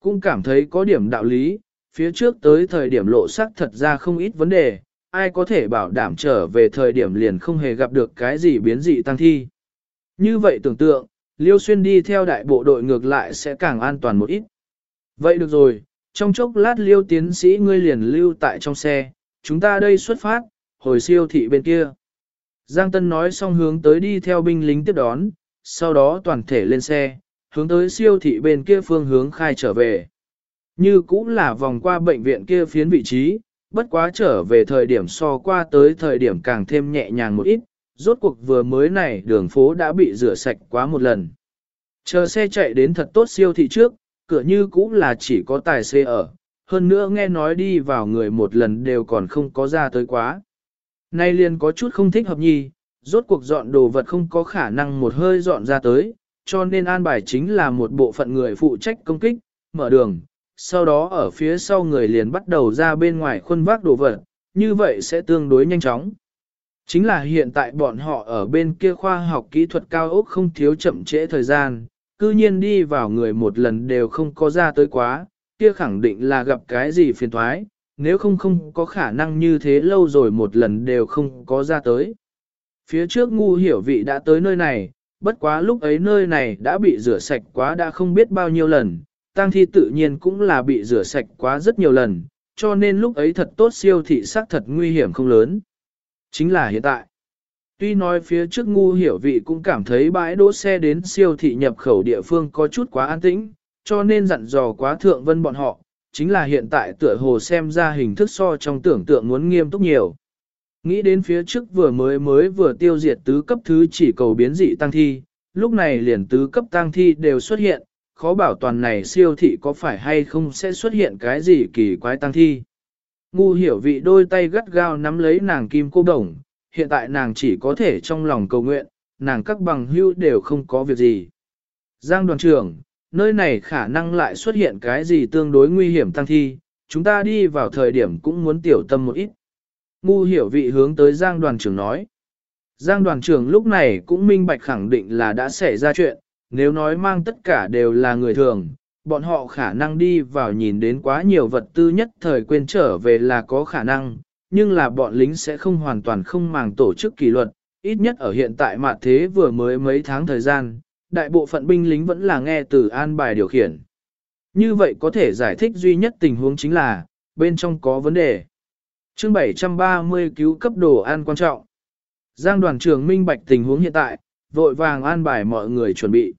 Cũng cảm thấy có điểm đạo lý, phía trước tới thời điểm lộ sắc thật ra không ít vấn đề, ai có thể bảo đảm trở về thời điểm liền không hề gặp được cái gì biến dị tăng thi. Như vậy tưởng tượng, Liêu Xuyên đi theo đại bộ đội ngược lại sẽ càng an toàn một ít. Vậy được rồi, trong chốc lát Liêu tiến sĩ ngươi liền lưu tại trong xe, chúng ta đây xuất phát, hồi siêu thị bên kia. Giang Tân nói xong hướng tới đi theo binh lính tiếp đón, sau đó toàn thể lên xe, hướng tới siêu thị bên kia phương hướng khai trở về. Như cũng là vòng qua bệnh viện kia phiến vị trí, bất quá trở về thời điểm so qua tới thời điểm càng thêm nhẹ nhàng một ít, rốt cuộc vừa mới này đường phố đã bị rửa sạch quá một lần. Chờ xe chạy đến thật tốt siêu thị trước, cửa như cũng là chỉ có tài xế ở, hơn nữa nghe nói đi vào người một lần đều còn không có ra tới quá. Nay liền có chút không thích hợp nhi, rốt cuộc dọn đồ vật không có khả năng một hơi dọn ra tới, cho nên an bài chính là một bộ phận người phụ trách công kích, mở đường, sau đó ở phía sau người liền bắt đầu ra bên ngoài khuôn vác đồ vật, như vậy sẽ tương đối nhanh chóng. Chính là hiện tại bọn họ ở bên kia khoa học kỹ thuật cao ốc không thiếu chậm trễ thời gian, cư nhiên đi vào người một lần đều không có ra tới quá, kia khẳng định là gặp cái gì phiền thoái, nếu không không có khả năng như thế lâu rồi một lần đều không có ra tới. Phía trước ngu hiểu vị đã tới nơi này, bất quá lúc ấy nơi này đã bị rửa sạch quá đã không biết bao nhiêu lần, tang thi tự nhiên cũng là bị rửa sạch quá rất nhiều lần, cho nên lúc ấy thật tốt siêu thị xác thật nguy hiểm không lớn. Chính là hiện tại. Tuy nói phía trước ngu hiểu vị cũng cảm thấy bãi đỗ xe đến siêu thị nhập khẩu địa phương có chút quá an tĩnh, cho nên dặn dò quá thượng vân bọn họ, chính là hiện tại tựa hồ xem ra hình thức so trong tưởng tượng muốn nghiêm túc nhiều. Nghĩ đến phía trước vừa mới mới vừa tiêu diệt tứ cấp thứ chỉ cầu biến dị tăng thi, lúc này liền tứ cấp tăng thi đều xuất hiện, khó bảo toàn này siêu thị có phải hay không sẽ xuất hiện cái gì kỳ quái tăng thi. Ngu hiểu vị đôi tay gắt gao nắm lấy nàng kim cô đồng, hiện tại nàng chỉ có thể trong lòng cầu nguyện, nàng các bằng hưu đều không có việc gì. Giang đoàn trưởng, nơi này khả năng lại xuất hiện cái gì tương đối nguy hiểm tăng thi, chúng ta đi vào thời điểm cũng muốn tiểu tâm một ít. Ngu hiểu vị hướng tới Giang đoàn trưởng nói. Giang đoàn trưởng lúc này cũng minh bạch khẳng định là đã xảy ra chuyện, nếu nói mang tất cả đều là người thường, bọn họ khả năng đi vào nhìn đến quá nhiều vật tư nhất thời quên trở về là có khả năng, nhưng là bọn lính sẽ không hoàn toàn không màng tổ chức kỷ luật, ít nhất ở hiện tại mà thế vừa mới mấy tháng thời gian, đại bộ phận binh lính vẫn là nghe từ an bài điều khiển. Như vậy có thể giải thích duy nhất tình huống chính là, bên trong có vấn đề chương 730 cứu cấp đồ an quan trọng. Giang đoàn trưởng minh bạch tình huống hiện tại, vội vàng an bài mọi người chuẩn bị.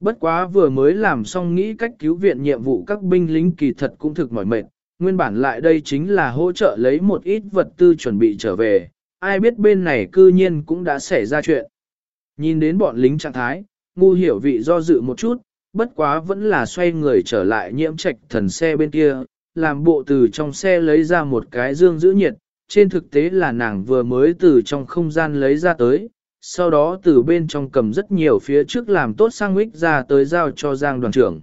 Bất quá vừa mới làm xong nghĩ cách cứu viện nhiệm vụ các binh lính kỳ thật cũng thực mỏi mệt, nguyên bản lại đây chính là hỗ trợ lấy một ít vật tư chuẩn bị trở về, ai biết bên này cư nhiên cũng đã xảy ra chuyện. Nhìn đến bọn lính trạng thái, ngu hiểu vị do dự một chút, bất quá vẫn là xoay người trở lại nhiễm trạch thần xe bên kia, làm bộ từ trong xe lấy ra một cái dương giữ nhiệt, trên thực tế là nàng vừa mới từ trong không gian lấy ra tới, sau đó từ bên trong cầm rất nhiều phía trước làm tốt sang mít ra tới giao cho Giang đoàn trưởng.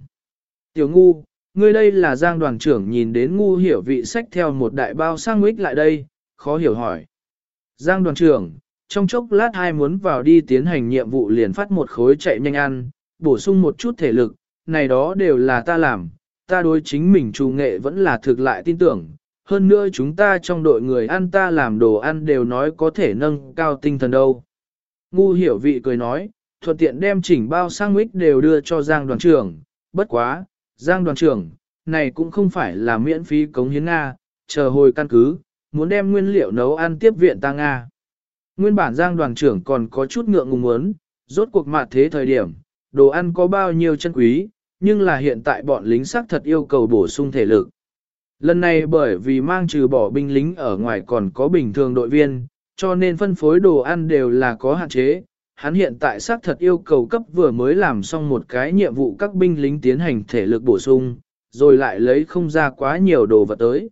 Tiểu ngu, ngươi đây là Giang đoàn trưởng nhìn đến ngu hiểu vị sách theo một đại bao sang mít lại đây, khó hiểu hỏi. Giang đoàn trưởng, trong chốc lát hai muốn vào đi tiến hành nhiệm vụ liền phát một khối chạy nhanh ăn, bổ sung một chút thể lực, này đó đều là ta làm, ta đối chính mình trù nghệ vẫn là thực lại tin tưởng. Hơn nữa chúng ta trong đội người ăn ta làm đồ ăn đều nói có thể nâng cao tinh thần đâu. Ngu hiểu vị cười nói, thuận tiện đem chỉnh bao sang mít đều đưa cho Giang đoàn trưởng, bất quá, Giang đoàn trưởng, này cũng không phải là miễn phí cống hiến Nga, chờ hồi căn cứ, muốn đem nguyên liệu nấu ăn tiếp viện ta Nga. Nguyên bản Giang đoàn trưởng còn có chút ngượng ngùng muốn, rốt cuộc mặt thế thời điểm, đồ ăn có bao nhiêu chân quý, nhưng là hiện tại bọn lính xác thật yêu cầu bổ sung thể lực. Lần này bởi vì mang trừ bỏ binh lính ở ngoài còn có bình thường đội viên, cho nên phân phối đồ ăn đều là có hạn chế. Hắn hiện tại xác thật yêu cầu cấp vừa mới làm xong một cái nhiệm vụ các binh lính tiến hành thể lực bổ sung, rồi lại lấy không ra quá nhiều đồ vật tới.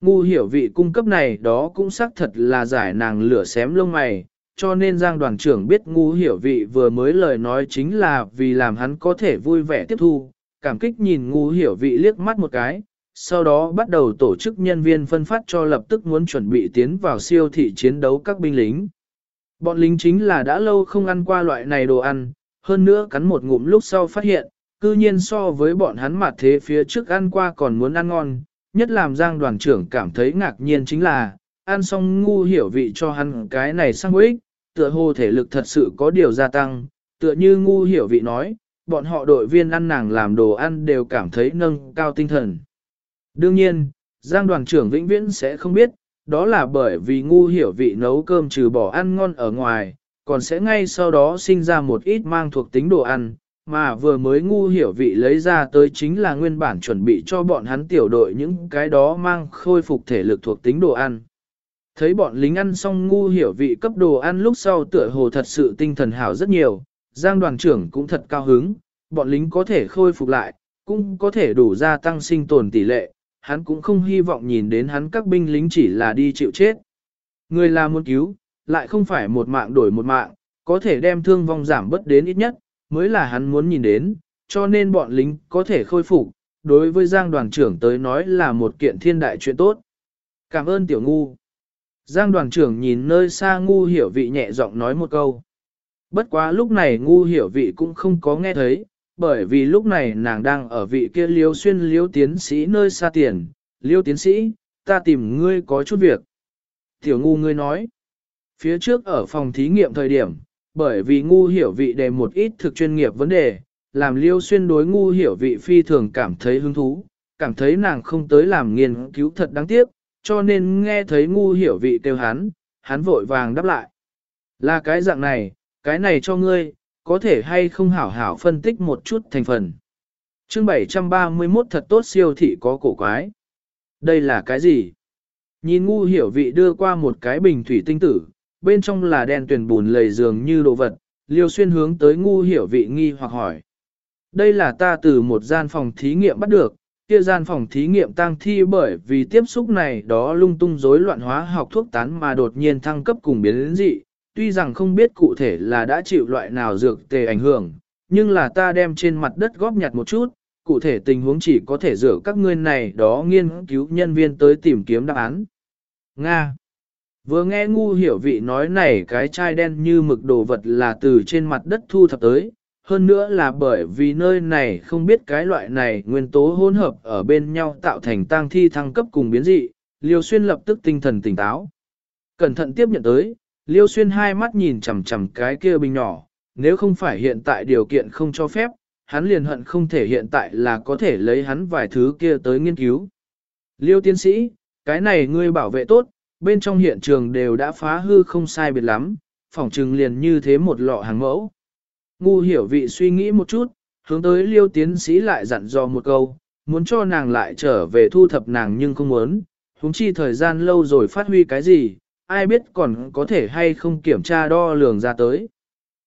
Ngu hiểu vị cung cấp này đó cũng xác thật là giải nàng lửa xém lông mày, cho nên Giang đoàn trưởng biết ngu hiểu vị vừa mới lời nói chính là vì làm hắn có thể vui vẻ tiếp thu, cảm kích nhìn ngu hiểu vị liếc mắt một cái, sau đó bắt đầu tổ chức nhân viên phân phát cho lập tức muốn chuẩn bị tiến vào siêu thị chiến đấu các binh lính. Bọn lính chính là đã lâu không ăn qua loại này đồ ăn, hơn nữa cắn một ngụm lúc sau phát hiện, cư nhiên so với bọn hắn mặt thế phía trước ăn qua còn muốn ăn ngon, nhất làm giang đoàn trưởng cảm thấy ngạc nhiên chính là, ăn xong ngu hiểu vị cho hắn cái này sang ích, tựa hồ thể lực thật sự có điều gia tăng, tựa như ngu hiểu vị nói, bọn họ đội viên ăn nàng làm đồ ăn đều cảm thấy nâng cao tinh thần. Đương nhiên, Giang đoàn trưởng vĩnh viễn sẽ không biết, đó là bởi vì ngu hiểu vị nấu cơm trừ bỏ ăn ngon ở ngoài, còn sẽ ngay sau đó sinh ra một ít mang thuộc tính đồ ăn, mà vừa mới ngu hiểu vị lấy ra tới chính là nguyên bản chuẩn bị cho bọn hắn tiểu đội những cái đó mang khôi phục thể lực thuộc tính đồ ăn. Thấy bọn lính ăn xong ngu hiểu vị cấp đồ ăn lúc sau tựa hồ thật sự tinh thần hảo rất nhiều, Giang đoàn trưởng cũng thật cao hứng, bọn lính có thể khôi phục lại, cũng có thể đủ gia tăng sinh tồn tỷ lệ, hắn cũng không hy vọng nhìn đến hắn các binh lính chỉ là đi chịu chết. Người là muốn cứu, lại không phải một mạng đổi một mạng, có thể đem thương vong giảm bất đến ít nhất, mới là hắn muốn nhìn đến, cho nên bọn lính có thể khôi phục, đối với Giang đoàn trưởng tới nói là một kiện thiên đại chuyện tốt. Cảm ơn tiểu ngu. Giang đoàn trưởng nhìn nơi xa ngu hiểu vị nhẹ giọng nói một câu. Bất quá lúc này ngu hiểu vị cũng không có nghe thấy, bởi vì lúc này nàng đang ở vị kia liêu xuyên liêu tiến sĩ nơi xa tiền. Liêu tiến sĩ, ta tìm ngươi có chút việc. Tiểu ngu ngươi nói. Phía trước ở phòng thí nghiệm thời điểm, bởi vì ngu hiểu vị đề một ít thực chuyên nghiệp vấn đề, làm liêu xuyên đối ngu hiểu vị phi thường cảm thấy hứng thú, cảm thấy nàng không tới làm nghiên cứu thật đáng tiếc, cho nên nghe thấy ngu hiểu vị kêu hắn, hắn vội vàng đáp lại. Là cái dạng này, cái này cho ngươi, có thể hay không hảo hảo phân tích một chút thành phần. Chương 731 thật tốt siêu thị có cổ quái. Đây là cái gì? Nhìn ngu hiểu vị đưa qua một cái bình thủy tinh tử, bên trong là đen tuyển bùn lầy dường như đồ vật, liêu xuyên hướng tới ngu hiểu vị nghi hoặc hỏi. Đây là ta từ một gian phòng thí nghiệm bắt được, kia gian phòng thí nghiệm tang thi bởi vì tiếp xúc này đó lung tung rối loạn hóa học thuốc tán mà đột nhiên thăng cấp cùng biến đến dị, tuy rằng không biết cụ thể là đã chịu loại nào dược tề ảnh hưởng, nhưng là ta đem trên mặt đất góp nhặt một chút, cụ thể tình huống chỉ có thể dựa các ngươi này đó nghiên cứu nhân viên tới tìm kiếm đáp án. Nga. Vừa nghe ngu hiểu vị nói này cái chai đen như mực đồ vật là từ trên mặt đất thu thập tới, hơn nữa là bởi vì nơi này không biết cái loại này nguyên tố hỗn hợp ở bên nhau tạo thành tang thi thăng cấp cùng biến dị, Liêu Xuyên lập tức tinh thần tỉnh táo. Cẩn thận tiếp nhận tới, Liêu Xuyên hai mắt nhìn chằm chằm cái kia bình nhỏ, nếu không phải hiện tại điều kiện không cho phép, hắn liền hận không thể hiện tại là có thể lấy hắn vài thứ kia tới nghiên cứu. Liêu tiến sĩ, cái này ngươi bảo vệ tốt, bên trong hiện trường đều đã phá hư không sai biệt lắm, phỏng trừng liền như thế một lọ hàng mẫu. Ngu hiểu vị suy nghĩ một chút, hướng tới liêu tiến sĩ lại dặn dò một câu, muốn cho nàng lại trở về thu thập nàng nhưng không muốn, huống chi thời gian lâu rồi phát huy cái gì, ai biết còn có thể hay không kiểm tra đo lường ra tới.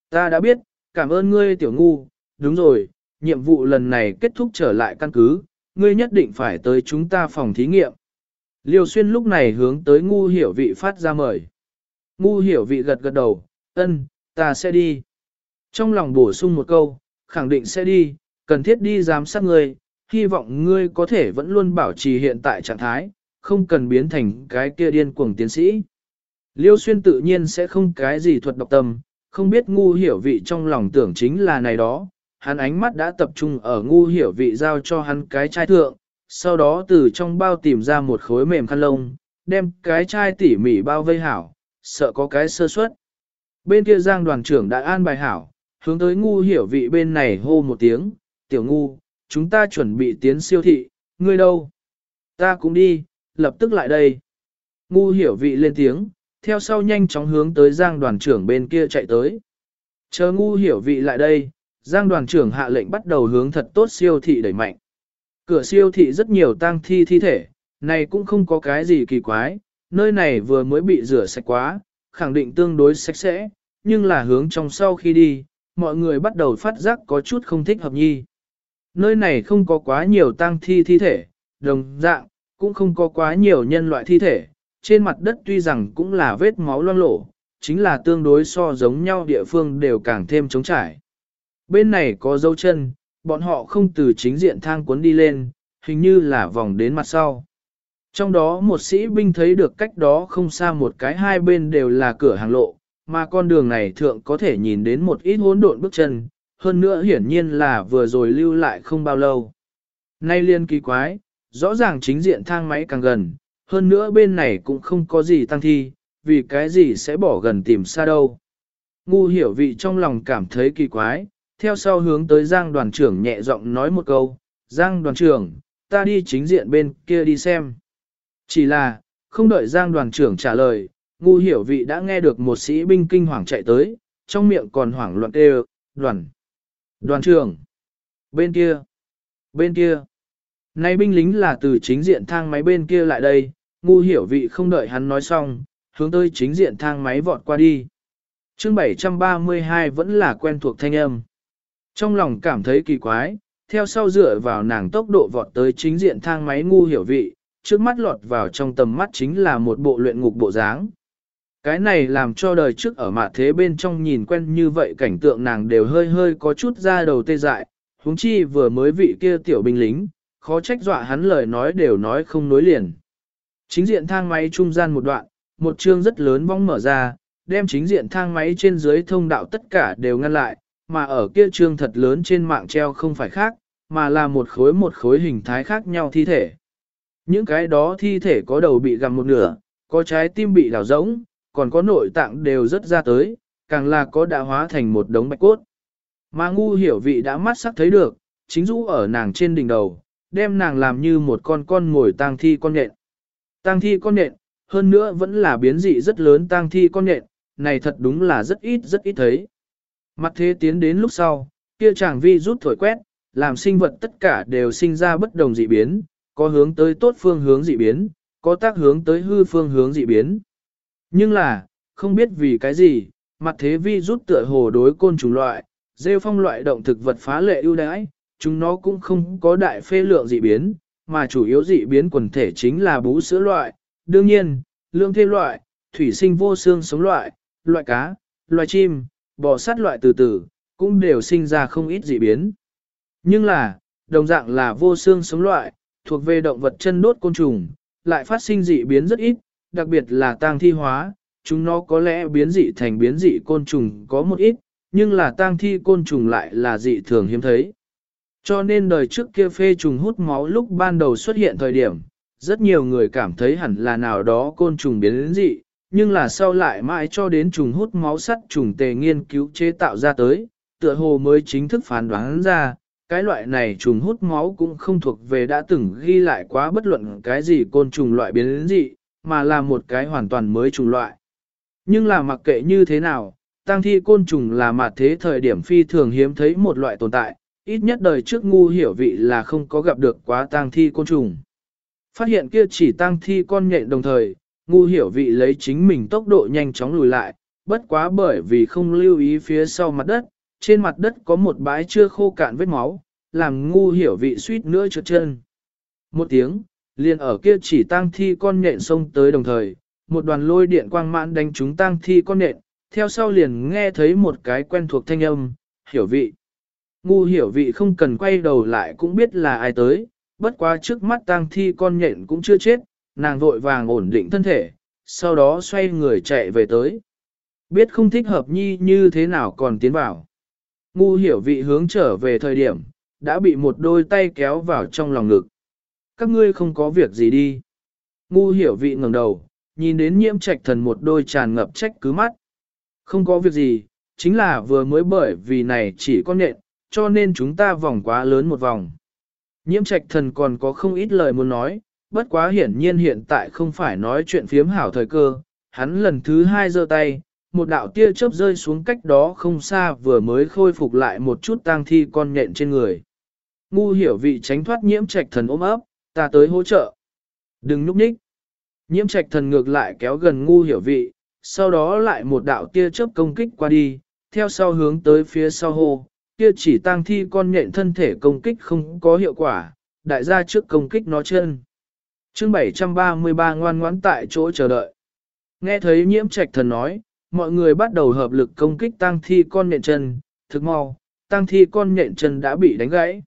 Ta đã biết, cảm ơn ngươi tiểu ngu, đúng rồi, nhiệm vụ lần này kết thúc trở lại căn cứ, ngươi nhất định phải tới chúng ta phòng thí nghiệm. Liêu xuyên lúc này hướng tới ngu hiểu vị phát ra mời. Ngu hiểu vị gật gật đầu, ân, ta sẽ đi. Trong lòng bổ sung một câu, khẳng định sẽ đi, cần thiết đi giám sát ngươi, hy vọng ngươi có thể vẫn luôn bảo trì hiện tại trạng thái, không cần biến thành cái kia điên cuồng tiến sĩ. Liêu xuyên tự nhiên sẽ không cái gì thuật độc tâm, không biết ngu hiểu vị trong lòng tưởng chính là này đó, hắn ánh mắt đã tập trung ở ngu hiểu vị giao cho hắn cái chai thượng, sau đó từ trong bao tìm ra một khối mềm khăn lông, đem cái chai tỉ mỉ bao vây hảo, sợ có cái sơ suất. Bên kia giang đoàn trưởng đã an bài hảo, hướng tới ngu hiểu vị bên này hô một tiếng, tiểu ngu, chúng ta chuẩn bị tiến siêu thị, ngươi đâu? Ta cũng đi, lập tức lại đây. Ngu hiểu vị lên tiếng, theo sau nhanh chóng hướng tới giang đoàn trưởng bên kia chạy tới. Chờ ngu hiểu vị lại đây, giang đoàn trưởng hạ lệnh bắt đầu hướng thật tốt siêu thị đẩy mạnh. Cửa siêu thị rất nhiều tang thi thi thể, này cũng không có cái gì kỳ quái, nơi này vừa mới bị rửa sạch quá, khẳng định tương đối sạch sẽ, nhưng là hướng trong sau khi đi, mọi người bắt đầu phát giác có chút không thích hợp nhi. Nơi này không có quá nhiều tang thi thi thể, đồng dạng, cũng không có quá nhiều nhân loại thi thể, trên mặt đất tuy rằng cũng là vết máu loang lổ, chính là tương đối so giống nhau địa phương đều càng thêm trống trải. Bên này có dấu chân, bọn họ không từ chính diện thang cuốn đi lên, hình như là vòng đến mặt sau. Trong đó một sĩ binh thấy được cách đó không xa một cái hai bên đều là cửa hàng lộ, mà con đường này thượng có thể nhìn đến một ít hỗn độn bước chân, hơn nữa hiển nhiên là vừa rồi lưu lại không bao lâu. Nay liên kỳ quái, rõ ràng chính diện thang máy càng gần, hơn nữa bên này cũng không có gì tăng thi, vì cái gì sẽ bỏ gần tìm xa đâu. Ngu hiểu vị trong lòng cảm thấy kỳ quái, theo sau hướng tới Giang đoàn trưởng nhẹ giọng nói một câu, Giang đoàn trưởng, ta đi chính diện bên kia đi xem. Chỉ là, không đợi Giang đoàn trưởng trả lời, ngu hiểu vị đã nghe được một sĩ binh kinh hoàng chạy tới, trong miệng còn hoảng loạn kêu, đoàn, đoàn trưởng, bên kia, bên kia. Nay binh lính là từ chính diện thang máy bên kia lại đây, ngu hiểu vị không đợi hắn nói xong, hướng tới chính diện thang máy vọt qua đi. chương 732 vẫn là quen thuộc thanh âm. Trong lòng cảm thấy kỳ quái, theo sau dựa vào nàng tốc độ vọt tới chính diện thang máy ngu hiểu vị, trước mắt lọt vào trong tầm mắt chính là một bộ luyện ngục bộ dáng. Cái này làm cho đời trước ở mạ thế bên trong nhìn quen như vậy cảnh tượng nàng đều hơi hơi có chút ra đầu tê dại, huống chi vừa mới vị kia tiểu binh lính, khó trách dọa hắn lời nói đều nói không nối liền. Chính diện thang máy trung gian một đoạn, một chương rất lớn vong mở ra, đem chính diện thang máy trên dưới thông đạo tất cả đều ngăn lại, mà ở kia trương thật lớn trên mạng treo không phải khác, mà là một khối một khối hình thái khác nhau thi thể. Những cái đó thi thể có đầu bị gặm một nửa, có trái tim bị đào rỗng, còn có nội tạng đều rất ra tới, càng là có đã hóa thành một đống bạch cốt. Mà ngu hiểu vị đã mắt sắc thấy được, chính rũ ở nàng trên đỉnh đầu, đem nàng làm như một con con ngồi tang thi con nhện. Tang thi con nhện, hơn nữa vẫn là biến dị rất lớn tang thi con nhện, này thật đúng là rất ít rất ít thấy. Mặt thế tiến đến lúc sau, kia chàng vi rút thổi quét, làm sinh vật tất cả đều sinh ra bất đồng dị biến, có hướng tới tốt phương hướng dị biến, có tác hướng tới hư phương hướng dị biến. Nhưng là, không biết vì cái gì, mặt thế vi rút tựa hồ đối côn trùng loại, rêu phong loại động thực vật phá lệ ưu đãi, chúng nó cũng không có đại phê lượng dị biến, mà chủ yếu dị biến quần thể chính là bú sữa loại, đương nhiên, lương thêm loại, thủy sinh vô xương sống loại, loại cá, loại chim, bò sát loại từ từ, cũng đều sinh ra không ít dị biến. Nhưng là, đồng dạng là vô xương sống loại, thuộc về động vật chân đốt côn trùng, lại phát sinh dị biến rất ít, đặc biệt là tang thi hóa, chúng nó có lẽ biến dị thành biến dị côn trùng có một ít, nhưng là tang thi côn trùng lại là dị thường hiếm thấy. Cho nên đời trước kia phê trùng hút máu lúc ban đầu xuất hiện thời điểm, rất nhiều người cảm thấy hẳn là nào đó côn trùng biến dị, nhưng là sau lại mãi cho đến trùng hút máu sắt trùng tề nghiên cứu chế tạo ra tới, tựa hồ mới chính thức phán đoán ra, cái loại này trùng hút máu cũng không thuộc về đã từng ghi lại quá bất luận cái gì côn trùng loại biến dị, mà là một cái hoàn toàn mới chủng loại. Nhưng là mặc kệ như thế nào, tăng thi côn trùng là mặt thế thời điểm phi thường hiếm thấy một loại tồn tại, ít nhất đời trước ngu hiểu vị là không có gặp được quá tang thi côn trùng. Phát hiện kia chỉ tang thi con nhện đồng thời, ngu hiểu vị lấy chính mình tốc độ nhanh chóng lùi lại, bất quá bởi vì không lưu ý phía sau mặt đất, trên mặt đất có một bãi chưa khô cạn vết máu, làm ngu hiểu vị suýt nữa trượt chân. Một tiếng, liền ở kia chỉ tang thi con nhện xông tới đồng thời, một đoàn lôi điện quang mãn đánh trúng tang thi con nhện, theo sau liền nghe thấy một cái quen thuộc thanh âm, hiểu vị. Ngu hiểu vị không cần quay đầu lại cũng biết là ai tới, bất quá trước mắt tang thi con nhện cũng chưa chết, nàng vội vàng ổn định thân thể, sau đó xoay người chạy về tới. Biết không thích hợp nhi như thế nào còn tiến vào. Ngu hiểu vị hướng trở về thời điểm, đã bị một đôi tay kéo vào trong lòng ngực. Các ngươi không có việc gì đi. Ngu hiểu vị ngẩng đầu, nhìn đến nhiễm trạch thần một đôi tràn ngập trách cứ mắt. Không có việc gì, chính là vừa mới bởi vì này chỉ con nện, cho nên chúng ta vòng quá lớn một vòng. Nhiễm trạch thần còn có không ít lời muốn nói, bất quá hiển nhiên hiện tại không phải nói chuyện phiếm hảo thời cơ, hắn lần thứ hai giơ tay, một đạo tia chớp rơi xuống cách đó không xa vừa mới khôi phục lại một chút tang thi con nhện trên người. Ngu hiểu vị tránh thoát nhiễm trạch thần ôm ấp, ta tới hỗ trợ. Đừng núp nhích. Nhiễm trạch thần ngược lại kéo gần ngu hiểu vị, sau đó lại một đạo tia chớp công kích qua đi, theo sau hướng tới phía sau hồ, kia chỉ tang thi con nhện thân thể công kích không có hiệu quả, đại gia trước công kích nó chân. chương 733 ngoan ngoãn tại chỗ chờ đợi. Nghe thấy nhiễm trạch thần nói, mọi người bắt đầu hợp lực công kích tang thi con nhện chân, thực mau, tang thi con nhện chân đã bị đánh gãy.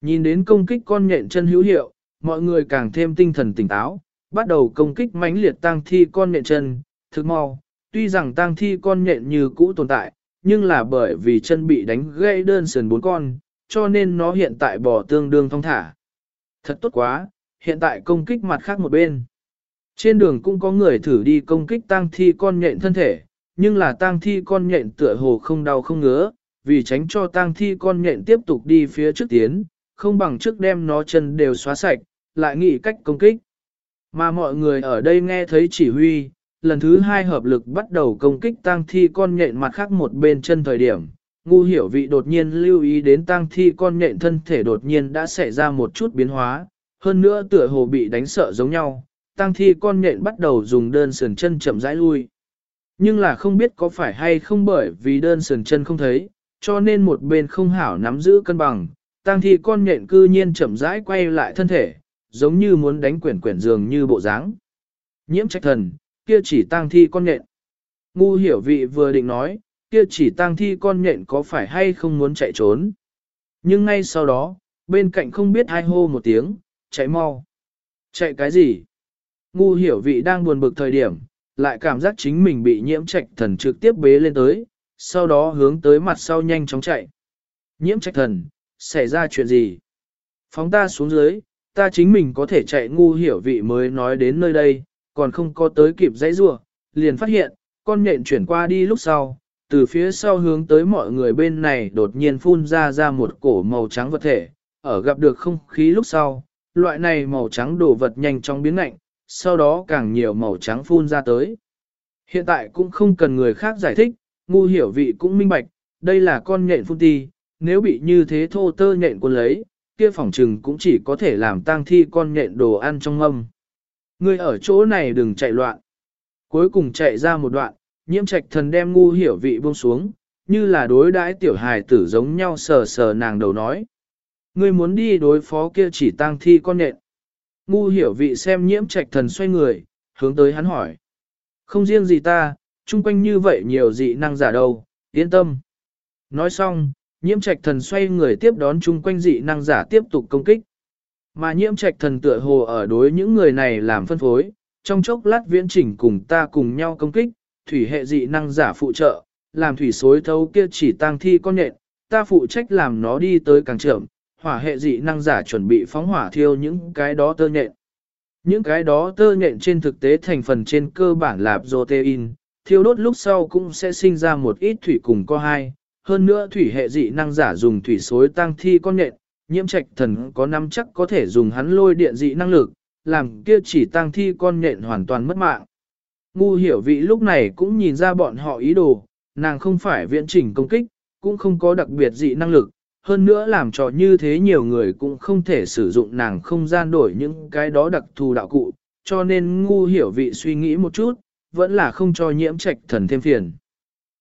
Nhìn đến công kích con nhện chân hữu hiệu, mọi người càng thêm tinh thần tỉnh táo, bắt đầu công kích mãnh liệt tang thi con nhện chân, thực mau. Tuy rằng tang thi con nhện như cũ tồn tại, nhưng là bởi vì chân bị đánh gãy đơn sườn bốn con, cho nên nó hiện tại bỏ tương đương thong thả. Thật tốt quá, hiện tại công kích mặt khác một bên. Trên đường cũng có người thử đi công kích tang thi con nhện thân thể, nhưng là tang thi con nhện tựa hồ không đau không ngứa, vì tránh cho tang thi con nhện tiếp tục đi phía trước tiến, không bằng trước đem nó chân đều xóa sạch, lại nghĩ cách công kích. Mà mọi người ở đây nghe thấy chỉ huy, lần thứ hai hợp lực bắt đầu công kích tang thi con nhện mặt khác một bên chân thời điểm. Ngu hiểu vị đột nhiên lưu ý đến tang thi con nhện thân thể đột nhiên đã xảy ra một chút biến hóa, hơn nữa tựa hồ bị đánh sợ giống nhau, tang thi con nhện bắt đầu dùng đơn sườn chân chậm rãi lui. Nhưng là không biết có phải hay không bởi vì đơn sườn chân không thấy, cho nên một bên không hảo nắm giữ cân bằng, tang thi con nhện cư nhiên chậm rãi quay lại thân thể, giống như muốn đánh quyển quyển dường như bộ dáng. Nhiễm trách thần, kia chỉ tang thi con nhện. Ngu hiểu vị vừa định nói, kia chỉ tang thi con nhện có phải hay không muốn chạy trốn. Nhưng ngay sau đó, bên cạnh không biết ai hô một tiếng, chạy mau. Chạy cái gì? Ngu hiểu vị đang buồn bực thời điểm, lại cảm giác chính mình bị nhiễm trạch thần trực tiếp bế lên tới, sau đó hướng tới mặt sau nhanh chóng chạy. Nhiễm trạch thần, xảy ra chuyện gì? Phóng ta xuống dưới, ta chính mình có thể chạy ngu hiểu vị mới nói đến nơi đây, còn không có tới kịp dãy rua, liền phát hiện, con nhện chuyển qua đi lúc sau, từ phía sau hướng tới mọi người bên này đột nhiên phun ra ra một cổ màu trắng vật thể, ở gặp được không khí lúc sau, loại này màu trắng đổ vật nhanh chóng biến lạnh, sau đó càng nhiều màu trắng phun ra tới. Hiện tại cũng không cần người khác giải thích, ngu hiểu vị cũng minh bạch, đây là con nhện phun ti, nếu bị như thế thô tơ nhện quân lấy, kia phòng trừng cũng chỉ có thể làm tang thi con nhện đồ ăn trong mâm. Người ở chỗ này đừng chạy loạn. Cuối cùng chạy ra một đoạn, nhiễm trạch thần đem ngu hiểu vị buông xuống, như là đối đãi tiểu hài tử giống nhau sờ sờ nàng đầu nói. Ngươi muốn đi đối phó kia chỉ tang thi con nhện. Ngu hiểu vị xem nhiễm trạch thần xoay người, hướng tới hắn hỏi. Không riêng gì ta, chung quanh như vậy nhiều dị năng giả đâu, yên tâm. Nói xong, nhiễm trạch thần xoay người tiếp đón chung quanh dị năng giả tiếp tục công kích. Mà nhiễm trạch thần tựa hồ ở đối những người này làm phân phối, trong chốc lát viễn chỉnh cùng ta cùng nhau công kích, thủy hệ dị năng giả phụ trợ, làm thủy xối thấu kia chỉ tăng thi con nhện, ta phụ trách làm nó đi tới càng trưởng, hỏa hệ dị năng giả chuẩn bị phóng hỏa thiêu những cái đó tơ nhện. Những cái đó tơ nhện trên thực tế thành phần trên cơ bản là protein, thiêu đốt lúc sau cũng sẽ sinh ra một ít thủy cùng co hai. Hơn nữa thủy hệ dị năng giả dùng thủy xối tăng thi con nhện, nhiễm trạch thần có năm chắc có thể dùng hắn lôi điện dị năng lực, làm kia chỉ tăng thi con nhện hoàn toàn mất mạng. Ngu hiểu vị lúc này cũng nhìn ra bọn họ ý đồ, nàng không phải viễn chỉnh công kích, cũng không có đặc biệt dị năng lực, hơn nữa làm cho như thế nhiều người cũng không thể sử dụng nàng không gian đổi những cái đó đặc thù đạo cụ, cho nên ngu hiểu vị suy nghĩ một chút, vẫn là không cho nhiễm trạch thần thêm phiền.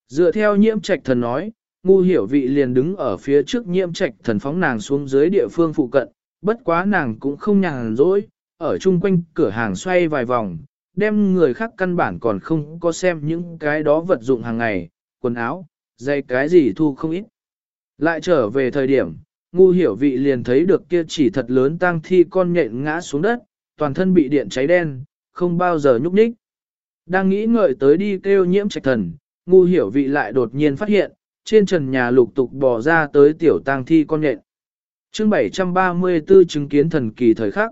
Dựa theo nhiễm trạch thần nói, ngu hiểu vị liền đứng ở phía trước nhiễm trạch thần phóng nàng xuống dưới địa phương phụ cận, bất quá nàng cũng không nhàn rỗi, ở chung quanh cửa hàng xoay vài vòng, đem người khác căn bản còn không có xem những cái đó vật dụng hàng ngày, quần áo, dây cái gì thu không ít. Lại trở về thời điểm, ngu hiểu vị liền thấy được kia chỉ thật lớn tang thi con nhện ngã xuống đất, toàn thân bị điện cháy đen, không bao giờ nhúc nhích. Đang nghĩ ngợi tới đi kêu nhiễm trạch thần, ngu hiểu vị lại đột nhiên phát hiện, trên trần nhà lục tục bò ra tới tiểu tang thi con nhện. chương 734 chứng kiến thần kỳ thời khắc.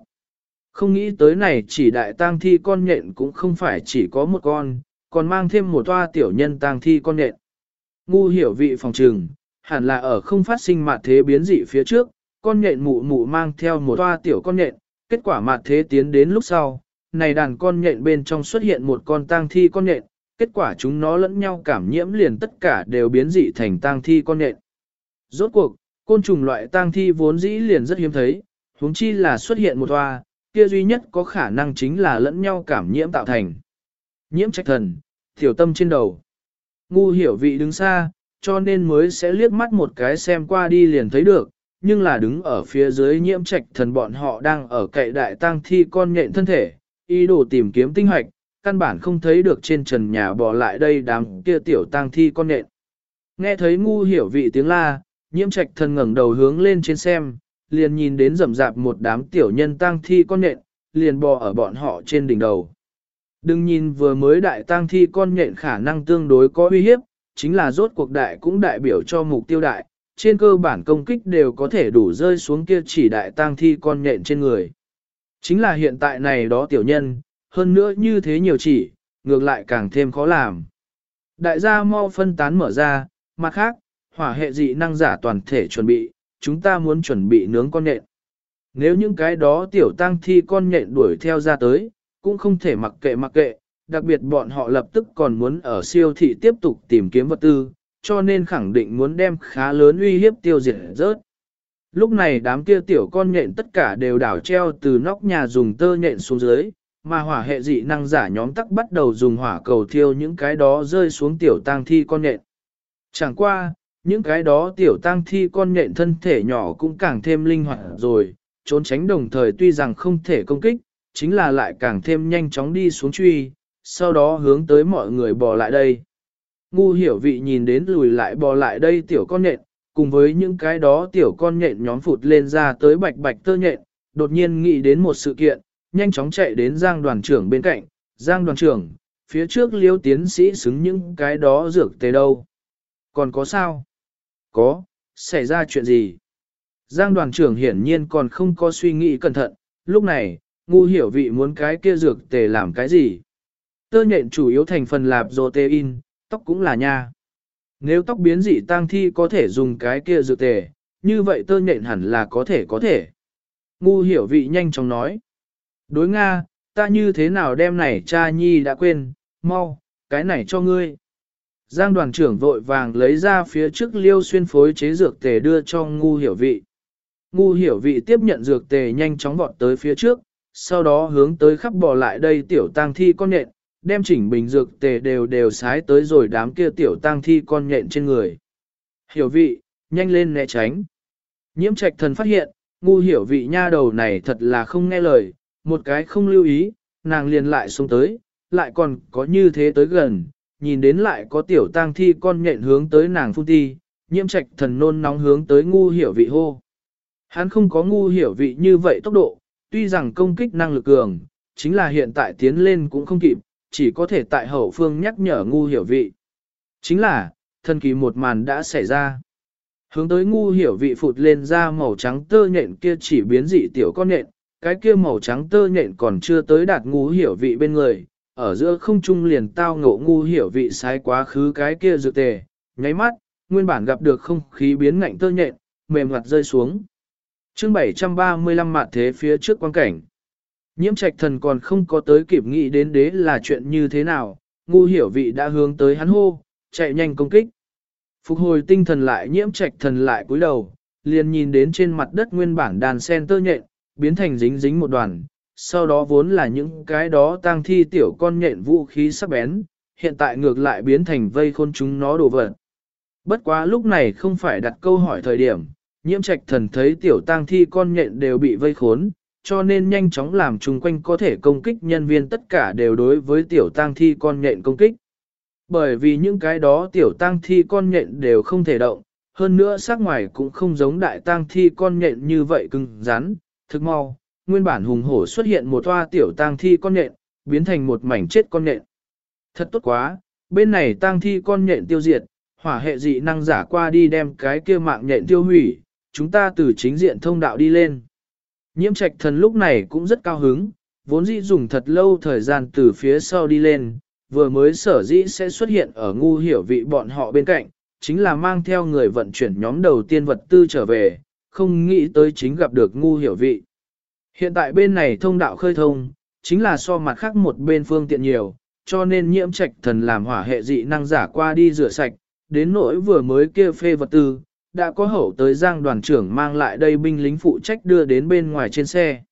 Không nghĩ tới này chỉ đại tang thi con nhện cũng không phải chỉ có một con, còn mang thêm một toa tiểu nhân tang thi con nhện. Ngu hiểu vị phòng trừng, hẳn là ở không phát sinh mặt thế biến dị phía trước, con nhện mụ mụ mang theo một toa tiểu con nhện, kết quả mặt thế tiến đến lúc sau, này đàn con nhện bên trong xuất hiện một con tang thi con nhện, kết quả chúng nó lẫn nhau cảm nhiễm liền tất cả đều biến dị thành tang thi con nện. Rốt cuộc, côn trùng loại tang thi vốn dĩ liền rất hiếm thấy, huống chi là xuất hiện một toa, kia duy nhất có khả năng chính là lẫn nhau cảm nhiễm tạo thành. Nhiễm trách thần, Thiểu tâm trên đầu. Ngu hiểu vị đứng xa, cho nên mới sẽ liếc mắt một cái xem qua đi liền thấy được, nhưng là đứng ở phía dưới nhiễm trạch thần bọn họ đang ở cậy đại tang thi con nhện thân thể, ý đồ tìm kiếm tinh hoạch, căn bản không thấy được trên trần nhà bỏ lại đây đám kia tiểu tang thi con nện Nghe thấy ngu hiểu vị tiếng la, nhiễm trạch thần ngẩng đầu hướng lên trên xem, liền nhìn đến rầm rạp một đám tiểu nhân tang thi con nện liền bò ở bọn họ trên đỉnh đầu. Đừng nhìn vừa mới đại tang thi con nhện khả năng tương đối có uy hiếp, chính là rốt cuộc đại cũng đại biểu cho mục tiêu đại, trên cơ bản công kích đều có thể đủ rơi xuống kia chỉ đại tang thi con nhện trên người. Chính là hiện tại này đó tiểu nhân, hơn nữa như thế nhiều chỉ, ngược lại càng thêm khó làm. Đại gia mau phân tán mở ra, mặt khác, hỏa hệ dị năng giả toàn thể chuẩn bị, chúng ta muốn chuẩn bị nướng con nhện. Nếu những cái đó tiểu tăng thi con nhện đuổi theo ra tới, cũng không thể mặc kệ mặc kệ, đặc biệt bọn họ lập tức còn muốn ở siêu thị tiếp tục tìm kiếm vật tư, cho nên khẳng định muốn đem khá lớn uy hiếp tiêu diệt rớt. Lúc này đám kia tiểu con nhện tất cả đều đảo treo từ nóc nhà dùng tơ nhện xuống dưới, mà hỏa hệ dị năng giả nhóm tắc bắt đầu dùng hỏa cầu thiêu những cái đó rơi xuống tiểu tang thi con nhện. Chẳng qua, những cái đó tiểu tang thi con nhện thân thể nhỏ cũng càng thêm linh hoạt rồi, trốn tránh đồng thời tuy rằng không thể công kích, chính là lại càng thêm nhanh chóng đi xuống truy, sau đó hướng tới mọi người bò lại đây. Ngu hiểu vị nhìn đến lùi lại bò lại đây tiểu con nhện, cùng với những cái đó tiểu con nhện nhóm phụt lên ra tới bạch bạch tơ nhện, đột nhiên nghĩ đến một sự kiện, nhanh chóng chạy đến Giang đoàn trưởng bên cạnh, Giang đoàn trưởng, phía trước liêu tiến sĩ xứng những cái đó dược tề đâu. Còn có sao? Có, xảy ra chuyện gì? Giang đoàn trưởng hiển nhiên còn không có suy nghĩ cẩn thận, lúc này, ngu hiểu vị muốn cái kia dược tề làm cái gì? Tơ nhện chủ yếu thành phần lạp protein, tóc cũng là nha. Nếu tóc biến dị tang thi có thể dùng cái kia dược tề, như vậy tơ nhện hẳn là có thể có thể. Ngu hiểu vị nhanh chóng nói. Đối Nga, ta như thế nào đem này cha nhi đã quên, mau, cái này cho ngươi. Giang đoàn trưởng vội vàng lấy ra phía trước liêu xuyên phối chế dược tề đưa cho ngu hiểu vị. Ngu hiểu vị tiếp nhận dược tề nhanh chóng vọt tới phía trước, sau đó hướng tới khắp bò lại đây tiểu tang thi con nhện, đem chỉnh bình dược tề đều đều sái tới rồi đám kia tiểu tang thi con nhện trên người. Hiểu vị, nhanh lên né tránh. Nhiễm trạch thần phát hiện, ngu hiểu vị nha đầu này thật là không nghe lời, một cái không lưu ý, nàng liền lại xuống tới, lại còn có như thế tới gần, nhìn đến lại có tiểu tang thi con nhện hướng tới nàng phun ti, nhiễm trạch thần nôn nóng hướng tới ngu hiểu vị hô. Hắn không có ngu hiểu vị như vậy tốc độ, tuy rằng công kích năng lực cường, chính là hiện tại tiến lên cũng không kịp, chỉ có thể tại hậu phương nhắc nhở ngu hiểu vị. Chính là, thần kỳ một màn đã xảy ra. Hướng tới ngu hiểu vị phụt lên ra màu trắng tơ nhện kia chỉ biến dị tiểu con nhện, cái kia màu trắng tơ nhện còn chưa tới đạt ngu hiểu vị bên người, ở giữa không trung liền tao ngộ ngu hiểu vị sai quá khứ cái kia dự tề, nháy mắt, nguyên bản gặp được không khí biến ngạnh tơ nhện, mềm hoạt rơi xuống. chương 735 mạn thế phía trước quan cảnh. Nhiễm trạch thần còn không có tới kịp nghĩ đến đế là chuyện như thế nào, ngu hiểu vị đã hướng tới hắn hô, chạy nhanh công kích. Phục hồi tinh thần lại nhiễm trạch thần lại cúi đầu, liền nhìn đến trên mặt đất nguyên bản đàn sen tơ nhện, biến thành dính dính một đoàn, sau đó vốn là những cái đó tang thi tiểu con nhện vũ khí sắc bén, hiện tại ngược lại biến thành vây khôn chúng nó đổ vật. Bất quá lúc này không phải đặt câu hỏi thời điểm, nhiễm trạch thần thấy tiểu tang thi con nhện đều bị vây khốn, cho nên nhanh chóng làm chung quanh có thể công kích nhân viên tất cả đều đối với tiểu tang thi con nhện công kích. Bởi vì những cái đó tiểu tang thi con nhện đều không thể động, hơn nữa sắc ngoài cũng không giống đại tang thi con nhện như vậy cứng rắn, thực mau, nguyên bản hùng hổ xuất hiện một toa tiểu tang thi con nhện, biến thành một mảnh chết con nhện. Thật tốt quá, bên này tang thi con nhện tiêu diệt, hỏa hệ dị năng giả qua đi đem cái kia mạng nhện tiêu hủy, chúng ta từ chính diện thông đạo đi lên. Nhiễm trạch thần lúc này cũng rất cao hứng, vốn dĩ dùng thật lâu thời gian từ phía sau đi lên, vừa mới sở dĩ sẽ xuất hiện ở ngu hiểu vị bọn họ bên cạnh, chính là mang theo người vận chuyển nhóm đầu tiên vật tư trở về, không nghĩ tới chính gặp được ngu hiểu vị. Hiện tại bên này thông đạo khơi thông, chính là so mặt khác một bên phương tiện nhiều, cho nên nhiễm trạch thần làm hỏa hệ dị năng giả qua đi rửa sạch, đến nỗi vừa mới kia phê vật tư, đã có hậu tới giang đoàn trưởng mang lại đây binh lính phụ trách đưa đến bên ngoài trên xe.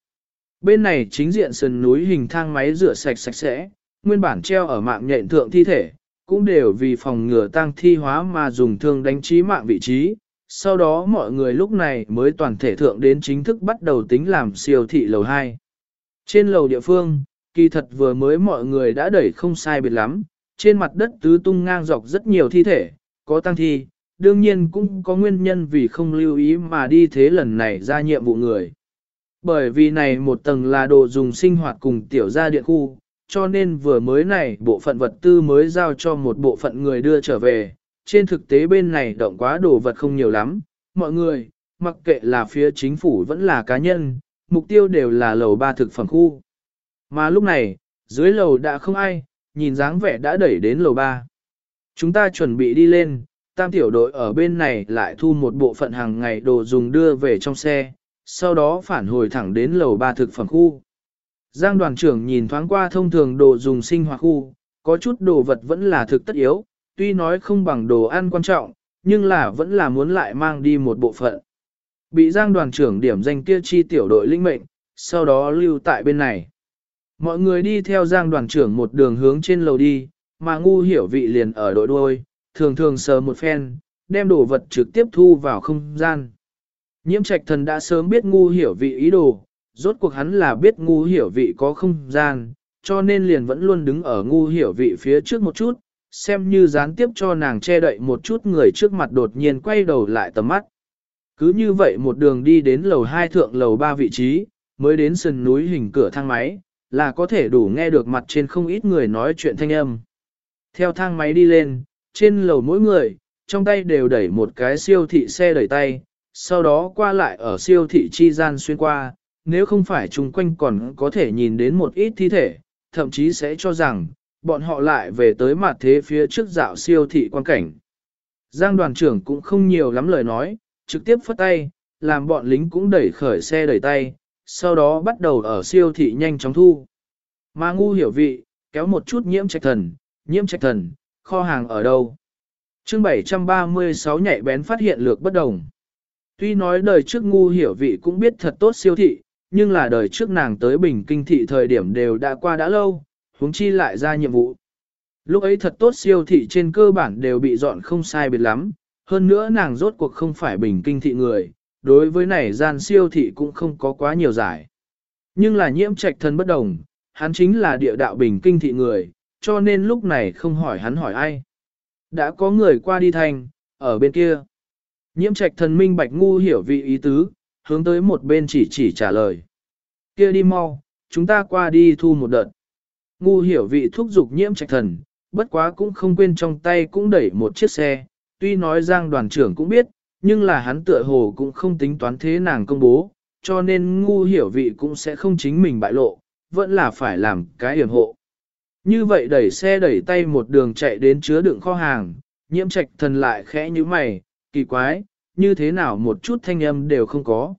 Bên này chính diện sườn núi hình thang máy rửa sạch sạch sẽ, nguyên bản treo ở mạng nhện thượng thi thể, cũng đều vì phòng ngừa tăng thi hóa mà dùng thương đánh trí mạng vị trí. Sau đó mọi người lúc này mới toàn thể thượng đến chính thức bắt đầu tính làm siêu thị lầu 2. Trên lầu địa phương, kỳ thật vừa mới mọi người đã đẩy không sai biệt lắm, trên mặt đất tứ tung ngang dọc rất nhiều thi thể, có tăng thi, đương nhiên cũng có nguyên nhân vì không lưu ý mà đi thế lần này ra nhiệm vụ người. Bởi vì này một tầng là đồ dùng sinh hoạt cùng tiểu gia điện khu, cho nên vừa mới này bộ phận vật tư mới giao cho một bộ phận người đưa trở về, trên thực tế bên này động quá đồ vật không nhiều lắm, mọi người, mặc kệ là phía chính phủ vẫn là cá nhân, mục tiêu đều là lầu ba thực phẩm khu. Mà lúc này, dưới lầu đã không ai, nhìn dáng vẻ đã đẩy đến lầu ba. Chúng ta chuẩn bị đi lên, tam tiểu đội ở bên này lại thu một bộ phận hàng ngày đồ dùng đưa về trong xe, sau đó phản hồi thẳng đến lầu ba thực phẩm khu. Giang đoàn trưởng nhìn thoáng qua thông thường đồ dùng sinh hoạt khu, có chút đồ vật vẫn là thực tất yếu, tuy nói không bằng đồ ăn quan trọng, nhưng là vẫn là muốn lại mang đi một bộ phận. Bị Giang đoàn trưởng điểm danh kia chi tiểu đội linh mệnh, sau đó lưu tại bên này. Mọi người đi theo Giang đoàn trưởng một đường hướng trên lầu đi, mà ngu hiểu vị liền ở đội đuôi, thường thường sờ một phen, đem đồ vật trực tiếp thu vào không gian. Nhiễm trạch thần đã sớm biết ngu hiểu vị ý đồ, rốt cuộc hắn là biết ngu hiểu vị có không gian, cho nên liền vẫn luôn đứng ở ngu hiểu vị phía trước một chút, xem như gián tiếp cho nàng che đậy một chút người trước mặt đột nhiên quay đầu lại tầm mắt. Cứ như vậy một đường đi đến lầu 2 thượng lầu 3 vị trí, mới đến sườn núi hình cửa thang máy, là có thể đủ nghe được mặt trên không ít người nói chuyện thanh âm. Theo thang máy đi lên, trên lầu mỗi người, trong tay đều đẩy một cái siêu thị xe đẩy tay, sau đó qua lại ở siêu thị chi gian xuyên qua, nếu không phải chung quanh còn có thể nhìn đến một ít thi thể, thậm chí sẽ cho rằng, bọn họ lại về tới mặt thế phía trước dạo siêu thị quan cảnh. Giang đoàn trưởng cũng không nhiều lắm lời nói, trực tiếp phất tay, làm bọn lính cũng đẩy khởi xe đẩy tay, sau đó bắt đầu ở siêu thị nhanh chóng thu. Mà ngu hiểu vị, kéo một chút nhiễm trạch thần, nhiễm trạch thần, kho hàng ở đâu? chương 736 nhạy bén phát hiện lược bất đồng. Tuy nói đời trước ngu hiểu vị cũng biết thật tốt siêu thị, nhưng là đời trước nàng tới Bình Kinh thị thời điểm đều đã qua đã lâu, huống chi lại ra nhiệm vụ. Lúc ấy thật tốt siêu thị trên cơ bản đều bị dọn không sai biệt lắm, hơn nữa nàng rốt cuộc không phải Bình Kinh thị người, đối với này gian siêu thị cũng không có quá nhiều giải. Nhưng là nhiễm trạch thân bất đồng, hắn chính là địa đạo Bình Kinh thị người, cho nên lúc này không hỏi hắn hỏi ai. Đã có người qua đi thành, ở bên kia. Nhiễm trạch thần minh bạch ngu hiểu vị ý tứ, hướng tới một bên chỉ chỉ trả lời. Kia đi mau, chúng ta qua đi thu một đợt. Ngu hiểu vị thúc dục nhiễm trạch thần, bất quá cũng không quên trong tay cũng đẩy một chiếc xe, tuy nói giang đoàn trưởng cũng biết, nhưng là hắn tựa hồ cũng không tính toán thế nàng công bố, cho nên ngu hiểu vị cũng sẽ không chính mình bại lộ, vẫn là phải làm cái hiểm hộ. Như vậy đẩy xe đẩy tay một đường chạy đến chứa đựng kho hàng, nhiễm trạch thần lại khẽ như mày, kỳ quái, như thế nào một chút thanh âm đều không có.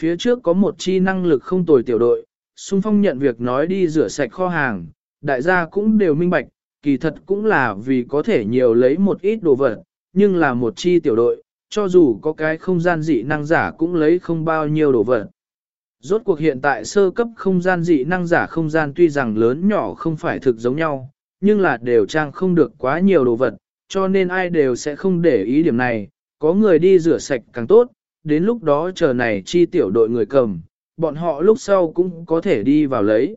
Phía trước có một chi năng lực không tồi tiểu đội, xung phong nhận việc nói đi rửa sạch kho hàng, đại gia cũng đều minh bạch, kỳ thật cũng là vì có thể nhiều lấy một ít đồ vật, nhưng là một chi tiểu đội, cho dù có cái không gian dị năng giả cũng lấy không bao nhiêu đồ vật. Rốt cuộc hiện tại sơ cấp không gian dị năng giả không gian tuy rằng lớn nhỏ không phải thực giống nhau, nhưng là đều trang không được quá nhiều đồ vật, cho nên ai đều sẽ không để ý điểm này, có người đi rửa sạch càng tốt, đến lúc đó chờ này chi tiểu đội người cầm, bọn họ lúc sau cũng có thể đi vào lấy.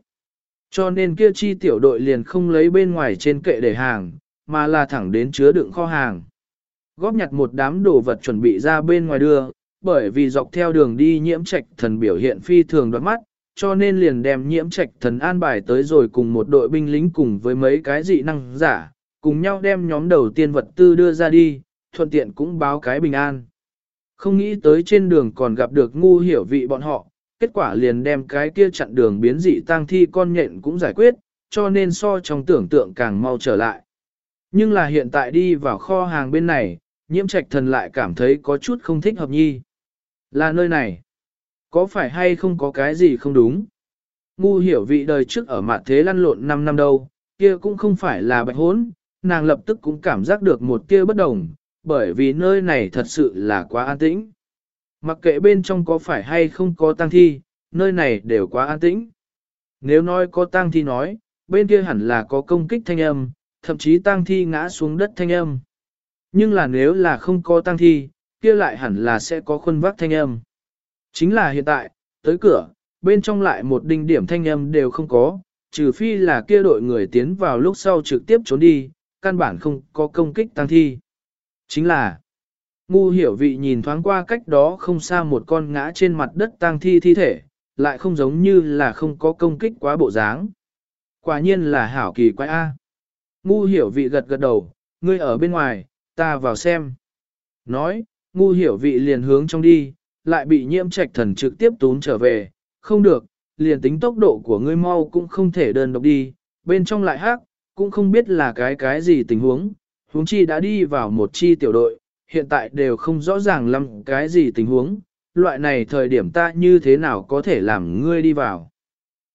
Cho nên kia chi tiểu đội liền không lấy bên ngoài trên kệ để hàng, mà là thẳng đến chứa đựng kho hàng. Góp nhặt một đám đồ vật chuẩn bị ra bên ngoài đưa, bởi vì dọc theo đường đi nhiễm trạch thần biểu hiện phi thường đoạt mắt, cho nên liền đem nhiễm trạch thần an bài tới rồi cùng một đội binh lính cùng với mấy cái dị năng giả, cùng nhau đem nhóm đầu tiên vật tư đưa ra đi, thuận tiện cũng báo cái bình an. Không nghĩ tới trên đường còn gặp được ngu hiểu vị bọn họ, kết quả liền đem cái kia chặn đường biến dị tang thi con nhện cũng giải quyết, cho nên so trong tưởng tượng càng mau trở lại. Nhưng là hiện tại đi vào kho hàng bên này, nhiễm trạch thần lại cảm thấy có chút không thích hợp nhi. Là nơi này. Có phải hay không có cái gì không đúng? Ngu hiểu vị đời trước ở mặt thế lăn lộn 5 năm đâu, kia cũng không phải là bạch hốn, nàng lập tức cũng cảm giác được một kia bất đồng, bởi vì nơi này thật sự là quá an tĩnh. Mặc kệ bên trong có phải hay không có tang thi, nơi này đều quá an tĩnh. Nếu nói có tang thi nói, bên kia hẳn là có công kích thanh âm, thậm chí tang thi ngã xuống đất thanh âm. Nhưng là nếu là không có tang thi, kia lại hẳn là sẽ có khuôn vác thanh âm. Chính là hiện tại, tới cửa, bên trong lại một đinh điểm thanh âm đều không có, trừ phi là kia đội người tiến vào lúc sau trực tiếp trốn đi, căn bản không có công kích tăng thi. Chính là, ngu hiểu vị nhìn thoáng qua cách đó không xa một con ngã trên mặt đất tang thi thi thể, lại không giống như là không có công kích quá bộ dáng. Quả nhiên là hảo kỳ quái A. Ngu hiểu vị gật gật đầu, ngươi ở bên ngoài, ta vào xem. Nói, ngu hiểu vị liền hướng trong đi, lại bị nhiễm trạch thần trực tiếp tún trở về, không được, liền tính tốc độ của ngươi mau cũng không thể đơn độc đi, bên trong lại hát, cũng không biết là cái cái gì tình huống, huống chi đã đi vào một chi tiểu đội, hiện tại đều không rõ ràng lắm cái gì tình huống, loại này thời điểm ta như thế nào có thể làm ngươi đi vào.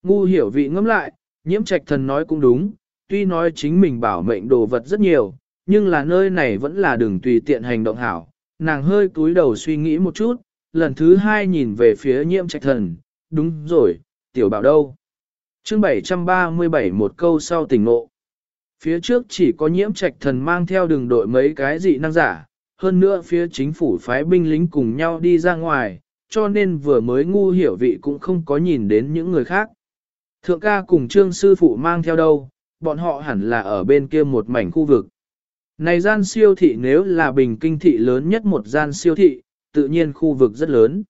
Ngu hiểu vị ngẫm lại, nhiễm trạch thần nói cũng đúng, tuy nói chính mình bảo mệnh đồ vật rất nhiều, nhưng là nơi này vẫn là đường tùy tiện hành động hảo. Nàng hơi cúi đầu suy nghĩ một chút, lần thứ hai nhìn về phía nhiễm trạch thần, đúng rồi, tiểu bảo đâu? chương 737 một câu sau tỉnh ngộ. Phía trước chỉ có nhiễm trạch thần mang theo đường đội mấy cái dị năng giả, hơn nữa phía chính phủ phái binh lính cùng nhau đi ra ngoài, cho nên vừa mới ngu hiểu vị cũng không có nhìn đến những người khác. Thượng ca cùng trương sư phụ mang theo đâu, bọn họ hẳn là ở bên kia một mảnh khu vực. Này gian siêu thị nếu là bình kinh thị lớn nhất một gian siêu thị, tự nhiên khu vực rất lớn.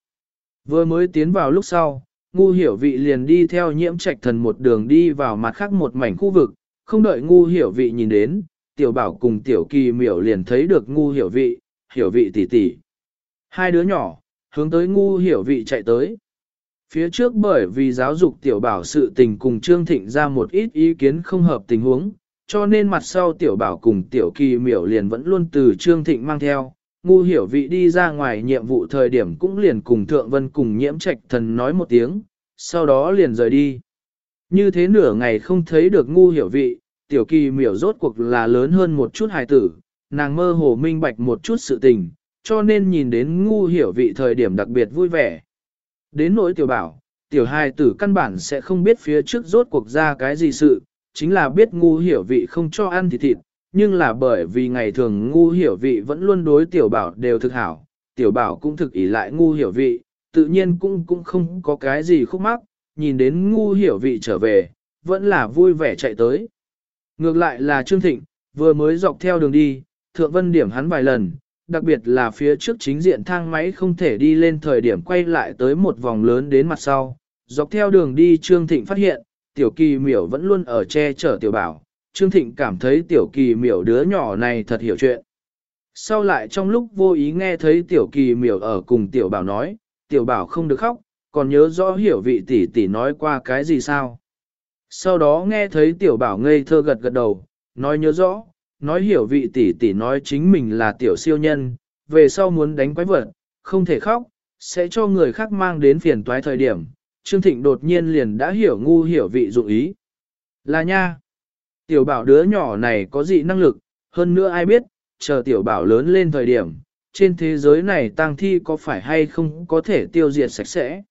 Vừa mới tiến vào lúc sau, ngu hiểu vị liền đi theo nhiễm trạch thần một đường đi vào mặt khác một mảnh khu vực, không đợi ngu hiểu vị nhìn đến, tiểu bảo cùng tiểu kỳ miểu liền thấy được ngu hiểu vị, hiểu vị tỷ tỷ. Hai đứa nhỏ, hướng tới ngu hiểu vị chạy tới. Phía trước bởi vì giáo dục tiểu bảo sự tình cùng Trương Thịnh ra một ít ý kiến không hợp tình huống, cho nên mặt sau tiểu bảo cùng tiểu kỳ miểu liền vẫn luôn từ Trương Thịnh mang theo. Ngu hiểu vị đi ra ngoài nhiệm vụ thời điểm cũng liền cùng Thượng Vân cùng nhiễm trạch thần nói một tiếng, sau đó liền rời đi. Như thế nửa ngày không thấy được ngu hiểu vị, tiểu kỳ miểu rốt cuộc là lớn hơn một chút hài tử, nàng mơ hồ minh bạch một chút sự tình, cho nên nhìn đến ngu hiểu vị thời điểm đặc biệt vui vẻ. Đến nỗi tiểu bảo, tiểu hài tử căn bản sẽ không biết phía trước rốt cuộc ra cái gì sự, chính là biết ngu hiểu vị không cho ăn thịt thịt, nhưng là bởi vì ngày thường ngu hiểu vị vẫn luôn đối tiểu bảo đều thực hảo, tiểu bảo cũng thực ý lại ngu hiểu vị, tự nhiên cũng cũng không có cái gì khúc mắc, nhìn đến ngu hiểu vị trở về, vẫn là vui vẻ chạy tới. Ngược lại là Trương Thịnh, vừa mới dọc theo đường đi, thượng vân điểm hắn vài lần, đặc biệt là phía trước chính diện thang máy không thể đi lên thời điểm quay lại tới một vòng lớn đến mặt sau. Dọc theo đường đi Trương Thịnh phát hiện, tiểu kỳ miểu vẫn luôn ở che chở tiểu bảo. Trương Thịnh cảm thấy tiểu kỳ miểu đứa nhỏ này thật hiểu chuyện. Sau lại trong lúc vô ý nghe thấy tiểu kỳ miểu ở cùng tiểu bảo nói, tiểu bảo không được khóc, còn nhớ rõ hiểu vị tỷ tỷ nói qua cái gì sao. Sau đó nghe thấy tiểu bảo ngây thơ gật gật đầu, nói nhớ rõ, nói hiểu vị tỷ tỷ nói chính mình là tiểu siêu nhân, về sau muốn đánh quái vật, không thể khóc, sẽ cho người khác mang đến phiền toái thời điểm. Trương Thịnh đột nhiên liền đã hiểu ngu hiểu vị dụng ý. Là nha. Tiểu bảo đứa nhỏ này có dị năng lực, hơn nữa ai biết, chờ tiểu bảo lớn lên thời điểm, trên thế giới này tang thi có phải hay không có thể tiêu diệt sạch sẽ.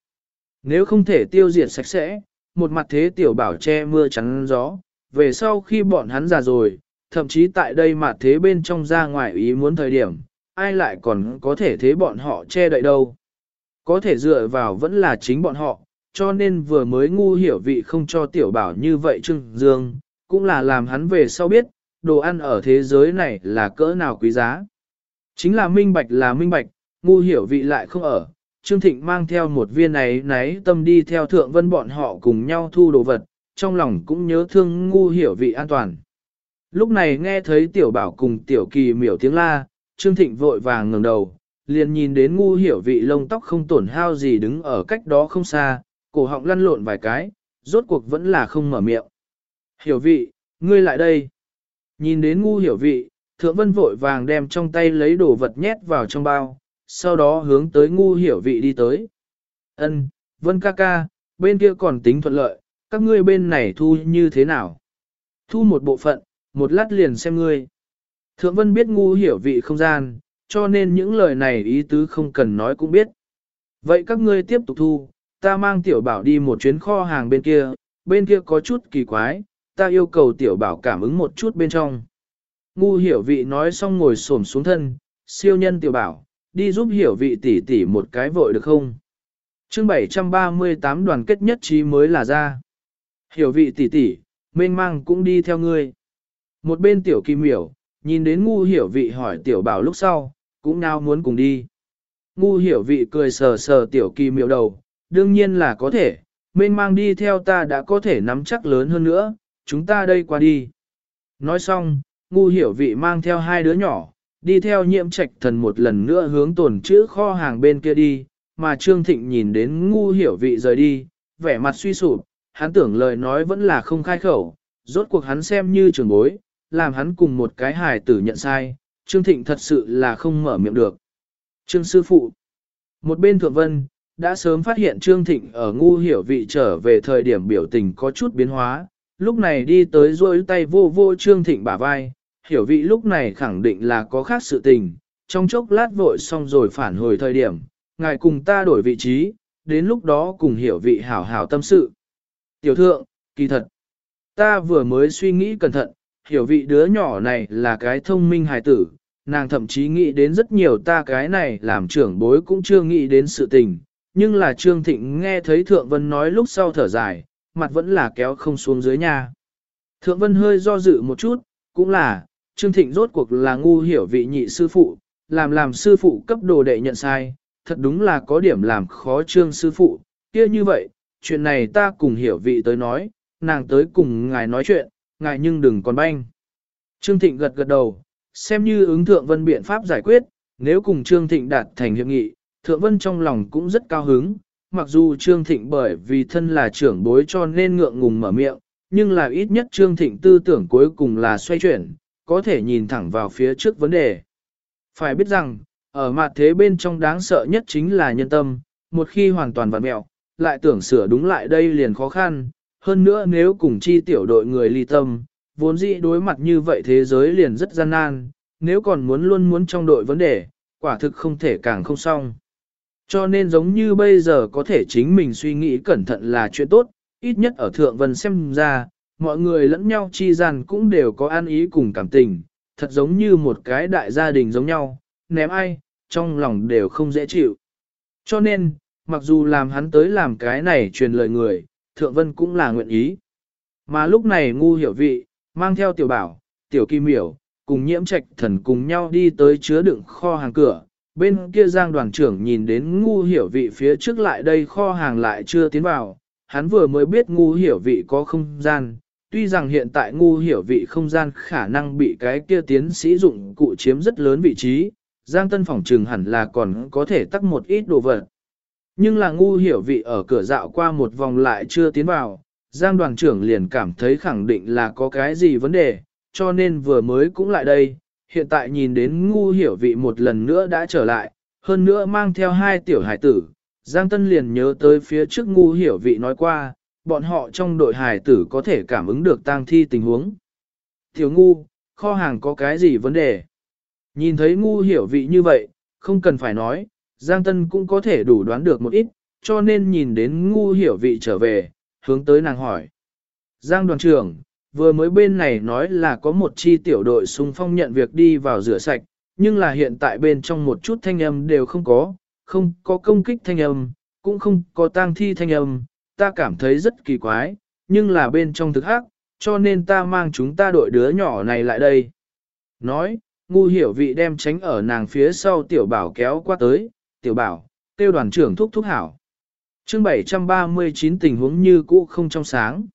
Nếu không thể tiêu diệt sạch sẽ, một mặt thế tiểu bảo che mưa chắn gió, về sau khi bọn hắn già rồi, thậm chí tại đây mặt thế bên trong ra ngoài ý muốn thời điểm, ai lại còn có thể thế bọn họ che đậy đâu. Có thể dựa vào vẫn là chính bọn họ, cho nên vừa mới ngu hiểu vị không cho tiểu bảo như vậy Trương Dương, cũng là làm hắn về sau biết, đồ ăn ở thế giới này là cỡ nào quý giá. Chính là minh bạch là minh bạch, ngu hiểu vị lại không ở, Trương Thịnh mang theo một viên này náy tâm đi theo thượng vân bọn họ cùng nhau thu đồ vật, trong lòng cũng nhớ thương ngu hiểu vị an toàn. Lúc này nghe thấy tiểu bảo cùng tiểu kỳ miểu tiếng la, Trương Thịnh vội vàng ngẩng đầu, liền nhìn đến ngu hiểu vị lông tóc không tổn hao gì đứng ở cách đó không xa, cổ họng lăn lộn vài cái, rốt cuộc vẫn là không mở miệng. Hiểu vị, ngươi lại đây. Nhìn đến ngu hiểu vị, thượng vân vội vàng đem trong tay lấy đồ vật nhét vào trong bao, sau đó hướng tới ngu hiểu vị đi tới. Ân, vân ca ca, bên kia còn tính thuận lợi, các ngươi bên này thu như thế nào? Thu một bộ phận, một lát liền xem ngươi. Thượng vân biết ngu hiểu vị không gian, cho nên những lời này ý tứ không cần nói cũng biết. Vậy các ngươi tiếp tục thu, ta mang tiểu bảo đi một chuyến kho hàng bên kia, bên kia có chút kỳ quái, ta yêu cầu tiểu bảo cảm ứng một chút bên trong. Ngu hiểu vị nói xong ngồi xổm xuống thân, siêu nhân tiểu bảo, đi giúp hiểu vị tỷ tỷ một cái vội được không? chương 738 đoàn kết nhất trí mới là ra. Hiểu vị tỷ tỷ, mênh mang cũng đi theo ngươi. Một bên tiểu kim miểu, nhìn đến ngu hiểu vị hỏi tiểu bảo lúc sau, cũng nào muốn cùng đi. Ngu hiểu vị cười sờ sờ tiểu kỳ miểu đầu, đương nhiên là có thể, mênh mang đi theo ta đã có thể nắm chắc lớn hơn nữa, chúng ta đây qua đi. Nói xong, ngu hiểu vị mang theo hai đứa nhỏ, đi theo nhiễm trạch thần một lần nữa hướng tồn chữ kho hàng bên kia đi, mà Trương Thịnh nhìn đến ngu hiểu vị rời đi, vẻ mặt suy sụp, hắn tưởng lời nói vẫn là không khai khẩu, rốt cuộc hắn xem như trường bối, làm hắn cùng một cái hài tử nhận sai, Trương Thịnh thật sự là không mở miệng được. Trương Sư Phụ Một bên Thượng Vân, đã sớm phát hiện Trương Thịnh ở ngu hiểu vị trở về thời điểm biểu tình có chút biến hóa, lúc này đi tới rôi tay vô vô Trương Thịnh bả vai, hiểu vị lúc này khẳng định là có khác sự tình, trong chốc lát vội xong rồi phản hồi thời điểm, ngài cùng ta đổi vị trí, đến lúc đó cùng hiểu vị hảo hảo tâm sự. Tiểu thượng, kỳ thật, ta vừa mới suy nghĩ cẩn thận, hiểu vị đứa nhỏ này là cái thông minh hài tử, nàng thậm chí nghĩ đến rất nhiều ta cái này làm trưởng bối cũng chưa nghĩ đến sự tình, nhưng là Trương Thịnh nghe thấy Thượng Vân nói lúc sau thở dài, mặt vẫn là kéo không xuống dưới nhà. Thượng Vân hơi do dự một chút, cũng là, Trương Thịnh rốt cuộc là ngu hiểu vị nhị sư phụ, làm làm sư phụ cấp đồ đệ nhận sai, thật đúng là có điểm làm khó Trương sư phụ, kia như vậy, chuyện này ta cùng hiểu vị tới nói, nàng tới cùng ngài nói chuyện, ngài nhưng đừng còn banh. Trương Thịnh gật gật đầu, xem như ứng Thượng Vân biện pháp giải quyết, nếu cùng Trương Thịnh đạt thành hiệp nghị, Thượng Vân trong lòng cũng rất cao hứng, mặc dù Trương Thịnh bởi vì thân là trưởng bối cho nên ngượng ngùng mở miệng, nhưng là ít nhất Trương Thịnh tư tưởng cuối cùng là xoay chuyển, có thể nhìn thẳng vào phía trước vấn đề. Phải biết rằng, ở mặt thế bên trong đáng sợ nhất chính là nhân tâm, một khi hoàn toàn vặn mẹo, lại tưởng sửa đúng lại đây liền khó khăn, hơn nữa nếu cùng chi tiểu đội người ly tâm, vốn dĩ đối mặt như vậy thế giới liền rất gian nan, nếu còn muốn luôn muốn trong đội vấn đề, quả thực không thể càng không xong. Cho nên giống như bây giờ có thể chính mình suy nghĩ cẩn thận là chuyện tốt, ít nhất ở Thượng Vân xem ra, mọi người lẫn nhau chi gian cũng đều có an ý cùng cảm tình, thật giống như một cái đại gia đình giống nhau, ném ai, trong lòng đều không dễ chịu. Cho nên, mặc dù làm hắn tới làm cái này truyền lời người, Thượng Vân cũng là nguyện ý. Mà lúc này ngu hiểu vị, mang theo tiểu bảo, tiểu kim miểu, cùng nhiễm trạch thần cùng nhau đi tới chứa đựng kho hàng cửa. Bên kia giang đoàn trưởng nhìn đến ngu hiểu vị phía trước lại đây kho hàng lại chưa tiến vào, hắn vừa mới biết ngu hiểu vị có không gian, tuy rằng hiện tại ngu hiểu vị không gian khả năng bị cái kia tiến sĩ dụng cụ chiếm rất lớn vị trí, Giang Tân phòng trừng hẳn là còn có thể tắc một ít đồ vật. Nhưng là ngu hiểu vị ở cửa dạo qua một vòng lại chưa tiến vào, Giang đoàn trưởng liền cảm thấy khẳng định là có cái gì vấn đề, cho nên vừa mới cũng lại đây, hiện tại nhìn đến ngu hiểu vị một lần nữa đã trở lại, hơn nữa mang theo hai tiểu hải tử. Giang Tân liền nhớ tới phía trước ngu hiểu vị nói qua, bọn họ trong đội hài tử có thể cảm ứng được tang thi tình huống. Tiểu ngu, kho hàng có cái gì vấn đề? Nhìn thấy ngu hiểu vị như vậy, không cần phải nói, Giang Tân cũng có thể đủ đoán được một ít, cho nên nhìn đến ngu hiểu vị trở về, hướng tới nàng hỏi. Giang đoàn trưởng, vừa mới bên này nói là có một chi tiểu đội xung phong nhận việc đi vào rửa sạch, nhưng là hiện tại bên trong một chút thanh âm đều không có, không có công kích thanh âm, cũng không có tang thi thanh âm, ta cảm thấy rất kỳ quái, nhưng là bên trong thực hắc, cho nên ta mang chúng ta đội đứa nhỏ này lại đây. Nói, ngu hiểu vị đem tránh ở nàng phía sau tiểu bảo kéo qua tới, tiểu bảo, tiêu đoàn trưởng thúc thúc hảo. chương 739 tình huống như cũ không trong sáng.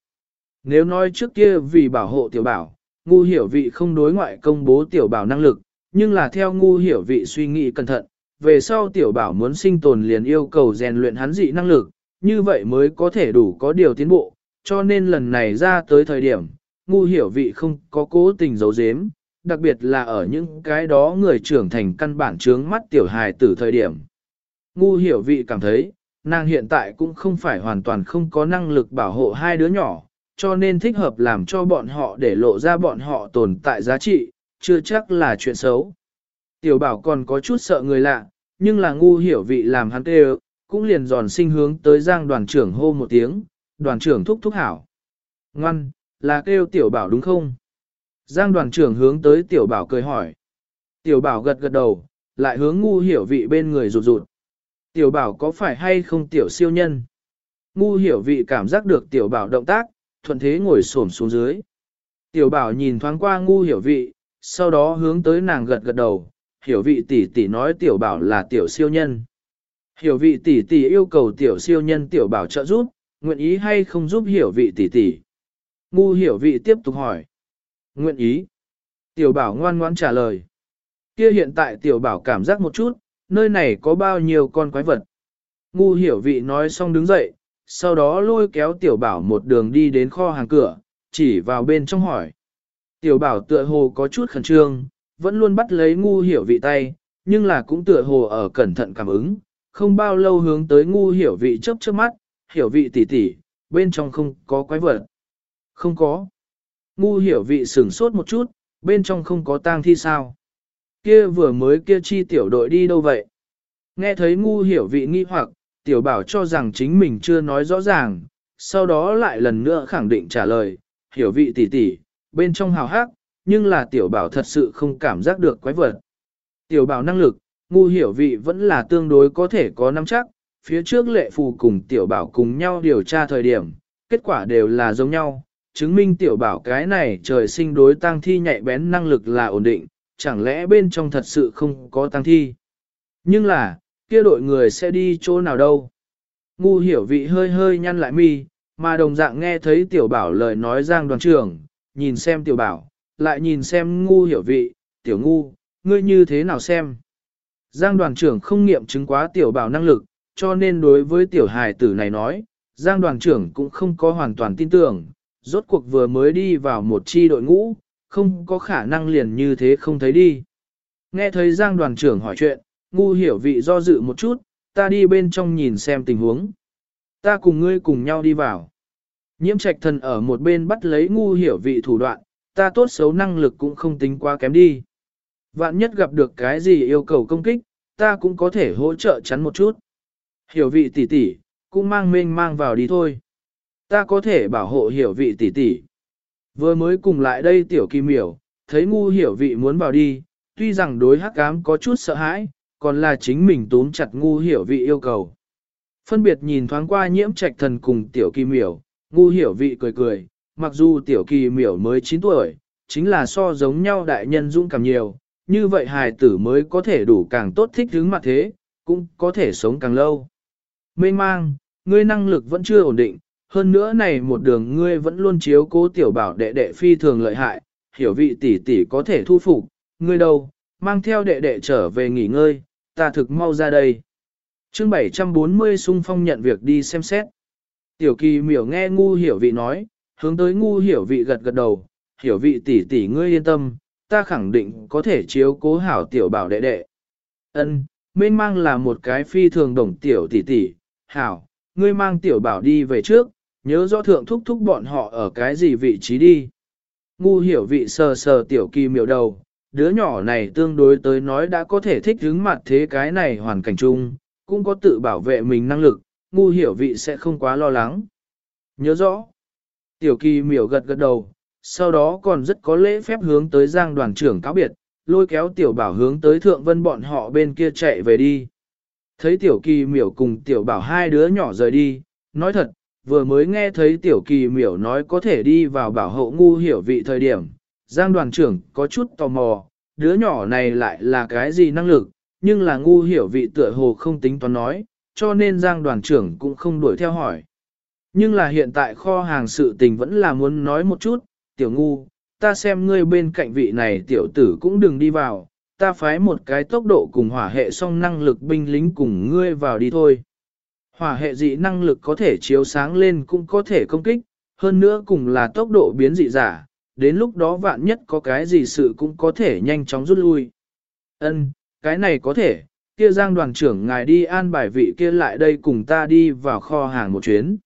Nếu nói trước kia vì bảo hộ tiểu bảo, ngu hiểu vị không đối ngoại công bố tiểu bảo năng lực, nhưng là theo ngu hiểu vị suy nghĩ cẩn thận, về sau tiểu bảo muốn sinh tồn liền yêu cầu rèn luyện hắn dị năng lực, như vậy mới có thể đủ có điều tiến bộ, cho nên lần này ra tới thời điểm, ngu hiểu vị không có cố tình giấu giếm, đặc biệt là ở những cái đó người trưởng thành căn bản trướng mắt tiểu hài từ thời điểm. Ngu hiểu vị cảm thấy, nàng hiện tại cũng không phải hoàn toàn không có năng lực bảo hộ hai đứa nhỏ, cho nên thích hợp làm cho bọn họ để lộ ra bọn họ tồn tại giá trị, chưa chắc là chuyện xấu. Tiểu bảo còn có chút sợ người lạ, nhưng là ngu hiểu vị làm hắn tê cũng liền giòn sinh hướng tới giang đoàn trưởng hô một tiếng, đoàn trưởng thúc thúc hảo. Ngoan, là kêu tiểu bảo đúng không? Giang đoàn trưởng hướng tới tiểu bảo cười hỏi. Tiểu bảo gật gật đầu, lại hướng ngu hiểu vị bên người rụt rụt. Tiểu bảo có phải hay không tiểu siêu nhân? Ngu hiểu vị cảm giác được tiểu bảo động tác, thuận thế ngồi xổm xuống dưới. Tiểu bảo nhìn thoáng qua ngu hiểu vị, sau đó hướng tới nàng gật gật đầu, hiểu vị tỷ tỷ nói tiểu bảo là tiểu siêu nhân. Hiểu vị tỷ tỷ yêu cầu tiểu siêu nhân tiểu bảo trợ giúp, nguyện ý hay không giúp hiểu vị tỷ tỷ. Ngu hiểu vị tiếp tục hỏi. Nguyện ý. Tiểu bảo ngoan ngoãn trả lời. Kia hiện tại tiểu bảo cảm giác một chút, nơi này có bao nhiêu con quái vật. Ngu hiểu vị nói xong đứng dậy, sau đó lôi kéo tiểu bảo một đường đi đến kho hàng cửa, chỉ vào bên trong hỏi. Tiểu bảo tựa hồ có chút khẩn trương, vẫn luôn bắt lấy ngu hiểu vị tay, nhưng là cũng tựa hồ ở cẩn thận cảm ứng, không bao lâu hướng tới ngu hiểu vị chớp chớp mắt, hiểu vị tỉ tỉ, bên trong không có quái vật. Không có. Ngu hiểu vị sửng sốt một chút, bên trong không có tang thi sao. Kia vừa mới kia chi tiểu đội đi đâu vậy? Nghe thấy ngu hiểu vị nghi hoặc, tiểu bảo cho rằng chính mình chưa nói rõ ràng, sau đó lại lần nữa khẳng định trả lời, hiểu vị tỉ tỉ, bên trong hào hắc, nhưng là tiểu bảo thật sự không cảm giác được quái vật. Tiểu bảo năng lực, ngu hiểu vị vẫn là tương đối có thể có nắm chắc, phía trước lệ phù cùng tiểu bảo cùng nhau điều tra thời điểm, kết quả đều là giống nhau, chứng minh tiểu bảo cái này trời sinh đối tăng thi nhạy bén năng lực là ổn định, chẳng lẽ bên trong thật sự không có tăng thi. Nhưng là, kia đội người sẽ đi chỗ nào đâu. Ngu hiểu vị hơi hơi nhăn lại mi, mà đồng dạng nghe thấy tiểu bảo lời nói giang đoàn trưởng, nhìn xem tiểu bảo, lại nhìn xem ngu hiểu vị, tiểu ngu, ngươi như thế nào xem. Giang đoàn trưởng không nghiệm chứng quá tiểu bảo năng lực, cho nên đối với tiểu hài tử này nói, Giang đoàn trưởng cũng không có hoàn toàn tin tưởng, rốt cuộc vừa mới đi vào một chi đội ngũ, không có khả năng liền như thế không thấy đi. Nghe thấy Giang đoàn trưởng hỏi chuyện, ngu hiểu vị do dự một chút, ta đi bên trong nhìn xem tình huống. Ta cùng ngươi cùng nhau đi vào. Nhiễm trạch thần ở một bên bắt lấy ngu hiểu vị thủ đoạn, ta tốt xấu năng lực cũng không tính quá kém đi. Vạn nhất gặp được cái gì yêu cầu công kích, ta cũng có thể hỗ trợ chắn một chút. Hiểu vị tỷ tỷ, cũng mang mênh mang vào đi thôi. Ta có thể bảo hộ hiểu vị tỷ tỷ. Vừa mới cùng lại đây tiểu kim miểu, thấy ngu hiểu vị muốn vào đi, tuy rằng đối hắc cám có chút sợ hãi, còn là chính mình túm chặt ngu hiểu vị yêu cầu. Phân biệt nhìn thoáng qua nhiễm trạch thần cùng tiểu kỳ miểu, ngu hiểu vị cười cười, mặc dù tiểu kỳ miểu mới 9 tuổi, chính là so giống nhau đại nhân dũng cảm nhiều, như vậy hài tử mới có thể đủ càng tốt thích hướng mặt thế, cũng có thể sống càng lâu. Mênh mang, ngươi năng lực vẫn chưa ổn định, hơn nữa này một đường ngươi vẫn luôn chiếu cố tiểu bảo đệ đệ phi thường lợi hại, hiểu vị tỷ tỷ có thể thu phục, ngươi đâu, mang theo đệ đệ trở về nghỉ ngơi, ta thực mau ra đây. chương 740 sung phong nhận việc đi xem xét. Tiểu kỳ miểu nghe ngu hiểu vị nói, hướng tới ngu hiểu vị gật gật đầu, hiểu vị tỷ tỷ ngươi yên tâm, ta khẳng định có thể chiếu cố hảo tiểu bảo đệ đệ. Ân, mênh mang là một cái phi thường đồng tiểu tỷ tỷ, hảo, ngươi mang tiểu bảo đi về trước, nhớ rõ thượng thúc thúc bọn họ ở cái gì vị trí đi. Ngu hiểu vị sờ sờ tiểu kỳ miểu đầu, đứa nhỏ này tương đối tới nói đã có thể thích hứng mặt thế cái này hoàn cảnh chung, cũng có tự bảo vệ mình năng lực, ngu hiểu vị sẽ không quá lo lắng. Nhớ rõ, tiểu kỳ miểu gật gật đầu, sau đó còn rất có lễ phép hướng tới giang đoàn trưởng cáo biệt, lôi kéo tiểu bảo hướng tới thượng vân bọn họ bên kia chạy về đi. Thấy tiểu kỳ miểu cùng tiểu bảo hai đứa nhỏ rời đi, nói thật, vừa mới nghe thấy tiểu kỳ miểu nói có thể đi vào bảo hộ ngu hiểu vị thời điểm, giang đoàn trưởng có chút tò mò, đứa nhỏ này lại là cái gì năng lực, nhưng là ngu hiểu vị tựa hồ không tính toán nói, cho nên giang đoàn trưởng cũng không đuổi theo hỏi. Nhưng là hiện tại kho hàng sự tình vẫn là muốn nói một chút, tiểu ngu, ta xem ngươi bên cạnh vị này tiểu tử cũng đừng đi vào, ta phái một cái tốc độ cùng hỏa hệ song năng lực binh lính cùng ngươi vào đi thôi. Hỏa hệ dị năng lực có thể chiếu sáng lên cũng có thể công kích, hơn nữa cùng là tốc độ biến dị giả, đến lúc đó vạn nhất có cái gì sự cũng có thể nhanh chóng rút lui. Ân, cái này có thể, kia giang đoàn trưởng ngài đi an bài vị kia lại đây cùng ta đi vào kho hàng một chuyến.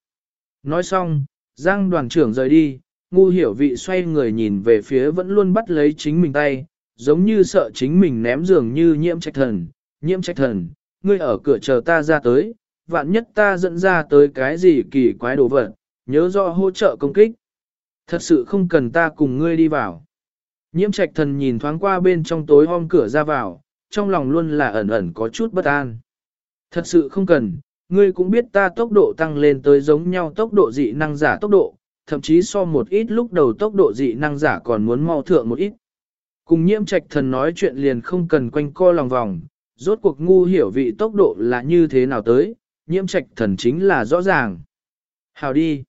Nói xong, giang đoàn trưởng rời đi, ngu hiểu vị xoay người nhìn về phía vẫn luôn bắt lấy chính mình tay, giống như sợ chính mình ném giường như nhiễm trạch thần, nhiễm trạch thần, ngươi ở cửa chờ ta ra tới, vạn nhất ta dẫn ra tới cái gì kỳ quái đồ vật, nhớ do hỗ trợ công kích. Thật sự không cần ta cùng ngươi đi vào. Nhiễm trạch thần nhìn thoáng qua bên trong tối om cửa ra vào, trong lòng luôn là ẩn ẩn có chút bất an. Thật sự không cần, ngươi cũng biết ta tốc độ tăng lên tới giống nhau tốc độ dị năng giả tốc độ, thậm chí so một ít lúc đầu tốc độ dị năng giả còn muốn mau thượng một ít. Cùng nhiễm trạch thần nói chuyện liền không cần quanh co lòng vòng, rốt cuộc ngu hiểu vị tốc độ là như thế nào tới, nhiễm trạch thần chính là rõ ràng. Hào đi.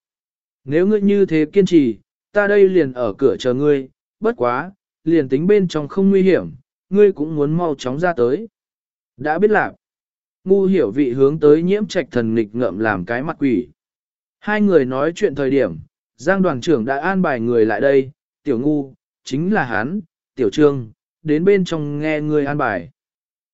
Nếu ngươi như thế kiên trì, ta đây liền ở cửa chờ ngươi, bất quá, liền tính bên trong không nguy hiểm, ngươi cũng muốn mau chóng ra tới. Đã biết lạc. Ngu hiểu vị hướng tới nhiễm trạch thần nghịch ngợm làm cái mặt quỷ. Hai người nói chuyện thời điểm, Giang đoàn trưởng đã an bài người lại đây, tiểu ngu, chính là hắn, tiểu trương, đến bên trong nghe người an bài.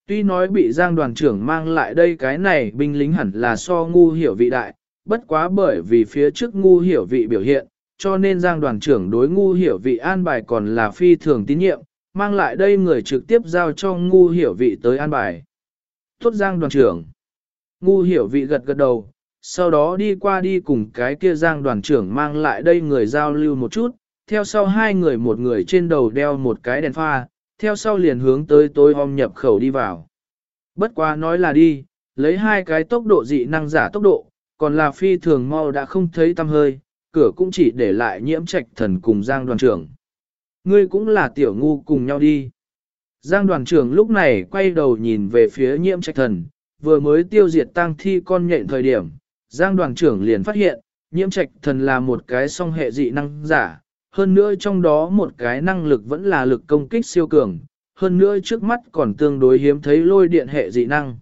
Tuy nói bị Giang đoàn trưởng mang lại đây cái này binh lính hẳn là so ngu hiểu vị đại, bất quá bởi vì phía trước ngu hiểu vị biểu hiện, cho nên Giang đoàn trưởng đối ngu hiểu vị an bài còn là phi thường tín nhiệm, mang lại đây người trực tiếp giao cho ngu hiểu vị tới an bài. Tốt Giang đoàn trưởng. Ngu hiểu vị gật gật đầu, sau đó đi qua đi cùng cái kia Giang đoàn trưởng mang lại đây người giao lưu một chút, theo sau hai người một người trên đầu đeo một cái đèn pha, theo sau liền hướng tới tôi om nhập khẩu đi vào. Bất quá nói là đi, lấy hai cái tốc độ dị năng giả tốc độ, còn là phi thường mau đã không thấy tâm hơi, cửa cũng chỉ để lại nhiễm trạch thần cùng Giang đoàn trưởng. Ngươi cũng là tiểu ngu cùng nhau đi. Giang đoàn trưởng lúc này quay đầu nhìn về phía nhiễm trạch thần, vừa mới tiêu diệt tang thi con nhện thời điểm, Giang đoàn trưởng liền phát hiện, nhiễm trạch thần là một cái song hệ dị năng giả, hơn nữa trong đó một cái năng lực vẫn là lực công kích siêu cường, hơn nữa trước mắt còn tương đối hiếm thấy lôi điện hệ dị năng.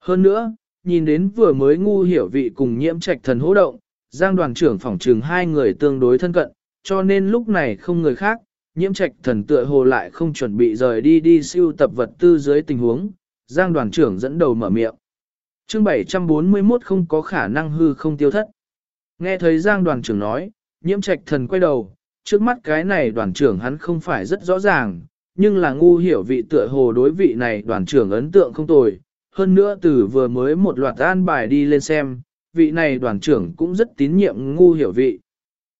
Hơn nữa, nhìn đến vừa mới ngu hiểu vị cùng nhiễm trạch thần hỗ động, Giang đoàn trưởng phỏng trừng hai người tương đối thân cận, cho nên lúc này không người khác, nhiễm trạch thần tựa hồ lại không chuẩn bị rời đi đi siêu tập vật tư dưới tình huống, Giang đoàn trưởng dẫn đầu mở miệng. Chương 741 không có khả năng hư không tiêu thất. Nghe thấy Giang đoàn trưởng nói, nhiễm trạch thần quay đầu, trước mắt cái này đoàn trưởng hắn không phải rất rõ ràng, nhưng là ngu hiểu vị tựa hồ đối vị này đoàn trưởng ấn tượng không tồi. Hơn nữa từ vừa mới một loạt an bài đi lên xem, vị này đoàn trưởng cũng rất tín nhiệm ngu hiểu vị.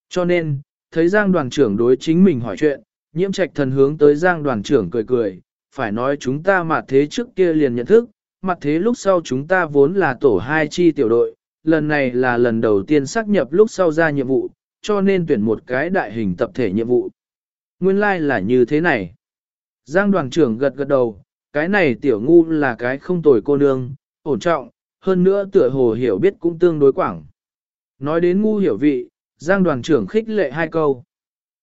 Cho nên, thấy Giang đoàn trưởng đối chính mình hỏi chuyện, nhiễm trạch thần hướng tới Giang đoàn trưởng cười cười, phải nói chúng ta mà thế trước kia liền nhận thức, mặt thế lúc sau chúng ta vốn là tổ hai chi tiểu đội, lần này là lần đầu tiên xác nhập lúc sau ra nhiệm vụ, cho nên tuyển một cái đại hình tập thể nhiệm vụ. Nguyên lai like là như thế này. Giang đoàn trưởng gật gật đầu, cái này tiểu ngu là cái không tồi cô nương, ổn trọng, hơn nữa tựa hồ hiểu biết cũng tương đối quảng. Nói đến ngu hiểu vị, Giang đoàn trưởng khích lệ hai câu.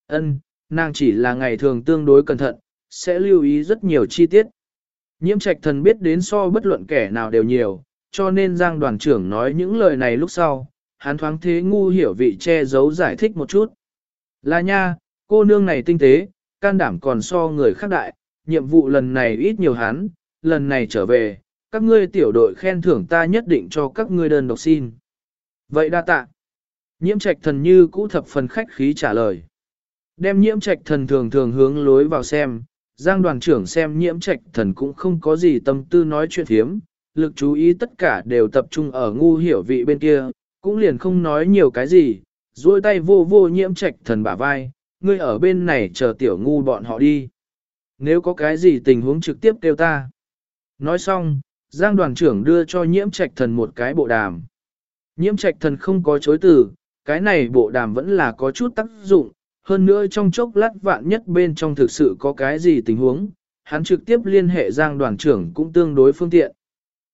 Ân, nàng chỉ là ngày thường tương đối cẩn thận, sẽ lưu ý rất nhiều chi tiết. Nhiễm trạch thần biết đến so bất luận kẻ nào đều nhiều, cho nên Giang đoàn trưởng nói những lời này lúc sau, hắn thoáng thế ngu hiểu vị che giấu giải thích một chút. Là nha, cô nương này tinh tế, can đảm còn so người khác đại, nhiệm vụ lần này ít nhiều hắn, lần này trở về, các ngươi tiểu đội khen thưởng ta nhất định cho các ngươi đơn độc xin. Vậy đa tạ. Nhiễm trạch thần như cũ thập phần khách khí trả lời. Đem nhiễm trạch thần thường thường hướng lối vào xem, Giang đoàn trưởng xem nhiễm trạch thần cũng không có gì tâm tư nói chuyện thiếm, lực chú ý tất cả đều tập trung ở ngu hiểu vị bên kia, cũng liền không nói nhiều cái gì, duỗi tay vô vô nhiễm trạch thần bả vai, ngươi ở bên này chờ tiểu ngu bọn họ đi. Nếu có cái gì tình huống trực tiếp kêu ta. Nói xong, Giang đoàn trưởng đưa cho nhiễm trạch thần một cái bộ đàm. Nhiễm trạch thần không có chối từ, cái này bộ đàm vẫn là có chút tác dụng, hơn nữa trong chốc lát vạn nhất bên trong thực sự có cái gì tình huống, hắn trực tiếp liên hệ Giang đoàn trưởng cũng tương đối phương tiện.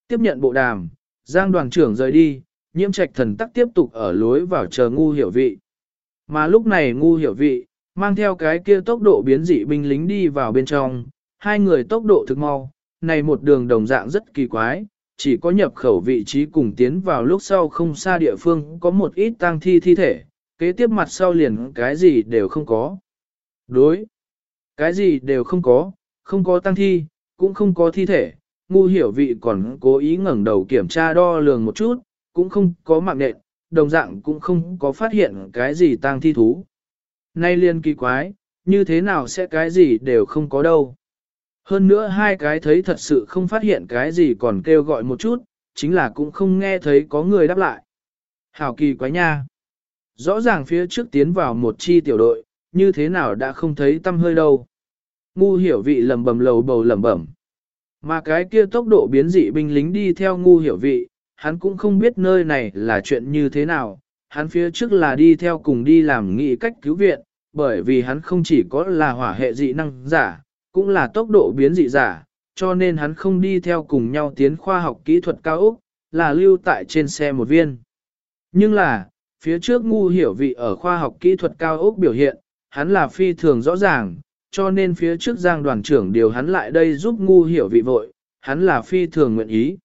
Tiếp nhận bộ đàm, Giang đoàn trưởng rời đi, nhiễm trạch thần tắc tiếp tục ở lối vào chờ ngu hiểu vị. Mà lúc này ngu hiểu vị, mang theo cái kia tốc độ biến dị binh lính đi vào bên trong, hai người tốc độ thực mau, này một đường đồng dạng rất kỳ quái, chỉ có nhập khẩu vị trí cùng tiến vào lúc sau không xa địa phương có một ít tang thi thi thể, kế tiếp mặt sau liền cái gì đều không có. Đối, cái gì đều không có, không có tang thi, cũng không có thi thể, ngu hiểu vị còn cố ý ngẩng đầu kiểm tra đo lường một chút, cũng không có mạng nện, đồng dạng cũng không có phát hiện cái gì tang thi thú. Nay liên kỳ quái, như thế nào sẽ cái gì đều không có đâu. Hơn nữa hai cái thấy thật sự không phát hiện cái gì còn kêu gọi một chút, chính là cũng không nghe thấy có người đáp lại. Hảo kỳ quái nha. Rõ ràng phía trước tiến vào một chi tiểu đội, như thế nào đã không thấy tâm hơi đâu. Ngu hiểu vị lầm bầm lầu bầu lầm bẩm. Mà cái kia tốc độ biến dị binh lính đi theo ngu hiểu vị, hắn cũng không biết nơi này là chuyện như thế nào, hắn phía trước là đi theo cùng đi làm nghị cách cứu viện, bởi vì hắn không chỉ có là hỏa hệ dị năng giả, cũng là tốc độ biến dị giả, cho nên hắn không đi theo cùng nhau tiến khoa học kỹ thuật cao Úc, là lưu tại trên xe một viên. Nhưng là, phía trước ngu hiểu vị ở khoa học kỹ thuật cao Úc biểu hiện, hắn là phi thường rõ ràng, cho nên phía trước giang đoàn trưởng điều hắn lại đây giúp ngu hiểu vị vội, hắn là phi thường nguyện ý.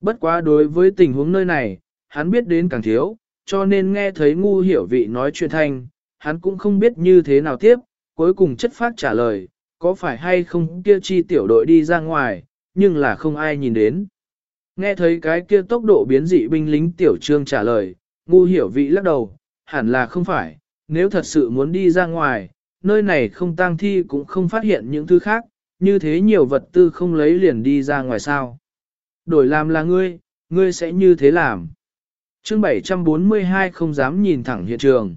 Bất quá đối với tình huống nơi này, hắn biết đến càng thiếu, cho nên nghe thấy ngu hiểu vị nói chuyện thanh, hắn cũng không biết như thế nào tiếp, cuối cùng chất phát trả lời, có phải hay không kia chi tiểu đội đi ra ngoài, nhưng là không ai nhìn đến. Nghe thấy cái kia tốc độ biến dị binh lính tiểu trương trả lời, ngu hiểu vị lắc đầu, hẳn là không phải, nếu thật sự muốn đi ra ngoài, nơi này không tang thi cũng không phát hiện những thứ khác, như thế nhiều vật tư không lấy liền đi ra ngoài sao. Đổi làm là ngươi, ngươi sẽ như thế làm. chương 742 không dám nhìn thẳng hiện trường.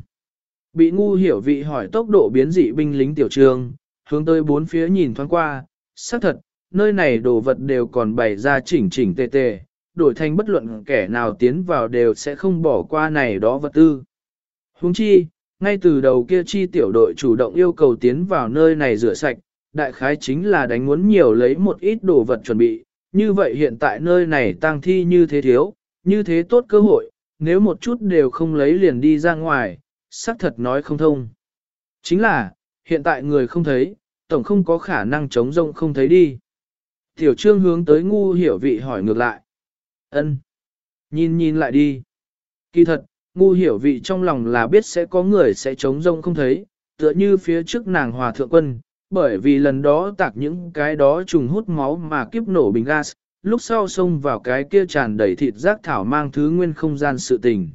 Bị ngu hiểu vị hỏi tốc độ biến dị binh lính tiểu trường, hướng tới bốn phía nhìn thoáng qua, xác thật, nơi này đồ vật đều còn bày ra chỉnh chỉnh tề tề, đổi thành bất luận kẻ nào tiến vào đều sẽ không bỏ qua này đó vật tư. Huống chi, ngay từ đầu kia chi tiểu đội chủ động yêu cầu tiến vào nơi này rửa sạch, đại khái chính là đánh muốn nhiều lấy một ít đồ vật chuẩn bị, như vậy hiện tại nơi này tang thi như thế thiếu, như thế tốt cơ hội, nếu một chút đều không lấy liền đi ra ngoài, xác thật nói không thông. Chính là, hiện tại người không thấy, tổng không có khả năng chống rông không thấy đi. Tiểu trương hướng tới ngu hiểu vị hỏi ngược lại ân Nhìn nhìn lại đi. Kỳ thật, ngu hiểu vị trong lòng là biết sẽ có người sẽ chống rông không thấy, tựa như phía trước nàng hòa thượng quân, bởi vì lần đó tạc những cái đó trùng hút máu mà kiếp nổ bình gas, lúc sau xông vào cái kia tràn đầy thịt rác thảo mang thứ nguyên không gian sự tình.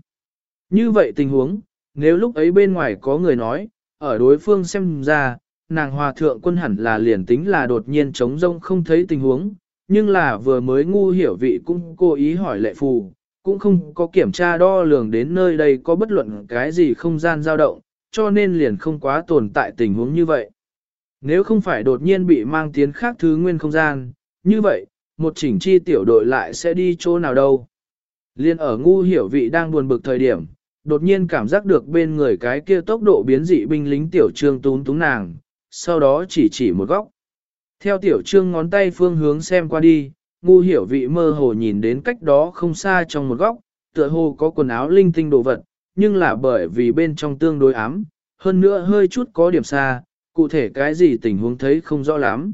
Như vậy tình huống, nếu lúc ấy bên ngoài có người nói, ở đối phương xem ra, nàng hòa thượng quân hẳn là liền tính là đột nhiên trống rông không thấy tình huống, nhưng là vừa mới ngu hiểu vị cũng cố ý hỏi lệ phù, cũng không có kiểm tra đo lường đến nơi đây có bất luận cái gì không gian dao động, cho nên liền không quá tồn tại tình huống như vậy. Nếu không phải đột nhiên bị mang tiến khác thứ nguyên không gian, như vậy, một chỉnh chi tiểu đội lại sẽ đi chỗ nào đâu. Liên ở ngu hiểu vị đang buồn bực thời điểm, đột nhiên cảm giác được bên người cái kia tốc độ biến dị binh lính tiểu trương tún túng nàng, sau đó chỉ chỉ một góc. Theo tiểu trương ngón tay phương hướng xem qua đi, ngu hiểu vị mơ hồ nhìn đến cách đó không xa trong một góc, tựa hồ có quần áo linh tinh đồ vật, nhưng là bởi vì bên trong tương đối ám, hơn nữa hơi chút có điểm xa, cụ thể cái gì tình huống thấy không rõ lắm.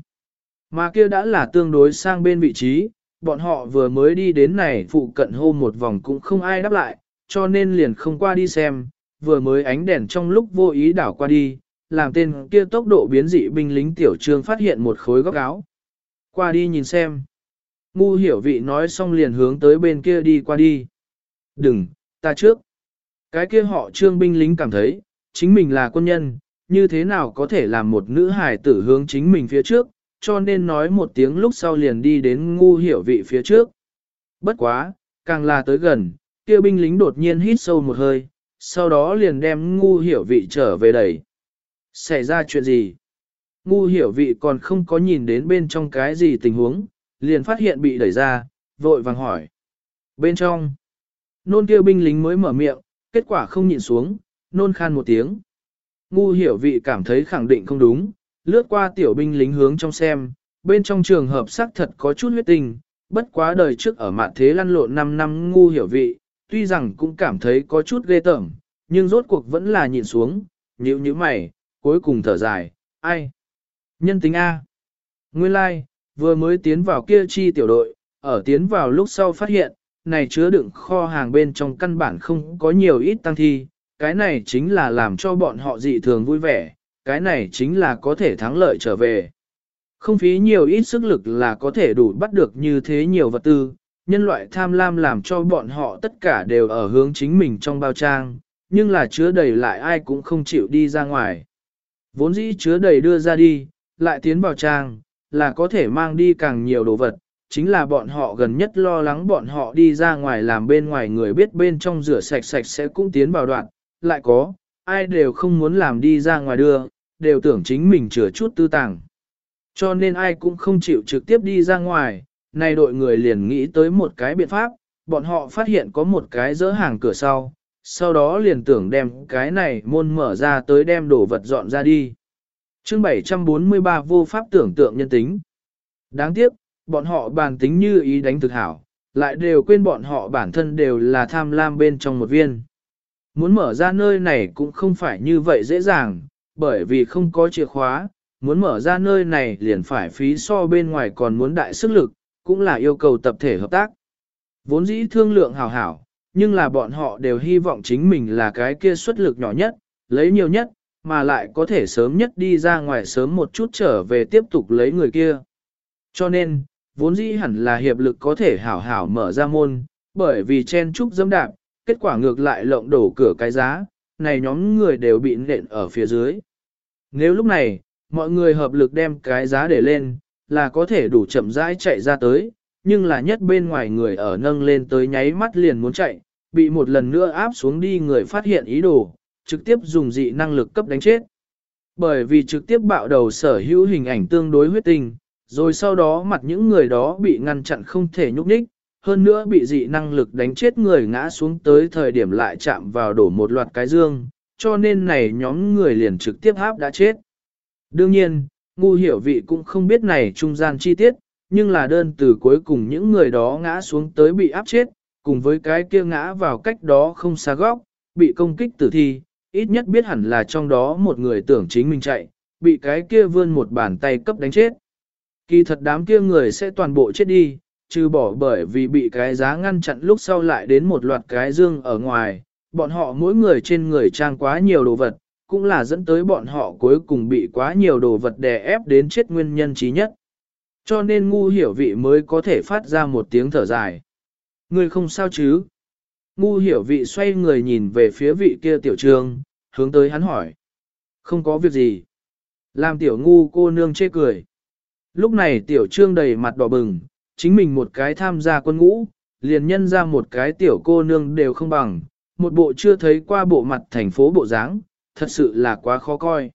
Mà kia đã là tương đối sang bên vị trí, bọn họ vừa mới đi đến này phụ cận hô một vòng cũng không ai đáp lại, cho nên liền không qua đi xem, vừa mới ánh đèn trong lúc vô ý đảo qua đi, làm tên kia tốc độ biến dị binh lính tiểu trương phát hiện một khối góc áo. Qua đi nhìn xem. Ngu hiểu vị nói xong liền hướng tới bên kia đi qua đi. Đừng, ta trước. Cái kia họ trương binh lính cảm thấy, chính mình là quân nhân, như thế nào có thể làm một nữ hài tử hướng chính mình phía trước, cho nên nói một tiếng lúc sau liền đi đến ngu hiểu vị phía trước. Bất quá, càng là tới gần, kia binh lính đột nhiên hít sâu một hơi, sau đó liền đem ngu hiểu vị trở về đẩy. Xảy ra chuyện gì? Ngu hiểu vị còn không có nhìn đến bên trong cái gì tình huống, liền phát hiện bị đẩy ra, vội vàng hỏi. Bên trong, nôn kia binh lính mới mở miệng, kết quả không nhìn xuống, nôn khan một tiếng. Ngu hiểu vị cảm thấy khẳng định không đúng, lướt qua tiểu binh lính hướng trong xem, bên trong trường hợp xác thật có chút huyết tình, bất quá đời trước ở mạn thế lăn lộn 5 năm ngu hiểu vị, tuy rằng cũng cảm thấy có chút ghê tởm, nhưng rốt cuộc vẫn là nhìn xuống, nhíu nhíu mày, cuối cùng thở dài, ai? Nhân tính A. Nguyên lai, like, vừa mới tiến vào kia chi tiểu đội, ở tiến vào lúc sau phát hiện, này chứa đựng kho hàng bên trong căn bản không có nhiều ít tăng thi, cái này chính là làm cho bọn họ dị thường vui vẻ, cái này chính là có thể thắng lợi trở về. Không phí nhiều ít sức lực là có thể đủ bắt được như thế nhiều vật tư, nhân loại tham lam làm cho bọn họ tất cả đều ở hướng chính mình trong bao trang, nhưng là chứa đầy lại ai cũng không chịu đi ra ngoài. Vốn dĩ chứa đầy đưa ra đi, lại tiến vào trang, là có thể mang đi càng nhiều đồ vật, chính là bọn họ gần nhất lo lắng bọn họ đi ra ngoài làm bên ngoài người biết bên trong rửa sạch sạch sẽ cũng tiến vào đoạn, lại có, ai đều không muốn làm đi ra ngoài đưa, đều tưởng chính mình chừa chút tư tàng. Cho nên ai cũng không chịu trực tiếp đi ra ngoài, nay đội người liền nghĩ tới một cái biện pháp, bọn họ phát hiện có một cái dỡ hàng cửa sau, sau đó liền tưởng đem cái này môn mở ra tới đem đồ vật dọn ra đi. chương 743 vô pháp tưởng tượng nhân tính. Đáng tiếc, bọn họ bàn tính như ý đánh thực hảo, lại đều quên bọn họ bản thân đều là tham lam bên trong một viên. Muốn mở ra nơi này cũng không phải như vậy dễ dàng, bởi vì không có chìa khóa, muốn mở ra nơi này liền phải phí so bên ngoài còn muốn đại sức lực, cũng là yêu cầu tập thể hợp tác. Vốn dĩ thương lượng hảo hảo, nhưng là bọn họ đều hy vọng chính mình là cái kia xuất lực nhỏ nhất, lấy nhiều nhất, mà lại có thể sớm nhất đi ra ngoài sớm một chút trở về tiếp tục lấy người kia. Cho nên, vốn dĩ hẳn là hiệp lực có thể hảo hảo mở ra môn, bởi vì chen trúc dâm đạp, kết quả ngược lại lộng đổ cửa cái giá, này nhóm người đều bị nện ở phía dưới. Nếu lúc này, mọi người hợp lực đem cái giá để lên, là có thể đủ chậm rãi chạy ra tới, nhưng là nhất bên ngoài người ở nâng lên tới nháy mắt liền muốn chạy, bị một lần nữa áp xuống đi người phát hiện ý đồ, trực tiếp dùng dị năng lực cấp đánh chết. Bởi vì trực tiếp bạo đầu sở hữu hình ảnh tương đối huyết tinh, rồi sau đó mặt những người đó bị ngăn chặn không thể nhúc nhích, hơn nữa bị dị năng lực đánh chết người ngã xuống tới thời điểm lại chạm vào đổ một loạt cái dương, cho nên này nhóm người liền trực tiếp áp đã chết. Đương nhiên, ngu hiểu vị cũng không biết này trung gian chi tiết, nhưng là đơn từ cuối cùng những người đó ngã xuống tới bị áp chết, cùng với cái kia ngã vào cách đó không xa góc, bị công kích tử thi, ít nhất biết hẳn là trong đó một người tưởng chính mình chạy, bị cái kia vươn một bàn tay cấp đánh chết. Kỳ thật đám kia người sẽ toàn bộ chết đi, trừ bỏ bởi vì bị cái giá ngăn chặn lúc sau lại đến một loạt cái dương ở ngoài, bọn họ mỗi người trên người trang quá nhiều đồ vật, cũng là dẫn tới bọn họ cuối cùng bị quá nhiều đồ vật đè ép đến chết nguyên nhân trí nhất. Cho nên ngu hiểu vị mới có thể phát ra một tiếng thở dài. Người không sao chứ? Ngu hiểu vị xoay người nhìn về phía vị kia tiểu trương, hướng tới hắn hỏi. Không có việc gì. Làm tiểu ngu cô nương chê cười. Lúc này tiểu trương đầy mặt đỏ bừng, chính mình một cái tham gia quân ngũ, liền nhân ra một cái tiểu cô nương đều không bằng, một bộ chưa thấy qua bộ mặt thành phố bộ dáng, thật sự là quá khó coi.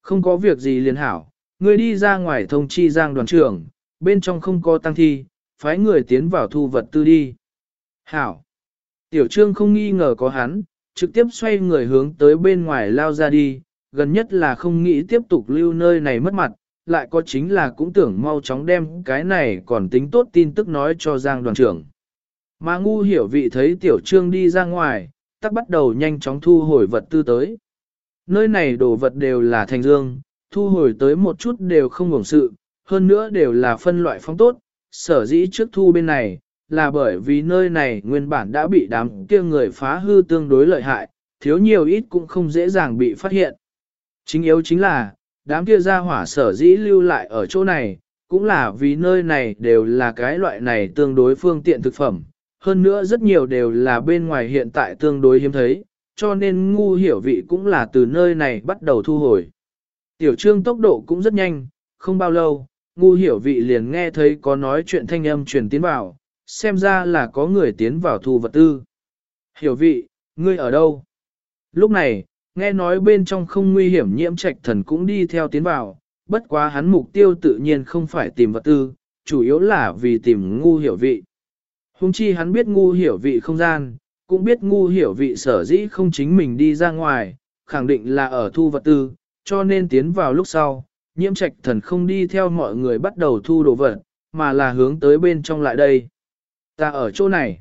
Không có việc gì liền hảo, người đi ra ngoài thông chi giang đoàn trưởng, bên trong không có tăng thi, phái người tiến vào thu vật tư đi. Hảo. Tiểu trương không nghi ngờ có hắn, trực tiếp xoay người hướng tới bên ngoài lao ra đi, gần nhất là không nghĩ tiếp tục lưu nơi này mất mặt, lại có chính là cũng tưởng mau chóng đem cái này còn tính tốt tin tức nói cho Giang đoàn trưởng. Mà ngu hiểu vị thấy tiểu trương đi ra ngoài, tắc bắt đầu nhanh chóng thu hồi vật tư tới. Nơi này đồ vật đều là thành dương, thu hồi tới một chút đều không hưởng sự, hơn nữa đều là phân loại phong tốt, sở dĩ trước thu bên này, là bởi vì nơi này nguyên bản đã bị đám kia người phá hư tương đối lợi hại, thiếu nhiều ít cũng không dễ dàng bị phát hiện. Chính yếu chính là, đám kia ra hỏa sở dĩ lưu lại ở chỗ này, cũng là vì nơi này đều là cái loại này tương đối phương tiện thực phẩm, hơn nữa rất nhiều đều là bên ngoài hiện tại tương đối hiếm thấy, cho nên ngu hiểu vị cũng là từ nơi này bắt đầu thu hồi. Tiểu trương tốc độ cũng rất nhanh, không bao lâu, ngu hiểu vị liền nghe thấy có nói chuyện thanh âm truyền tiến vào, xem ra là có người tiến vào thu vật tư. Hiểu vị, ngươi ở đâu? Lúc này, nghe nói bên trong không nguy hiểm nhiễm trạch thần cũng đi theo tiến vào, bất quá hắn mục tiêu tự nhiên không phải tìm vật tư, chủ yếu là vì tìm ngu hiểu vị. Hùng chi hắn biết ngu hiểu vị không gian, cũng biết ngu hiểu vị sở dĩ không chính mình đi ra ngoài, khẳng định là ở thu vật tư, cho nên tiến vào lúc sau, nhiễm trạch thần không đi theo mọi người bắt đầu thu đồ vật, mà là hướng tới bên trong lại đây. Ta ở chỗ này.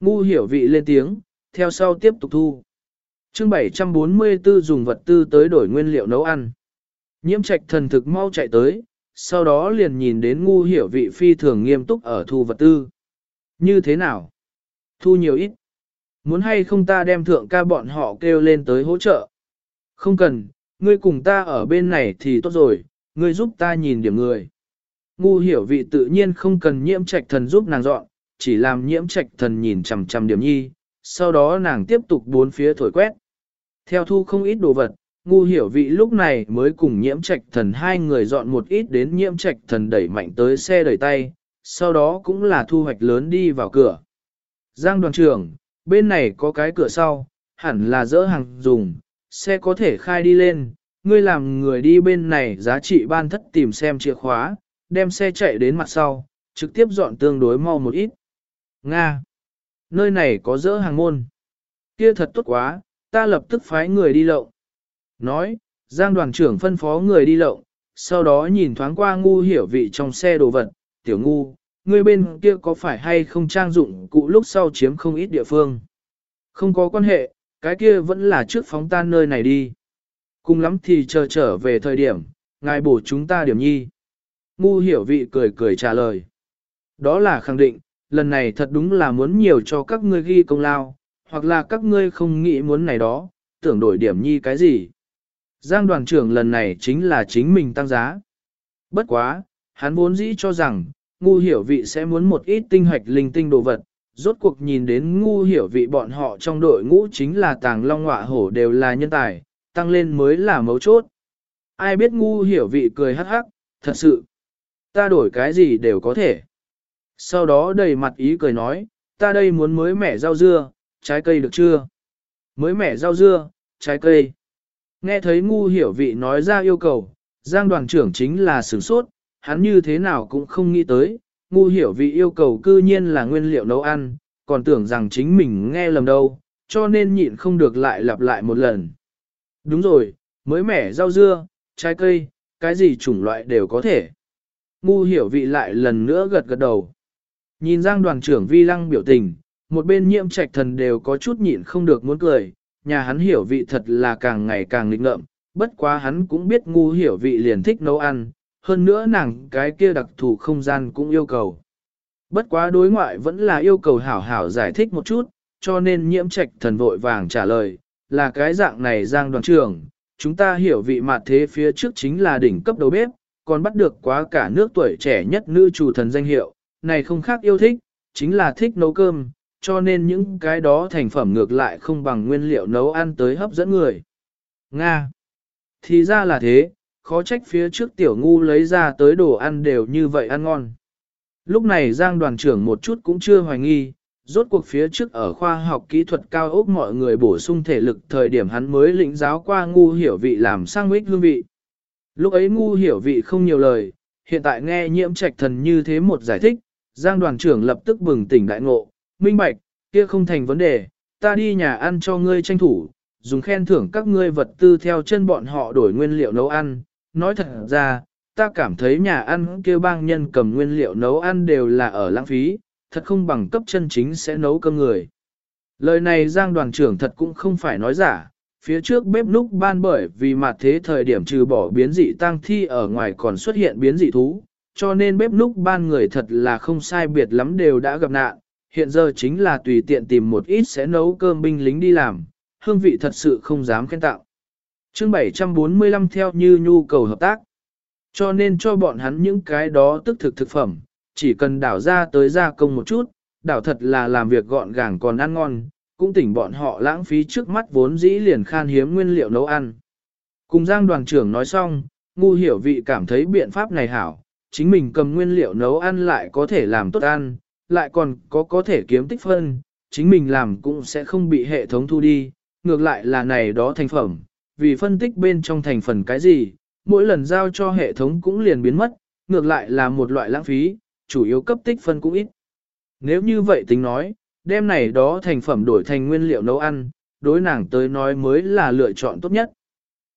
Ngu hiểu vị lên tiếng, theo sau tiếp tục thu. chương 744 dùng vật tư tới đổi nguyên liệu nấu ăn. Nhiễm trạch thần thực mau chạy tới, sau đó liền nhìn đến ngu hiểu vị phi thường nghiêm túc ở thu vật tư. Như thế nào? Thu nhiều ít. Muốn hay không ta đem thượng ca bọn họ kêu lên tới hỗ trợ? Không cần, ngươi cùng ta ở bên này thì tốt rồi, ngươi giúp ta nhìn điểm người. Ngu hiểu vị tự nhiên không cần nhiễm trạch thần giúp nàng dọn, chỉ làm nhiễm trạch thần nhìn chằm chằm điểm nhi, sau đó nàng tiếp tục bốn phía thổi quét. Theo thu không ít đồ vật, ngu hiểu vị lúc này mới cùng nhiễm trạch thần hai người dọn một ít đến nhiễm trạch thần đẩy mạnh tới xe đẩy tay, sau đó cũng là thu hoạch lớn đi vào cửa. Giang đoàn trưởng, bên này có cái cửa sau, hẳn là dỡ hàng dùng, xe có thể khai đi lên, ngươi làm người đi bên này giá trị ban thất tìm xem chìa khóa, đem xe chạy đến mặt sau, trực tiếp dọn tương đối mau một ít. Nga! Nơi này có dỡ hàng môn. Kia thật tốt quá, ta lập tức phái người đi lậu. Nói, Giang đoàn trưởng phân phó người đi lậu, sau đó nhìn thoáng qua ngu hiểu vị trong xe đồ vật, tiểu ngu, ngươi bên kia có phải hay không trang dụng cụ lúc sau chiếm không ít địa phương. Không có quan hệ, cái kia vẫn là trước phóng tan nơi này đi. Cùng lắm thì chờ trở về thời điểm, ngài bổ chúng ta điểm nhi. Ngu hiểu vị cười cười trả lời. Đó là khẳng định, lần này thật đúng là muốn nhiều cho các ngươi ghi công lao, hoặc là các ngươi không nghĩ muốn này đó, tưởng đổi điểm nhi cái gì. Giang đoàn trưởng lần này chính là chính mình tăng giá. Bất quá, hắn vốn dĩ cho rằng, ngu hiểu vị sẽ muốn một ít tinh hoạch linh tinh đồ vật, rốt cuộc nhìn đến ngu hiểu vị bọn họ trong đội ngũ chính là tàng long ngọa hổ đều là nhân tài, tăng lên mới là mấu chốt. Ai biết ngu hiểu vị cười hắc hắc, thật sự, ta đổi cái gì đều có thể. Sau đó đầy mặt ý cười nói, ta đây muốn mới mẻ rau dưa, trái cây được chưa? Mới mẻ rau dưa, trái cây. Nghe thấy ngu hiểu vị nói ra yêu cầu, Giang đoàn trưởng chính là sửng sốt, hắn như thế nào cũng không nghĩ tới, ngu hiểu vị yêu cầu cư nhiên là nguyên liệu nấu ăn, còn tưởng rằng chính mình nghe lầm đâu, cho nên nhịn không được lại lặp lại một lần. Đúng rồi, mới mẻ rau dưa, trái cây, cái gì chủng loại đều có thể. Ngu hiểu vị lại lần nữa gật gật đầu. Nhìn Giang đoàn trưởng vi lăng biểu tình, một bên nhiễm trạch thần đều có chút nhịn không được muốn cười, nhà hắn hiểu vị thật là càng ngày càng nghịch ngợm, bất quá hắn cũng biết ngu hiểu vị liền thích nấu ăn, hơn nữa nàng cái kia đặc thù không gian cũng yêu cầu. Bất quá đối ngoại vẫn là yêu cầu hảo hảo giải thích một chút, cho nên nhiễm trạch thần vội vàng trả lời, là cái dạng này giang đoàn trưởng, chúng ta hiểu vị mặt thế phía trước chính là đỉnh cấp đầu bếp, còn bắt được quá cả nước tuổi trẻ nhất nữ chủ thần danh hiệu, này không khác yêu thích, chính là thích nấu cơm, cho nên những cái đó thành phẩm ngược lại không bằng nguyên liệu nấu ăn tới hấp dẫn người. Nga Thì ra là thế, khó trách phía trước tiểu ngu lấy ra tới đồ ăn đều như vậy ăn ngon. Lúc này Giang đoàn trưởng một chút cũng chưa hoài nghi, rốt cuộc phía trước ở khoa học kỹ thuật cao ốc mọi người bổ sung thể lực thời điểm hắn mới lĩnh giáo qua ngu hiểu vị làm sang mít hương vị. Lúc ấy ngu hiểu vị không nhiều lời, hiện tại nghe nhiễm trạch thần như thế một giải thích, Giang đoàn trưởng lập tức bừng tỉnh đại ngộ, minh bạch, kia không thành vấn đề, ta đi nhà ăn cho ngươi tranh thủ, dùng khen thưởng các ngươi vật tư theo chân bọn họ đổi nguyên liệu nấu ăn. Nói thật ra, ta cảm thấy nhà ăn kia bang nhân cầm nguyên liệu nấu ăn đều là ở lãng phí, thật không bằng cấp chân chính sẽ nấu cơm người. Lời này Giang đoàn trưởng thật cũng không phải nói giả, phía trước bếp núc ban bởi vì mặt thế thời điểm trừ bỏ biến dị tăng thi ở ngoài còn xuất hiện biến dị thú, cho nên bếp núc ban người thật là không sai biệt lắm đều đã gặp nạn, hiện giờ chính là tùy tiện tìm một ít sẽ nấu cơm binh lính đi làm, hương vị thật sự không dám khen tạo. Chương 745 theo như nhu cầu hợp tác. Cho nên cho bọn hắn những cái đó tức thực thực phẩm, chỉ cần đảo ra tới gia công một chút, đảo thật là làm việc gọn gàng còn ăn ngon, cũng tỉnh bọn họ lãng phí trước mắt vốn dĩ liền khan hiếm nguyên liệu nấu ăn. Cùng Giang đoàn trưởng nói xong, ngu hiểu vị cảm thấy biện pháp này hảo, chính mình cầm nguyên liệu nấu ăn lại có thể làm tốt ăn, lại còn có có thể kiếm tích phân, chính mình làm cũng sẽ không bị hệ thống thu đi, ngược lại là này đó thành phẩm, vì phân tích bên trong thành phần cái gì, mỗi lần giao cho hệ thống cũng liền biến mất, ngược lại là một loại lãng phí, chủ yếu cấp tích phân cũng ít. Nếu như vậy tính nói, đem này đó thành phẩm đổi thành nguyên liệu nấu ăn, đối nàng tới nói mới là lựa chọn tốt nhất.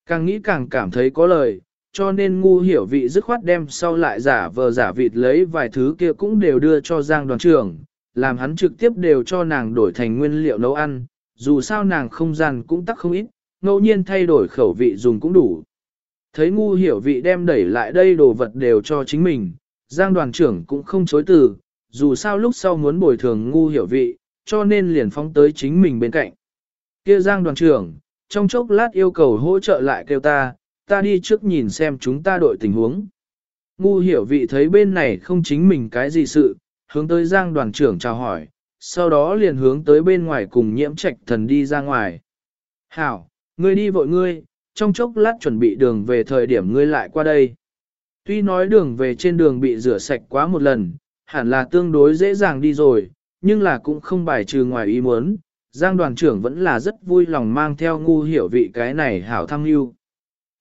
Càng nghĩ càng cảm thấy có lời, cho nên ngu hiểu vị dứt khoát đem sau lại giả vờ giả vịt lấy vài thứ kia cũng đều đưa cho Giang đoàn trưởng, làm hắn trực tiếp đều cho nàng đổi thành nguyên liệu nấu ăn, dù sao nàng không gian cũng tắc không ít, ngẫu nhiên thay đổi khẩu vị dùng cũng đủ. Thấy ngu hiểu vị đem đẩy lại đây đồ vật đều cho chính mình, Giang đoàn trưởng cũng không chối từ, dù sao lúc sau muốn bồi thường ngu hiểu vị, cho nên liền phóng tới chính mình bên cạnh. Kia Giang đoàn trưởng, trong chốc lát yêu cầu hỗ trợ lại kêu ta, ta đi trước nhìn xem chúng ta đội tình huống. Ngu hiểu vị thấy bên này không chính mình cái gì sự, hướng tới Giang đoàn trưởng chào hỏi, sau đó liền hướng tới bên ngoài cùng nhiễm trạch thần đi ra ngoài. Hảo, ngươi đi vội ngươi, trong chốc lát chuẩn bị đường về thời điểm ngươi lại qua đây. Tuy nói đường về trên đường bị rửa sạch quá một lần, hẳn là tương đối dễ dàng đi rồi, nhưng là cũng không bài trừ ngoài ý muốn. Giang đoàn trưởng vẫn là rất vui lòng mang theo ngu hiểu vị cái này hảo thăng lưu.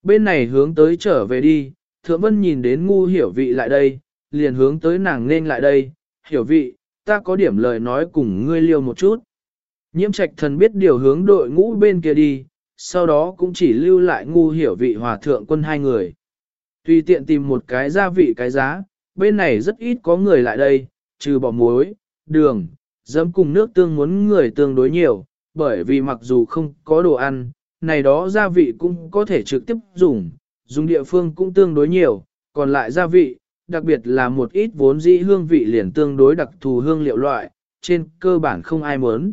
Bên này hướng tới trở về đi, thượng vân nhìn đến ngu hiểu vị lại đây, liền hướng tới nàng nên lại đây, hiểu vị, ta có điểm lời nói cùng ngươi liêu một chút. Nhiễm trạch thần biết điều hướng đội ngũ bên kia đi, sau đó cũng chỉ lưu lại ngu hiểu vị hòa thượng quân hai người. Tùy tiện tìm một cái gia vị cái giá, bên này rất ít có người lại đây, trừ bỏ muối, đường, dấm cùng nước tương muốn người tương đối nhiều, bởi vì mặc dù không có đồ ăn, này đó gia vị cũng có thể trực tiếp dùng, dùng địa phương cũng tương đối nhiều, còn lại gia vị, đặc biệt là một ít vốn dĩ hương vị liền tương đối đặc thù hương liệu loại, trên cơ bản không ai muốn.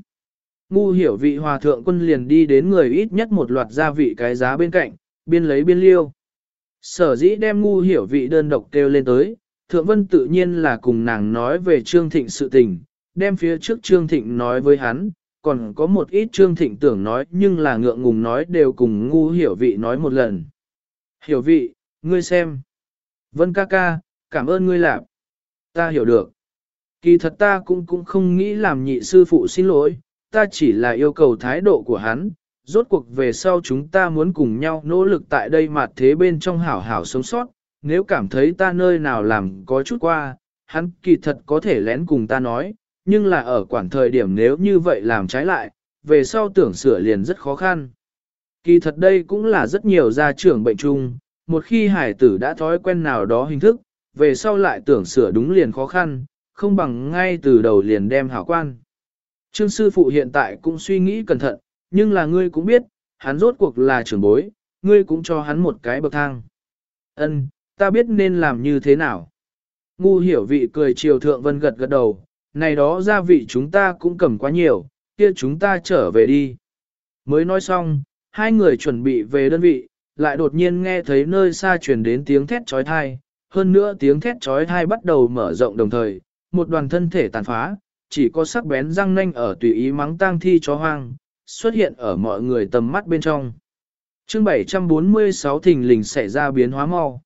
Ngu hiểu vị hòa thượng quân liền đi đến người ít nhất một loạt gia vị cái giá bên cạnh, biên lấy biên liêu. Sở dĩ đem ngu hiểu vị đơn độc kêu lên tới, thượng vân tự nhiên là cùng nàng nói về Trương Thịnh sự tình, đem phía trước Trương Thịnh nói với hắn, còn có một ít Trương Thịnh tưởng nói nhưng là ngượng ngùng nói đều cùng ngu hiểu vị nói một lần. Hiểu vị, ngươi xem. Vân ca ca, cảm ơn ngươi làm. Ta hiểu được. Kỳ thật ta cũng cũng không nghĩ làm nhị sư phụ xin lỗi, ta chỉ là yêu cầu thái độ của hắn, rốt cuộc về sau chúng ta muốn cùng nhau nỗ lực tại đây mà thế bên trong hảo hảo sống sót, nếu cảm thấy ta nơi nào làm có chút qua, hắn kỳ thật có thể lén cùng ta nói, nhưng là ở quản thời điểm nếu như vậy làm trái lại, về sau tưởng sửa liền rất khó khăn. Kỳ thật đây cũng là rất nhiều gia trưởng bệnh chung, một khi hải tử đã thói quen nào đó hình thức, về sau lại tưởng sửa đúng liền khó khăn, không bằng ngay từ đầu liền đem hảo quan. Trương sư phụ hiện tại cũng suy nghĩ cẩn thận, nhưng là ngươi cũng biết, hắn rốt cuộc là trưởng bối, ngươi cũng cho hắn một cái bậc thang. Ân, ta biết nên làm như thế nào. Ngu hiểu vị cười chiều thượng vân gật gật đầu, này đó gia vị chúng ta cũng cầm quá nhiều, kia chúng ta trở về đi. Mới nói xong, hai người chuẩn bị về đơn vị, lại đột nhiên nghe thấy nơi xa truyền đến tiếng thét trói thai, hơn nữa tiếng thét trói thai bắt đầu mở rộng đồng thời, một đoàn thân thể tàn phá, chỉ có sắc bén răng nanh ở tùy ý mắng tang thi chó hoang, xuất hiện ở mọi người tầm mắt bên trong. chương 746 thình lình xảy ra biến hóa mau.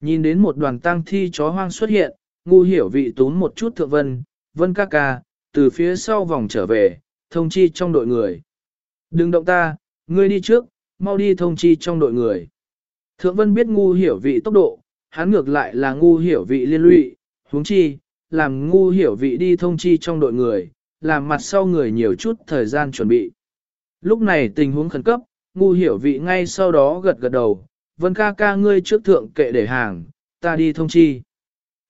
Nhìn đến một đoàn tang thi chó hoang xuất hiện, ngu hiểu vị tún một chút thượng vân, vân ca ca, từ phía sau vòng trở về, thông chi trong đội người. Đừng động ta, ngươi đi trước, mau đi thông chi trong đội người. Thượng vân biết ngu hiểu vị tốc độ, hắn ngược lại là ngu hiểu vị liên lụy, huống chi, làm ngu hiểu vị đi thông chi trong đội người, làm mặt sau người nhiều chút thời gian chuẩn bị. Lúc này tình huống khẩn cấp, ngu hiểu vị ngay sau đó gật gật đầu, vân ca ca ngươi trước thượng kệ để hàng, ta đi thông chi.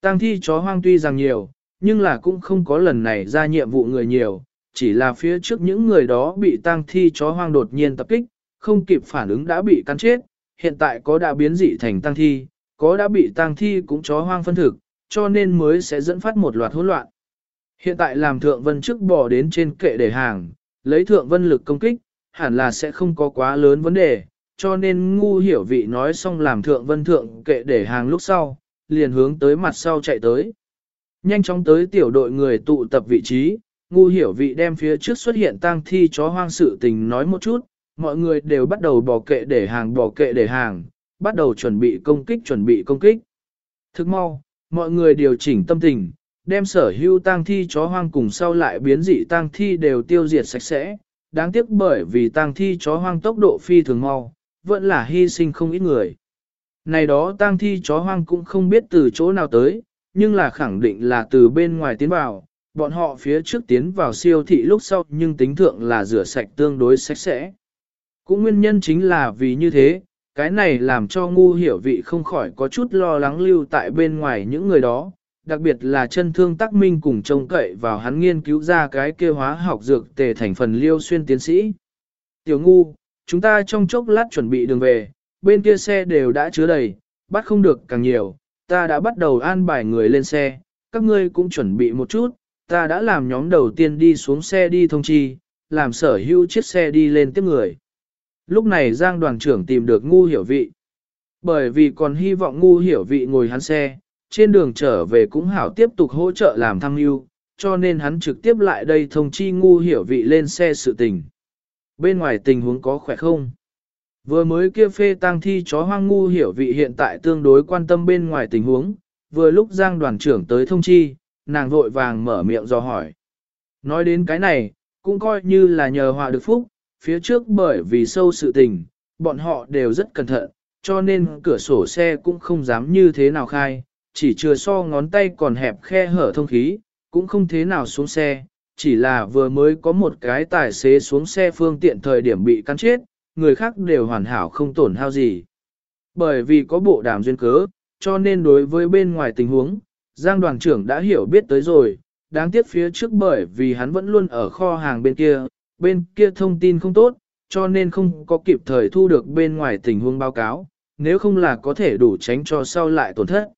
Tăng thi chó hoang tuy rằng nhiều, nhưng là cũng không có lần này ra nhiệm vụ người nhiều, chỉ là phía trước những người đó bị tăng thi chó hoang đột nhiên tập kích, không kịp phản ứng đã bị cắn chết, hiện tại có đã biến dị thành tăng thi, có đã bị tăng thi cũng chó hoang phân thực, cho nên mới sẽ dẫn phát một loạt hỗn loạn. Hiện tại làm thượng vân trước bỏ đến trên kệ để hàng, lấy thượng vân lực công kích, hẳn là sẽ không có quá lớn vấn đề, cho nên ngu hiểu vị nói xong làm thượng vân thượng kệ để hàng lúc sau, liền hướng tới mặt sau chạy tới. Nhanh chóng tới tiểu đội người tụ tập vị trí, ngu hiểu vị đem phía trước xuất hiện tang thi chó hoang sự tình nói một chút, mọi người đều bắt đầu bỏ kệ để hàng bỏ kệ để hàng, bắt đầu chuẩn bị công kích chuẩn bị công kích. Thức mau, mọi người điều chỉnh tâm tình, đem sở hữu tang thi chó hoang cùng sau lại biến dị tang thi đều tiêu diệt sạch sẽ, đáng tiếc bởi vì tang thi chó hoang tốc độ phi thường mau, vẫn là hy sinh không ít người. Này đó tang thi chó hoang cũng không biết từ chỗ nào tới, nhưng là khẳng định là từ bên ngoài tiến vào, bọn họ phía trước tiến vào siêu thị lúc sau nhưng tính thượng là rửa sạch tương đối sạch sẽ. Cũng nguyên nhân chính là vì như thế, cái này làm cho ngu hiểu vị không khỏi có chút lo lắng lưu tại bên ngoài những người đó, đặc biệt là chân thương tắc minh cùng trông cậy vào hắn nghiên cứu ra cái kia hóa học dược tề thành phần liêu xuyên tiến sĩ. Tiểu ngu, chúng ta trong chốc lát chuẩn bị đường về, bên kia xe đều đã chứa đầy, bắt không được càng nhiều, ta đã bắt đầu an bài người lên xe, các ngươi cũng chuẩn bị một chút, ta đã làm nhóm đầu tiên đi xuống xe đi thông chi, làm sở hữu chiếc xe đi lên tiếp người. Lúc này Giang đoàn trưởng tìm được ngu hiểu vị. Bởi vì còn hy vọng ngu hiểu vị ngồi hắn xe, trên đường trở về cũng hảo tiếp tục hỗ trợ làm thăng mưu, cho nên hắn trực tiếp lại đây thông chi ngu hiểu vị lên xe sự tình. Bên ngoài tình huống có khỏe không? Vừa mới kia phê tang thi chó hoang ngu hiểu vị hiện tại tương đối quan tâm bên ngoài tình huống, vừa lúc Giang đoàn trưởng tới thông chi, nàng vội vàng mở miệng do hỏi. Nói đến cái này, cũng coi như là nhờ họa được phúc, phía trước bởi vì sâu sự tình, bọn họ đều rất cẩn thận, cho nên cửa sổ xe cũng không dám như thế nào khai, chỉ chừa so ngón tay còn hẹp khe hở thông khí, cũng không thế nào xuống xe, chỉ là vừa mới có một cái tài xế xuống xe phương tiện thời điểm bị cắn chết, người khác đều hoàn hảo không tổn hao gì. Bởi vì có bộ đàm duyên cớ, cho nên đối với bên ngoài tình huống, Giang đoàn trưởng đã hiểu biết tới rồi, đáng tiếc phía trước bởi vì hắn vẫn luôn ở kho hàng bên kia, bên kia thông tin không tốt, cho nên không có kịp thời thu được bên ngoài tình huống báo cáo, nếu không là có thể đủ tránh cho sau lại tổn thất.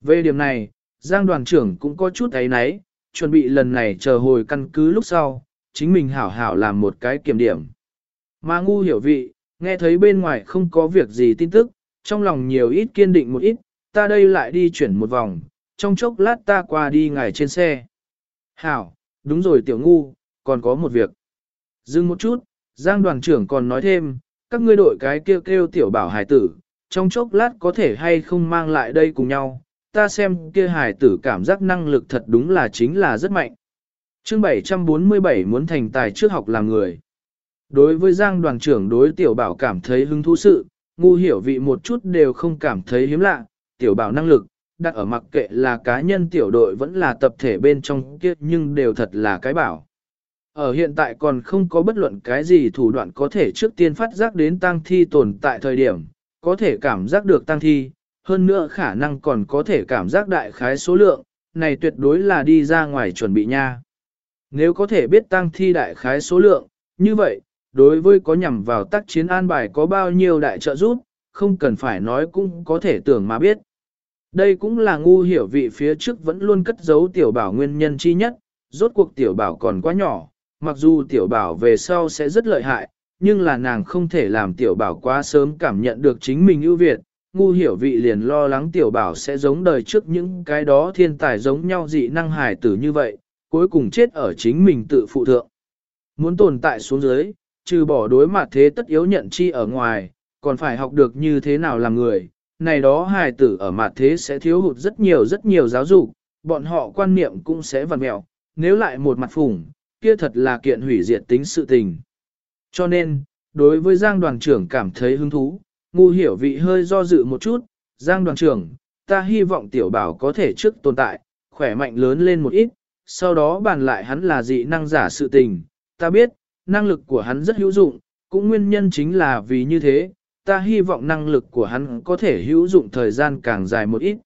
Về điểm này, Giang đoàn trưởng cũng có chút ấy náy, chuẩn bị lần này chờ hồi căn cứ lúc sau, chính mình hảo hảo làm một cái kiểm điểm. Mà ngu hiểu vị, nghe thấy bên ngoài không có việc gì tin tức, trong lòng nhiều ít kiên định một ít, ta đây lại đi chuyển một vòng, trong chốc lát ta qua đi ngài trên xe. Hảo, đúng rồi tiểu ngu, còn có một việc. Dừng một chút, Giang đoàn trưởng còn nói thêm, các ngươi đội cái kêu kêu tiểu bảo hải tử, trong chốc lát có thể hay không mang lại đây cùng nhau, ta xem kia hải tử cảm giác năng lực thật đúng là chính là rất mạnh. chương 747 muốn thành tài trước học làm người. Đối với Giang đoàn trưởng đối tiểu bảo cảm thấy hứng thú sự, ngu hiểu vị một chút đều không cảm thấy hiếm lạ, tiểu bảo năng lực, đặt ở mặc kệ là cá nhân tiểu đội vẫn là tập thể bên trong kia nhưng đều thật là cái bảo. Ở hiện tại còn không có bất luận cái gì thủ đoạn có thể trước tiên phát giác đến tang thi tồn tại thời điểm, có thể cảm giác được tang thi, hơn nữa khả năng còn có thể cảm giác đại khái số lượng, này tuyệt đối là đi ra ngoài chuẩn bị nha. Nếu có thể biết tăng thi đại khái số lượng, như vậy, đối với có nhằm vào tác chiến an bài có bao nhiêu đại trợ giúp, không cần phải nói cũng có thể tưởng mà biết. Đây cũng là ngu hiểu vị phía trước vẫn luôn cất giấu tiểu bảo nguyên nhân chi nhất, rốt cuộc tiểu bảo còn quá nhỏ, mặc dù tiểu bảo về sau sẽ rất lợi hại, nhưng là nàng không thể làm tiểu bảo quá sớm cảm nhận được chính mình ưu việt, ngu hiểu vị liền lo lắng tiểu bảo sẽ giống đời trước những cái đó thiên tài giống nhau dị năng hài tử như vậy, cuối cùng chết ở chính mình tự phụ thượng. Muốn tồn tại xuống dưới, trừ bỏ đối mặt thế tất yếu nhận chi ở ngoài, còn phải học được như thế nào làm người, này đó hài tử ở mặt thế sẽ thiếu hụt rất nhiều rất nhiều giáo dục, bọn họ quan niệm cũng sẽ vặn mẹo, nếu lại một mặt phủng, kia thật là kiện hủy diệt tính sự tình. Cho nên, đối với Giang đoàn trưởng cảm thấy hứng thú, ngu hiểu vị hơi do dự một chút, Giang đoàn trưởng, ta hy vọng tiểu bảo có thể trước tồn tại, khỏe mạnh lớn lên một ít, sau đó bàn lại hắn là dị năng giả sự tình, ta biết, năng lực của hắn rất hữu dụng, cũng nguyên nhân chính là vì như thế, ta hy vọng năng lực của hắn có thể hữu dụng thời gian càng dài một ít.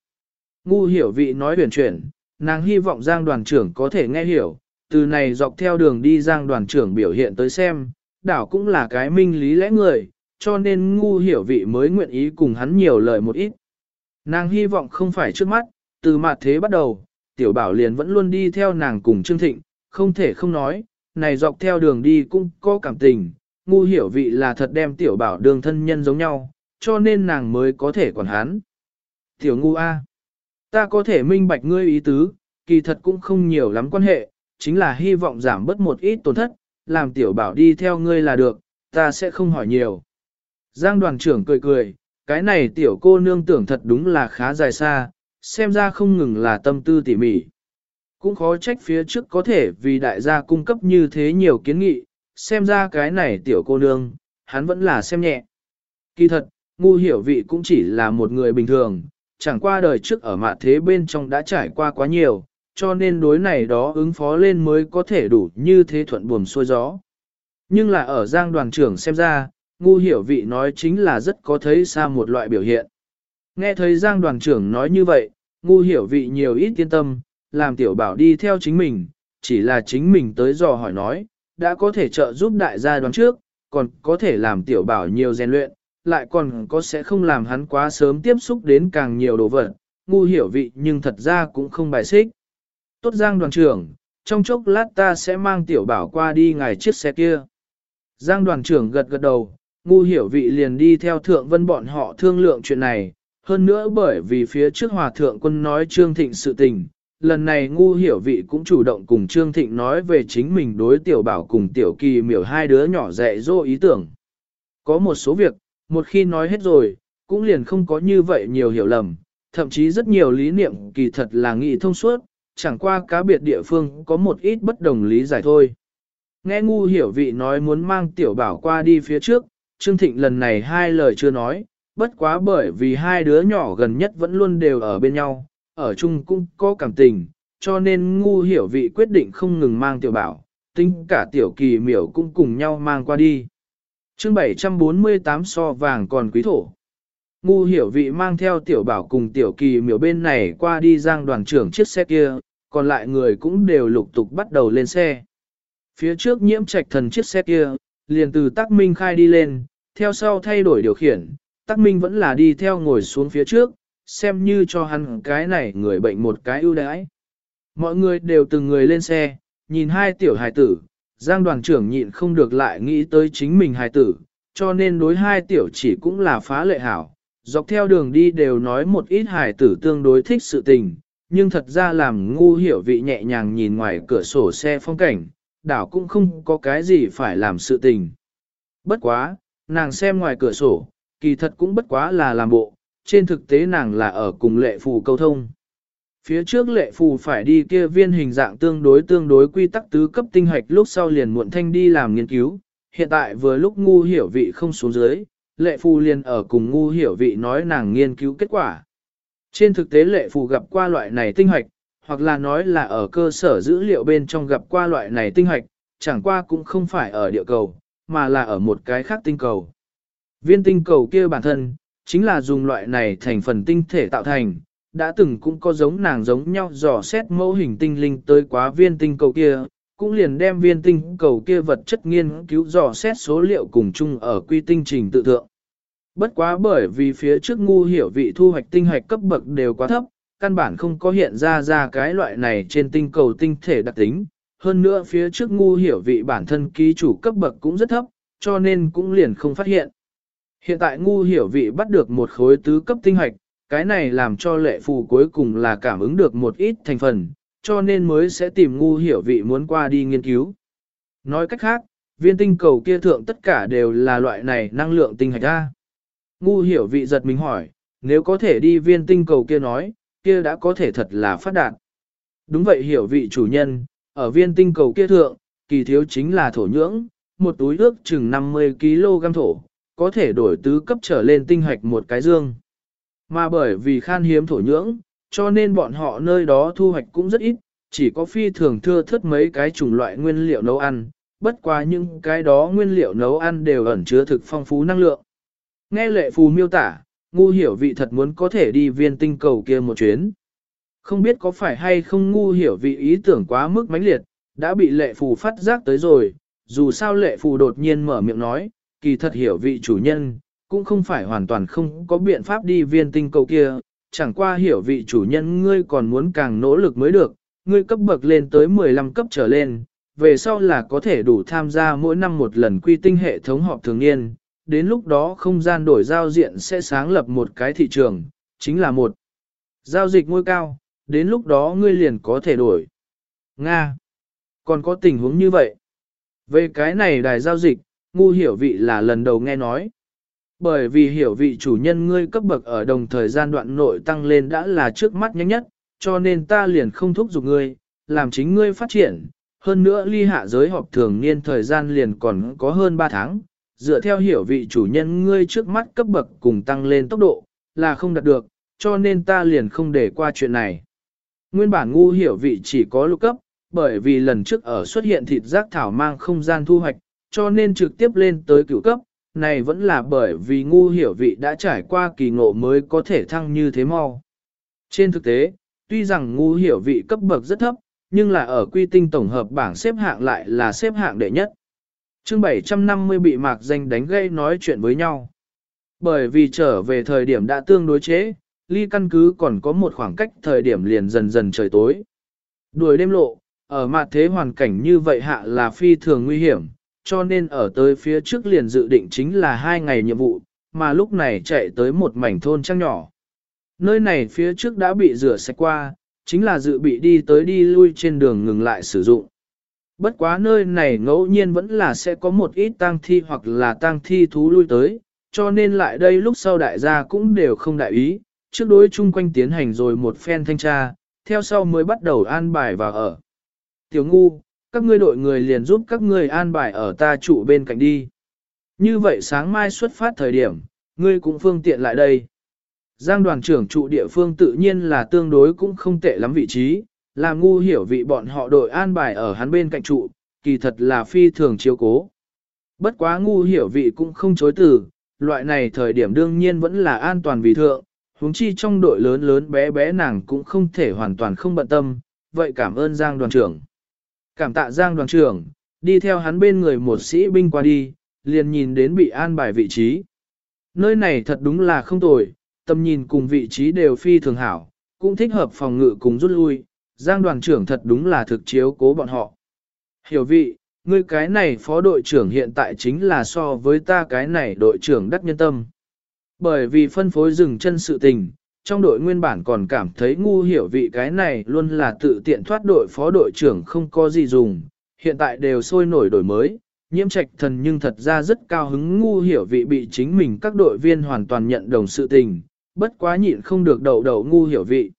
Ngu hiểu vị nói huyền chuyển, nàng hy vọng Giang đoàn trưởng có thể nghe hiểu, từ này dọc theo đường đi Giang đoàn trưởng biểu hiện tới xem, đảo cũng là cái minh lý lẽ người, cho nên ngu hiểu vị mới nguyện ý cùng hắn nhiều lời một ít. Nàng hy vọng không phải trước mắt, từ mặt thế bắt đầu, tiểu bảo liền vẫn luôn đi theo nàng cùng Trương Thịnh, không thể không nói, này dọc theo đường đi cũng có cảm tình, ngu hiểu vị là thật đem tiểu bảo đường thân nhân giống nhau, cho nên nàng mới có thể quản hắn. Tiểu ngu A, ta có thể minh bạch ngươi ý tứ, kỳ thật cũng không nhiều lắm quan hệ, chính là hy vọng giảm bớt một ít tổn thất, làm tiểu bảo đi theo ngươi là được, ta sẽ không hỏi nhiều. Giang đoàn trưởng cười cười, cái này tiểu cô nương tưởng thật đúng là khá dài xa, xem ra không ngừng là tâm tư tỉ mỉ. Cũng khó trách phía trước có thể vì đại gia cung cấp như thế nhiều kiến nghị, xem ra cái này tiểu cô nương, hắn vẫn là xem nhẹ. Kỳ thật, ngu hiểu vị cũng chỉ là một người bình thường, chẳng qua đời trước ở mạ thế bên trong đã trải qua quá nhiều, cho nên đối này đó ứng phó lên mới có thể đủ như thế thuận buồm xuôi gió. Nhưng là ở giang đoàn trưởng xem ra, ngu hiểu vị nói chính là rất có thấy xa một loại biểu hiện. Nghe thấy giang đoàn trưởng nói như vậy, ngu hiểu vị nhiều ít yên tâm, làm tiểu bảo đi theo chính mình, chỉ là chính mình tới dò hỏi nói, đã có thể trợ giúp đại gia đoán trước, còn có thể làm tiểu bảo nhiều rèn luyện, lại còn có sẽ không làm hắn quá sớm tiếp xúc đến càng nhiều đồ vật, ngu hiểu vị nhưng thật ra cũng không bài xích. Tốt Giang đoàn trưởng, trong chốc lát ta sẽ mang tiểu bảo qua đi ngài chiếc xe kia. Giang đoàn trưởng gật gật đầu, ngu hiểu vị liền đi theo thượng vân bọn họ thương lượng chuyện này, hơn nữa bởi vì phía trước hòa thượng quân nói Trương Thịnh sự tình, lần này ngu hiểu vị cũng chủ động cùng Trương Thịnh nói về chính mình đối tiểu bảo cùng tiểu kỳ miểu hai đứa nhỏ dạy dỗ ý tưởng. Có một số việc, một khi nói hết rồi, cũng liền không có như vậy nhiều hiểu lầm, thậm chí rất nhiều lý niệm kỳ thật là nghị thông suốt, chẳng qua cá biệt địa phương có một ít bất đồng lý giải thôi. Nghe ngu hiểu vị nói muốn mang tiểu bảo qua đi phía trước, Trương Thịnh lần này hai lời chưa nói, bất quá bởi vì hai đứa nhỏ gần nhất vẫn luôn đều ở bên nhau, ở chung cũng có cảm tình, cho nên ngu hiểu vị quyết định không ngừng mang tiểu bảo, tính cả tiểu kỳ miểu cũng cùng nhau mang qua đi. chương 748 so vàng còn quý thổ. Ngu hiểu vị mang theo tiểu bảo cùng tiểu kỳ miểu bên này qua đi giang đoàn trưởng chiếc xe kia, còn lại người cũng đều lục tục bắt đầu lên xe. Phía trước nhiễm trạch thần chiếc xe kia, liền từ tắc minh khai đi lên, theo sau thay đổi điều khiển, Tắc Minh vẫn là đi theo ngồi xuống phía trước, xem như cho hắn cái này người bệnh một cái ưu đãi. Mọi người đều từng người lên xe, nhìn hai tiểu hài tử, Giang đoàn trưởng nhịn không được lại nghĩ tới chính mình hài tử, cho nên đối hai tiểu chỉ cũng là phá lệ hảo. Dọc theo đường đi đều nói một ít hài tử tương đối thích sự tình, nhưng thật ra làm ngu hiểu vị nhẹ nhàng nhìn ngoài cửa sổ xe phong cảnh, đảo cũng không có cái gì phải làm sự tình. Bất quá, nàng xem ngoài cửa sổ, kỳ thật cũng bất quá là làm bộ, trên thực tế nàng là ở cùng lệ phù câu thông. Phía trước lệ phù phải đi kia viên hình dạng tương đối tương đối quy tắc tứ cấp tinh hạch lúc sau liền muộn thanh đi làm nghiên cứu, hiện tại vừa lúc ngu hiểu vị không xuống dưới, lệ phù liền ở cùng ngu hiểu vị nói nàng nghiên cứu kết quả. Trên thực tế lệ phù gặp qua loại này tinh hạch, hoặc là nói là ở cơ sở dữ liệu bên trong gặp qua loại này tinh hạch, chẳng qua cũng không phải ở địa cầu, mà là ở một cái khác tinh cầu. Viên tinh cầu kia bản thân, chính là dùng loại này thành phần tinh thể tạo thành, đã từng cũng có giống nàng giống nhau dò xét mẫu hình tinh linh tới quá viên tinh cầu kia, cũng liền đem viên tinh cầu kia vật chất nghiên cứu dò xét số liệu cùng chung ở quy tinh trình tự thượng. Bất quá bởi vì phía trước ngu hiểu vị thu hoạch tinh hoạch cấp bậc đều quá thấp, căn bản không có hiện ra ra cái loại này trên tinh cầu tinh thể đặc tính. Hơn nữa phía trước ngu hiểu vị bản thân ký chủ cấp bậc cũng rất thấp, cho nên cũng liền không phát hiện. Hiện tại ngu hiểu vị bắt được một khối tứ cấp tinh hoạch, cái này làm cho lệ phù cuối cùng là cảm ứng được một ít thành phần, cho nên mới sẽ tìm ngu hiểu vị muốn qua đi nghiên cứu. Nói cách khác, viên tinh cầu kia thượng tất cả đều là loại này năng lượng tinh hạch ra. Ngu hiểu vị giật mình hỏi, nếu có thể đi viên tinh cầu kia nói, kia đã có thể thật là phát đạt. Đúng vậy hiểu vị chủ nhân, ở viên tinh cầu kia thượng, kỳ thiếu chính là thổ nhưỡng, một túi ước chừng 50 kg thổ, có thể đổi tứ cấp trở lên tinh hoạch một cái dương. Mà bởi vì khan hiếm thổ nhưỡng, cho nên bọn họ nơi đó thu hoạch cũng rất ít, chỉ có phi thường thưa thất mấy cái chủng loại nguyên liệu nấu ăn, bất quá những cái đó nguyên liệu nấu ăn đều ẩn chứa thực phong phú năng lượng. Nghe lệ phù miêu tả, ngu hiểu vị thật muốn có thể đi viên tinh cầu kia một chuyến. Không biết có phải hay không ngu hiểu vị ý tưởng quá mức mãnh liệt, đã bị lệ phù phát giác tới rồi, dù sao lệ phù đột nhiên mở miệng nói, kỳ thật hiểu vị chủ nhân, cũng không phải hoàn toàn không có biện pháp đi viên tinh cầu kia, chẳng qua hiểu vị chủ nhân ngươi còn muốn càng nỗ lực mới được, ngươi cấp bậc lên tới 15 cấp trở lên, về sau là có thể đủ tham gia mỗi năm một lần quy tinh hệ thống họp thường niên, đến lúc đó không gian đổi giao diện sẽ sáng lập một cái thị trường, chính là một giao dịch ngôi cao, đến lúc đó ngươi liền có thể đổi. Nga! Còn có tình huống như vậy? Về cái này đài giao dịch, ngu hiểu vị là lần đầu nghe nói. Bởi vì hiểu vị chủ nhân ngươi cấp bậc ở đồng thời gian đoạn nội tăng lên đã là trước mắt nhanh nhất, cho nên ta liền không thúc giục ngươi, làm chính ngươi phát triển. Hơn nữa ly hạ giới họp thường niên thời gian liền còn có hơn 3 tháng, dựa theo hiểu vị chủ nhân ngươi trước mắt cấp bậc cùng tăng lên tốc độ, là không đạt được, cho nên ta liền không để qua chuyện này. Nguyên bản ngu hiểu vị chỉ có lục cấp, bởi vì lần trước ở xuất hiện thịt giác thảo mang không gian thu hoạch, cho nên trực tiếp lên tới cửu cấp, này vẫn là bởi vì ngu hiểu vị đã trải qua kỳ ngộ mới có thể thăng như thế mau. Trên thực tế, tuy rằng ngu hiểu vị cấp bậc rất thấp, nhưng là ở quy tinh tổng hợp bảng xếp hạng lại là xếp hạng đệ nhất chương 750 bị mạc danh đánh gây nói chuyện với nhau. Bởi vì trở về thời điểm đã tương đối chế, ly căn cứ còn có một khoảng cách thời điểm liền dần dần trời tối. Đuổi đêm lộ, ở mặt thế hoàn cảnh như vậy hạ là phi thường nguy hiểm, cho nên ở tới phía trước liền dự định chính là hai ngày nhiệm vụ, mà lúc này chạy tới một mảnh thôn trăng nhỏ. Nơi này phía trước đã bị rửa sạch qua, chính là dự bị đi tới đi lui trên đường ngừng lại sử dụng. Bất quá nơi này ngẫu nhiên vẫn là sẽ có một ít tang thi hoặc là tang thi thú lui tới, cho nên lại đây lúc sau đại gia cũng đều không đại ý, trước đối chung quanh tiến hành rồi một phen thanh tra, theo sau mới bắt đầu an bài vào ở. Tiểu ngu, các ngươi đội người liền giúp các ngươi an bài ở ta trụ bên cạnh đi. Như vậy sáng mai xuất phát thời điểm, ngươi cũng phương tiện lại đây. Giang đoàn trưởng trụ địa phương tự nhiên là tương đối cũng không tệ lắm vị trí, là ngu hiểu vị bọn họ đội an bài ở hắn bên cạnh trụ, kỳ thật là phi thường chiếu cố. Bất quá ngu hiểu vị cũng không chối từ, loại này thời điểm đương nhiên vẫn là an toàn vì thượng, huống chi trong đội lớn lớn bé bé nàng cũng không thể hoàn toàn không bận tâm, vậy cảm ơn Giang đoàn trưởng. Cảm tạ Giang đoàn trưởng, đi theo hắn bên người một sĩ binh qua đi, liền nhìn đến bị an bài vị trí. Nơi này thật đúng là không tồi, tầm nhìn cùng vị trí đều phi thường hảo, cũng thích hợp phòng ngự cùng rút lui, Giang đoàn trưởng thật đúng là thực chiếu cố bọn họ. Hiểu vị, ngươi cái này phó đội trưởng hiện tại chính là so với ta cái này đội trưởng đắc nhân tâm. Bởi vì phân phối dừng chân sự tình, trong đội nguyên bản còn cảm thấy ngu hiểu vị cái này luôn là tự tiện thoát đội phó đội trưởng không có gì dùng, hiện tại đều sôi nổi đổi mới, nhiễm trạch thần nhưng thật ra rất cao hứng ngu hiểu vị bị chính mình các đội viên hoàn toàn nhận đồng sự tình, bất quá nhịn không được đầu đầu ngu hiểu vị.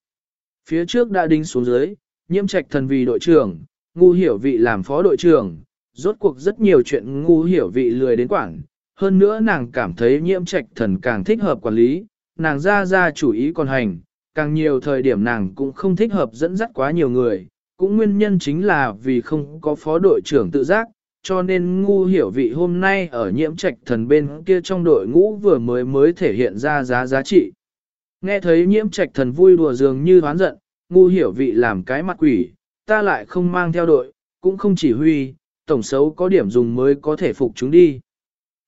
Phía trước đã đính xuống dưới, nhiễm trạch thần vì đội trưởng, ngu hiểu vị làm phó đội trưởng, rốt cuộc rất nhiều chuyện ngu hiểu vị lười đến quảng. Hơn nữa nàng cảm thấy nhiễm trạch thần càng thích hợp quản lý, nàng ra ra chủ ý còn hành, càng nhiều thời điểm nàng cũng không thích hợp dẫn dắt quá nhiều người, cũng nguyên nhân chính là vì không có phó đội trưởng tự giác, cho nên ngu hiểu vị hôm nay ở nhiễm trạch thần bên kia trong đội ngũ vừa mới mới thể hiện ra giá giá trị. Nghe thấy nhiễm trạch thần vui đùa dường như hoán giận, ngu hiểu vị làm cái mặt quỷ, ta lại không mang theo đội, cũng không chỉ huy, tổng xấu có điểm dùng mới có thể phục chúng đi.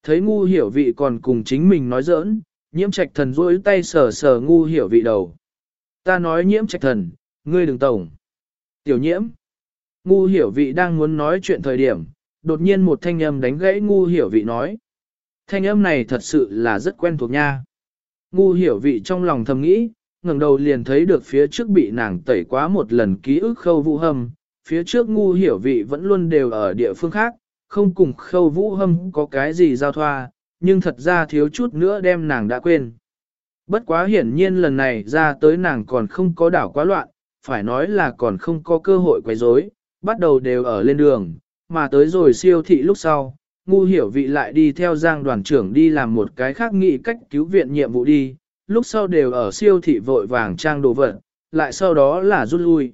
Thấy ngu hiểu vị còn cùng chính mình nói giỡn, nhiễm trạch thần rỗi tay sờ sờ ngu hiểu vị đầu. Ta nói nhiễm trạch thần, ngươi đừng tổng. Tiểu nhiễm. Ngu hiểu vị đang muốn nói chuyện thời điểm, đột nhiên một thanh âm đánh gãy ngu hiểu vị nói. Thanh âm này thật sự là rất quen thuộc nha. Ngu hiểu vị trong lòng thầm nghĩ, ngẩng đầu liền thấy được phía trước bị nàng tẩy quá một lần ký ức khâu vũ hâm, phía trước ngu hiểu vị vẫn luôn đều ở địa phương khác, không cùng khâu vũ hâm có cái gì giao thoa, nhưng thật ra thiếu chút nữa đem nàng đã quên. Bất quá hiển nhiên lần này ra tới nàng còn không có đảo quá loạn, phải nói là còn không có cơ hội quấy rối, bắt đầu đều ở lên đường, mà tới rồi siêu thị lúc sau, ngu hiểu vị lại đi theo giang đoàn trưởng đi làm một cái khác nghị cách cứu viện nhiệm vụ đi, lúc sau đều ở siêu thị vội vàng trang đồ vật, lại sau đó là rút lui.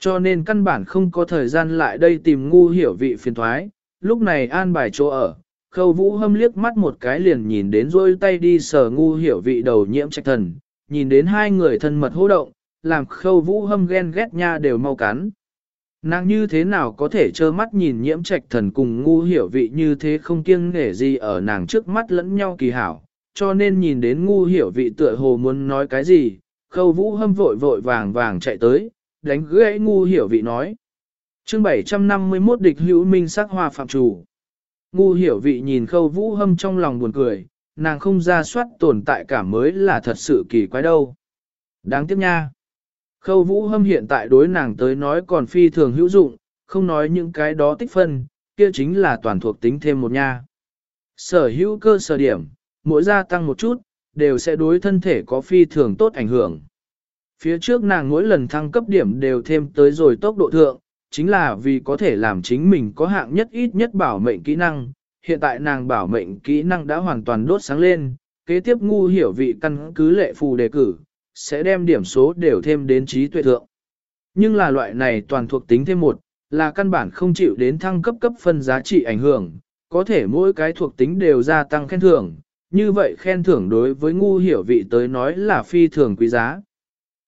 Cho nên căn bản không có thời gian lại đây tìm ngu hiểu vị phiền thoái, lúc này an bài chỗ ở, khâu vũ hâm liếc mắt một cái liền nhìn đến rôi tay đi sờ ngu hiểu vị đầu nhiễm trạch thần, nhìn đến hai người thân mật hô động, làm khâu vũ hâm ghen ghét nha đều mau cắn. Nàng như thế nào có thể trơ mắt nhìn nhiễm trạch thần cùng ngu hiểu vị như thế không kiêng nể gì ở nàng trước mắt lẫn nhau kỳ hảo, cho nên nhìn đến ngu hiểu vị tựa hồ muốn nói cái gì, khâu vũ hâm vội vội vàng vàng chạy tới, đánh gãy ngu hiểu vị nói. chương 751 địch hữu minh sắc hoa phạm chủ. Ngu hiểu vị nhìn khâu vũ hâm trong lòng buồn cười, nàng không ra soát tồn tại cả mới là thật sự kỳ quái đâu. Đáng tiếc nha. Khâu vũ hâm hiện tại đối nàng tới nói còn phi thường hữu dụng, không nói những cái đó tích phân, kia chính là toàn thuộc tính thêm một nha. Sở hữu cơ sở điểm, mỗi gia tăng một chút, đều sẽ đối thân thể có phi thường tốt ảnh hưởng. Phía trước nàng mỗi lần thăng cấp điểm đều thêm tới rồi tốc độ thượng, chính là vì có thể làm chính mình có hạng nhất ít nhất bảo mệnh kỹ năng. Hiện tại nàng bảo mệnh kỹ năng đã hoàn toàn đốt sáng lên, kế tiếp ngu hiểu vị căn cứ lệ phù đề cử, sẽ đem điểm số đều thêm đến trí tuệ thượng. Nhưng là loại này toàn thuộc tính thêm một, là căn bản không chịu đến thăng cấp cấp phân giá trị ảnh hưởng, có thể mỗi cái thuộc tính đều gia tăng khen thưởng, như vậy khen thưởng đối với ngu hiểu vị tới nói là phi thường quý giá.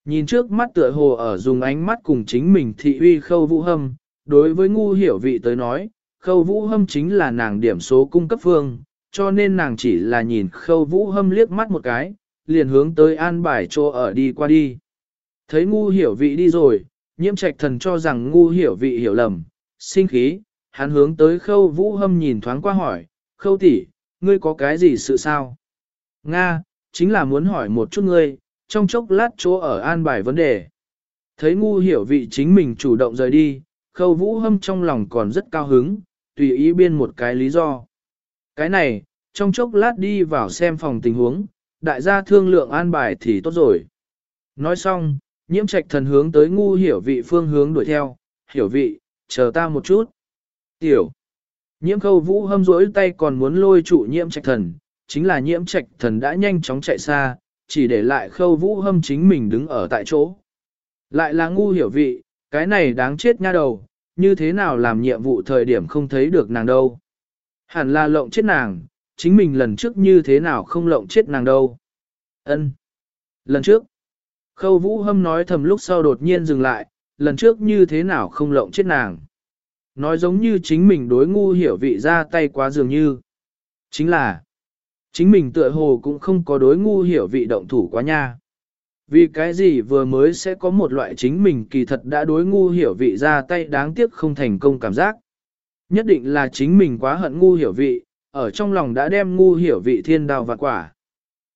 Nhìn trước mắt tựa hồ ở dùng ánh mắt cùng chính mình thị uy khâu vũ hâm, đối với ngu hiểu vị tới nói, khâu vũ hâm chính là nàng điểm số cung cấp phương, cho nên nàng chỉ là nhìn khâu vũ hâm liếc mắt một cái, liền hướng tới an bài chỗ ở đi qua đi. Thấy ngu hiểu vị đi rồi, nhiễm trạch thần cho rằng ngu hiểu vị hiểu lầm, sinh khí, hắn hướng tới khâu vũ hâm nhìn thoáng qua hỏi, khâu tỷ, ngươi có cái gì sự sao? Nga, chính là muốn hỏi một chút ngươi, trong chốc lát chỗ ở an bài vấn đề. Thấy ngu hiểu vị chính mình chủ động rời đi, khâu vũ hâm trong lòng còn rất cao hứng, tùy ý biên một cái lý do. Cái này, trong chốc lát đi vào xem phòng tình huống, đại gia thương lượng an bài thì tốt rồi. Nói xong, nhiễm trạch thần hướng tới ngu hiểu vị phương hướng đuổi theo, hiểu vị, chờ ta một chút. Tiểu. Nhiễm khâu vũ hâm rỗi tay còn muốn lôi trụ nhiễm trạch thần, chính là nhiễm trạch thần đã nhanh chóng chạy xa, chỉ để lại khâu vũ hâm chính mình đứng ở tại chỗ. Lại là ngu hiểu vị, cái này đáng chết nha đầu, như thế nào làm nhiệm vụ thời điểm không thấy được nàng đâu. Hẳn là lộng chết nàng, chính mình lần trước như thế nào không lộng chết nàng đâu. Ân. Lần trước, khâu vũ hâm nói thầm lúc sau đột nhiên dừng lại, lần trước như thế nào không lộng chết nàng. Nói giống như chính mình đối ngu hiểu vị ra tay quá dường như. Chính là, Chính mình tựa hồ cũng không có đối ngu hiểu vị động thủ quá nha. Vì cái gì vừa mới sẽ có một loại chính mình kỳ thật đã đối ngu hiểu vị ra tay đáng tiếc không thành công cảm giác. Nhất định là chính mình quá hận ngu hiểu vị, ở trong lòng đã đem ngu hiểu vị thiên đào và quả.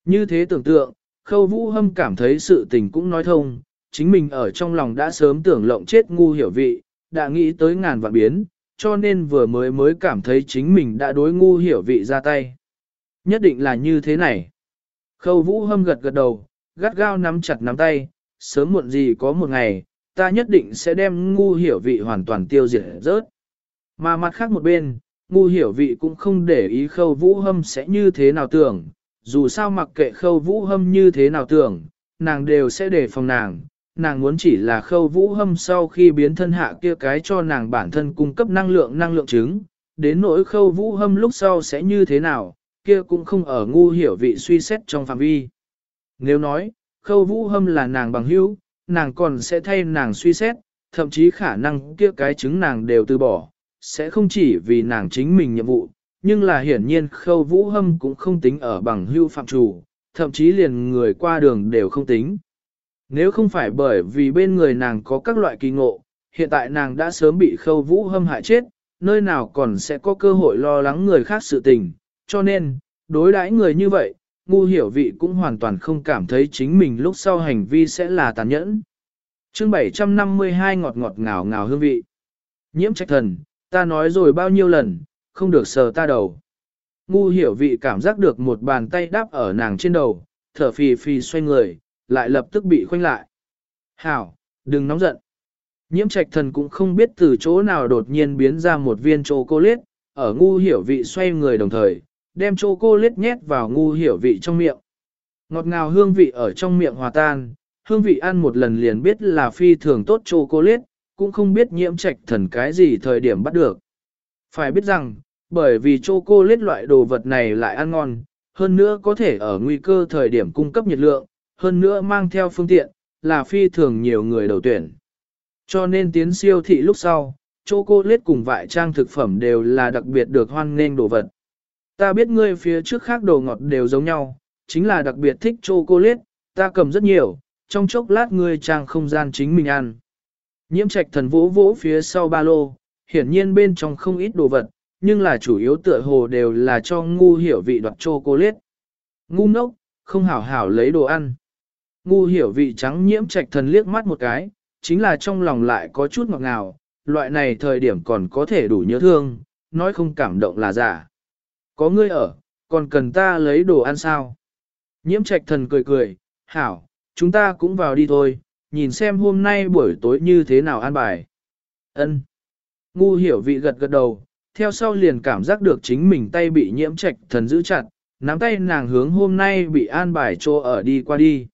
Như thế tưởng tượng, khâu vũ hâm cảm thấy sự tình cũng nói thông, chính mình ở trong lòng đã sớm tưởng lộng chết ngu hiểu vị, đã nghĩ tới ngàn vạn biến, cho nên vừa mới mới cảm thấy chính mình đã đối ngu hiểu vị ra tay. Nhất định là như thế này. Khâu vũ hâm gật gật đầu, gắt gao nắm chặt nắm tay, sớm muộn gì có một ngày, ta nhất định sẽ đem ngu hiểu vị hoàn toàn tiêu diệt rớt. Mà mặt khác một bên, ngu hiểu vị cũng không để ý khâu vũ hâm sẽ như thế nào tưởng, dù sao mặc kệ khâu vũ hâm như thế nào tưởng, nàng đều sẽ đề phòng nàng, nàng muốn chỉ là khâu vũ hâm sau khi biến thân hạ kia cái cho nàng bản thân cung cấp năng lượng năng lượng trứng, đến nỗi khâu vũ hâm lúc sau sẽ như thế nào, kia cũng không ở ngu hiểu vị suy xét trong phạm vi. Nếu nói, khâu vũ hâm là nàng bằng hữu, nàng còn sẽ thay nàng suy xét, thậm chí khả năng kia cái trứng nàng đều từ bỏ, sẽ không chỉ vì nàng chính mình nhiệm vụ, nhưng là hiển nhiên khâu vũ hâm cũng không tính ở bằng hưu phạm chủ, thậm chí liền người qua đường đều không tính. Nếu không phải bởi vì bên người nàng có các loại kỳ ngộ, hiện tại nàng đã sớm bị khâu vũ hâm hại chết, nơi nào còn sẽ có cơ hội lo lắng người khác sự tình, cho nên, đối đãi người như vậy, ngu hiểu vị cũng hoàn toàn không cảm thấy chính mình lúc sau hành vi sẽ là tàn nhẫn. chương 752 ngọt ngọt ngào ngào hương vị. Nhiễm trách thần, ta nói rồi bao nhiêu lần, không được sờ ta đầu. Ngu hiểu vị cảm giác được một bàn tay đáp ở nàng trên đầu, thở phì phì xoay người, lại lập tức bị khoanh lại. Hảo, đừng nóng giận. Nhiễm trạch thần cũng không biết từ chỗ nào đột nhiên biến ra một viên chocolate, ở ngu hiểu vị xoay người đồng thời, đem chocolate nhét vào ngu hiểu vị trong miệng. Ngọt ngào hương vị ở trong miệng hòa tan, hương vị ăn một lần liền biết là phi thường tốt chocolate, cũng không biết nhiễm trạch thần cái gì thời điểm bắt được. Phải biết rằng, bởi vì chocolate loại đồ vật này lại ăn ngon, hơn nữa có thể ở nguy cơ thời điểm cung cấp nhiệt lượng, hơn nữa mang theo phương tiện, là phi thường nhiều người đầu tuyển. Cho nên tiến siêu thị lúc sau, chocolate cùng vải trang thực phẩm đều là đặc biệt được hoan nghênh đồ vật. Ta biết ngươi phía trước khác đồ ngọt đều giống nhau, chính là đặc biệt thích chocolate, ta cầm rất nhiều, trong chốc lát ngươi trang không gian chính mình ăn. Nhiễm trạch thần vỗ vỗ phía sau ba lô, hiển nhiên bên trong không ít đồ vật, nhưng là chủ yếu tựa hồ đều là cho ngu hiểu vị đoạt chocolate. Ngu ngốc, không hảo hảo lấy đồ ăn. Ngu hiểu vị trắng nhiễm trạch thần liếc mắt một cái, chính là trong lòng lại có chút ngọt ngào, loại này thời điểm còn có thể đủ nhớ thương, nói không cảm động là giả. Có ngươi ở, còn cần ta lấy đồ ăn sao? Nhiễm trạch thần cười cười, hảo, chúng ta cũng vào đi thôi, nhìn xem hôm nay buổi tối như thế nào an bài. Ân. Ngu hiểu vị gật gật đầu, theo sau liền cảm giác được chính mình tay bị nhiễm trạch thần giữ chặt, nắm tay nàng hướng hôm nay bị an bài cho ở đi qua đi.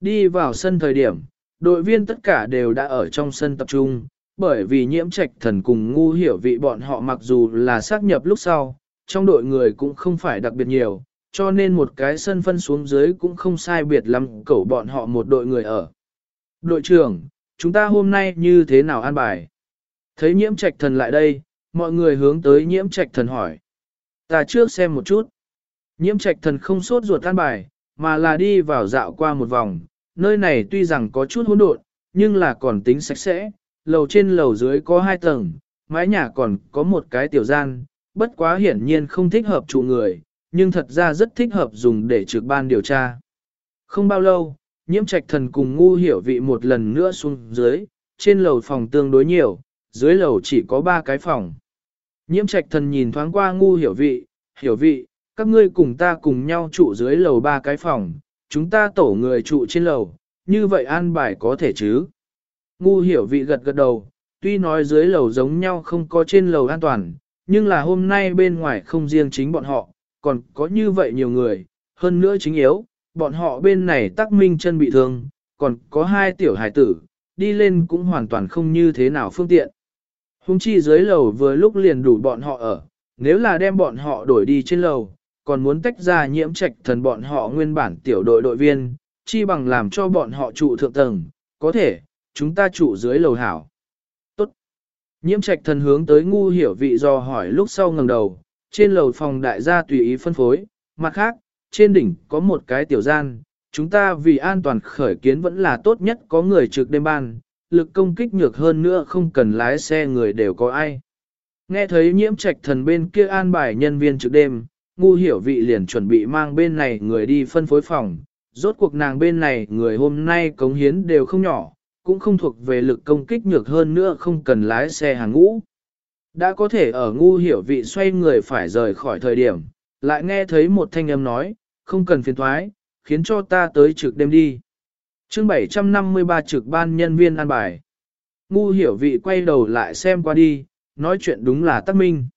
Đi vào sân thời điểm, đội viên tất cả đều đã ở trong sân tập trung, bởi vì nhiễm trạch thần cùng ngu hiểu vị bọn họ mặc dù là xác nhập lúc sau, trong đội người cũng không phải đặc biệt nhiều, cho nên một cái sân phân xuống dưới cũng không sai biệt lắm cẩu bọn họ một đội người ở. Đội trưởng, chúng ta hôm nay như thế nào an bài? Thấy nhiễm trạch thần lại đây, mọi người hướng tới nhiễm trạch thần hỏi. Ta trước xem một chút. Nhiễm trạch thần không sốt ruột an bài, mà là đi vào dạo qua một vòng. Nơi này tuy rằng có chút hỗn độn, nhưng là còn tính sạch sẽ. Lầu trên lầu dưới có hai tầng, mái nhà còn có một cái tiểu gian, bất quá hiển nhiên không thích hợp trụ người, nhưng thật ra rất thích hợp dùng để trực ban điều tra. Không bao lâu, nhiễm trạch thần cùng ngu hiểu vị một lần nữa xuống dưới, trên lầu phòng tương đối nhiều, dưới lầu chỉ có ba cái phòng. Nhiễm trạch thần nhìn thoáng qua ngu hiểu vị, hiểu vị, các ngươi cùng ta cùng nhau trụ dưới lầu ba cái phòng, chúng ta tổ người trụ trên lầu, như vậy an bài có thể chứ. Ngu hiểu vị gật gật đầu, tuy nói dưới lầu giống nhau không có trên lầu an toàn, nhưng là hôm nay bên ngoài không riêng chính bọn họ, còn có như vậy nhiều người, hơn nữa chính yếu, bọn họ bên này tắc minh chân bị thương, còn có hai tiểu hải tử, đi lên cũng hoàn toàn không như thế nào phương tiện. Hùng chi dưới lầu vừa lúc liền đủ bọn họ ở, nếu là đem bọn họ đổi đi trên lầu, còn muốn tách ra nhiễm trạch thần bọn họ nguyên bản tiểu đội đội viên, chi bằng làm cho bọn họ trụ thượng tầng, có thể, chúng ta trụ dưới lầu hảo. Tốt. Nhiễm trạch thần hướng tới ngu hiểu vị do hỏi lúc sau ngẩng đầu, trên lầu phòng đại gia tùy ý phân phối, mặt khác, trên đỉnh có một cái tiểu gian, chúng ta vì an toàn khởi kiến vẫn là tốt nhất có người trực đêm ban, lực công kích nhược hơn nữa không cần lái xe người đều có ai. Nghe thấy nhiễm trạch thần bên kia an bài nhân viên trực đêm, ngu hiểu vị liền chuẩn bị mang bên này người đi phân phối phòng, rốt cuộc nàng bên này người hôm nay cống hiến đều không nhỏ, cũng không thuộc về lực công kích nhược hơn nữa không cần lái xe hàng ngũ. Đã có thể ở ngu hiểu vị xoay người phải rời khỏi thời điểm, lại nghe thấy một thanh âm nói, không cần phiền thoái, khiến cho ta tới trực đêm đi. chương 753 trực ban nhân viên an bài. Ngu hiểu vị quay đầu lại xem qua đi, nói chuyện đúng là Tắc Minh.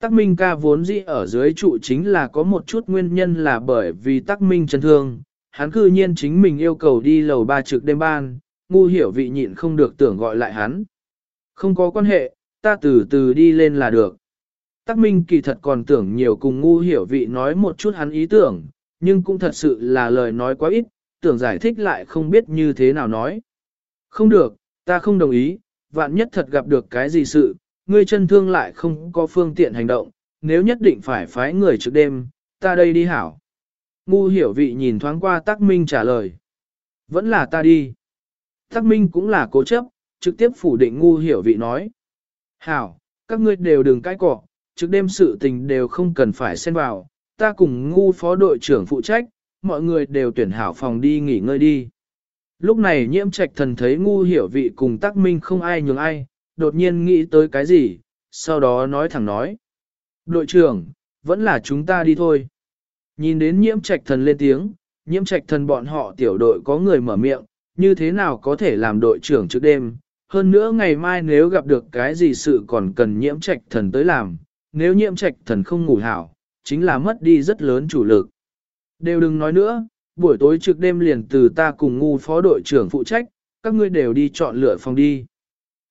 Tắc Minh ca vốn dĩ ở dưới trụ chính là có một chút nguyên nhân là bởi vì Tắc Minh chân thương, hắn cư nhiên chính mình yêu cầu đi lầu ba trực đêm ban, ngu hiểu vị nhịn không được tưởng gọi lại hắn. Không có quan hệ, ta từ từ đi lên là được. Tắc Minh kỳ thật còn tưởng nhiều cùng ngu hiểu vị nói một chút hắn ý tưởng, nhưng cũng thật sự là lời nói quá ít, tưởng giải thích lại không biết như thế nào nói. Không được, ta không đồng ý, vạn nhất thật gặp được cái gì sự, ngươi chân thương lại không có phương tiện hành động, nếu nhất định phải phái người trước đêm, ta đây đi hảo. Ngu hiểu vị nhìn thoáng qua Tắc Minh trả lời. Vẫn là ta đi. Tắc Minh cũng là cố chấp, trực tiếp phủ định ngu hiểu vị nói. Hảo, các ngươi đều đừng cãi cọ, trước đêm sự tình đều không cần phải xen vào, ta cùng ngu phó đội trưởng phụ trách, mọi người đều tuyển hảo phòng đi nghỉ ngơi đi. Lúc này nhiễm trạch thần thấy ngu hiểu vị cùng Tắc Minh không ai nhường ai, đột nhiên nghĩ tới cái gì, sau đó nói thẳng nói. Đội trưởng, vẫn là chúng ta đi thôi. Nhìn đến nhiễm trạch thần lên tiếng, nhiễm trạch thần bọn họ tiểu đội có người mở miệng, như thế nào có thể làm đội trưởng trước đêm. Hơn nữa ngày mai nếu gặp được cái gì sự còn cần nhiễm trạch thần tới làm, nếu nhiễm trạch thần không ngủ hảo, chính là mất đi rất lớn chủ lực. Đều đừng nói nữa, buổi tối trực đêm liền từ ta cùng ngu phó đội trưởng phụ trách, các ngươi đều đi chọn lựa phòng đi.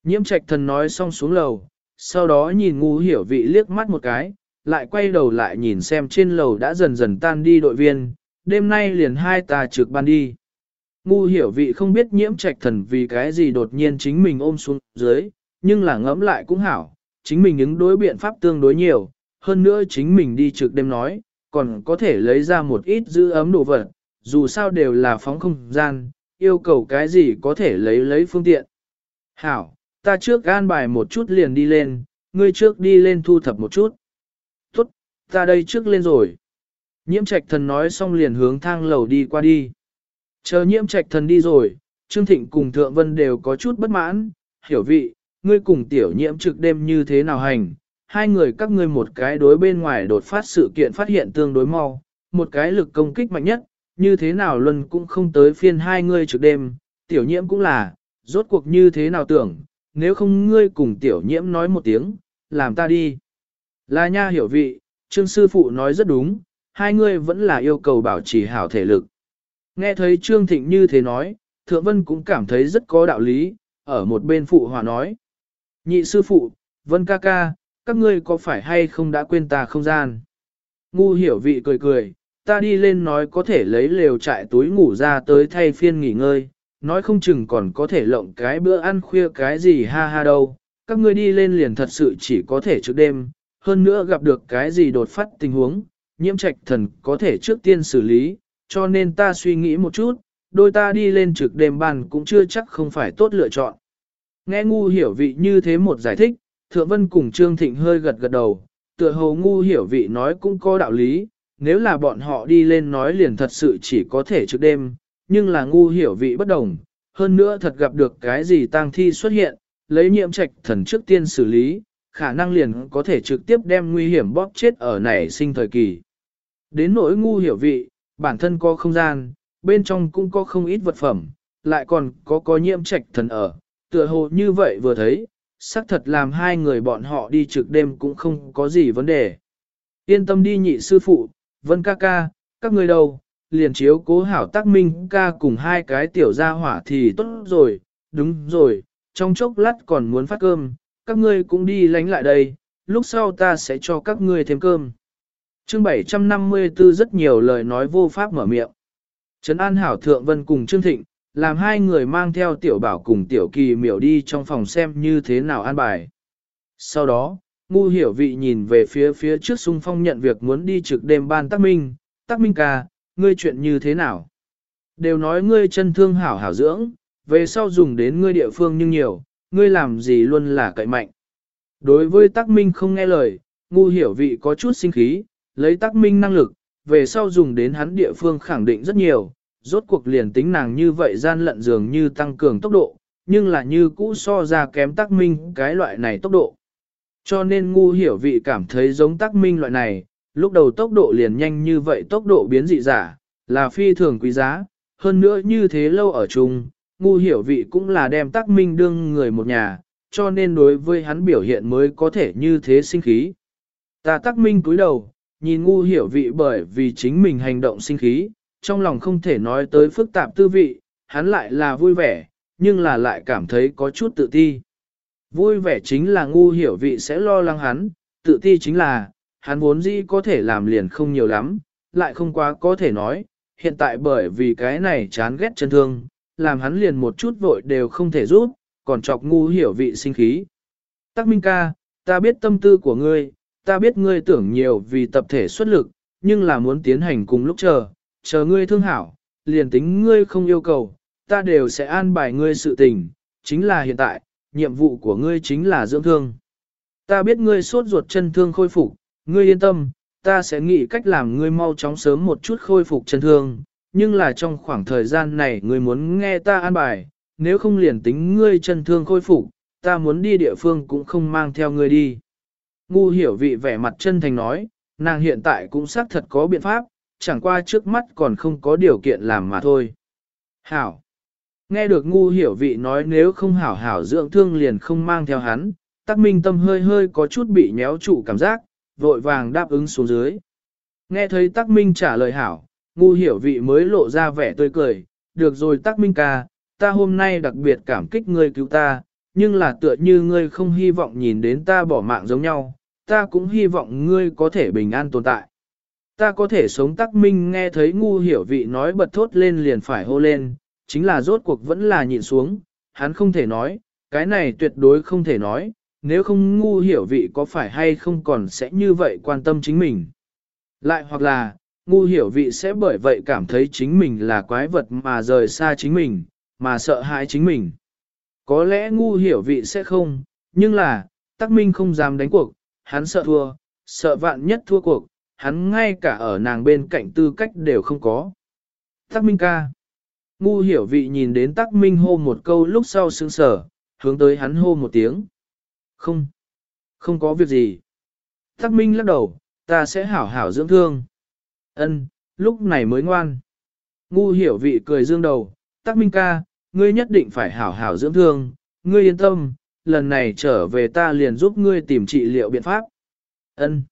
Nhiễm trạch thần nói xong xuống lầu, sau đó nhìn ngu hiểu vị liếc mắt một cái, lại quay đầu lại nhìn xem trên lầu đã dần dần tan đi đội viên, đêm nay liền hai ta trực ban đi. Ngu hiểu vị không biết nhiễm trạch thần vì cái gì đột nhiên chính mình ôm xuống dưới, nhưng là ngẫm lại cũng hảo, chính mình ứng đối biện pháp tương đối nhiều, hơn nữa chính mình đi trực đêm nói, còn có thể lấy ra một ít giữ ấm đồ vật, dù sao đều là phóng không gian, yêu cầu cái gì có thể lấy lấy phương tiện. Hảo, ta trước gan bài một chút liền đi lên, ngươi trước đi lên thu thập một chút. Tốt, ta đây trước lên rồi. Nhiễm trạch thần nói xong liền hướng thang lầu đi qua đi. Chờ nhiễm trạch thần đi rồi, Trương Thịnh cùng Thượng Vân đều có chút bất mãn, hiểu vị, ngươi cùng tiểu nhiễm trực đêm như thế nào hành. Hai người các ngươi một cái đối bên ngoài đột phát sự kiện phát hiện tương đối mau, một cái lực công kích mạnh nhất, như thế nào luân cũng không tới phiên hai ngươi trực đêm, tiểu nhiễm cũng là, rốt cuộc như thế nào tưởng, nếu không ngươi cùng tiểu nhiễm nói một tiếng, làm ta đi. Là nha hiểu vị, trương sư phụ nói rất đúng, hai ngươi vẫn là yêu cầu bảo trì hảo thể lực. Nghe thấy trương thịnh như thế nói, thượng vân cũng cảm thấy rất có đạo lý, ở một bên phụ hòa nói. Nhị sư phụ, vân ca ca, các ngươi có phải hay không đã quên ta không gian? Ngu hiểu vị cười cười, ta đi lên nói có thể lấy lều trại túi ngủ ra tới thay phiên nghỉ ngơi, nói không chừng còn có thể lộng cái bữa ăn khuya cái gì ha ha đâu, các ngươi đi lên liền thật sự chỉ có thể trước đêm, hơn nữa gặp được cái gì đột phát tình huống, nhiễm trạch thần có thể trước tiên xử lý, cho nên ta suy nghĩ một chút, đôi ta đi lên trực đêm bàn cũng chưa chắc không phải tốt lựa chọn. Nghe ngu hiểu vị như thế một giải thích, Thượng Vân cùng Trương Thịnh hơi gật gật đầu, tựa hồ ngu hiểu vị nói cũng có đạo lý, nếu là bọn họ đi lên nói liền thật sự chỉ có thể trực đêm, nhưng là ngu hiểu vị bất đồng, hơn nữa thật gặp được cái gì tang thi xuất hiện, lấy nhiễm trạch thần trước tiên xử lý, khả năng liền có thể trực tiếp đem nguy hiểm bóp chết ở nảy sinh thời kỳ. Đến nỗi ngu hiểu vị, bản thân có không gian, bên trong cũng có không ít vật phẩm, lại còn có có nhiễm trạch thần ở, tựa hồ như vậy vừa thấy, xác thật làm hai người bọn họ đi trực đêm cũng không có gì vấn đề. Yên tâm đi nhị sư phụ, vân ca ca, các người đâu, liền chiếu cố hảo tác minh ca cùng hai cái tiểu gia hỏa thì tốt rồi, đúng rồi, trong chốc lát còn muốn phát cơm, các ngươi cũng đi lánh lại đây, lúc sau ta sẽ cho các ngươi thêm cơm. Chương 754 rất nhiều lời nói vô pháp mở miệng. Trấn An Hảo Thượng Vân cùng Trương Thịnh, làm hai người mang theo tiểu bảo cùng tiểu kỳ miểu đi trong phòng xem như thế nào an bài. Sau đó, ngu hiểu vị nhìn về phía phía trước sung phong nhận việc muốn đi trực đêm ban Tắc minh, Tắc Minh ca, ngươi chuyện như thế nào? Đều nói ngươi chân thương hảo hảo dưỡng, về sau dùng đến ngươi địa phương nhưng nhiều, ngươi làm gì luôn là cậy mạnh. Đối với Tắc Minh không nghe lời, ngu hiểu vị có chút sinh khí, lấy Tắc Minh năng lực, về sau dùng đến hắn địa phương khẳng định rất nhiều, rốt cuộc liền tính nàng như vậy gian lận dường như tăng cường tốc độ, nhưng là như cũ so ra kém Tắc Minh cái loại này tốc độ. Cho nên ngu hiểu vị cảm thấy giống Tắc Minh loại này, lúc đầu tốc độ liền nhanh như vậy tốc độ biến dị giả, là phi thường quý giá, hơn nữa như thế lâu ở chung, ngu hiểu vị cũng là đem Tắc Minh đương người một nhà, cho nên đối với hắn biểu hiện mới có thể như thế sinh khí. Ta Tắc Minh cúi đầu, nhìn ngu hiểu vị bởi vì chính mình hành động sinh khí, trong lòng không thể nói tới phức tạp tư vị, hắn lại là vui vẻ, nhưng là lại cảm thấy có chút tự ti. Vui vẻ chính là ngu hiểu vị sẽ lo lắng hắn, tự ti chính là, hắn vốn dĩ có thể làm liền không nhiều lắm, lại không quá có thể nói, hiện tại bởi vì cái này chán ghét chân thương, làm hắn liền một chút vội đều không thể giúp, còn chọc ngu hiểu vị sinh khí. Tắc Minh ca, ta biết tâm tư của ngươi, ta biết ngươi tưởng nhiều vì tập thể xuất lực, nhưng là muốn tiến hành cùng lúc chờ, chờ ngươi thương hảo, liền tính ngươi không yêu cầu, ta đều sẽ an bài ngươi sự tình, chính là hiện tại, nhiệm vụ của ngươi chính là dưỡng thương. Ta biết ngươi sốt ruột chân thương khôi phục, ngươi yên tâm, ta sẽ nghĩ cách làm ngươi mau chóng sớm một chút khôi phục chân thương, nhưng là trong khoảng thời gian này ngươi muốn nghe ta an bài, nếu không liền tính ngươi chân thương khôi phục, ta muốn đi địa phương cũng không mang theo ngươi đi. Ngu hiểu vị vẻ mặt chân thành nói, nàng hiện tại cũng xác thật có biện pháp, chẳng qua trước mắt còn không có điều kiện làm mà thôi. Hảo. Nghe được ngu hiểu vị nói nếu không hảo hảo dưỡng thương liền không mang theo hắn, tắc minh tâm hơi hơi có chút bị nhéo trụ cảm giác, vội vàng đáp ứng xuống dưới. Nghe thấy tắc minh trả lời hảo, ngu hiểu vị mới lộ ra vẻ tươi cười, được rồi tắc minh ca, ta hôm nay đặc biệt cảm kích ngươi cứu ta, nhưng là tựa như ngươi không hy vọng nhìn đến ta bỏ mạng giống nhau, ta cũng hy vọng ngươi có thể bình an tồn tại. Ta có thể sống tắc minh nghe thấy ngu hiểu vị nói bật thốt lên liền phải hô lên, chính là rốt cuộc vẫn là nhịn xuống, hắn không thể nói, cái này tuyệt đối không thể nói, nếu không ngu hiểu vị có phải hay không còn sẽ như vậy quan tâm chính mình. Lại hoặc là, ngu hiểu vị sẽ bởi vậy cảm thấy chính mình là quái vật mà rời xa chính mình, mà sợ hãi chính mình. Có lẽ ngu hiểu vị sẽ không, nhưng là, tắc minh không dám đánh cuộc, hắn sợ thua, sợ vạn nhất thua cuộc, hắn ngay cả ở nàng bên cạnh tư cách đều không có. Tắc minh ca. Ngu hiểu vị nhìn đến tắc minh hô một câu lúc sau sững sở, hướng tới hắn hô một tiếng. Không, không có việc gì. Tắc minh lắc đầu, ta sẽ hảo hảo dưỡng thương. Ân, lúc này mới ngoan. Ngu hiểu vị cười dương đầu, tắc minh ca, ngươi nhất định phải hảo hảo dưỡng thương, ngươi yên tâm, lần này trở về ta liền giúp ngươi tìm trị liệu biện pháp. Ân.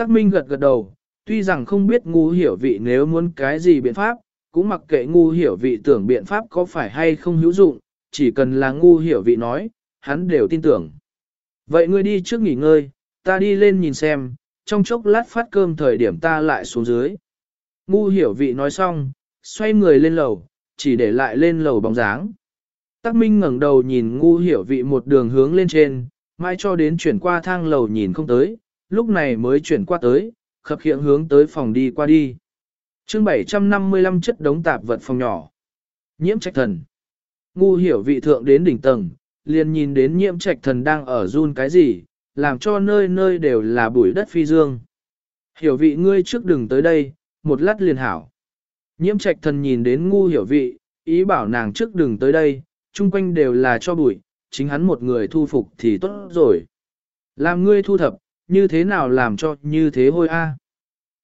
Tắc Minh gật gật đầu, tuy rằng không biết ngu hiểu vị nếu muốn cái gì biện pháp, cũng mặc kệ ngu hiểu vị tưởng biện pháp có phải hay không hữu dụng, chỉ cần là ngu hiểu vị nói, hắn đều tin tưởng. Vậy ngươi đi trước nghỉ ngơi, ta đi lên nhìn xem, trong chốc lát phát cơm thời điểm ta lại xuống dưới. Ngu hiểu vị nói xong, xoay người lên lầu, chỉ để lại lên lầu bóng dáng. Tắc Minh ngẩng đầu nhìn ngu hiểu vị một đường hướng lên trên, mai cho đến chuyển qua thang lầu nhìn không tới, lúc này mới chuyển qua tới, khập khiễng hướng tới phòng đi qua đi. chương 755 chất đống tạp vật phòng nhỏ. Nhiễm trạch thần. Ngu hiểu vị thượng đến đỉnh tầng, liền nhìn đến nhiễm trạch thần đang ở run cái gì, làm cho nơi nơi đều là bụi đất phi dương. Hiểu vị ngươi trước đừng tới đây, một lát liền hảo. Nhiễm trạch thần nhìn đến ngu hiểu vị, ý bảo nàng trước đừng tới đây, chung quanh đều là cho bụi, chính hắn một người thu phục thì tốt rồi. Làm ngươi thu thập, như thế nào làm cho như thế hôi a?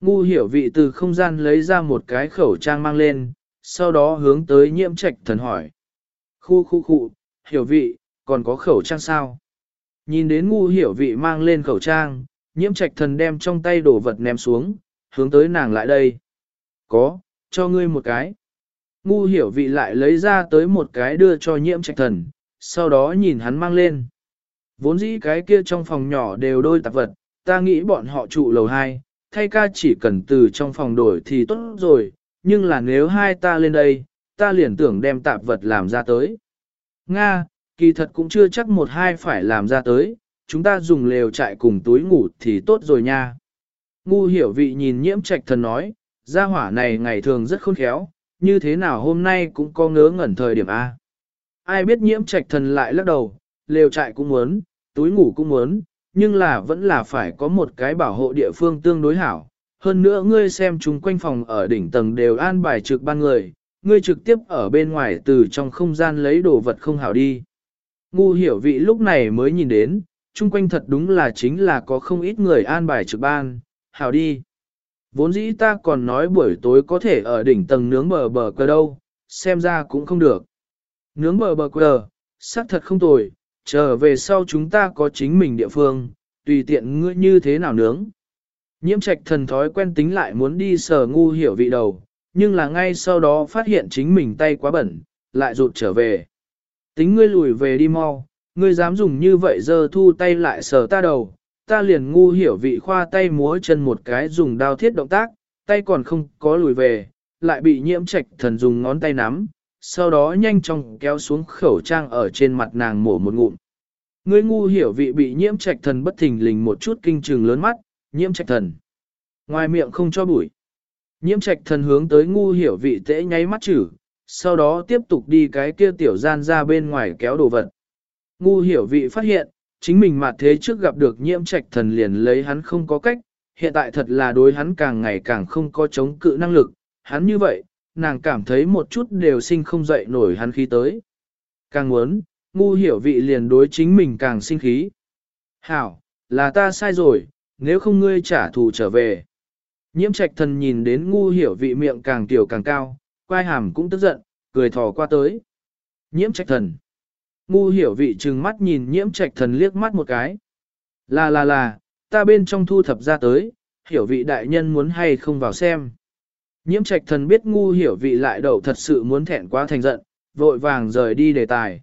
Ngu hiểu vị từ không gian lấy ra một cái khẩu trang mang lên, sau đó hướng tới nhiễm trạch thần hỏi. Khu khu khu, hiểu vị, còn có khẩu trang sao? Nhìn đến ngu hiểu vị mang lên khẩu trang, nhiễm trạch thần đem trong tay đổ vật ném xuống, hướng tới nàng lại đây. Có, cho ngươi một cái. Ngu hiểu vị lại lấy ra tới một cái đưa cho nhiễm trạch thần, sau đó nhìn hắn mang lên. Vốn dĩ cái kia trong phòng nhỏ đều đôi tạp vật, ta nghĩ bọn họ trụ lầu 2, thay ca chỉ cần từ trong phòng đổi thì tốt rồi, nhưng là nếu hai ta lên đây, ta liền tưởng đem tạp vật làm ra tới. Nga, kỳ thật cũng chưa chắc một hai phải làm ra tới, chúng ta dùng lều trại cùng túi ngủ thì tốt rồi nha. Ngu hiểu vị nhìn nhiễm trạch thần nói, gia hỏa này ngày thường rất khôn khéo, như thế nào hôm nay cũng có ngớ ngẩn thời điểm A. Ai biết nhiễm trạch thần lại lắc đầu, lều trại cũng muốn, túi ngủ cũng muốn, nhưng là vẫn là phải có một cái bảo hộ địa phương tương đối hảo. Hơn nữa ngươi xem chúng quanh phòng ở đỉnh tầng đều an bài trực ban người, ngươi trực tiếp ở bên ngoài từ trong không gian lấy đồ vật không hảo đi. Ngu hiểu vị lúc này mới nhìn đến, chung quanh thật đúng là chính là có không ít người an bài trực ban, hảo đi. Vốn dĩ ta còn nói buổi tối có thể ở đỉnh tầng nướng bờ bờ cờ đâu, xem ra cũng không được. Nướng bờ bờ cờ, xác thật không tồi, trở về sau chúng ta có chính mình địa phương, tùy tiện ngươi như thế nào nướng. Nhiễm trạch thần thói quen tính lại muốn đi sờ ngu hiểu vị đầu, nhưng là ngay sau đó phát hiện chính mình tay quá bẩn, lại rụt trở về. Tính ngươi lùi về đi mau, ngươi dám dùng như vậy giờ thu tay lại sờ ta đầu, ta liền ngu hiểu vị khoa tay múa chân một cái dùng đao thiết động tác, tay còn không có lùi về, lại bị nhiễm trạch thần dùng ngón tay nắm, sau đó nhanh chóng kéo xuống khẩu trang ở trên mặt nàng mổ một ngụm. người ngu hiểu vị bị nhiễm trạch thần bất thình lình một chút kinh trừng lớn mắt, nhiễm trạch thần. Ngoài miệng không cho bụi. Nhiễm trạch thần hướng tới ngu hiểu vị tễ nháy mắt chử, sau đó tiếp tục đi cái kia tiểu gian ra bên ngoài kéo đồ vật. Ngu hiểu vị phát hiện, chính mình mà thế trước gặp được nhiễm trạch thần liền lấy hắn không có cách, hiện tại thật là đối hắn càng ngày càng không có chống cự năng lực, hắn như vậy, nàng cảm thấy một chút đều sinh không dậy nổi hắn khí tới. Càng muốn, ngu hiểu vị liền đối chính mình càng sinh khí. Hảo, là ta sai rồi, nếu không ngươi trả thù trở về. Nhiễm trạch thần nhìn đến ngu hiểu vị miệng càng tiểu càng cao, quai hàm cũng tức giận, cười thò qua tới. Nhiễm trạch thần. Ngu hiểu vị trừng mắt nhìn nhiễm trạch thần liếc mắt một cái. Là là là, ta bên trong thu thập ra tới, hiểu vị đại nhân muốn hay không vào xem. Nhiễm trạch thần biết ngu hiểu vị lại đầu thật sự muốn thẹn quá thành giận, vội vàng rời đi đề tài.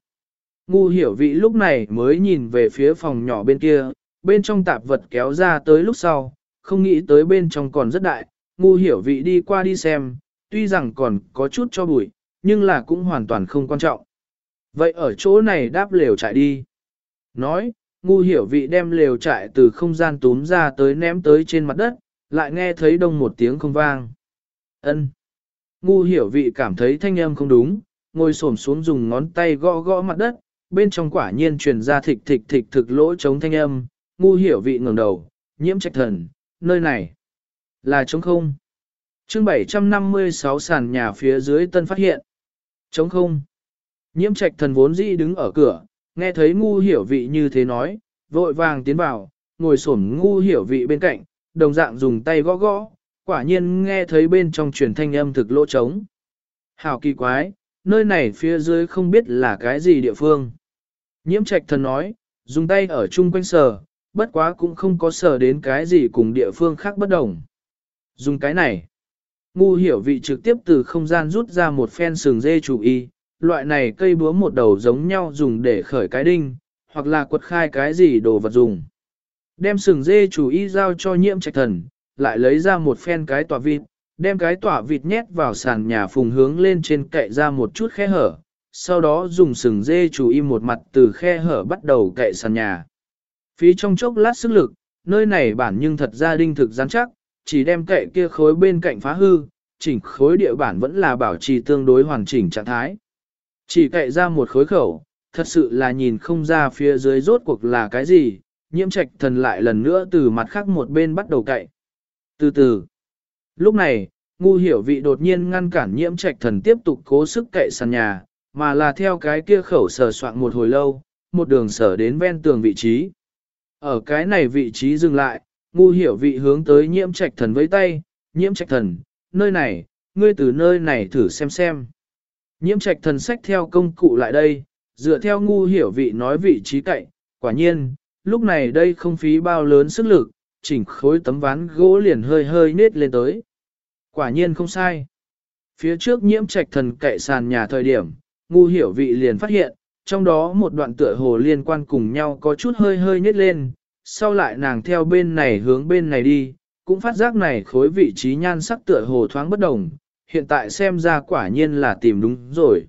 Ngu hiểu vị lúc này mới nhìn về phía phòng nhỏ bên kia, bên trong tạp vật kéo ra tới lúc sau, không nghĩ tới bên trong còn rất đại, ngu hiểu vị đi qua đi xem, tuy rằng còn có chút cho bụi, nhưng là cũng hoàn toàn không quan trọng. Vậy ở chỗ này đáp lều chạy đi. Nói, ngu hiểu vị đem lều chạy từ không gian túm ra tới ném tới trên mặt đất, lại nghe thấy đông một tiếng không vang ân Ngu hiểu vị cảm thấy thanh âm không đúng, ngồi xổm xuống dùng ngón tay gõ gõ mặt đất, bên trong quả nhiên truyền ra thịch thịch thịch thực lỗ chống thanh âm, ngu hiểu vị ngẩng đầu, nhiễm trạch thần, nơi này là trống không. chương 756 sàn nhà phía dưới tân phát hiện. Trống không. Nhiễm trạch thần vốn dĩ đứng ở cửa, nghe thấy ngu hiểu vị như thế nói, vội vàng tiến vào, ngồi xổm ngu hiểu vị bên cạnh, đồng dạng dùng tay gõ gõ, quả nhiên nghe thấy bên trong truyền thanh âm thực lỗ trống. Hảo kỳ quái, nơi này phía dưới không biết là cái gì địa phương. Nhiễm trạch thần nói, dùng tay ở chung quanh sờ, bất quá cũng không có sờ đến cái gì cùng địa phương khác bất đồng. Dùng cái này, ngu hiểu vị trực tiếp từ không gian rút ra một phen sừng dê chủ y, loại này cây búa một đầu giống nhau dùng để khởi cái đinh, hoặc là quật khai cái gì đồ vật dùng. Đem sừng dê chủ y giao cho nhiễm trạch thần, lại lấy ra một phen cái tỏa vịt, đem cái tỏa vịt nhét vào sàn nhà phùng hướng lên trên cậy ra một chút khe hở, sau đó dùng sừng dê chủ y một mặt từ khe hở bắt đầu cậy sàn nhà. Phí trong chốc lát sức lực, nơi này bản nhưng thật ra đinh thực rắn chắc, chỉ đem cậy kia khối bên cạnh phá hư, chỉnh khối địa bản vẫn là bảo trì tương đối hoàn chỉnh trạng thái. Chỉ cậy ra một khối khẩu, thật sự là nhìn không ra phía dưới rốt cuộc là cái gì, nhiễm trạch thần lại lần nữa từ mặt khác một bên bắt đầu cậy. Từ từ, lúc này, ngu hiểu vị đột nhiên ngăn cản nhiễm trạch thần tiếp tục cố sức cậy sàn nhà, mà là theo cái kia khẩu sờ soạn một hồi lâu, một đường sở đến ven tường vị trí. Ở cái này vị trí dừng lại, ngu hiểu vị hướng tới nhiễm trạch thần với tay, nhiễm trạch thần, nơi này, ngươi từ nơi này thử xem xem. Nhiễm trạch thần sách theo công cụ lại đây, dựa theo ngu hiểu vị nói vị trí cậy, quả nhiên, lúc này đây không phí bao lớn sức lực, chỉnh khối tấm ván gỗ liền hơi hơi nết lên tới. Quả nhiên không sai. Phía trước nhiễm trạch thần cậy sàn nhà thời điểm, ngu hiểu vị liền phát hiện, trong đó một đoạn tựa hồ liên quan cùng nhau có chút hơi hơi nhét lên, sau lại nàng theo bên này hướng bên này đi, cũng phát giác này khối vị trí nhan sắc tựa hồ thoáng bất đồng, hiện tại xem ra quả nhiên là tìm đúng rồi.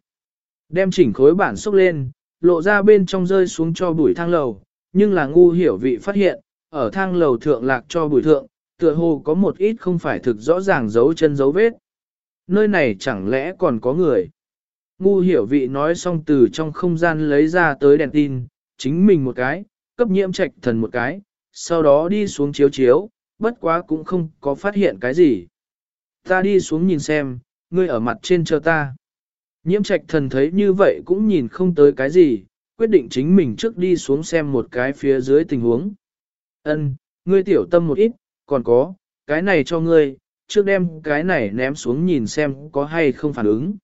Đem chỉnh khối bản xúc lên, lộ ra bên trong rơi xuống cho bụi thang lầu, nhưng là ngu hiểu vị phát hiện, ở thang lầu thượng lạc cho bùi thượng, tựa hồ có một ít không phải thực rõ ràng dấu chân dấu vết. Nơi này chẳng lẽ còn có người? Ngu hiểu vị nói xong từ trong không gian lấy ra tới đèn tin, chính mình một cái, cấp nhiễm trạch thần một cái, sau đó đi xuống chiếu chiếu, bất quá cũng không có phát hiện cái gì. Ta đi xuống nhìn xem, ngươi ở mặt trên chờ ta. Nhiễm trạch thần thấy như vậy cũng nhìn không tới cái gì, quyết định chính mình trước đi xuống xem một cái phía dưới tình huống. Ân, ngươi tiểu tâm một ít, còn có, cái này cho ngươi, trước đem cái này ném xuống nhìn xem có hay không phản ứng.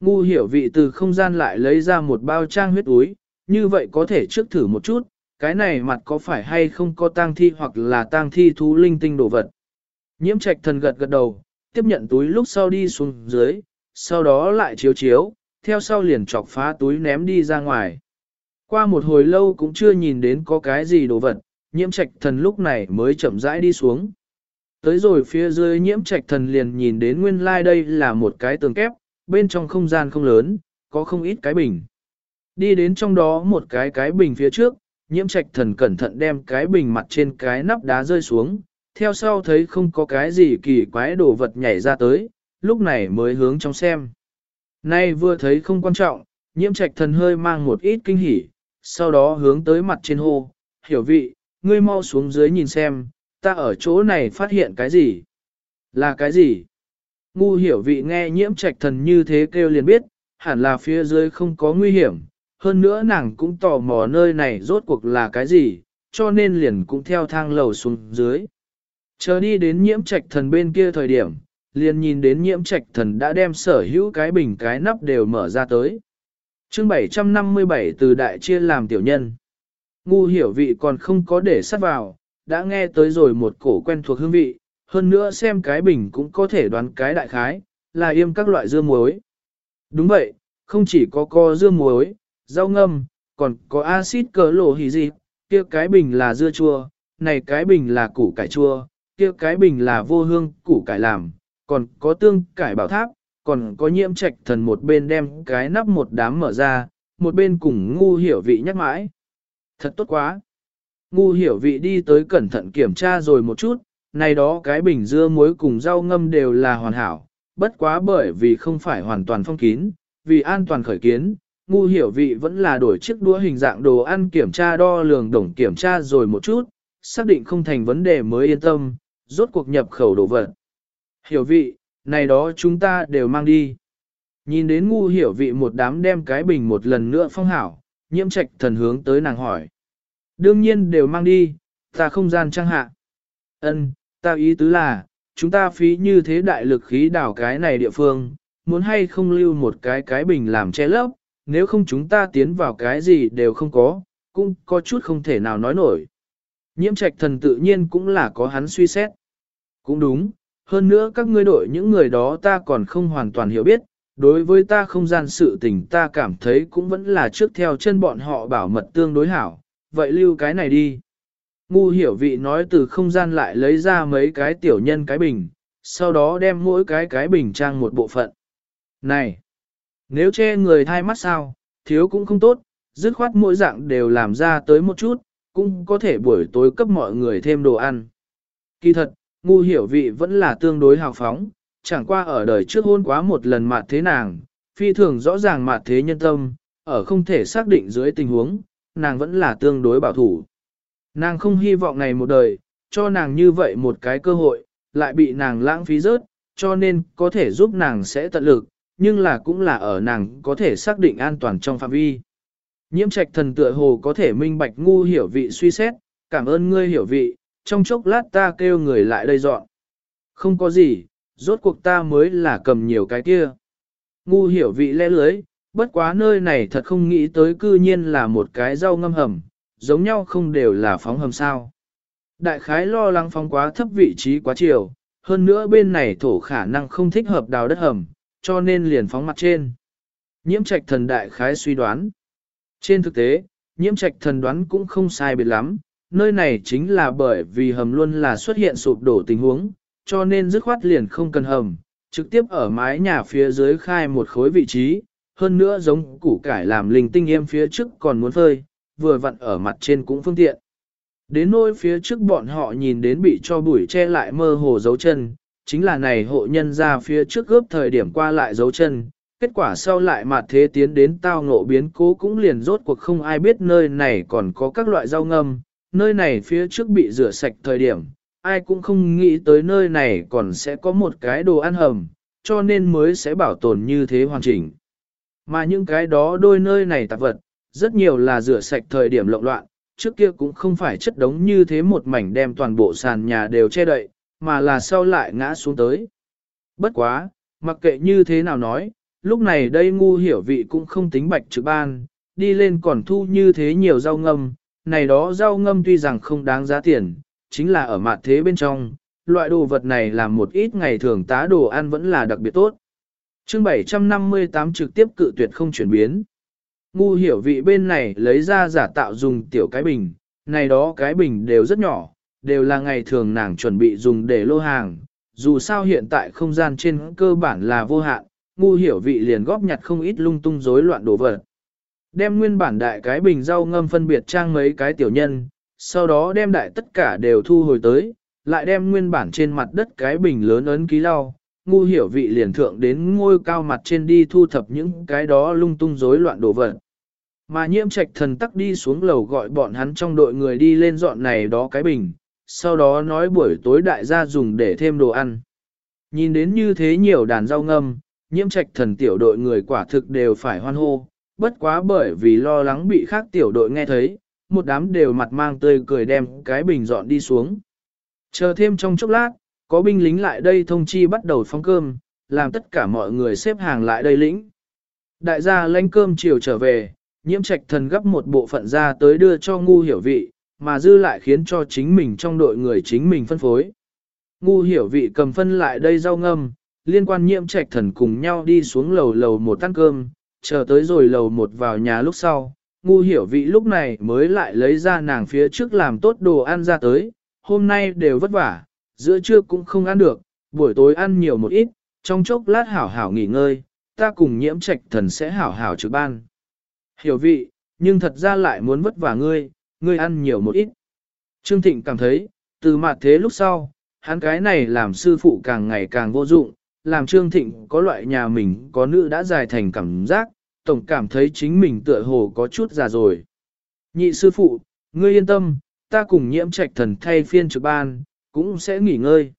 Ngu hiểu vị từ không gian lại lấy ra một bao trang huyết túi, như vậy có thể trước thử một chút, cái này mặt có phải hay không có tang thi hoặc là tang thi thú linh tinh đồ vật. Nhiễm trạch thần gật gật đầu, tiếp nhận túi lúc sau đi xuống dưới, sau đó lại chiếu chiếu, theo sau liền chọc phá túi ném đi ra ngoài. Qua một hồi lâu cũng chưa nhìn đến có cái gì đồ vật, nhiễm trạch thần lúc này mới chậm rãi đi xuống. Tới rồi phía dưới nhiễm trạch thần liền nhìn đến nguyên lai like đây là một cái tường kép, bên trong không gian không lớn, có không ít cái bình. Đi đến trong đó một cái cái bình phía trước, nhiễm trạch thần cẩn thận đem cái bình mặt trên cái nắp đá rơi xuống, theo sau thấy không có cái gì kỳ quái đồ vật nhảy ra tới, lúc này mới hướng trong xem. Nay vừa thấy không quan trọng, nhiễm trạch thần hơi mang một ít kinh hỉ, sau đó hướng tới mặt trên hô, hiểu vị, ngươi mau xuống dưới nhìn xem, ta ở chỗ này phát hiện cái gì? Là cái gì? Ngu hiểu vị nghe nhiễm trạch thần như thế kêu liền biết, hẳn là phía dưới không có nguy hiểm, hơn nữa nàng cũng tò mò nơi này rốt cuộc là cái gì, cho nên liền cũng theo thang lầu xuống dưới. Chờ đi đến nhiễm trạch thần bên kia thời điểm, liền nhìn đến nhiễm trạch thần đã đem sở hữu cái bình cái nắp đều mở ra tới. chương 757 từ đại chia làm tiểu nhân. Ngu hiểu vị còn không có để sắt vào, đã nghe tới rồi một cổ quen thuộc hương vị, hơn nữa xem cái bình cũng có thể đoán cái đại khái, là yêm các loại dưa muối. Đúng vậy, không chỉ có co dưa muối, rau ngâm, còn có axit cờ lộ hỉ gì, kia cái bình là dưa chua, này cái bình là củ cải chua, kia cái bình là vô hương củ cải làm, còn có tương cải bảo tháp, còn có nhiễm trạch thần một bên đem cái nắp một đám mở ra, một bên cùng ngu hiểu vị nhắc mãi. Thật tốt quá. Ngu hiểu vị đi tới cẩn thận kiểm tra rồi một chút, này đó cái bình dưa muối cùng rau ngâm đều là hoàn hảo, bất quá bởi vì không phải hoàn toàn phong kín, vì an toàn khởi kiến, ngu hiểu vị vẫn là đổi chiếc đũa hình dạng đồ ăn kiểm tra đo lường đồng kiểm tra rồi một chút, xác định không thành vấn đề mới yên tâm, rốt cuộc nhập khẩu đồ vật. Hiểu vị, này đó chúng ta đều mang đi. Nhìn đến ngu hiểu vị một đám đem cái bình một lần nữa phong hảo, nhiễm trạch thần hướng tới nàng hỏi. Đương nhiên đều mang đi, ta không gian trang hạ. Ân, ta ý tứ là, chúng ta phí như thế đại lực khí đảo cái này địa phương, muốn hay không lưu một cái cái bình làm che lấp, nếu không chúng ta tiến vào cái gì đều không có, cũng có chút không thể nào nói nổi. Nhiễm trạch thần tự nhiên cũng là có hắn suy xét. Cũng đúng, hơn nữa các ngươi đội những người đó ta còn không hoàn toàn hiểu biết, đối với ta không gian sự tình ta cảm thấy cũng vẫn là trước theo chân bọn họ bảo mật tương đối hảo, vậy lưu cái này đi. Ngu hiểu vị nói từ không gian lại lấy ra mấy cái tiểu nhân cái bình, sau đó đem mỗi cái cái bình trang một bộ phận. Này! Nếu che người thai mắt sao, thiếu cũng không tốt, dứt khoát mỗi dạng đều làm ra tới một chút, cũng có thể buổi tối cấp mọi người thêm đồ ăn. Kỳ thật, ngu hiểu vị vẫn là tương đối hào phóng, chẳng qua ở đời trước hôn quá một lần mạt thế nàng, phi thường rõ ràng mạt thế nhân tâm, ở không thể xác định dưới tình huống, nàng vẫn là tương đối bảo thủ. Nàng không hy vọng ngày một đời, cho nàng như vậy một cái cơ hội, lại bị nàng lãng phí rớt, cho nên có thể giúp nàng sẽ tận lực, nhưng là cũng là ở nàng có thể xác định an toàn trong phạm vi. Nhiễm trạch thần tựa hồ có thể minh bạch ngu hiểu vị suy xét, cảm ơn ngươi hiểu vị, trong chốc lát ta kêu người lại đây dọn. Không có gì, rốt cuộc ta mới là cầm nhiều cái kia. Ngu hiểu vị lẽ lưới, bất quá nơi này thật không nghĩ tới cư nhiên là một cái rau ngâm hầm, giống nhau không đều là phóng hầm sao. Đại khái lo lắng phóng quá thấp vị trí quá chiều, hơn nữa bên này thổ khả năng không thích hợp đào đất hầm, cho nên liền phóng mặt trên. Nhiễm trạch thần đại khái suy đoán. Trên thực tế, nhiễm trạch thần đoán cũng không sai biệt lắm, nơi này chính là bởi vì hầm luôn là xuất hiện sụp đổ tình huống, cho nên dứt khoát liền không cần hầm, trực tiếp ở mái nhà phía dưới khai một khối vị trí, hơn nữa giống củ cải làm linh tinh em phía trước còn muốn phơi, vừa vặn ở mặt trên cũng phương tiện. Đến nỗi phía trước bọn họ nhìn đến bị cho bụi che lại mơ hồ dấu chân, chính là này hộ nhân ra phía trước gớp thời điểm qua lại dấu chân, kết quả sau lại mà thế tiến đến tao ngộ biến cố cũng liền rốt cuộc không ai biết nơi này còn có các loại rau ngâm, nơi này phía trước bị rửa sạch thời điểm, ai cũng không nghĩ tới nơi này còn sẽ có một cái đồ ăn hầm, cho nên mới sẽ bảo tồn như thế hoàn chỉnh. Mà những cái đó đôi nơi này tạp vật, rất nhiều là rửa sạch thời điểm lộn loạn, trước kia cũng không phải chất đống như thế một mảnh đem toàn bộ sàn nhà đều che đậy, mà là sau lại ngã xuống tới. Bất quá, mặc kệ như thế nào nói, lúc này đây ngu hiểu vị cũng không tính bạch trực ban, đi lên còn thu như thế nhiều rau ngâm, này đó rau ngâm tuy rằng không đáng giá tiền, chính là ở mặt thế bên trong, loại đồ vật này làm một ít ngày thường tá đồ ăn vẫn là đặc biệt tốt. chương 758 trực tiếp cự tuyệt không chuyển biến. Ngu hiểu vị bên này lấy ra giả tạo dùng tiểu cái bình, này đó cái bình đều rất nhỏ, đều là ngày thường nàng chuẩn bị dùng để lô hàng. Dù sao hiện tại không gian trên cơ bản là vô hạn, ngu hiểu vị liền góp nhặt không ít lung tung rối loạn đồ vật. Đem nguyên bản đại cái bình rau ngâm phân biệt trang mấy cái tiểu nhân, sau đó đem đại tất cả đều thu hồi tới, lại đem nguyên bản trên mặt đất cái bình lớn ấn ký lau, ngu hiểu vị liền thượng đến ngôi cao mặt trên đi thu thập những cái đó lung tung rối loạn đồ vật. Mà nhiễm trạch thần tắc đi xuống lầu gọi bọn hắn trong đội người đi lên dọn này đó cái bình, sau đó nói buổi tối đại gia dùng để thêm đồ ăn. Nhìn đến như thế nhiều đàn rau ngâm, nhiễm trạch thần tiểu đội người quả thực đều phải hoan hô, bất quá bởi vì lo lắng bị khác tiểu đội nghe thấy, một đám đều mặt mang tươi cười đem cái bình dọn đi xuống. Chờ thêm trong chốc lát, có binh lính lại đây thông chi bắt đầu phong cơm, làm tất cả mọi người xếp hàng lại đây lĩnh. Đại gia lãnh cơm chiều trở về, nhiễm trạch thần gấp một bộ phận ra tới đưa cho ngu hiểu vị, mà dư lại khiến cho chính mình trong đội người chính mình phân phối. Ngu hiểu vị cầm phân lại đây rau ngâm, liên quan nhiễm trạch thần cùng nhau đi xuống lầu lầu một ăn cơm, chờ tới rồi lầu một vào nhà lúc sau, ngu hiểu vị lúc này mới lại lấy ra nàng phía trước làm tốt đồ ăn ra tới, hôm nay đều vất vả, giữa trưa cũng không ăn được, buổi tối ăn nhiều một ít, trong chốc lát hảo hảo nghỉ ngơi, ta cùng nhiễm trạch thần sẽ hảo hảo trực ban. Hiểu vị, nhưng thật ra lại muốn vất vả ngươi, ngươi ăn nhiều một ít. Trương Thịnh cảm thấy, từ mặt thế lúc sau, hắn cái này làm sư phụ càng ngày càng vô dụng, làm Trương Thịnh có loại nhà mình có nữ đã dài thành cảm giác, tổng cảm thấy chính mình tựa hồ có chút già rồi. Nhị sư phụ, ngươi yên tâm, ta cùng nhiễm trạch thần thay phiên trực ban, cũng sẽ nghỉ ngơi.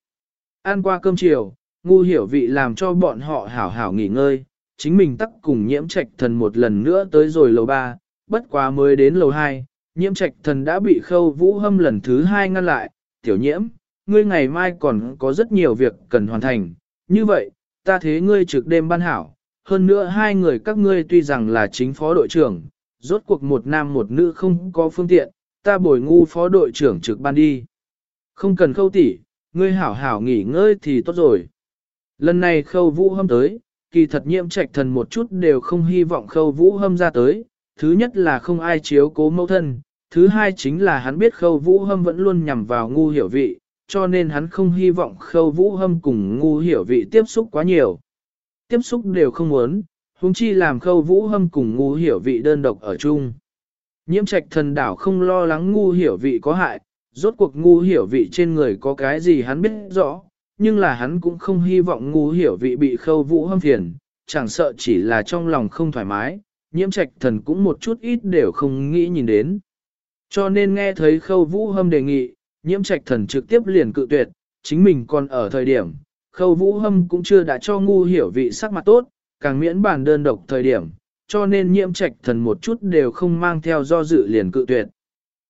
Ăn qua cơm chiều, ngu hiểu vị làm cho bọn họ hảo hảo nghỉ ngơi, chính mình tắc cùng nhiễm trạch thần một lần nữa tới rồi lầu ba, bất quá mới đến lầu hai, nhiễm trạch thần đã bị khâu vũ hâm lần thứ hai ngăn lại, tiểu nhiễm, ngươi ngày mai còn có rất nhiều việc cần hoàn thành, như vậy, ta thế ngươi trực đêm ban hảo, hơn nữa hai người các ngươi tuy rằng là chính phó đội trưởng, rốt cuộc một nam một nữ không có phương tiện, ta bồi ngu phó đội trưởng trực ban đi. Không cần khâu tỉ, ngươi hảo hảo nghỉ ngơi thì tốt rồi. Lần này khâu vũ hâm tới, kỳ thật nhiễm trạch thần một chút đều không hy vọng khâu vũ hâm ra tới. Thứ nhất là không ai chiếu cố mẫu thân, thứ hai chính là hắn biết khâu vũ hâm vẫn luôn nhằm vào ngu hiểu vị, cho nên hắn không hy vọng khâu vũ hâm cùng ngu hiểu vị tiếp xúc quá nhiều. Tiếp xúc đều không muốn, huống chi làm khâu vũ hâm cùng ngu hiểu vị đơn độc ở chung. Nhiễm trạch thần đảo không lo lắng ngu hiểu vị có hại, rốt cuộc ngu hiểu vị trên người có cái gì hắn biết rõ, nhưng là hắn cũng không hy vọng ngu hiểu vị bị khâu vũ hâm phiền, chẳng sợ chỉ là trong lòng không thoải mái, nhiễm trạch thần cũng một chút ít đều không nghĩ nhìn đến. Cho nên nghe thấy khâu vũ hâm đề nghị, nhiễm trạch thần trực tiếp liền cự tuyệt, chính mình còn ở thời điểm, khâu vũ hâm cũng chưa đã cho ngu hiểu vị sắc mặt tốt, càng miễn bàn đơn độc thời điểm, cho nên nhiễm trạch thần một chút đều không mang theo do dự liền cự tuyệt.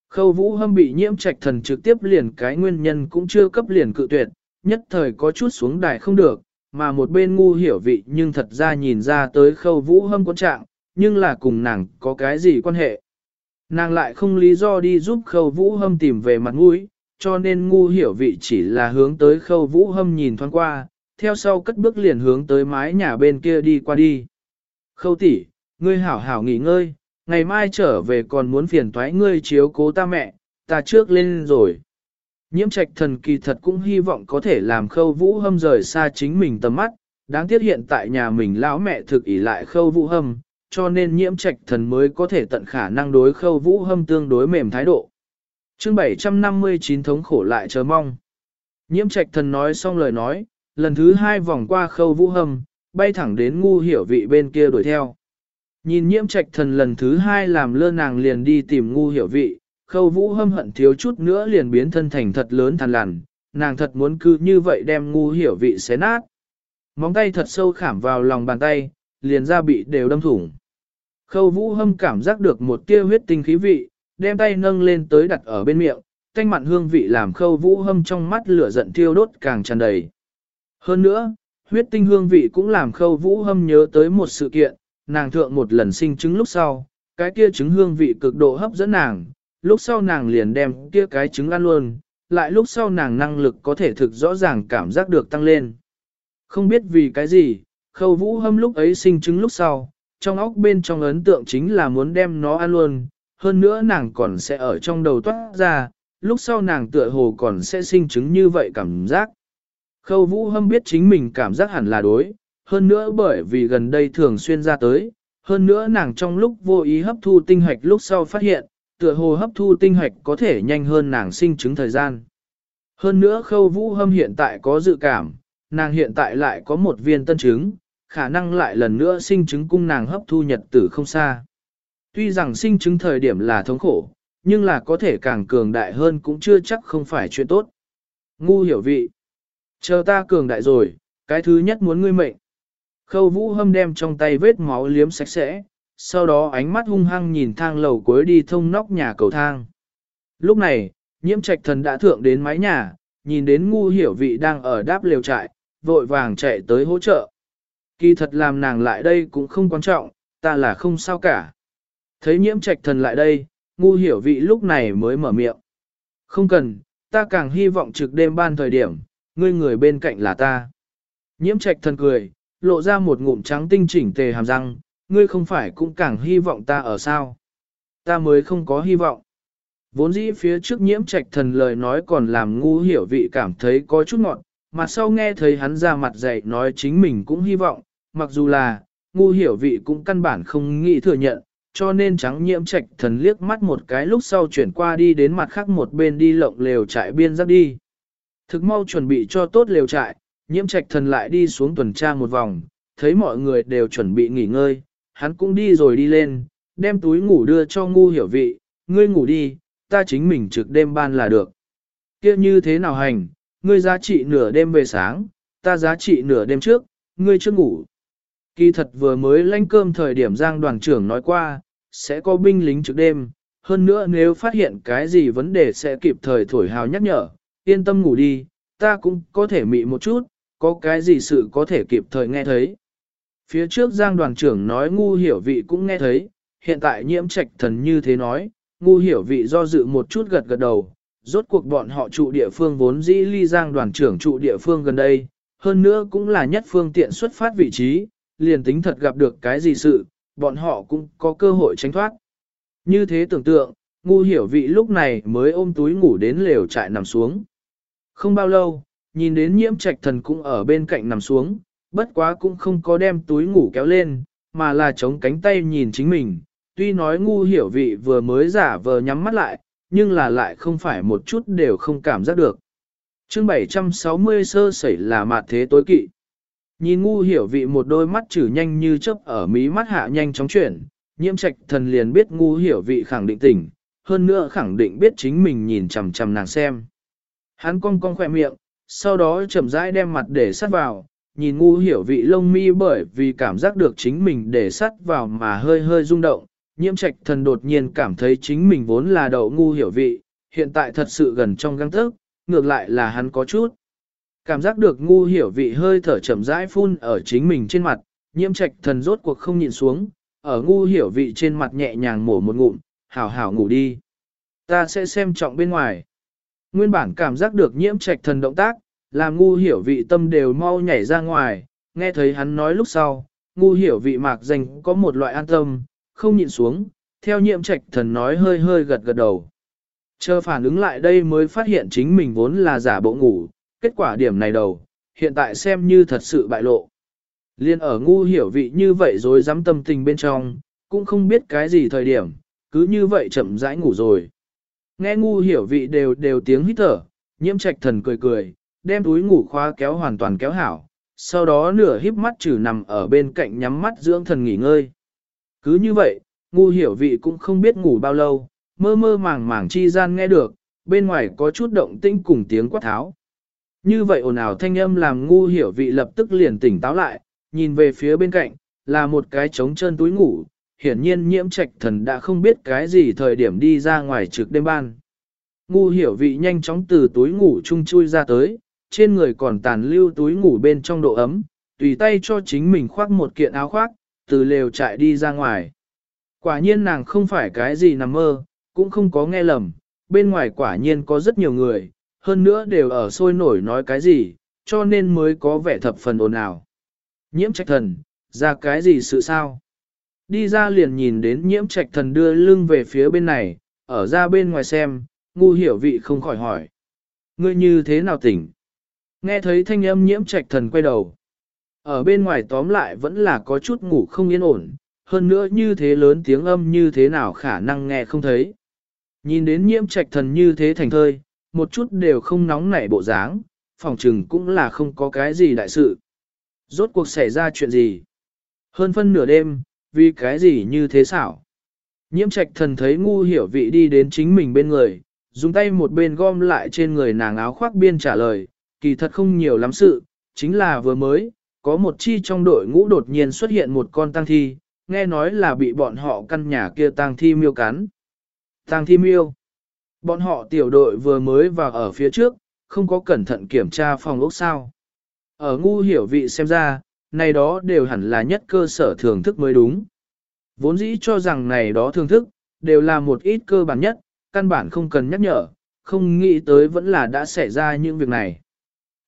Khâu vũ hâm bị nhiễm trạch thần trực tiếp liền cái nguyên nhân cũng chưa cấp liền cự tuyệt, nhất thời có chút xuống đài không được, mà một bên ngu hiểu vị nhưng thật ra nhìn ra tới khâu vũ hâm quan trạng, nhưng là cùng nàng có cái gì quan hệ. Nàng lại không lý do đi giúp khâu vũ hâm tìm về mặt mũi, cho nên ngu hiểu vị chỉ là hướng tới khâu vũ hâm nhìn thoáng qua, theo sau cất bước liền hướng tới mái nhà bên kia đi qua đi. Khâu tỷ, ngươi hảo hảo nghỉ ngơi, ngày mai trở về còn muốn phiền toái ngươi chiếu cố ta mẹ, ta trước lên rồi. Nhiễm trạch thần kỳ thật cũng hy vọng có thể làm khâu vũ hâm rời xa chính mình tầm mắt, đáng tiếc hiện tại nhà mình lão mẹ thực ỷ lại khâu vũ hâm, cho nên nhiễm trạch thần mới có thể tận khả năng đối khâu vũ hâm tương đối mềm thái độ chương 759 thống khổ lại chờ mong. Nhiễm trạch thần nói xong lời nói, lần thứ hai vòng qua khâu vũ hâm, bay thẳng đến ngu hiểu vị bên kia đuổi theo. Nhìn nhiễm trạch thần lần thứ hai làm lơ nàng liền đi tìm ngu hiểu vị, khâu vũ hâm hận thiếu chút nữa liền biến thân thành thật lớn thằn lằn, nàng thật muốn cứ như vậy đem ngu hiểu vị xé nát. Móng tay thật sâu khảm vào lòng bàn tay, liền ra bị đều đâm thủng. Khâu vũ hâm cảm giác được một tia huyết tinh khí vị, đem tay nâng lên tới đặt ở bên miệng, thanh mặn hương vị làm khâu vũ hâm trong mắt lửa giận thiêu đốt càng tràn đầy. Hơn nữa, huyết tinh hương vị cũng làm khâu vũ hâm nhớ tới một sự kiện, nàng thượng một lần sinh trứng lúc sau, cái kia trứng hương vị cực độ hấp dẫn nàng, lúc sau nàng liền đem kia cái trứng ăn luôn, lại lúc sau nàng năng lực có thể thực rõ ràng cảm giác được tăng lên. Không biết vì cái gì, khâu vũ hâm lúc ấy sinh trứng lúc sau, trong óc bên trong ấn tượng chính là muốn đem nó ăn luôn, hơn nữa nàng còn sẽ ở trong đầu toát ra, lúc sau nàng tựa hồ còn sẽ sinh trứng như vậy cảm giác. Khâu vũ hâm biết chính mình cảm giác hẳn là đối, hơn nữa bởi vì gần đây thường xuyên ra tới, hơn nữa nàng trong lúc vô ý hấp thu tinh hạch lúc sau phát hiện, tựa hồ hấp thu tinh hạch có thể nhanh hơn nàng sinh chứng thời gian. Hơn nữa khâu vũ hâm hiện tại có dự cảm, nàng hiện tại lại có một viên tân trứng, khả năng lại lần nữa sinh chứng cung nàng hấp thu nhật tử không xa. Tuy rằng sinh chứng thời điểm là thống khổ, nhưng là có thể càng cường đại hơn cũng chưa chắc không phải chuyện tốt. Ngu hiểu vị. Chờ ta cường đại rồi, cái thứ nhất muốn ngươi mệnh. Khâu vũ hâm đem trong tay vết máu liếm sạch sẽ, sau đó ánh mắt hung hăng nhìn thang lầu cuối đi thông nóc nhà cầu thang. Lúc này, nhiễm trạch thần đã thượng đến mái nhà, nhìn đến ngu hiểu vị đang ở đáp liều trại, vội vàng chạy tới hỗ trợ. Kỳ thật làm nàng lại đây cũng không quan trọng, ta là không sao cả. Thấy nhiễm trạch thần lại đây, ngu hiểu vị lúc này mới mở miệng. Không cần, ta càng hy vọng trực đêm ban thời điểm, ngươi người bên cạnh là ta. Nhiễm trạch thần cười, lộ ra một ngụm trắng tinh chỉnh tề hàm răng, ngươi không phải cũng càng hy vọng ta ở sao. Ta mới không có hy vọng. Vốn dĩ phía trước nhiễm trạch thần lời nói còn làm ngu hiểu vị cảm thấy có chút ngọn, mà sau nghe thấy hắn ra mặt dạy nói chính mình cũng hy vọng, mặc dù là, ngu hiểu vị cũng căn bản không nghĩ thừa nhận, cho nên trắng nhiễm trạch thần liếc mắt một cái lúc sau chuyển qua đi đến mặt khác một bên đi lộng lều trại biên giáp đi. Thực mau chuẩn bị cho tốt lều trại, nhiễm trạch thần lại đi xuống tuần tra một vòng, thấy mọi người đều chuẩn bị nghỉ ngơi, hắn cũng đi rồi đi lên, đem túi ngủ đưa cho ngu hiểu vị, ngươi ngủ đi, ta chính mình trực đêm ban là được. kia như thế nào hành, ngươi giá trị nửa đêm về sáng, ta giá trị nửa đêm trước, ngươi chưa ngủ. Kỳ thật vừa mới lanh cơm thời điểm giang đoàn trưởng nói qua, sẽ có binh lính trực đêm, hơn nữa nếu phát hiện cái gì vấn đề sẽ kịp thời thổi hào nhắc nhở, yên tâm ngủ đi, ta cũng có thể mị một chút, có cái gì sự có thể kịp thời nghe thấy. Phía trước giang đoàn trưởng nói ngu hiểu vị cũng nghe thấy, hiện tại nhiễm trạch thần như thế nói, ngu hiểu vị do dự một chút gật gật đầu, rốt cuộc bọn họ trụ địa phương vốn dĩ ly giang đoàn trưởng trụ địa phương gần đây, hơn nữa cũng là nhất phương tiện xuất phát vị trí, liền tính thật gặp được cái gì sự, bọn họ cũng có cơ hội tránh thoát. Như thế tưởng tượng, ngu hiểu vị lúc này mới ôm túi ngủ đến lều trại nằm xuống. Không bao lâu, nhìn đến nhiễm trạch thần cũng ở bên cạnh nằm xuống, bất quá cũng không có đem túi ngủ kéo lên, mà là chống cánh tay nhìn chính mình. Tuy nói ngu hiểu vị vừa mới giả vờ nhắm mắt lại, nhưng là lại không phải một chút đều không cảm giác được. chương 760 sơ sẩy là mạt thế tối kỵ. Nhìn ngu hiểu vị một đôi mắt chử nhanh như chớp ở mí mắt hạ nhanh chóng chuyển, nhiễm trạch thần liền biết ngu hiểu vị khẳng định tỉnh, hơn nữa khẳng định biết chính mình nhìn chằm chằm nàng xem. Hắn cong cong khỏe miệng, sau đó chậm rãi đem mặt để sát vào, nhìn ngu hiểu vị lông mi bởi vì cảm giác được chính mình để sát vào mà hơi hơi rung động, nhiễm trạch thần đột nhiên cảm thấy chính mình vốn là đậu ngu hiểu vị, hiện tại thật sự gần trong găng tức, ngược lại là hắn có chút. Cảm giác được ngu hiểu vị hơi thở chậm rãi phun ở chính mình trên mặt, nhiễm trạch thần rốt cuộc không nhịn xuống, ở ngu hiểu vị trên mặt nhẹ nhàng mổ một ngụm, hảo hảo ngủ đi. Ta sẽ xem trọng bên ngoài. Nguyên bản cảm giác được nhiễm trạch thần động tác, làm ngu hiểu vị tâm đều mau nhảy ra ngoài, nghe thấy hắn nói lúc sau, ngu hiểu vị mạc danh có một loại an tâm, không nhịn xuống, theo nhiễm trạch thần nói hơi hơi gật gật đầu. Chờ phản ứng lại đây mới phát hiện chính mình vốn là giả bộ ngủ, kết quả điểm này đầu, hiện tại xem như thật sự bại lộ. Liên ở ngu hiểu vị như vậy rồi dám tâm tình bên trong, cũng không biết cái gì thời điểm, cứ như vậy chậm rãi ngủ rồi. Nghe ngu hiểu vị đều đều tiếng hít thở, nhiễm trạch thần cười cười, đem túi ngủ khóa kéo hoàn toàn kéo hảo, sau đó nửa híp mắt trừ nằm ở bên cạnh nhắm mắt dưỡng thần nghỉ ngơi. Cứ như vậy, ngu hiểu vị cũng không biết ngủ bao lâu, mơ mơ màng màng chi gian nghe được, bên ngoài có chút động tĩnh cùng tiếng quát tháo. Như vậy ồn ào thanh âm làm ngu hiểu vị lập tức liền tỉnh táo lại, nhìn về phía bên cạnh, là một cái trống chân túi ngủ, hiển nhiên nhiễm trạch thần đã không biết cái gì thời điểm đi ra ngoài trực đêm ban. Ngu hiểu vị nhanh chóng từ túi ngủ chung chui ra tới, trên người còn tàn lưu túi ngủ bên trong độ ấm, tùy tay cho chính mình khoác một kiện áo khoác, từ lều chạy đi ra ngoài. Quả nhiên nàng không phải cái gì nằm mơ, cũng không có nghe lầm, bên ngoài quả nhiên có rất nhiều người, hơn nữa đều ở sôi nổi nói cái gì, cho nên mới có vẻ thập phần ồn ào. Nhiễm trạch thần, ra cái gì sự sao? Đi ra liền nhìn đến nhiễm trạch thần đưa lưng về phía bên này, ở ra bên ngoài xem, ngu hiểu vị không khỏi hỏi. Ngươi như thế nào tỉnh? Nghe thấy thanh âm nhiễm trạch thần quay đầu. Ở bên ngoài tóm lại vẫn là có chút ngủ không yên ổn, hơn nữa như thế lớn tiếng âm như thế nào khả năng nghe không thấy. Nhìn đến nhiễm trạch thần như thế thành thơi, một chút đều không nóng nảy bộ dáng, phòng trừng cũng là không có cái gì đại sự. Rốt cuộc xảy ra chuyện gì? Hơn phân nửa đêm, vì cái gì như thế xảo? Nhiễm trạch thần thấy ngu hiểu vị đi đến chính mình bên người, dùng tay một bên gom lại trên người nàng áo khoác biên trả lời, kỳ thật không nhiều lắm sự, chính là vừa mới, có một chi trong đội ngũ đột nhiên xuất hiện một con tăng thi, nghe nói là bị bọn họ căn nhà kia tăng thi miêu cắn. Tăng thi miêu. Bọn họ tiểu đội vừa mới vào ở phía trước, không có cẩn thận kiểm tra phòng ốc sao. Ở ngu hiểu vị xem ra, này đó đều hẳn là nhất cơ sở thưởng thức mới đúng. Vốn dĩ cho rằng này đó thưởng thức, đều là một ít cơ bản nhất, căn bản không cần nhắc nhở, không nghĩ tới vẫn là đã xảy ra những việc này.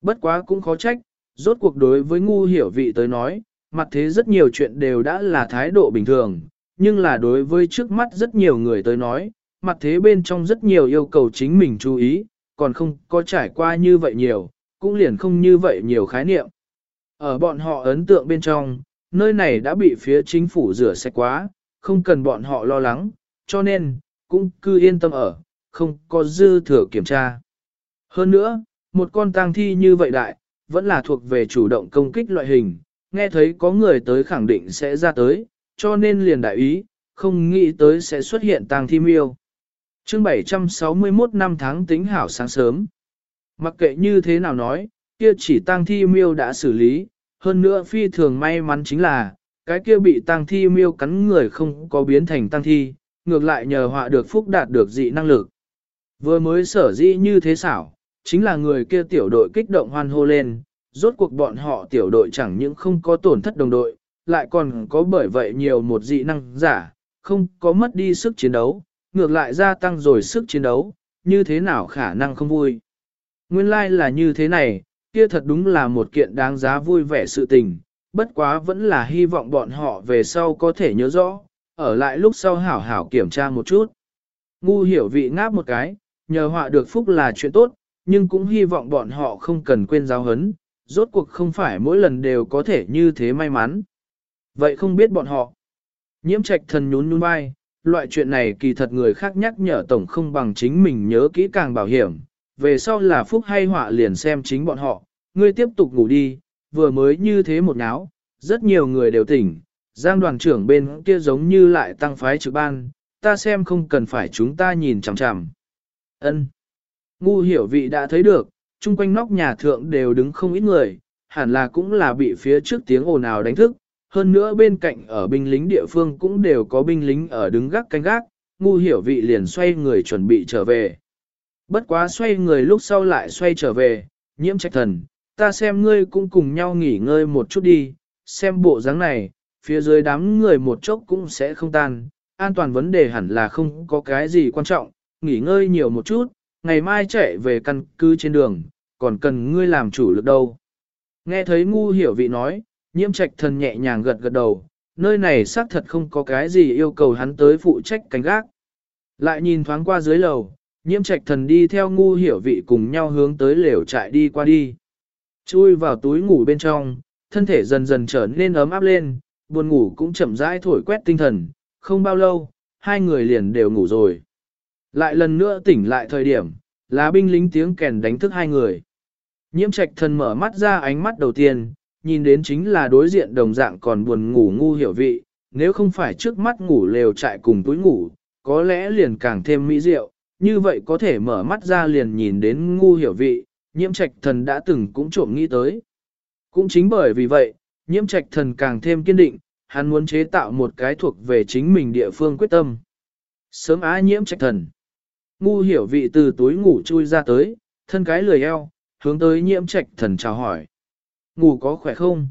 Bất quá cũng khó trách, rốt cuộc đối với ngu hiểu vị tới nói, mặt thế rất nhiều chuyện đều đã là thái độ bình thường, nhưng là đối với trước mắt rất nhiều người tới nói, mặt thế bên trong rất nhiều yêu cầu chính mình chú ý, còn không có trải qua như vậy nhiều, cũng liền không như vậy nhiều khái niệm. Ở bọn họ ấn tượng bên trong, nơi này đã bị phía chính phủ rửa sạch quá, không cần bọn họ lo lắng, cho nên, cũng cứ yên tâm ở, không có dư thừa kiểm tra. Hơn nữa, một con tang thi như vậy đại, vẫn là thuộc về chủ động công kích loại hình, nghe thấy có người tới khẳng định sẽ ra tới, cho nên liền đại ý, không nghĩ tới sẽ xuất hiện tang thi miêu chương 761 năm tháng tính hảo sáng sớm. Mặc kệ như thế nào nói, kia chỉ tang thi miêu đã xử lý, hơn nữa phi thường may mắn chính là, cái kia bị tang thi miêu cắn người không có biến thành tang thi, ngược lại nhờ họa được phúc đạt được dị năng lực. Vừa mới sở dĩ như thế xảo, chính là người kia tiểu đội kích động hoan hô lên, rốt cuộc bọn họ tiểu đội chẳng những không có tổn thất đồng đội, lại còn có bởi vậy nhiều một dị năng giả, không có mất đi sức chiến đấu, ngược lại gia tăng rồi sức chiến đấu, như thế nào khả năng không vui. Nguyên lai like là như thế này, kia thật đúng là một kiện đáng giá vui vẻ sự tình, bất quá vẫn là hy vọng bọn họ về sau có thể nhớ rõ, ở lại lúc sau hảo hảo kiểm tra một chút. Ngu hiểu vị ngáp một cái, nhờ họa được phúc là chuyện tốt, nhưng cũng hy vọng bọn họ không cần quên giáo hấn, rốt cuộc không phải mỗi lần đều có thể như thế may mắn. Vậy không biết bọn họ. Nhiễm trạch thần nhún nhún vai, loại chuyện này kỳ thật người khác nhắc nhở tổng không bằng chính mình nhớ kỹ càng bảo hiểm, về sau là phúc hay họa liền xem chính bọn họ, ngươi tiếp tục ngủ đi, vừa mới như thế một náo, rất nhiều người đều tỉnh, giang đoàn trưởng bên kia giống như lại tăng phái trực ban, ta xem không cần phải chúng ta nhìn chằm chằm. Ân. Ngu hiểu vị đã thấy được, chung quanh nóc nhà thượng đều đứng không ít người, hẳn là cũng là bị phía trước tiếng ồn ào đánh thức, hơn nữa bên cạnh ở binh lính địa phương cũng đều có binh lính ở đứng gác canh gác, ngu hiểu vị liền xoay người chuẩn bị trở về. Bất quá xoay người lúc sau lại xoay trở về, nhiễm trạch thần, ta xem ngươi cũng cùng nhau nghỉ ngơi một chút đi, xem bộ dáng này, phía dưới đám người một chốc cũng sẽ không tan, an toàn vấn đề hẳn là không có cái gì quan trọng, nghỉ ngơi nhiều một chút, ngày mai chạy về căn cứ trên đường, còn cần ngươi làm chủ lực đâu. Nghe thấy ngu hiểu vị nói, nhiễm trạch thần nhẹ nhàng gật gật đầu, nơi này xác thật không có cái gì yêu cầu hắn tới phụ trách cánh gác. Lại nhìn thoáng qua dưới lầu, nhiễm trạch thần đi theo ngu hiểu vị cùng nhau hướng tới lều trại đi qua đi. Chui vào túi ngủ bên trong, thân thể dần dần trở nên ấm áp lên, buồn ngủ cũng chậm rãi thổi quét tinh thần, không bao lâu, hai người liền đều ngủ rồi. Lại lần nữa tỉnh lại thời điểm, là binh lính tiếng kèn đánh thức hai người. Nhiễm trạch thần mở mắt ra ánh mắt đầu tiên, nhìn đến chính là đối diện đồng dạng còn buồn ngủ ngu hiểu vị, nếu không phải trước mắt ngủ lều trại cùng túi ngủ, có lẽ liền càng thêm mỹ diệu, như vậy có thể mở mắt ra liền nhìn đến ngu hiểu vị, nhiễm trạch thần đã từng cũng trộm nghĩ tới. Cũng chính bởi vì vậy, nhiễm trạch thần càng thêm kiên định, hắn muốn chế tạo một cái thuộc về chính mình địa phương quyết tâm. Sớm á nhiễm trạch thần. Ngu hiểu vị từ túi ngủ chui ra tới, thân cái lười eo, hướng tới nhiễm trạch thần chào hỏi. Ngủ có khỏe không?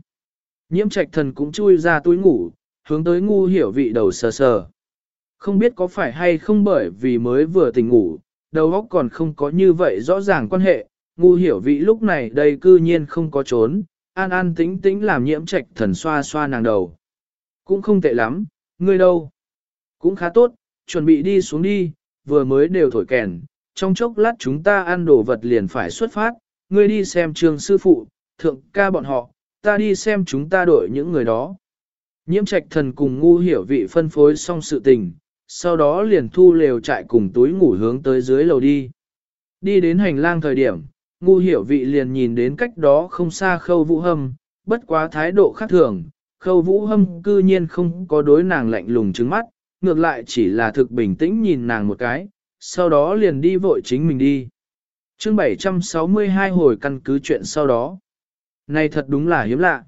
Nhiễm trạch thần cũng chui ra túi ngủ, hướng tới ngu hiểu vị đầu sờ sờ. Không biết có phải hay không bởi vì mới vừa tỉnh ngủ, đầu óc còn không có như vậy rõ ràng quan hệ, ngu hiểu vị lúc này đây cư nhiên không có trốn, an an tĩnh tĩnh làm nhiễm trạch thần xoa xoa nàng đầu. Cũng không tệ lắm, ngươi đâu? Cũng khá tốt, chuẩn bị đi xuống đi, vừa mới đều thổi kèn, trong chốc lát chúng ta ăn đồ vật liền phải xuất phát, ngươi đi xem trường sư phụ, thượng ca bọn họ, ta đi xem chúng ta đội những người đó. Nhiễm trạch thần cùng ngu hiểu vị phân phối xong sự tình, sau đó liền thu lều trại cùng túi ngủ hướng tới dưới lầu đi. Đi đến hành lang thời điểm, ngu hiểu vị liền nhìn đến cách đó không xa khâu vũ hâm, bất quá thái độ khác thường, khâu vũ hâm cư nhiên không có đối nàng lạnh lùng trứng mắt, ngược lại chỉ là thực bình tĩnh nhìn nàng một cái, sau đó liền đi vội chính mình đi. chương 762 hồi căn cứ chuyện sau đó. Này thật đúng là hiếm lạ.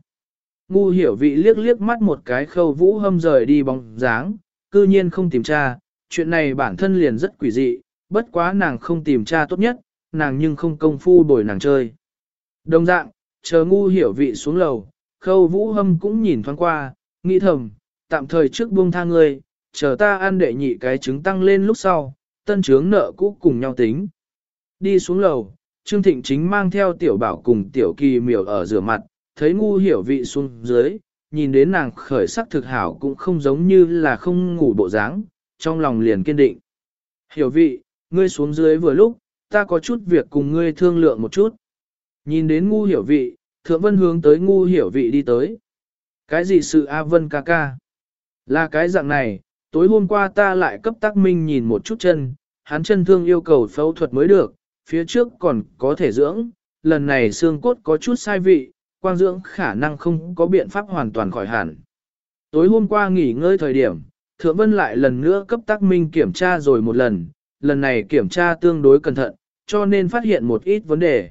Ngu hiểu vị liếc liếc mắt một cái khâu vũ hâm rời đi bóng dáng, cư nhiên không tìm tra, chuyện này bản thân liền rất quỷ dị, bất quá nàng không tìm tra tốt nhất, nàng nhưng không công phu bồi nàng chơi. Đồng dạng, chờ ngu hiểu vị xuống lầu, khâu vũ hâm cũng nhìn thoáng qua, nghĩ thầm, tạm thời trước buông tha ngươi, chờ ta ăn đệ nhị cái trứng tăng lên lúc sau, tân trướng nợ cũ cùng nhau tính. Đi xuống lầu, Trương Thịnh chính mang theo tiểu bảo cùng tiểu kỳ miểu ở rửa mặt, thấy ngu hiểu vị xuống dưới, nhìn đến nàng khởi sắc thực hảo cũng không giống như là không ngủ bộ dáng, trong lòng liền kiên định. Hiểu vị, ngươi xuống dưới vừa lúc, ta có chút việc cùng ngươi thương lượng một chút. Nhìn đến ngu hiểu vị, thượng vân hướng tới ngu hiểu vị đi tới. Cái gì sự A Vân ca ca? Là cái dạng này, tối hôm qua ta lại cấp tác minh nhìn một chút chân, hắn chân thương yêu cầu phẫu thuật mới được, phía trước còn có thể dưỡng, lần này xương cốt có chút sai vị, quang dưỡng khả năng không có biện pháp hoàn toàn khỏi hẳn. Tối hôm qua nghỉ ngơi thời điểm, Thượng Vân lại lần nữa cấp tác minh kiểm tra rồi một lần, lần này kiểm tra tương đối cẩn thận, cho nên phát hiện một ít vấn đề.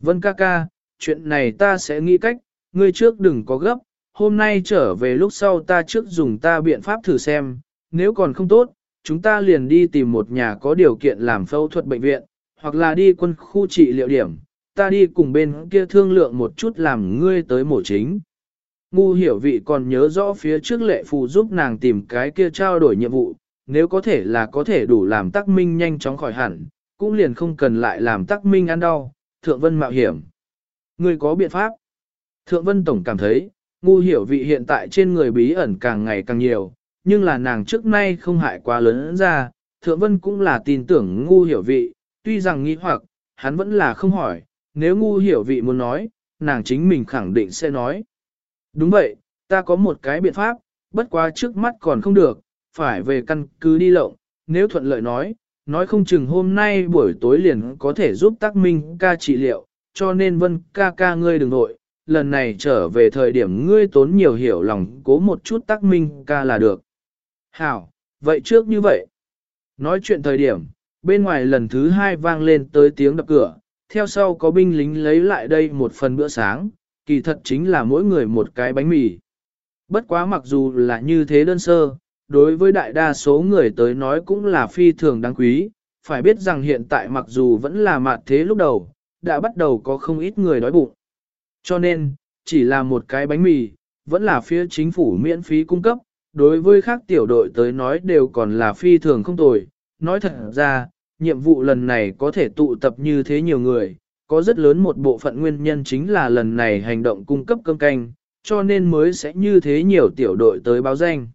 Vân ca ca, chuyện này ta sẽ nghĩ cách, ngươi trước đừng có gấp, hôm nay trở về lúc sau ta trước dùng ta biện pháp thử xem, nếu còn không tốt, chúng ta liền đi tìm một nhà có điều kiện làm phẫu thuật bệnh viện, hoặc là đi quân khu trị liệu điểm, ta đi cùng bên kia thương lượng một chút làm ngươi tới mổ chính. Ngu hiểu vị còn nhớ rõ phía trước lệ phù giúp nàng tìm cái kia trao đổi nhiệm vụ, nếu có thể là có thể đủ làm tắc minh nhanh chóng khỏi hẳn, cũng liền không cần lại làm tắc minh ăn đau, thượng vân mạo hiểm. Ngươi có biện pháp. Thượng vân tổng cảm thấy, ngu hiểu vị hiện tại trên người bí ẩn càng ngày càng nhiều, nhưng là nàng trước nay không hại quá lớn ra, thượng vân cũng là tin tưởng ngu hiểu vị, tuy rằng nghĩ hoặc, hắn vẫn là không hỏi, nếu ngu hiểu vị muốn nói, nàng chính mình khẳng định sẽ nói. Đúng vậy, ta có một cái biện pháp, bất quá trước mắt còn không được, phải về căn cứ đi lộng, nếu thuận lợi nói, nói không chừng hôm nay buổi tối liền có thể giúp tác minh ca trị liệu, cho nên vân ca ca ngươi đừng nội, lần này trở về thời điểm ngươi tốn nhiều hiểu lòng cố một chút tác minh ca là được. Hảo, vậy trước như vậy. Nói chuyện thời điểm, bên ngoài lần thứ hai vang lên tới tiếng đập cửa, theo sau có binh lính lấy lại đây một phần bữa sáng, kỳ thật chính là mỗi người một cái bánh mì. Bất quá mặc dù là như thế đơn sơ, đối với đại đa số người tới nói cũng là phi thường đáng quý, phải biết rằng hiện tại mặc dù vẫn là mạt thế lúc đầu, đã bắt đầu có không ít người đói bụng. Cho nên, chỉ là một cái bánh mì, vẫn là phía chính phủ miễn phí cung cấp, đối với các tiểu đội tới nói đều còn là phi thường không tồi. Nói thật ra, nhiệm vụ lần này có thể tụ tập như thế nhiều người, có rất lớn một bộ phận nguyên nhân chính là lần này hành động cung cấp cơm canh, cho nên mới sẽ như thế nhiều tiểu đội tới báo danh.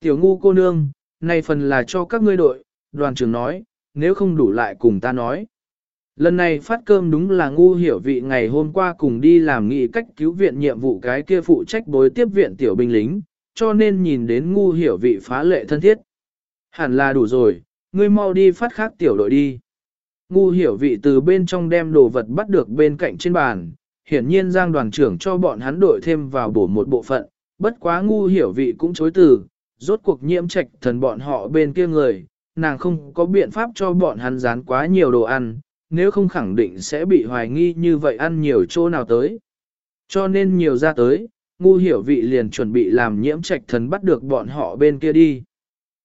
Tiểu ngu cô nương, này phần là cho các ngươi đội, đoàn trưởng nói, nếu không đủ lại cùng ta nói. Lần này phát cơm đúng là ngu hiểu vị ngày hôm qua cùng đi làm nghị cách cứu viện nhiệm vụ cái kia phụ trách bối tiếp viện tiểu binh lính, cho nên nhìn đến ngu hiểu vị phá lệ thân thiết. Hẳn là đủ rồi, ngươi mau đi phát khác tiểu đội đi. Ngu hiểu vị từ bên trong đem đồ vật bắt được bên cạnh trên bàn, hiển nhiên giang đoàn trưởng cho bọn hắn đội thêm vào bổ một bộ phận, bất quá ngu hiểu vị cũng chối từ, rốt cuộc nhiễm trạch thần bọn họ bên kia người, nàng không có biện pháp cho bọn hắn dán quá nhiều đồ ăn, nếu không khẳng định sẽ bị hoài nghi như vậy ăn nhiều chỗ nào tới. Cho nên nhiều ra tới, ngu hiểu vị liền chuẩn bị làm nhiễm trạch thần bắt được bọn họ bên kia đi.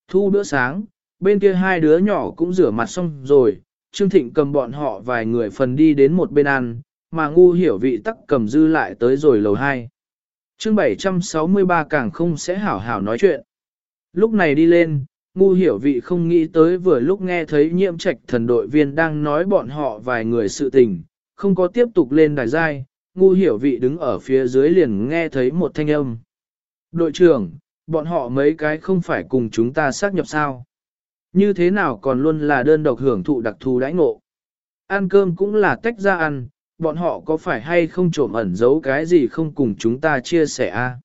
Thu bữa sáng, bên kia hai đứa nhỏ cũng rửa mặt xong rồi, Trương Thịnh cầm bọn họ vài người phần đi đến một bên ăn, mà ngu hiểu vị tắc cầm dư lại tới rồi lầu hai. chương 763 càng không sẽ hảo hảo nói chuyện. Lúc này đi lên, ngu hiểu vị không nghĩ tới vừa lúc nghe thấy nhiễm trạch thần đội viên đang nói bọn họ vài người sự tình, không có tiếp tục lên đài giai, ngu hiểu vị đứng ở phía dưới liền nghe thấy một thanh âm. Đội trưởng, bọn họ mấy cái không phải cùng chúng ta xác nhập sao. Như thế nào còn luôn là đơn độc hưởng thụ đặc thù đãi ngộ. Ăn cơm cũng là tách ra ăn, bọn họ có phải hay không trộm ẩn giấu cái gì không cùng chúng ta chia sẻ a?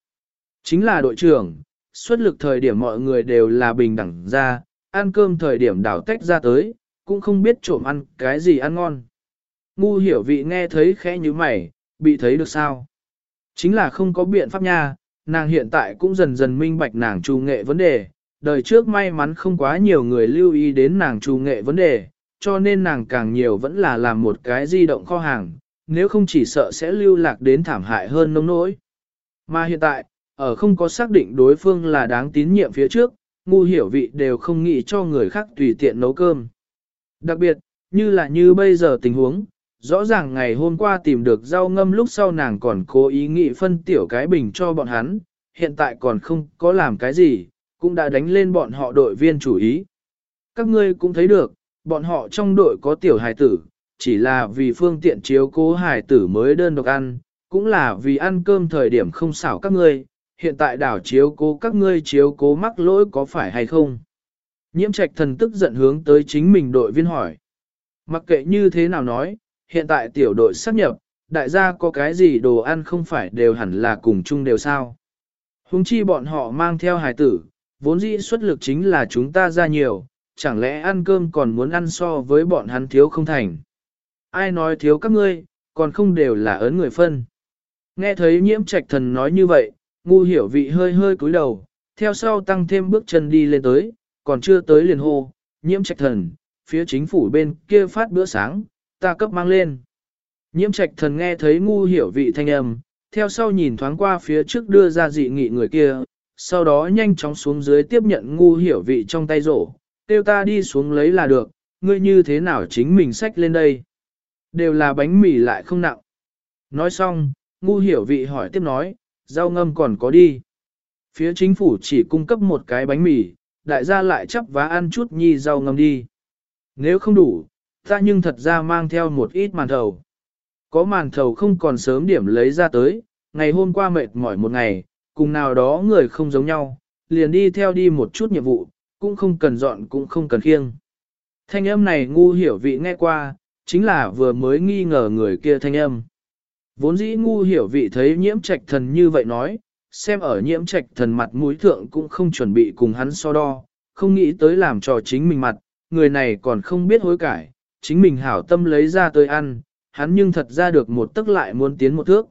Chính là đội trưởng, xuất lực thời điểm mọi người đều là bình đẳng ra, ăn cơm thời điểm đảo tách ra tới, cũng không biết trộm ăn cái gì ăn ngon. Ngu hiểu vị nghe thấy khẽ như mày, bị thấy được sao? Chính là không có biện pháp nha, nàng hiện tại cũng dần dần minh bạch nàng trù nghệ vấn đề, đời trước may mắn không quá nhiều người lưu ý đến nàng trù nghệ vấn đề, cho nên nàng càng nhiều vẫn là làm một cái di động kho hàng, nếu không chỉ sợ sẽ lưu lạc đến thảm hại hơn nông nỗi. Mà hiện tại, ở không có xác định đối phương là đáng tín nhiệm phía trước, ngu hiểu vị đều không nghĩ cho người khác tùy tiện nấu cơm. Đặc biệt, như là như bây giờ tình huống, rõ ràng ngày hôm qua tìm được rau ngâm lúc sau nàng còn cố ý nghĩ phân tiểu cái bình cho bọn hắn, hiện tại còn không có làm cái gì, cũng đã đánh lên bọn họ đội viên chủ ý. Các ngươi cũng thấy được, bọn họ trong đội có tiểu hài tử, chỉ là vì phương tiện chiếu cố hài tử mới đơn độc ăn, cũng là vì ăn cơm thời điểm không xảo các ngươi, hiện tại đảo chiếu cố các ngươi chiếu cố mắc lỗi có phải hay không. Nhiễm trạch thần tức giận hướng tới chính mình đội viên hỏi. Mặc kệ như thế nào nói, hiện tại tiểu đội sắp nhập, đại gia có cái gì đồ ăn không phải đều hẳn là cùng chung đều sao. Hùng chi bọn họ mang theo hài tử, vốn dĩ xuất lực chính là chúng ta ra nhiều, chẳng lẽ ăn cơm còn muốn ăn so với bọn hắn thiếu không thành. Ai nói thiếu các ngươi, còn không đều là ớn người phân. Nghe thấy nhiễm trạch thần nói như vậy, ngu hiểu vị hơi hơi cúi đầu, theo sau tăng thêm bước chân đi lên tới, còn chưa tới liền hô, nhiễm trạch thần, phía chính phủ bên kia phát bữa sáng, ta cấp mang lên. Nhiễm trạch thần nghe thấy ngu hiểu vị thanh âm, theo sau nhìn thoáng qua phía trước đưa ra dị nghị người kia, sau đó nhanh chóng xuống dưới tiếp nhận ngu hiểu vị trong tay rổ, tiêu ta đi xuống lấy là được, ngươi như thế nào chính mình xách lên đây. Đều là bánh mì lại không nặng. Nói xong, ngu hiểu vị hỏi tiếp nói, rau ngâm còn có đi. Phía chính phủ chỉ cung cấp một cái bánh mì, đại gia lại chấp và ăn chút nhi rau ngâm đi. Nếu không đủ, ta nhưng thật ra mang theo một ít màn thầu. Có màn thầu không còn sớm điểm lấy ra tới, ngày hôm qua mệt mỏi một ngày, cùng nào đó người không giống nhau, liền đi theo đi một chút nhiệm vụ, cũng không cần dọn cũng không cần khiêng. Thanh âm này ngu hiểu vị nghe qua, chính là vừa mới nghi ngờ người kia thanh âm. Vốn dĩ ngu hiểu vị thấy nhiễm trạch thần như vậy nói, xem ở nhiễm trạch thần mặt mũi thượng cũng không chuẩn bị cùng hắn so đo, không nghĩ tới làm cho chính mình mặt, người này còn không biết hối cải, chính mình hảo tâm lấy ra tới ăn, hắn nhưng thật ra được một tức lại muốn tiến một thước.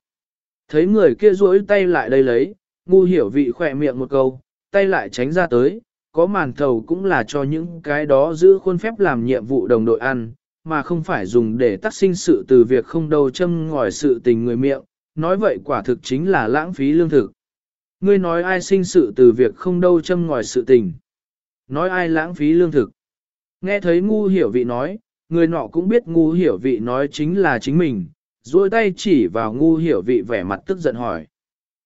Thấy người kia duỗi tay lại đây lấy, ngu hiểu vị khỏe miệng một câu, tay lại tránh ra tới, có màn thầu cũng là cho những cái đó giữ khuôn phép làm nhiệm vụ đồng đội ăn, mà không phải dùng để tác sinh sự từ việc không đâu châm ngòi sự tình người miệng, nói vậy quả thực chính là lãng phí lương thực. Ngươi nói ai sinh sự từ việc không đâu châm ngòi sự tình. Nói ai lãng phí lương thực. Nghe thấy ngu hiểu vị nói, người nọ cũng biết ngu hiểu vị nói chính là chính mình, duỗi tay chỉ vào ngu hiểu vị vẻ mặt tức giận hỏi.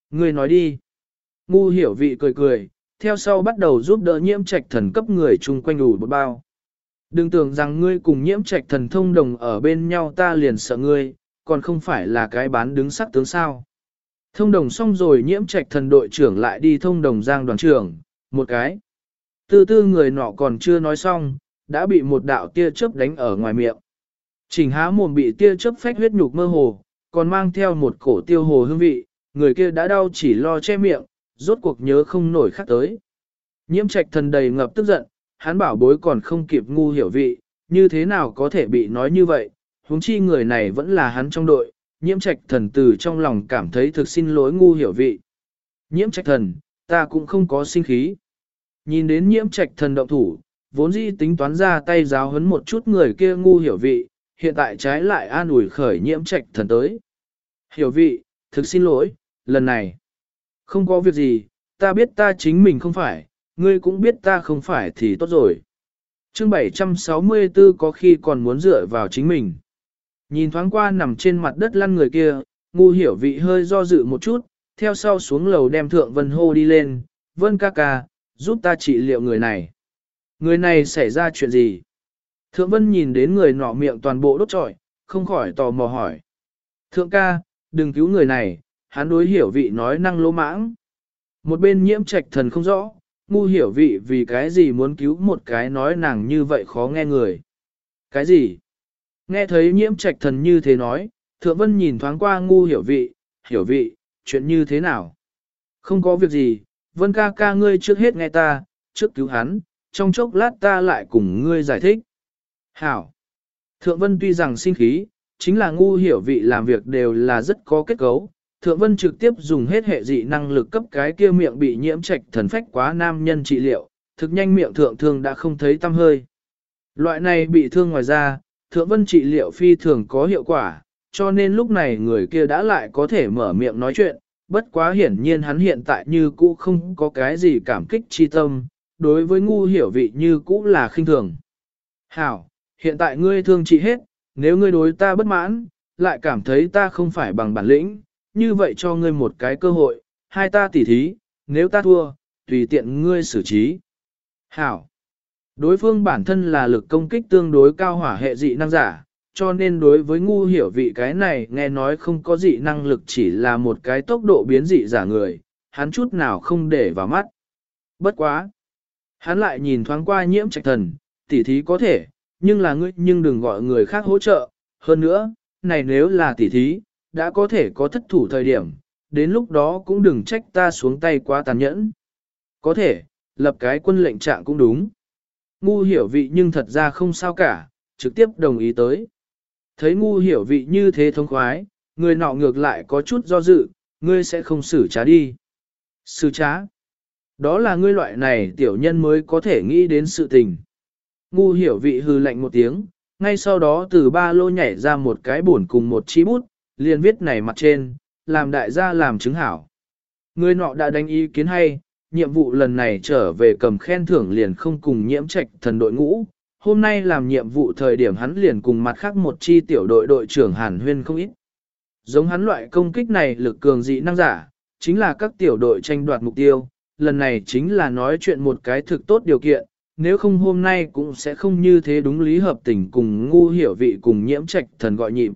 Ngươi nói đi. Ngu hiểu vị cười cười, theo sau bắt đầu giúp đỡ nhiễm trạch thần cấp người chung quanh đủ một bao. Đừng tưởng rằng ngươi cùng nhiễm trạch thần thông đồng ở bên nhau ta liền sợ ngươi, còn không phải là cái bán đứng sắc tướng sao. Thông đồng xong rồi nhiễm trạch thần đội trưởng lại đi thông đồng giang đoàn trưởng, một cái. Tư tư người nọ còn chưa nói xong, đã bị một đạo tia chớp đánh ở ngoài miệng. Trình há mồm bị tia chớp phách huyết nhục mơ hồ, còn mang theo một cổ tiêu hồ hương vị, người kia đã đau chỉ lo che miệng, rốt cuộc nhớ không nổi khác tới. Nhiễm trạch thần đầy ngập tức giận, hắn bảo bối còn không kịp ngu hiểu vị, như thế nào có thể bị nói như vậy, huống chi người này vẫn là hắn trong đội, nhiễm trạch thần từ trong lòng cảm thấy thực xin lỗi ngu hiểu vị. Nhiễm trạch thần, ta cũng không có sinh khí. Nhìn đến nhiễm trạch thần động thủ, vốn dĩ tính toán ra tay giáo hấn một chút người kia ngu hiểu vị, hiện tại trái lại an ủi khởi nhiễm trạch thần tới. Hiểu vị, thực xin lỗi, lần này. Không có việc gì, ta biết ta chính mình không phải, ngươi cũng biết ta không phải thì tốt rồi. Chương 764 có khi còn muốn dựa vào chính mình. Nhìn thoáng qua nằm trên mặt đất lăn người kia, ngu hiểu vị hơi do dự một chút, theo sau xuống lầu đem thượng vân hô đi lên, vân ca ca, giúp ta trị liệu người này. Người này xảy ra chuyện gì? Thượng vân nhìn đến người nọ miệng toàn bộ đốt trọi, không khỏi tò mò hỏi. Thượng ca, đừng cứu người này, hắn đối hiểu vị nói năng lỗ mãng. Một bên nhiễm trạch thần không rõ, ngu hiểu vị vì cái gì muốn cứu một cái nói nàng như vậy khó nghe người. Cái gì? Nghe thấy nhiễm trạch thần như thế nói, thượng vân nhìn thoáng qua ngu hiểu vị, hiểu vị, chuyện như thế nào? Không có việc gì, vân ca ca ngươi trước hết nghe ta, trước cứu hắn, trong chốc lát ta lại cùng ngươi giải thích. Hảo! Thượng vân tuy rằng sinh khí, chính là ngu hiểu vị làm việc đều là rất có kết cấu. Thượng vân trực tiếp dùng hết hệ dị năng lực cấp cái kia miệng bị nhiễm trạch thần phách quá nam nhân trị liệu, thực nhanh miệng thượng thương đã không thấy tâm hơi. Loại này bị thương ngoài ra, thượng vân trị liệu phi thường có hiệu quả, cho nên lúc này người kia đã lại có thể mở miệng nói chuyện, bất quá hiển nhiên hắn hiện tại như cũ không có cái gì cảm kích chi tâm, đối với ngu hiểu vị như cũ là khinh thường. Hảo, hiện tại ngươi thương trị hết, nếu ngươi đối ta bất mãn, lại cảm thấy ta không phải bằng bản lĩnh, như vậy cho ngươi một cái cơ hội, hai ta tỉ thí, nếu ta thua, tùy tiện ngươi xử trí. Hảo. Đối phương bản thân là lực công kích tương đối cao hỏa hệ dị năng giả, cho nên đối với ngu hiểu vị cái này nghe nói không có dị năng lực chỉ là một cái tốc độ biến dị giả người, hắn chút nào không để vào mắt. Bất quá. Hắn lại nhìn thoáng qua nhiễm trạch thần, tỉ thí có thể, nhưng là ngươi nhưng đừng gọi người khác hỗ trợ. Hơn nữa, này nếu là tỉ thí, đã có thể có thất thủ thời điểm, đến lúc đó cũng đừng trách ta xuống tay quá tàn nhẫn. Có thể, lập cái quân lệnh trạng cũng đúng. Ngu hiểu vị nhưng thật ra không sao cả, trực tiếp đồng ý tới. Thấy ngu hiểu vị như thế thông khoái, người nọ ngược lại có chút do dự, ngươi sẽ không xử trá đi. Xử trá? Đó là ngươi loại này tiểu nhân mới có thể nghĩ đến sự tình. Ngu hiểu vị hư lạnh một tiếng, ngay sau đó từ ba lô nhảy ra một cái bổn cùng một chi bút, liền viết này mặt trên, làm đại gia làm chứng hảo. Người nọ đã đánh ý kiến hay, nhiệm vụ lần này trở về cầm khen thưởng liền không cùng nhiễm trạch thần đội ngũ. Hôm nay làm nhiệm vụ thời điểm hắn liền cùng mặt khác một chi tiểu đội đội trưởng Hàn Huyên không ít. Giống hắn loại công kích này lực cường dị năng giả, chính là các tiểu đội tranh đoạt mục tiêu, lần này chính là nói chuyện một cái thực tốt điều kiện, nếu không hôm nay cũng sẽ không như thế đúng lý hợp tình cùng ngu hiểu vị cùng nhiễm trạch thần gọi nhịp.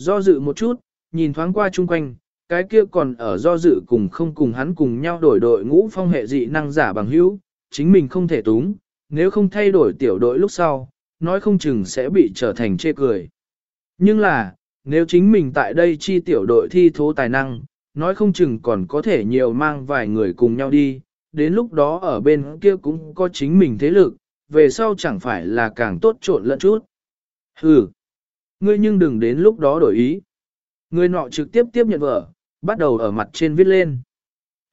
Do dự một chút, nhìn thoáng qua chung quanh, cái kia còn ở do dự cùng không cùng hắn cùng nhau đổi đội ngũ phong hệ dị năng giả bằng hữu, chính mình không thể túng, nếu không thay đổi tiểu đội lúc sau, nói không chừng sẽ bị trở thành chê cười. Nhưng là, nếu chính mình tại đây chi tiểu đội thi thố tài năng, nói không chừng còn có thể nhiều mang vài người cùng nhau đi, đến lúc đó ở bên kia cũng có chính mình thế lực, về sau chẳng phải là càng tốt trộn lẫn chút. Hừ, ngươi nhưng đừng đến lúc đó đổi ý. Người nọ trực tiếp tiếp nhận vở, bắt đầu ở mặt trên viết lên.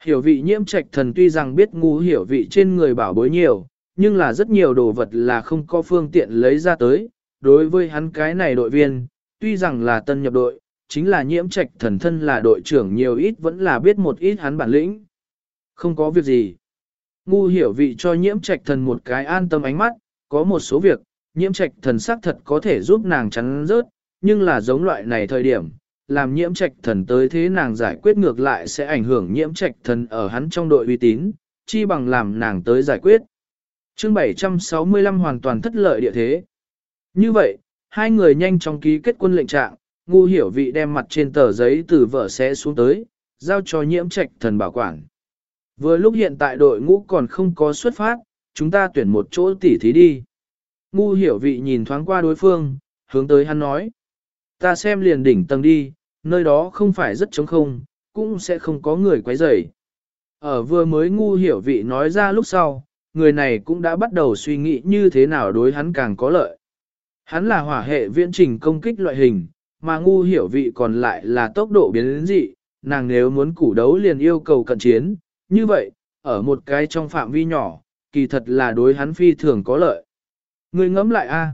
Hiểu vị nhiễm trạch thần tuy rằng biết ngu hiểu vị trên người bảo bối nhiều, nhưng là rất nhiều đồ vật là không có phương tiện lấy ra tới. Đối với hắn cái này đội viên, tuy rằng là tân nhập đội, chính là nhiễm trạch thần thân là đội trưởng nhiều ít vẫn là biết một ít hắn bản lĩnh. Không có việc gì. Ngu hiểu vị cho nhiễm trạch thần một cái an tâm ánh mắt, có một số việc, nhiễm trạch thần xác thật có thể giúp nàng chắn rớt, nhưng là giống loại này thời điểm, làm nhiễm trạch thần tới thế nàng giải quyết ngược lại sẽ ảnh hưởng nhiễm trạch thần ở hắn trong đội uy tín, chi bằng làm nàng tới giải quyết. chương 765 hoàn toàn thất lợi địa thế. Như vậy, hai người nhanh chóng ký kết quân lệnh trạng, ngu hiểu vị đem mặt trên tờ giấy từ vợ sẽ xuống tới, giao cho nhiễm trạch thần bảo quản. Vừa lúc hiện tại đội ngũ còn không có xuất phát, chúng ta tuyển một chỗ tỉ thí đi. Ngu hiểu vị nhìn thoáng qua đối phương, hướng tới hắn nói. Ta xem liền đỉnh tầng đi, nơi đó không phải rất trống không, cũng sẽ không có người quấy rầy. Ở vừa mới ngu hiểu vị nói ra lúc sau, người này cũng đã bắt đầu suy nghĩ như thế nào đối hắn càng có lợi. Hắn là hỏa hệ viễn trình công kích loại hình, mà ngu hiểu vị còn lại là tốc độ biến dị, nàng nếu muốn củ đấu liền yêu cầu cận chiến, như vậy, ở một cái trong phạm vi nhỏ, kỳ thật là đối hắn phi thường có lợi. Ngươi ngẫm lại a,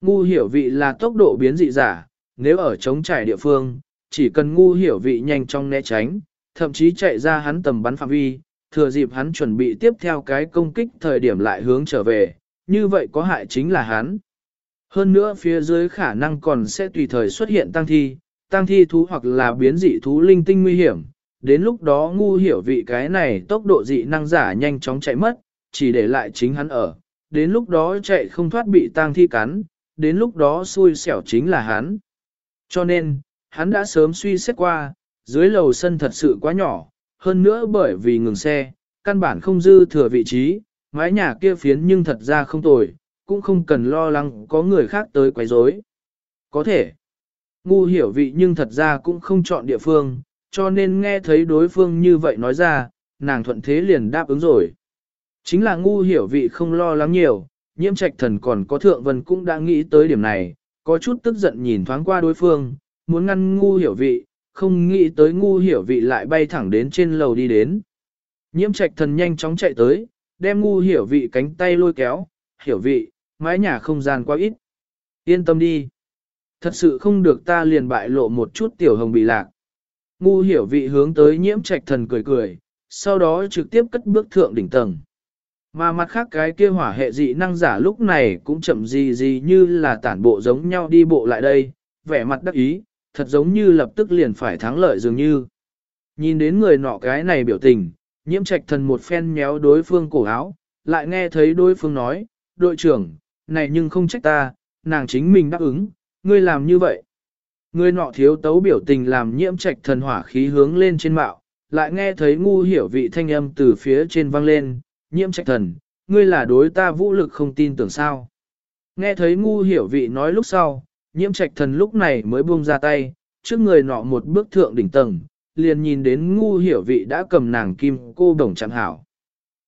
ngu hiểu vị là tốc độ biến dị giả, nếu ở chống trải địa phương, chỉ cần ngu hiểu vị nhanh trong né tránh, thậm chí chạy ra hắn tầm bắn phạm vi, thừa dịp hắn chuẩn bị tiếp theo cái công kích thời điểm lại hướng trở về, như vậy có hại chính là hắn. Hơn nữa phía dưới khả năng còn sẽ tùy thời xuất hiện tăng thi, tăng thi thú hoặc là biến dị thú linh tinh nguy hiểm, đến lúc đó ngu hiểu vị cái này tốc độ dị năng giả nhanh chóng chạy mất, chỉ để lại chính hắn ở, đến lúc đó chạy không thoát bị tang thi cắn, đến lúc đó xui xẻo chính là hắn. Cho nên, hắn đã sớm suy xét qua, dưới lầu sân thật sự quá nhỏ, hơn nữa bởi vì ngừng xe, căn bản không dư thừa vị trí, mái nhà kia phiến nhưng thật ra không tồi, cũng không cần lo lắng có người khác tới quấy rối. Có thể, ngu hiểu vị nhưng thật ra cũng không chọn địa phương, cho nên nghe thấy đối phương như vậy nói ra, nàng thuận thế liền đáp ứng rồi. Chính là ngu hiểu vị không lo lắng nhiều, nhiễm trạch thần còn có thượng vân cũng đã nghĩ tới điểm này, có chút tức giận nhìn thoáng qua đối phương, muốn ngăn ngu hiểu vị, không nghĩ tới ngu hiểu vị lại bay thẳng đến trên lầu đi đến. Nhiễm trạch thần nhanh chóng chạy tới, đem ngu hiểu vị cánh tay lôi kéo, hiểu vị, mái nhà không gian quá ít. Yên tâm đi. Thật sự không được ta liền bại lộ một chút tiểu hồng bị lạc. Ngu hiểu vị hướng tới nhiễm trạch thần cười cười, sau đó trực tiếp cất bước thượng đỉnh tầng. Mà mặt khác cái kia hỏa hệ dị năng giả lúc này cũng chậm gì gì như là tản bộ giống nhau đi bộ lại đây, vẻ mặt đắc ý, thật giống như lập tức liền phải thắng lợi dường như. Nhìn đến người nọ cái này biểu tình, nhiễm trạch thần một phen méo đối phương cổ áo, lại nghe thấy đối phương nói, đội trưởng, này nhưng không trách ta, nàng chính mình đáp ứng, ngươi làm như vậy. Người nọ thiếu tấu biểu tình làm nhiễm trạch thần hỏa khí hướng lên trên mạo, lại nghe thấy ngu hiểu vị thanh âm từ phía trên vang lên, nhiễm trạch thần, ngươi là đối ta vũ lực không tin tưởng sao. Nghe thấy ngu hiểu vị nói lúc sau, nhiễm trạch thần lúc này mới buông ra tay, trước người nọ một bước thượng đỉnh tầng, liền nhìn đến ngu hiểu vị đã cầm nàng kim cô đồng chạm hảo.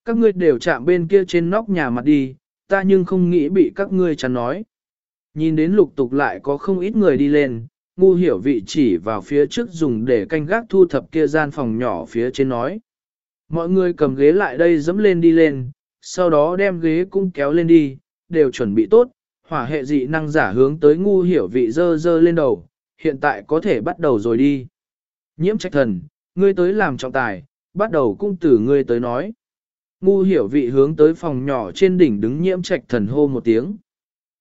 Các ngươi đều chạm bên kia trên nóc nhà mặt đi, ta nhưng không nghĩ bị các ngươi chắn nói. Nhìn đến lục tục lại có không ít người đi lên, ngu hiểu vị chỉ vào phía trước dùng để canh gác thu thập kia gian phòng nhỏ phía trên nói. Mọi người cầm ghế lại đây dẫm lên đi lên, sau đó đem ghế cũng kéo lên đi, đều chuẩn bị tốt, hỏa hệ dị năng giả hướng tới ngu hiểu vị dơ dơ lên đầu, hiện tại có thể bắt đầu rồi đi. Nhiễm trạch thần, ngươi tới làm trọng tài, bắt đầu cung tử ngươi tới nói. Ngu hiểu vị hướng tới phòng nhỏ trên đỉnh đứng nhiễm trạch thần hô một tiếng.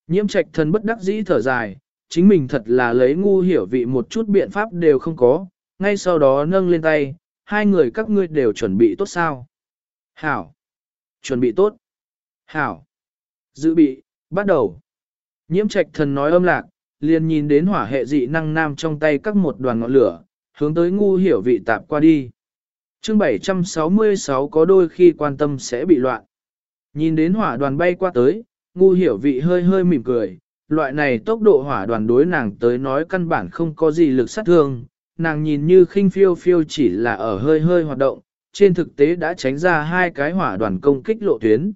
Nhiễm trạch thần bất đắc dĩ thở dài, chính mình thật là lấy ngu hiểu vị một chút biện pháp đều không có, ngay sau đó nâng lên tay, hai người các ngươi đều chuẩn bị tốt sao? Hảo! Chuẩn bị tốt! Hảo! Dự bị, bắt đầu! Nhiễm trạch thần nói âm lạc, liền nhìn đến hỏa hệ dị năng nam trong tay các một đoàn ngọn lửa, hướng tới ngu hiểu vị tạp qua đi. chương 766 có đôi khi quan tâm sẽ bị loạn. Nhìn đến hỏa đoàn bay qua tới, ngu hiểu vị hơi hơi mỉm cười, loại này tốc độ hỏa đoàn đối nàng tới nói căn bản không có gì lực sát thương, nàng nhìn như khinh phiêu phiêu chỉ là ở hơi hơi hoạt động, trên thực tế đã tránh ra hai cái hỏa đoàn công kích lộ tuyến.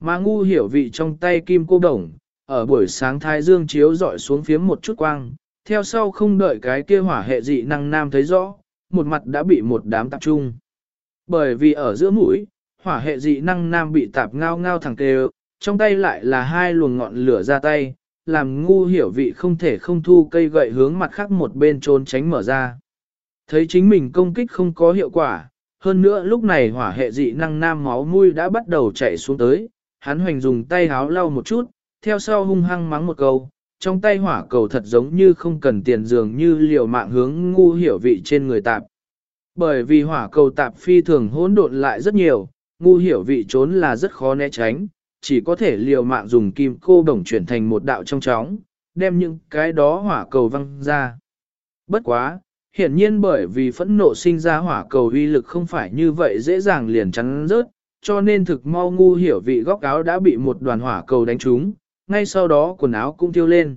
Mà ngu hiểu vị trong tay kim cô đồng, ở buổi sáng thái dương chiếu dọi xuống phía một chút quang, theo sau không đợi cái kia hỏa hệ dị năng nam thấy rõ, một mặt đã bị một đám tập trung. Bởi vì ở giữa mũi, hỏa hệ dị năng nam bị tạp ngao ngao thẳng kề, trong tay lại là hai luồng ngọn lửa ra tay, làm ngu hiểu vị không thể không thu cây gậy hướng mặt khác một bên trốn tránh mở ra. Thấy chính mình công kích không có hiệu quả, hơn nữa lúc này hỏa hệ dị năng nam máu mũi đã bắt đầu chạy xuống tới, hắn hoành dùng tay háo lau một chút, theo sau hung hăng mắng một câu, trong tay hỏa cầu thật giống như không cần tiền dường như liều mạng hướng ngu hiểu vị trên người tạp. Bởi vì hỏa cầu tạp phi thường hỗn độn lại rất nhiều, ngu hiểu vị trốn là rất khó né tránh, chỉ có thể liều mạng dùng kim cô đồng chuyển thành một đạo trong chóng, đem những cái đó hỏa cầu văng ra. Bất quá, hiển nhiên bởi vì phẫn nộ sinh ra hỏa cầu uy lực không phải như vậy dễ dàng liền chắn rớt, cho nên thực mau ngu hiểu vị góc áo đã bị một đoàn hỏa cầu đánh trúng, ngay sau đó quần áo cũng tiêu lên.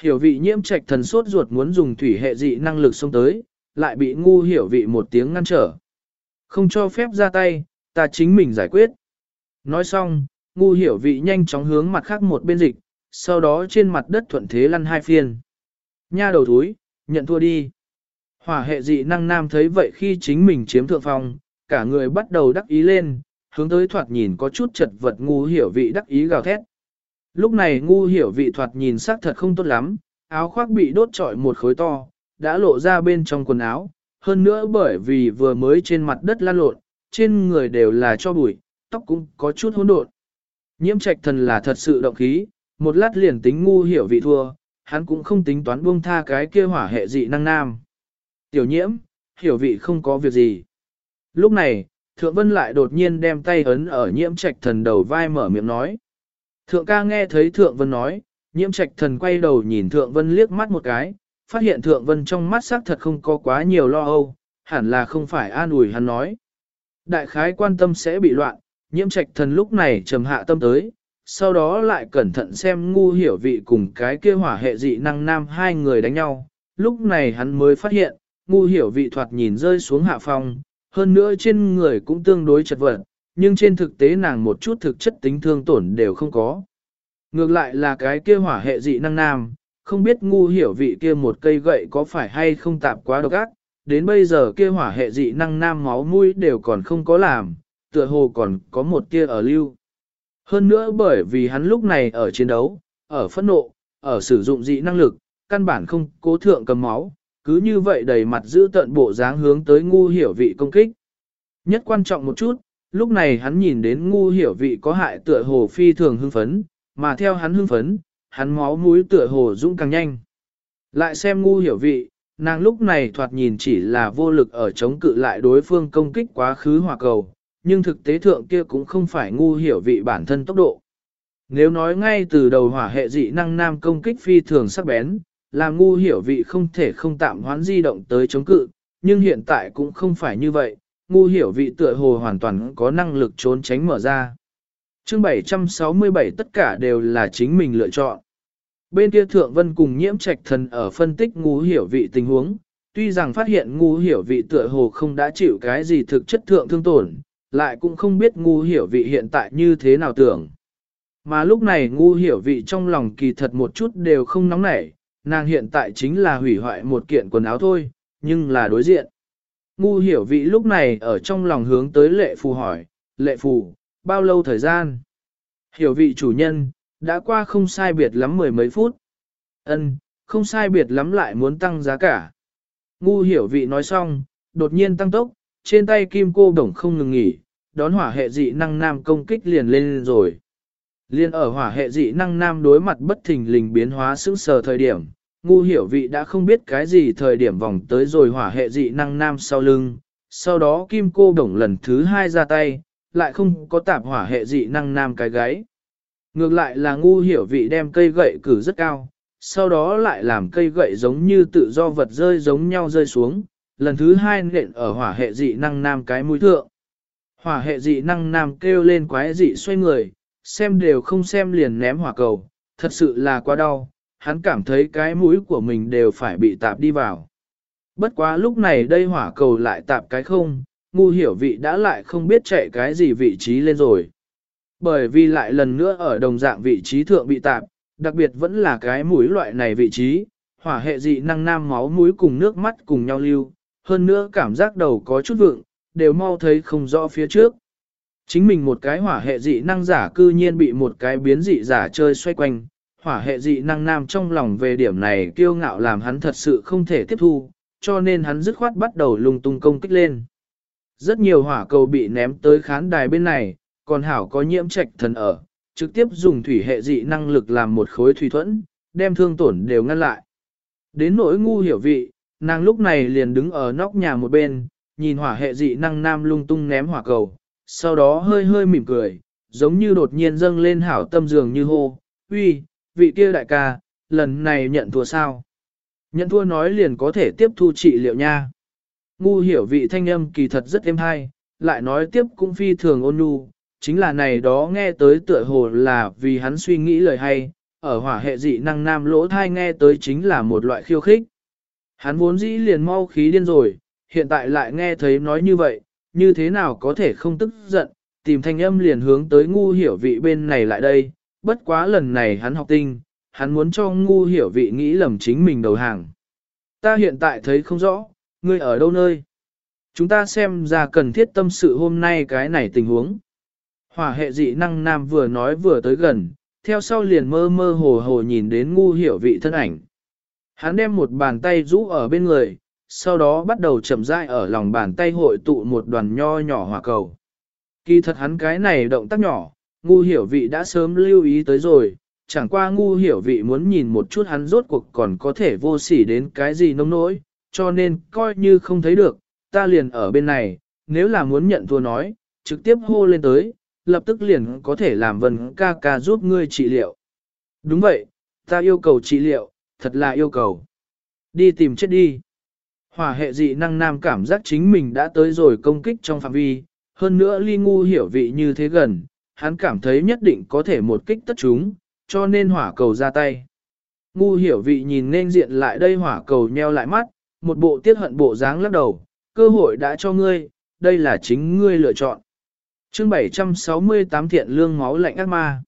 Hiểu vị nhiễm trạch thần sốt ruột muốn dùng thủy hệ dị năng lực xông tới, lại bị ngu hiểu vị một tiếng ngăn trở. Không cho phép ra tay, ta chính mình giải quyết. Nói xong, ngu hiểu vị nhanh chóng hướng mặt khác một bên dịch, sau đó trên mặt đất thuận thế lăn hai phiên. Nha đầu thúi, nhận thua đi. Hỏa hệ dị năng nam thấy vậy khi chính mình chiếm thượng phong, cả người bắt đầu đắc ý lên, hướng tới thoạt nhìn có chút chật vật ngu hiểu vị đắc ý gào thét. Lúc này ngu hiểu vị thoạt nhìn sắc thật không tốt lắm, áo khoác bị đốt trọi một khối to, đã lộ ra bên trong quần áo, hơn nữa bởi vì vừa mới trên mặt đất lan lộn, trên người đều là cho bụi, tóc cũng có chút hỗn độn. Nhiễm trạch thần là thật sự động khí, một lát liền tính ngu hiểu vị thua, hắn cũng không tính toán buông tha cái kia hỏa hệ dị năng nam. Tiểu nhiễm, hiểu vị không có việc gì. Lúc này, Thượng Vân lại đột nhiên đem tay ấn ở nhiễm trạch thần đầu vai mở miệng nói. Thượng ca nghe thấy Thượng Vân nói, nhiễm trạch thần quay đầu nhìn Thượng Vân liếc mắt một cái, phát hiện Thượng Vân trong mắt xác thật không có quá nhiều lo âu, hẳn là không phải an ủi hắn nói. Đại khái quan tâm sẽ bị loạn, nhiễm trạch thần lúc này trầm hạ tâm tới, sau đó lại cẩn thận xem ngu hiểu vị cùng cái kia hỏa hệ dị năng nam hai người đánh nhau. Lúc này hắn mới phát hiện, ngu hiểu vị thoạt nhìn rơi xuống hạ phong, hơn nữa trên người cũng tương đối chật vật, nhưng trên thực tế nàng một chút thực chất tính thương tổn đều không có. Ngược lại là cái kia hỏa hệ dị năng nam, không biết ngu hiểu vị kia một cây gậy có phải hay không tạp quá độc ác, đến bây giờ kia hỏa hệ dị năng nam máu mũi đều còn không có làm, tựa hồ còn có một tia ở lưu. Hơn nữa bởi vì hắn lúc này ở chiến đấu, ở phẫn nộ, ở sử dụng dị năng lực, căn bản không cố thượng cầm máu, cứ như vậy đầy mặt giữ tận bộ dáng hướng tới ngu hiểu vị công kích. Nhất quan trọng một chút, lúc này hắn nhìn đến ngu hiểu vị có hại tựa hồ phi thường hưng phấn, mà theo hắn hưng phấn, hắn máu mũi tựa hồ dũng càng nhanh. Lại xem ngu hiểu vị, nàng lúc này thoạt nhìn chỉ là vô lực ở chống cự lại đối phương công kích quá khứ hỏa cầu, nhưng thực tế thượng kia cũng không phải ngu hiểu vị bản thân tốc độ. Nếu nói ngay từ đầu hỏa hệ dị năng nam công kích phi thường sắc bén, là ngu hiểu vị không thể không tạm hoán di động tới chống cự, nhưng hiện tại cũng không phải như vậy, ngu hiểu vị tựa hồ hoàn toàn có năng lực trốn tránh mở ra. Chương 767 tất cả đều là chính mình lựa chọn. Bên kia Thượng Vân cùng nhiễm trạch thần ở phân tích ngu hiểu vị tình huống, tuy rằng phát hiện ngu hiểu vị tựa hồ không đã chịu cái gì thực chất thượng thương tổn, lại cũng không biết ngu hiểu vị hiện tại như thế nào tưởng. Mà lúc này ngu hiểu vị trong lòng kỳ thật một chút đều không nóng nảy, nàng hiện tại chính là hủy hoại một kiện quần áo thôi, nhưng là đối diện. Ngu hiểu vị lúc này ở trong lòng hướng tới lệ phù hỏi, lệ phù, bao lâu thời gian? Hiểu vị chủ nhân, đã qua không sai biệt lắm mười mấy phút. Ân, không sai biệt lắm lại muốn tăng giá cả. Ngu hiểu vị nói xong, đột nhiên tăng tốc, trên tay kim cô đồng không ngừng nghỉ, đón hỏa hệ dị năng nam công kích liền lên rồi. Liên ở hỏa hệ dị năng nam đối mặt bất thình lình biến hóa sững sờ thời điểm, ngu hiểu vị đã không biết cái gì thời điểm vòng tới rồi hỏa hệ dị năng nam sau lưng, sau đó kim cô đồng lần thứ hai ra tay, lại không có tạp hỏa hệ dị năng nam cái gáy. Ngược lại là ngu hiểu vị đem cây gậy cử rất cao, sau đó lại làm cây gậy giống như tự do vật rơi giống nhau rơi xuống, lần thứ hai nện ở hỏa hệ dị năng nam cái mũi thượng. Hỏa hệ dị năng nam kêu lên quái dị xoay người, xem đều không xem liền ném hỏa cầu, thật sự là quá đau, hắn cảm thấy cái mũi của mình đều phải bị tạp đi vào. Bất quá lúc này đây hỏa cầu lại tạp cái không, ngu hiểu vị đã lại không biết chạy cái gì vị trí lên rồi. Bởi vì lại lần nữa ở đồng dạng vị trí thượng bị tạp, đặc biệt vẫn là cái mũi loại này vị trí, hỏa hệ dị năng nam máu mũi cùng nước mắt cùng nhau lưu, hơn nữa cảm giác đầu có chút vượng, đều mau thấy không rõ phía trước. Chính mình một cái hỏa hệ dị năng giả cư nhiên bị một cái biến dị giả chơi xoay quanh, hỏa hệ dị năng nam trong lòng về điểm này kiêu ngạo làm hắn thật sự không thể tiếp thu, cho nên hắn dứt khoát bắt đầu lung tung công kích lên. Rất nhiều hỏa cầu bị ném tới khán đài bên này, còn hảo có nhiễm trạch thần ở, trực tiếp dùng thủy hệ dị năng lực làm một khối thủy thuẫn, đem thương tổn đều ngăn lại. Đến nỗi ngu hiểu vị, nàng lúc này liền đứng ở nóc nhà một bên, nhìn hỏa hệ dị năng nam lung tung ném hỏa cầu, sau đó hơi hơi mỉm cười, giống như đột nhiên dâng lên hảo tâm dường như hô, uy, vị kia đại ca, lần này nhận thua sao? Nhận thua nói liền có thể tiếp thu trị liệu nha. Ngu hiểu vị thanh âm kỳ thật rất êm hay, lại nói tiếp cũng phi thường ôn nhu, chính là này đó nghe tới tựa hồ là vì hắn suy nghĩ lời hay, ở hỏa hệ dị năng nam lỗ thai nghe tới chính là một loại khiêu khích. Hắn vốn dĩ liền mau khí điên rồi, hiện tại lại nghe thấy nói như vậy, như thế nào có thể không tức giận, tìm thanh âm liền hướng tới ngu hiểu vị bên này lại đây, bất quá lần này hắn học tinh, hắn muốn cho ngu hiểu vị nghĩ lầm chính mình đầu hàng. Ta hiện tại thấy không rõ, ngươi ở đâu nơi. Chúng ta xem ra cần thiết tâm sự hôm nay cái này tình huống. Hỏa hệ dị năng nam vừa nói vừa tới gần, theo sau liền mơ mơ hồ hồ nhìn đến ngu hiểu vị thân ảnh. Hắn đem một bàn tay rũ ở bên người, sau đó bắt đầu chậm rãi ở lòng bàn tay hội tụ một đoàn nho nhỏ hỏa cầu. Kỳ thật hắn cái này động tác nhỏ, ngu hiểu vị đã sớm lưu ý tới rồi, chẳng qua ngu hiểu vị muốn nhìn một chút hắn rốt cuộc còn có thể vô sỉ đến cái gì nông nỗi, cho nên coi như không thấy được, ta liền ở bên này, nếu là muốn nhận thua nói, trực tiếp hô lên tới, lập tức liền có thể làm vần ca ca giúp ngươi trị liệu. Đúng vậy, ta yêu cầu trị liệu, thật là yêu cầu. Đi tìm chết đi. Hỏa hệ dị năng nam cảm giác chính mình đã tới rồi công kích trong phạm vi, hơn nữa ly ngu hiểu vị như thế gần, hắn cảm thấy nhất định có thể một kích tất chúng, cho nên hỏa cầu ra tay. Ngu hiểu vị nhìn nên diện lại đây hỏa cầu nheo lại mắt, một bộ tiết hận bộ dáng lắc đầu, cơ hội đã cho ngươi, đây là chính ngươi lựa chọn. chương 768 thiện lương máu lạnh ác ma.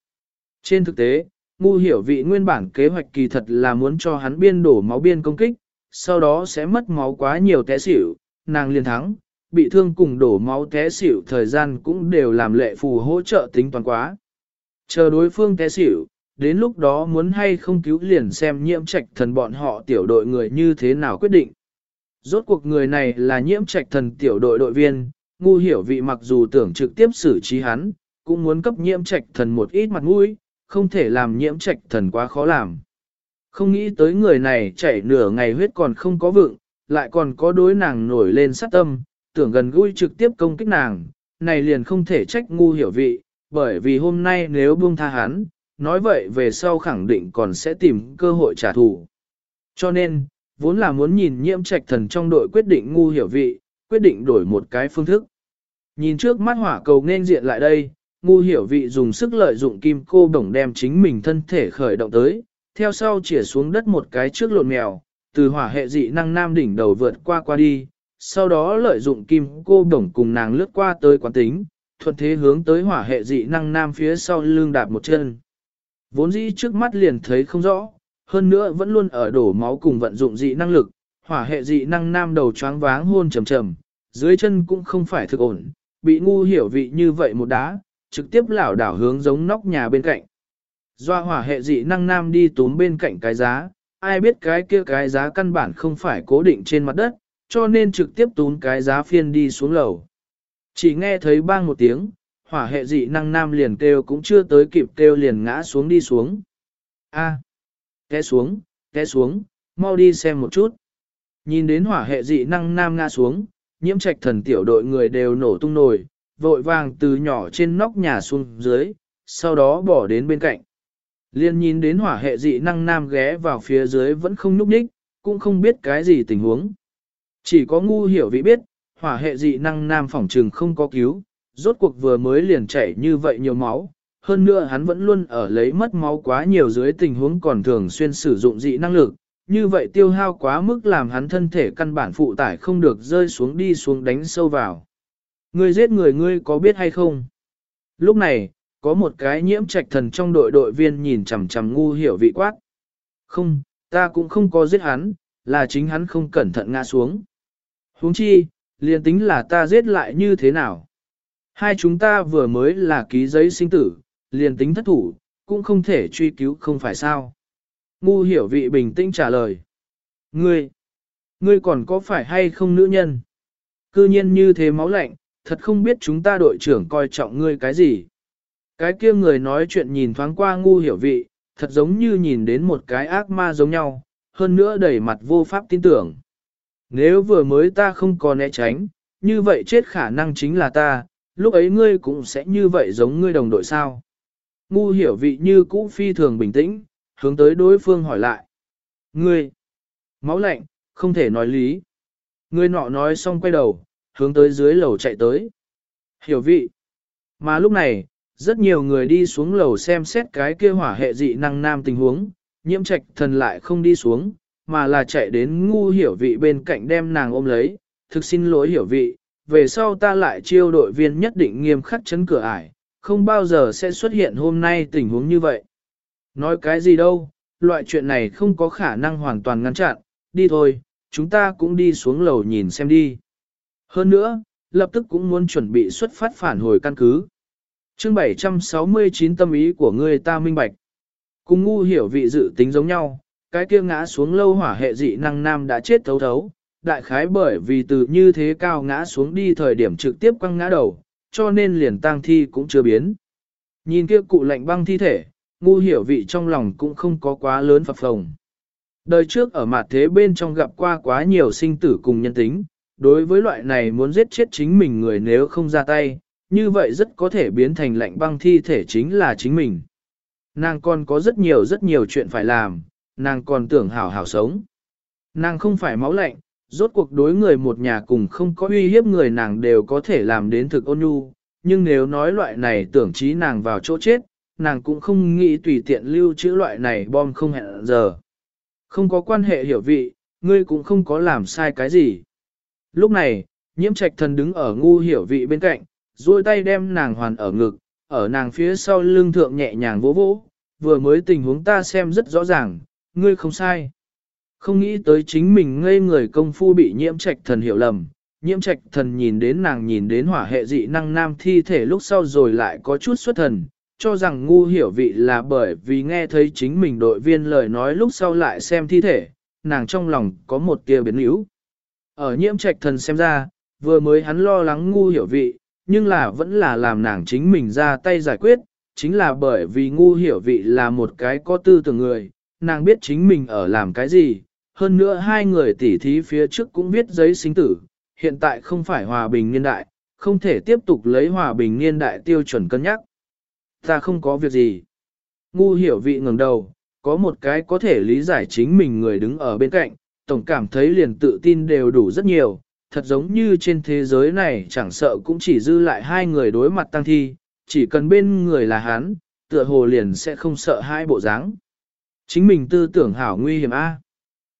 Trên thực tế, ngu hiểu vị nguyên bản kế hoạch kỳ thật là muốn cho hắn biên đổ máu biên công kích, sau đó sẽ mất máu quá nhiều té xỉu, nàng liền thắng, bị thương cùng đổ máu té xỉu thời gian cũng đều làm lệ phù hỗ trợ tính toàn quá. Chờ đối phương té xỉu, đến lúc đó muốn hay không cứu liền xem nhiễm trạch thần bọn họ tiểu đội người như thế nào quyết định. Rốt cuộc người này là nhiễm trạch thần tiểu đội đội viên, ngu hiểu vị mặc dù tưởng trực tiếp xử trí hắn, cũng muốn cấp nhiễm trạch thần một ít mặt mũi, không thể làm nhiễm trạch thần quá khó làm. Không nghĩ tới người này chảy nửa ngày huyết còn không có vựng, lại còn có đối nàng nổi lên sát tâm, tưởng gần gũi trực tiếp công kích nàng, này liền không thể trách ngu hiểu vị, bởi vì hôm nay nếu buông tha hắn, nói vậy về sau khẳng định còn sẽ tìm cơ hội trả thù. Cho nên, vốn là muốn nhìn nhiễm trạch thần trong đội quyết định ngu hiểu vị, quyết định đổi một cái phương thức. Nhìn trước mắt hỏa cầu nên diện lại đây, ngu hiểu vị dùng sức lợi dụng kim cô bổng đem chính mình thân thể khởi động tới, theo sau chỉa xuống đất một cái trước lộn mèo, từ hỏa hệ dị năng nam đỉnh đầu vượt qua qua đi, sau đó lợi dụng kim cô bổng cùng nàng lướt qua tới quán tính, thuận thế hướng tới hỏa hệ dị năng nam phía sau lưng đạp một chân. Vốn dĩ trước mắt liền thấy không rõ, hơn nữa vẫn luôn ở đổ máu cùng vận dụng dị năng lực, hỏa hệ dị năng nam đầu choáng váng hôn trầm trầm, dưới chân cũng không phải thực ổn, bị ngu hiểu vị như vậy một đá, trực tiếp lảo đảo hướng giống nóc nhà bên cạnh. Doa hỏa hệ dị năng nam đi túm bên cạnh cái giá, ai biết cái kia cái giá căn bản không phải cố định trên mặt đất, cho nên trực tiếp túm cái giá phiên đi xuống lầu. Chỉ nghe thấy bang một tiếng, hỏa hệ dị năng nam liền kêu cũng chưa tới kịp kêu liền ngã xuống đi xuống. A, té xuống, té xuống, mau đi xem một chút. Nhìn đến hỏa hệ dị năng nam ngã xuống, nhiễm trạch thần tiểu đội người đều nổ tung nổi, vội vàng từ nhỏ trên nóc nhà xuống dưới, sau đó bỏ đến bên cạnh. Liên nhìn đến hỏa hệ dị năng nam ghé vào phía dưới vẫn không núp ních, cũng không biết cái gì tình huống. Chỉ có ngu hiểu vị biết, hỏa hệ dị năng nam phỏng trừng không có cứu, rốt cuộc vừa mới liền chảy như vậy nhiều máu. Hơn nữa hắn vẫn luôn ở lấy mất máu quá nhiều dưới tình huống còn thường xuyên sử dụng dị năng lực, như vậy tiêu hao quá mức làm hắn thân thể căn bản phụ tải không được rơi xuống đi xuống đánh sâu vào. Ngươi giết người ngươi có biết hay không? Lúc này, có một cái nhiễm trạch thần trong đội đội viên nhìn chằm chằm ngu hiểu vị quát. Không, ta cũng không có giết hắn, là chính hắn không cẩn thận ngã xuống. huống chi, liền tính là ta giết lại như thế nào? Hai chúng ta vừa mới là ký giấy sinh tử, liền tính thất thủ, cũng không thể truy cứu không phải sao. Ngu hiểu vị bình tĩnh trả lời. Ngươi, ngươi còn có phải hay không nữ nhân? Cư nhiên như thế máu lạnh, thật không biết chúng ta đội trưởng coi trọng ngươi cái gì. Cái kia người nói chuyện nhìn thoáng qua ngu hiểu vị, thật giống như nhìn đến một cái ác ma giống nhau, hơn nữa đầy mặt vô pháp tin tưởng. Nếu vừa mới ta không có né tránh, như vậy chết khả năng chính là ta, lúc ấy ngươi cũng sẽ như vậy giống ngươi đồng đội sao. Ngu hiểu vị như cũ phi thường bình tĩnh, hướng tới đối phương hỏi lại. Ngươi, máu lạnh, không thể nói lý. Ngươi nọ nói xong quay đầu, hướng tới dưới lầu chạy tới. Hiểu vị. Mà lúc này, rất nhiều người đi xuống lầu xem xét cái kia hỏa hệ dị năng nam tình huống, nhiễm trạch thần lại không đi xuống, mà là chạy đến ngu hiểu vị bên cạnh đem nàng ôm lấy, thực xin lỗi hiểu vị, về sau ta lại chiêu đội viên nhất định nghiêm khắc chấn cửa ải, không bao giờ sẽ xuất hiện hôm nay tình huống như vậy. Nói cái gì đâu, loại chuyện này không có khả năng hoàn toàn ngăn chặn, đi thôi, chúng ta cũng đi xuống lầu nhìn xem đi. Hơn nữa, lập tức cũng muốn chuẩn bị xuất phát phản hồi căn cứ. chương 769 tâm ý của ngươi ta minh bạch. Cùng ngu hiểu vị dự tính giống nhau, cái kia ngã xuống lâu hỏa hệ dị năng nam đã chết thấu thấu, đại khái bởi vì từ như thế cao ngã xuống đi thời điểm trực tiếp quăng ngã đầu, cho nên liền tang thi cũng chưa biến. Nhìn kia cụ lạnh băng thi thể, ngu hiểu vị trong lòng cũng không có quá lớn phập phồng. Đời trước ở mặt thế bên trong gặp qua quá nhiều sinh tử cùng nhân tính, đối với loại này muốn giết chết chính mình người nếu không ra tay, như vậy rất có thể biến thành lạnh băng thi thể chính là chính mình. Nàng còn có rất nhiều rất nhiều chuyện phải làm, nàng còn tưởng hảo hảo sống. Nàng không phải máu lạnh, rốt cuộc đối người một nhà cùng không có uy hiếp người nàng đều có thể làm đến thực ôn nhu, nhưng nếu nói loại này tưởng trí nàng vào chỗ chết, nàng cũng không nghĩ tùy tiện lưu trữ loại này bom không hẹn giờ. Không có quan hệ hiểu vị, ngươi cũng không có làm sai cái gì. Lúc này, nhiễm trạch thần đứng ở ngu hiểu vị bên cạnh, duỗi tay đem nàng hoàn ở ngực, ở nàng phía sau lưng thượng nhẹ nhàng vỗ vỗ, vừa mới tình huống ta xem rất rõ ràng, ngươi không sai. Không nghĩ tới chính mình ngây người công phu bị nhiễm trạch thần hiểu lầm, nhiễm trạch thần nhìn đến nàng nhìn đến hỏa hệ dị năng nam thi thể lúc sau rồi lại có chút xuất thần, cho rằng ngu hiểu vị là bởi vì nghe thấy chính mình đội viên lời nói lúc sau lại xem thi thể, nàng trong lòng có một tia biến yếu. Ở nhiễm trạch thần xem ra, vừa mới hắn lo lắng ngu hiểu vị, nhưng là vẫn là làm nàng chính mình ra tay giải quyết, chính là bởi vì ngu hiểu vị là một cái có tư tưởng người, nàng biết chính mình ở làm cái gì, hơn nữa hai người tỉ thí phía trước cũng viết giấy sinh tử, hiện tại không phải hòa bình niên đại, không thể tiếp tục lấy hòa bình niên đại tiêu chuẩn cân nhắc. Ta không có việc gì. Ngu hiểu vị ngẩng đầu, có một cái có thể lý giải chính mình người đứng ở bên cạnh, tổng cảm thấy liền tự tin đều đủ rất nhiều, thật giống như trên thế giới này chẳng sợ cũng chỉ dư lại hai người đối mặt tăng thi, chỉ cần bên người là hắn, tựa hồ liền sẽ không sợ hai bộ dáng. Chính mình tư tưởng hảo nguy hiểm a.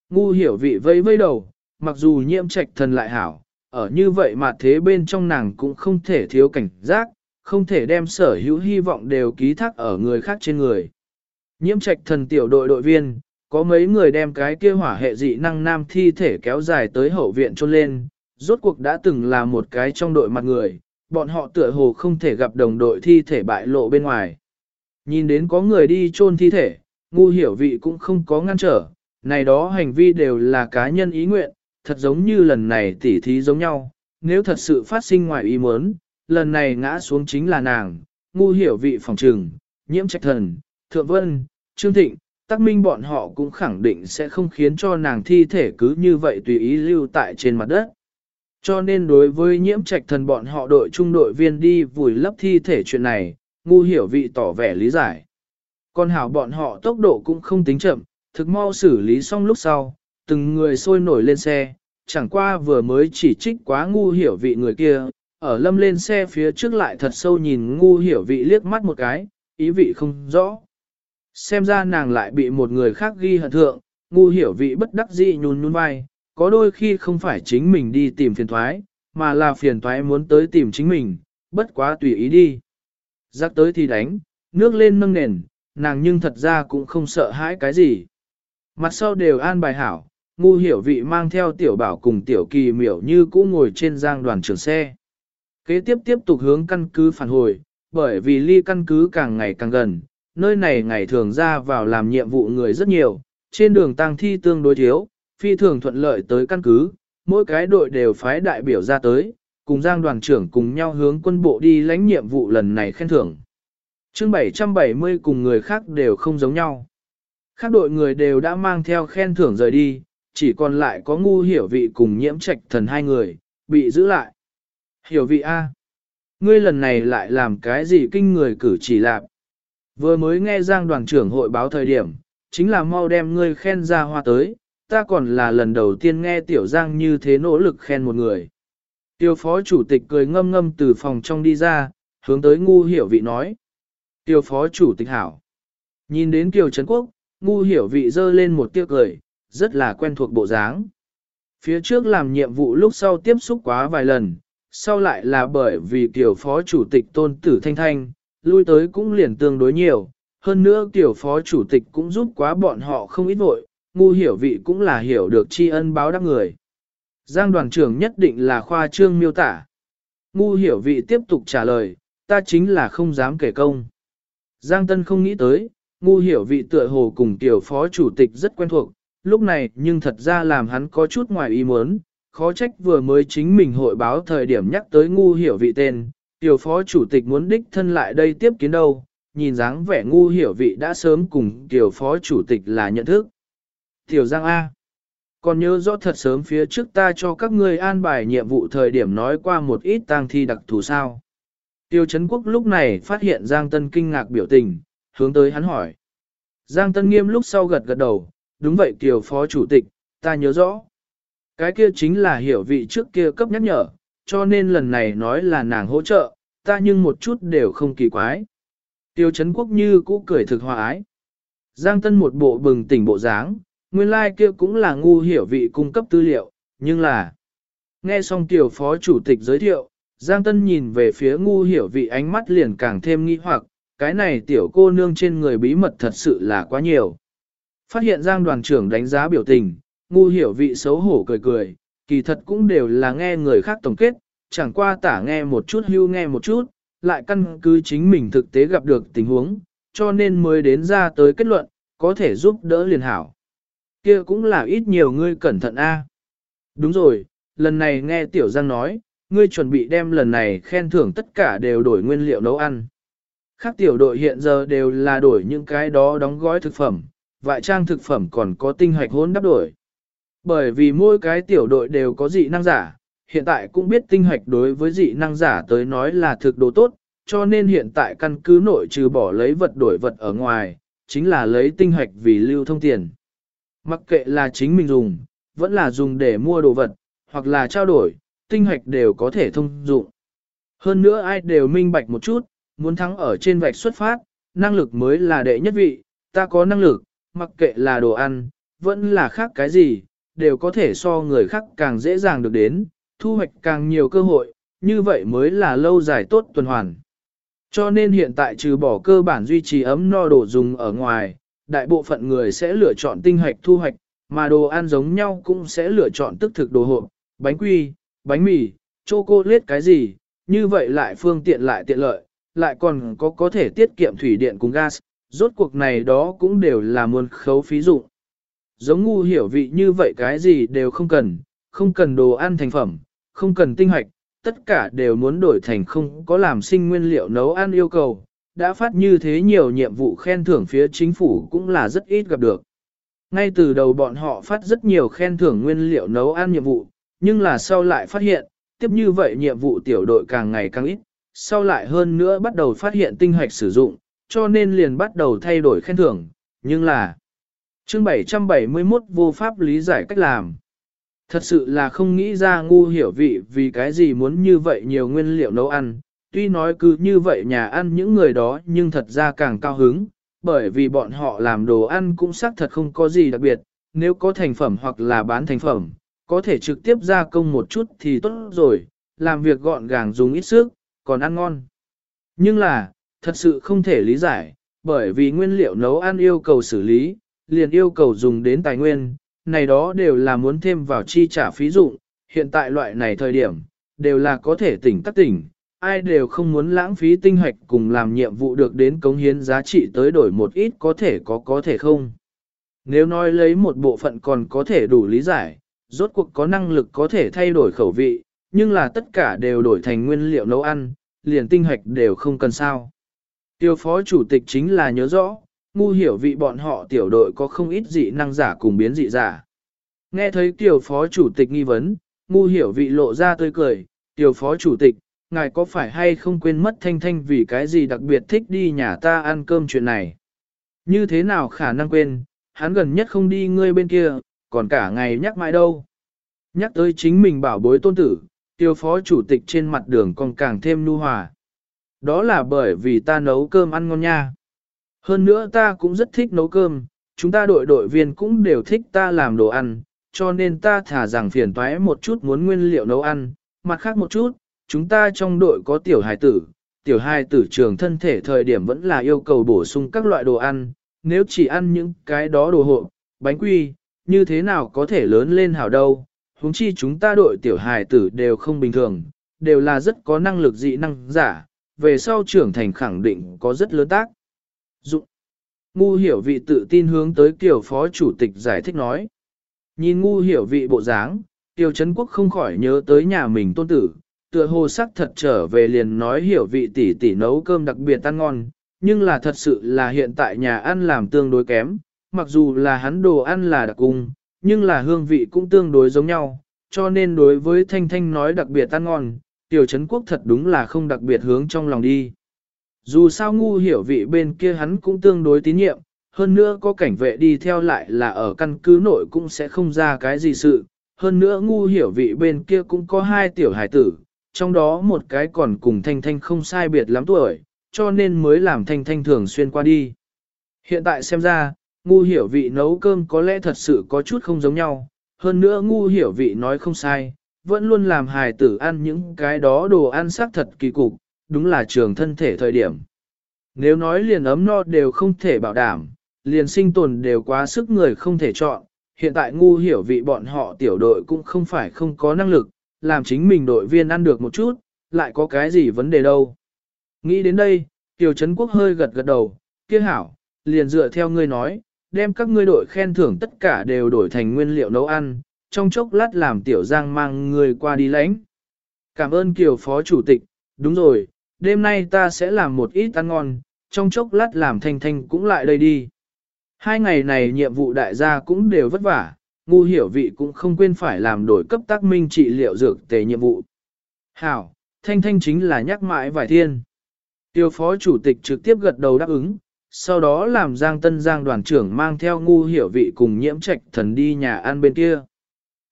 Ngu hiểu vị vây vây đầu, mặc dù nhiễm trạch thần lại hảo, ở như vậy mà thế bên trong nàng cũng không thể thiếu cảnh giác, không thể đem sở hữu hy vọng đều ký thác ở người khác trên người. Nhiễm trạch thần tiểu đội đội viên, có mấy người đem cái kia hỏa hệ dị năng nam thi thể kéo dài tới hậu viện trôn lên, rốt cuộc đã từng là một cái trong đội mặt người, bọn họ tựa hồ không thể gặp đồng đội thi thể bại lộ bên ngoài. Nhìn đến có người đi chôn thi thể, ngu hiểu vị cũng không có ngăn trở, này đó hành vi đều là cá nhân ý nguyện, thật giống như lần này tỉ thí giống nhau, nếu thật sự phát sinh ngoài ý muốn, lần này ngã xuống chính là nàng, ngu hiểu vị phòng trừng, nhiễm trạch thần, thượng vân, trương thịnh, Tắc minh bọn họ cũng khẳng định sẽ không khiến cho nàng thi thể cứ như vậy tùy ý lưu tại trên mặt đất. Cho nên đối với nhiễm trạch thần bọn họ đội trung đội viên đi vùi lấp thi thể chuyện này, ngu hiểu vị tỏ vẻ lý giải. Còn hảo bọn họ tốc độ cũng không tính chậm, thực mau xử lý xong lúc sau, từng người sôi nổi lên xe, chẳng qua vừa mới chỉ trích quá ngu hiểu vị người kia, ở lâm lên xe phía trước lại thật sâu nhìn ngu hiểu vị liếc mắt một cái, ý vị không rõ. Xem ra nàng lại bị một người khác ghi hận thượng, ngu hiểu vị bất đắc dĩ nhún nhún vai, có đôi khi không phải chính mình đi tìm phiền thoái, mà là phiền thoái muốn tới tìm chính mình, bất quá tùy ý đi. Giác tới thì đánh, nước lên nâng nền, nàng nhưng thật ra cũng không sợ hãi cái gì. Mặt sau đều an bài hảo, ngu hiểu vị mang theo tiểu bảo cùng tiểu kỳ miểu như cũ ngồi trên giang đoàn trường xe. Kế tiếp tiếp tục hướng căn cứ phản hồi, bởi vì ly căn cứ càng ngày càng gần, nơi này ngày thường ra vào làm nhiệm vụ người rất nhiều, trên đường tăng thi tương đối thiếu, phi thường thuận lợi tới căn cứ, mỗi cái đội đều phái đại biểu ra tới, cùng giang đoàn trưởng cùng nhau hướng quân bộ đi lãnh nhiệm vụ lần này khen thưởng. chương 770 cùng người khác đều không giống nhau. Các đội người đều đã mang theo khen thưởng rời đi, chỉ còn lại có ngu hiểu vị cùng nhiễm trạch thần hai người, bị giữ lại. Hiểu vị A. Ngươi lần này lại làm cái gì kinh người cử chỉ lạp. Vừa mới nghe Giang đoàn trưởng hội báo thời điểm, chính là mau đem ngươi khen ra hoa tới, ta còn là lần đầu tiên nghe Tiểu Giang như thế nỗ lực khen một người. Tiêu phó chủ tịch cười ngâm ngâm từ phòng trong đi ra, hướng tới ngu hiểu vị nói. Tiêu phó chủ tịch hảo. Nhìn đến Kiều Trấn Quốc, ngu hiểu vị dơ lên một tiếc cười, rất là quen thuộc bộ dáng. Phía trước làm nhiệm vụ lúc sau tiếp xúc quá vài lần, sau lại là bởi vì tiểu phó chủ tịch tôn tử thanh thanh, lui tới cũng liền tương đối nhiều, hơn nữa tiểu phó chủ tịch cũng giúp quá bọn họ không ít vội, ngu hiểu vị cũng là hiểu được tri ân báo đáp người. Giang đoàn trưởng nhất định là khoa trương miêu tả. Ngu hiểu vị tiếp tục trả lời, ta chính là không dám kể công. Giang Tân không nghĩ tới, ngu hiểu vị tựa hồ cùng tiểu phó chủ tịch rất quen thuộc, lúc này nhưng thật ra làm hắn có chút ngoài ý muốn, khó trách vừa mới chính mình hội báo thời điểm nhắc tới ngu hiểu vị tên, tiểu phó chủ tịch muốn đích thân lại đây tiếp kiến đâu, nhìn dáng vẻ ngu hiểu vị đã sớm cùng tiểu phó chủ tịch là nhận thức. Tiểu Giang A. Còn nhớ rõ thật sớm phía trước ta cho các ngươi an bài nhiệm vụ thời điểm nói qua một ít tang thi đặc thù sao. Tiêu Trấn Quốc lúc này phát hiện Giang Tân kinh ngạc biểu tình, hướng tới hắn hỏi. Giang Tân nghiêm lúc sau gật gật đầu, đúng vậy tiểu Phó Chủ tịch, ta nhớ rõ. Cái kia chính là hiểu vị trước kia cấp nhắc nhở, cho nên lần này nói là nàng hỗ trợ, ta nhưng một chút đều không kỳ quái. Tiêu Trấn Quốc như cũ cười thực hòa ái. Giang Tân một bộ bừng tỉnh bộ dáng, nguyên lai like kia cũng là ngu hiểu vị cung cấp tư liệu, nhưng là... Nghe xong tiểu phó chủ tịch giới thiệu, Giang Tân nhìn về phía ngu hiểu vị ánh mắt liền càng thêm nghi hoặc, cái này tiểu cô nương trên người bí mật thật sự là quá nhiều. Phát hiện Giang đoàn trưởng đánh giá biểu tình, ngu hiểu vị xấu hổ cười cười, kỳ thật cũng đều là nghe người khác tổng kết, chẳng qua tả nghe một chút hưu nghe một chút, lại căn cứ chính mình thực tế gặp được tình huống, cho nên mới đến ra tới kết luận, có thể giúp đỡ liền hảo. Kia cũng là ít nhiều ngươi cẩn thận a. Đúng rồi, lần này nghe Tiểu Giang nói, ngươi chuẩn bị đem lần này khen thưởng tất cả đều đổi nguyên liệu nấu ăn. Khác tiểu đội hiện giờ đều là đổi những cái đó đóng gói thực phẩm, vại trang thực phẩm còn có tinh hoạch hỗn đắp đổi. Bởi vì mỗi cái tiểu đội đều có dị năng giả, hiện tại cũng biết tinh hoạch đối với dị năng giả tới nói là thực đồ tốt, cho nên hiện tại căn cứ nội trừ bỏ lấy vật đổi vật ở ngoài, chính là lấy tinh hoạch vì lưu thông tiền. Mặc kệ là chính mình dùng, vẫn là dùng để mua đồ vật, hoặc là trao đổi, tinh hoạch đều có thể thông dụng. Hơn nữa ai đều minh bạch một chút, muốn thắng ở trên vạch xuất phát, năng lực mới là đệ nhất vị, ta có năng lực, mặc kệ là đồ ăn, vẫn là khác cái gì, đều có thể so người khác càng dễ dàng được đến, thu hoạch càng nhiều cơ hội, như vậy mới là lâu dài tốt tuần hoàn. Cho nên hiện tại trừ bỏ cơ bản duy trì ấm no đồ dùng ở ngoài, đại bộ phận người sẽ lựa chọn tinh hoạch thu hoạch, mà đồ ăn giống nhau cũng sẽ lựa chọn tức thực đồ hộp, bánh quy, bánh mì, chocolate cái gì, như vậy lại phương tiện lại tiện lợi, lại còn có có thể tiết kiệm thủy điện cùng gas, rốt cuộc này đó cũng đều là muôn khấu phí dụng. Giống ngu hiểu vị như vậy cái gì đều không cần, không cần đồ ăn thành phẩm, không cần tinh hoạch, tất cả đều muốn đổi thành không có làm sinh nguyên liệu nấu ăn yêu cầu, đã phát như thế nhiều nhiệm vụ khen thưởng phía chính phủ cũng là rất ít gặp được. Ngay từ đầu bọn họ phát rất nhiều khen thưởng nguyên liệu nấu ăn nhiệm vụ, nhưng là sau lại phát hiện, tiếp như vậy nhiệm vụ tiểu đội càng ngày càng ít, sau lại hơn nữa bắt đầu phát hiện tinh hoạch sử dụng, cho nên liền bắt đầu thay đổi khen thưởng, nhưng là chương 771 vô pháp lý giải cách làm. Thật sự là không nghĩ ra ngu hiểu vị vì cái gì muốn như vậy nhiều nguyên liệu nấu ăn, tuy nói cứ như vậy nhà ăn những người đó nhưng thật ra càng cao hứng, bởi vì bọn họ làm đồ ăn cũng xác thật không có gì đặc biệt, nếu có thành phẩm hoặc là bán thành phẩm, có thể trực tiếp gia công một chút thì tốt rồi, làm việc gọn gàng dùng ít sức, còn ăn ngon. Nhưng là, thật sự không thể lý giải, bởi vì nguyên liệu nấu ăn yêu cầu xử lý, liền yêu cầu dùng đến tài nguyên, này đó đều là muốn thêm vào chi trả phí dụng, hiện tại loại này thời điểm, đều là có thể tỉnh tắc tỉnh, ai đều không muốn lãng phí tinh hoạch cùng làm nhiệm vụ được đến cống hiến giá trị tới đổi một ít có thể có có thể không. Nếu nói lấy một bộ phận còn có thể đủ lý giải, rốt cuộc có năng lực có thể thay đổi khẩu vị, nhưng là tất cả đều đổi thành nguyên liệu nấu ăn, liền tinh hoạch đều không cần sao. Tiêu phó chủ tịch chính là nhớ rõ, ngu hiểu vị bọn họ tiểu đội có không ít dị năng giả cùng biến dị giả. Nghe thấy tiểu phó chủ tịch nghi vấn, ngu hiểu vị lộ ra tươi cười, tiểu phó chủ tịch, ngài có phải hay không quên mất thanh thanh vì cái gì đặc biệt thích đi nhà ta ăn cơm chuyện này? Như thế nào khả năng quên, hắn gần nhất không đi ngươi bên kia, còn cả ngày nhắc mãi đâu. Nhắc tới chính mình bảo bối tôn tử, tiêu phó chủ tịch trên mặt đường còn càng thêm nu hòa. Đó là bởi vì ta nấu cơm ăn ngon nha. Hơn nữa ta cũng rất thích nấu cơm, chúng ta đội đội viên cũng đều thích ta làm đồ ăn, cho nên ta thả rằng phiền toái một chút muốn nguyên liệu nấu ăn, mặt khác một chút, chúng ta trong đội có tiểu hài tử, tiểu hài tử trường thân thể thời điểm vẫn là yêu cầu bổ sung các loại đồ ăn, nếu chỉ ăn những cái đó đồ hộ, bánh quy, như thế nào có thể lớn lên hảo đâu, huống chi chúng ta đội tiểu hài tử đều không bình thường, đều là rất có năng lực dị năng giả, về sau trưởng thành khẳng định có rất lớn tác. Dụng. Ngu hiểu vị tự tin hướng tới kiểu phó chủ tịch giải thích nói. Nhìn ngu hiểu vị bộ dáng, Tiêu Trấn Quốc không khỏi nhớ tới nhà mình tôn tử, tựa hồ sắc thật trở về liền nói hiểu vị tỷ tỷ nấu cơm đặc biệt ăn ngon, nhưng là thật sự là hiện tại nhà ăn làm tương đối kém, mặc dù là hắn đồ ăn là đặc cung, nhưng là hương vị cũng tương đối giống nhau, cho nên đối với Thanh Thanh nói đặc biệt ăn ngon, Tiểu Trấn Quốc thật đúng là không đặc biệt hướng trong lòng đi. Dù sao ngu hiểu vị bên kia hắn cũng tương đối tín nhiệm, hơn nữa có cảnh vệ đi theo lại là ở căn cứ nội cũng sẽ không ra cái gì sự, hơn nữa ngu hiểu vị bên kia cũng có hai tiểu hải tử, trong đó một cái còn cùng Thanh Thanh không sai biệt lắm tuổi, cho nên mới làm Thanh Thanh thường xuyên qua đi. Hiện tại xem ra, ngu hiểu vị nấu cơm có lẽ thật sự có chút không giống nhau, hơn nữa ngu hiểu vị nói không sai, vẫn luôn làm hài tử ăn những cái đó đồ ăn sắc thật kỳ cục, đúng là trường thân thể thời điểm. Nếu nói liền ấm no đều không thể bảo đảm, liền sinh tồn đều quá sức người không thể chọn, hiện tại ngu hiểu vị bọn họ tiểu đội cũng không phải không có năng lực, làm chính mình đội viên ăn được một chút, lại có cái gì vấn đề đâu. Nghĩ đến đây, Tiểu Trấn Quốc hơi gật gật đầu, kia hảo, liền dựa theo ngươi nói, đem các ngươi đội khen thưởng tất cả đều đổi thành nguyên liệu nấu ăn, trong chốc lát làm Tiểu Giang mang người qua đi lãnh. Cảm ơn Kiều Phó Chủ tịch, đúng rồi, đêm nay ta sẽ làm một ít ăn ngon, trong chốc lát làm Thanh Thanh cũng lại đây đi. Hai ngày này nhiệm vụ đại gia cũng đều vất vả, ngu hiểu vị cũng không quên phải làm đổi cấp tác minh trị liệu dược tề nhiệm vụ. Hảo, Thanh Thanh chính là nhắc mãi vài thiên. Tiêu phó chủ tịch trực tiếp gật đầu đáp ứng, sau đó làm Giang Tân Giang đoàn trưởng mang theo ngu hiểu vị cùng nhiễm trạch thần đi nhà ăn bên kia.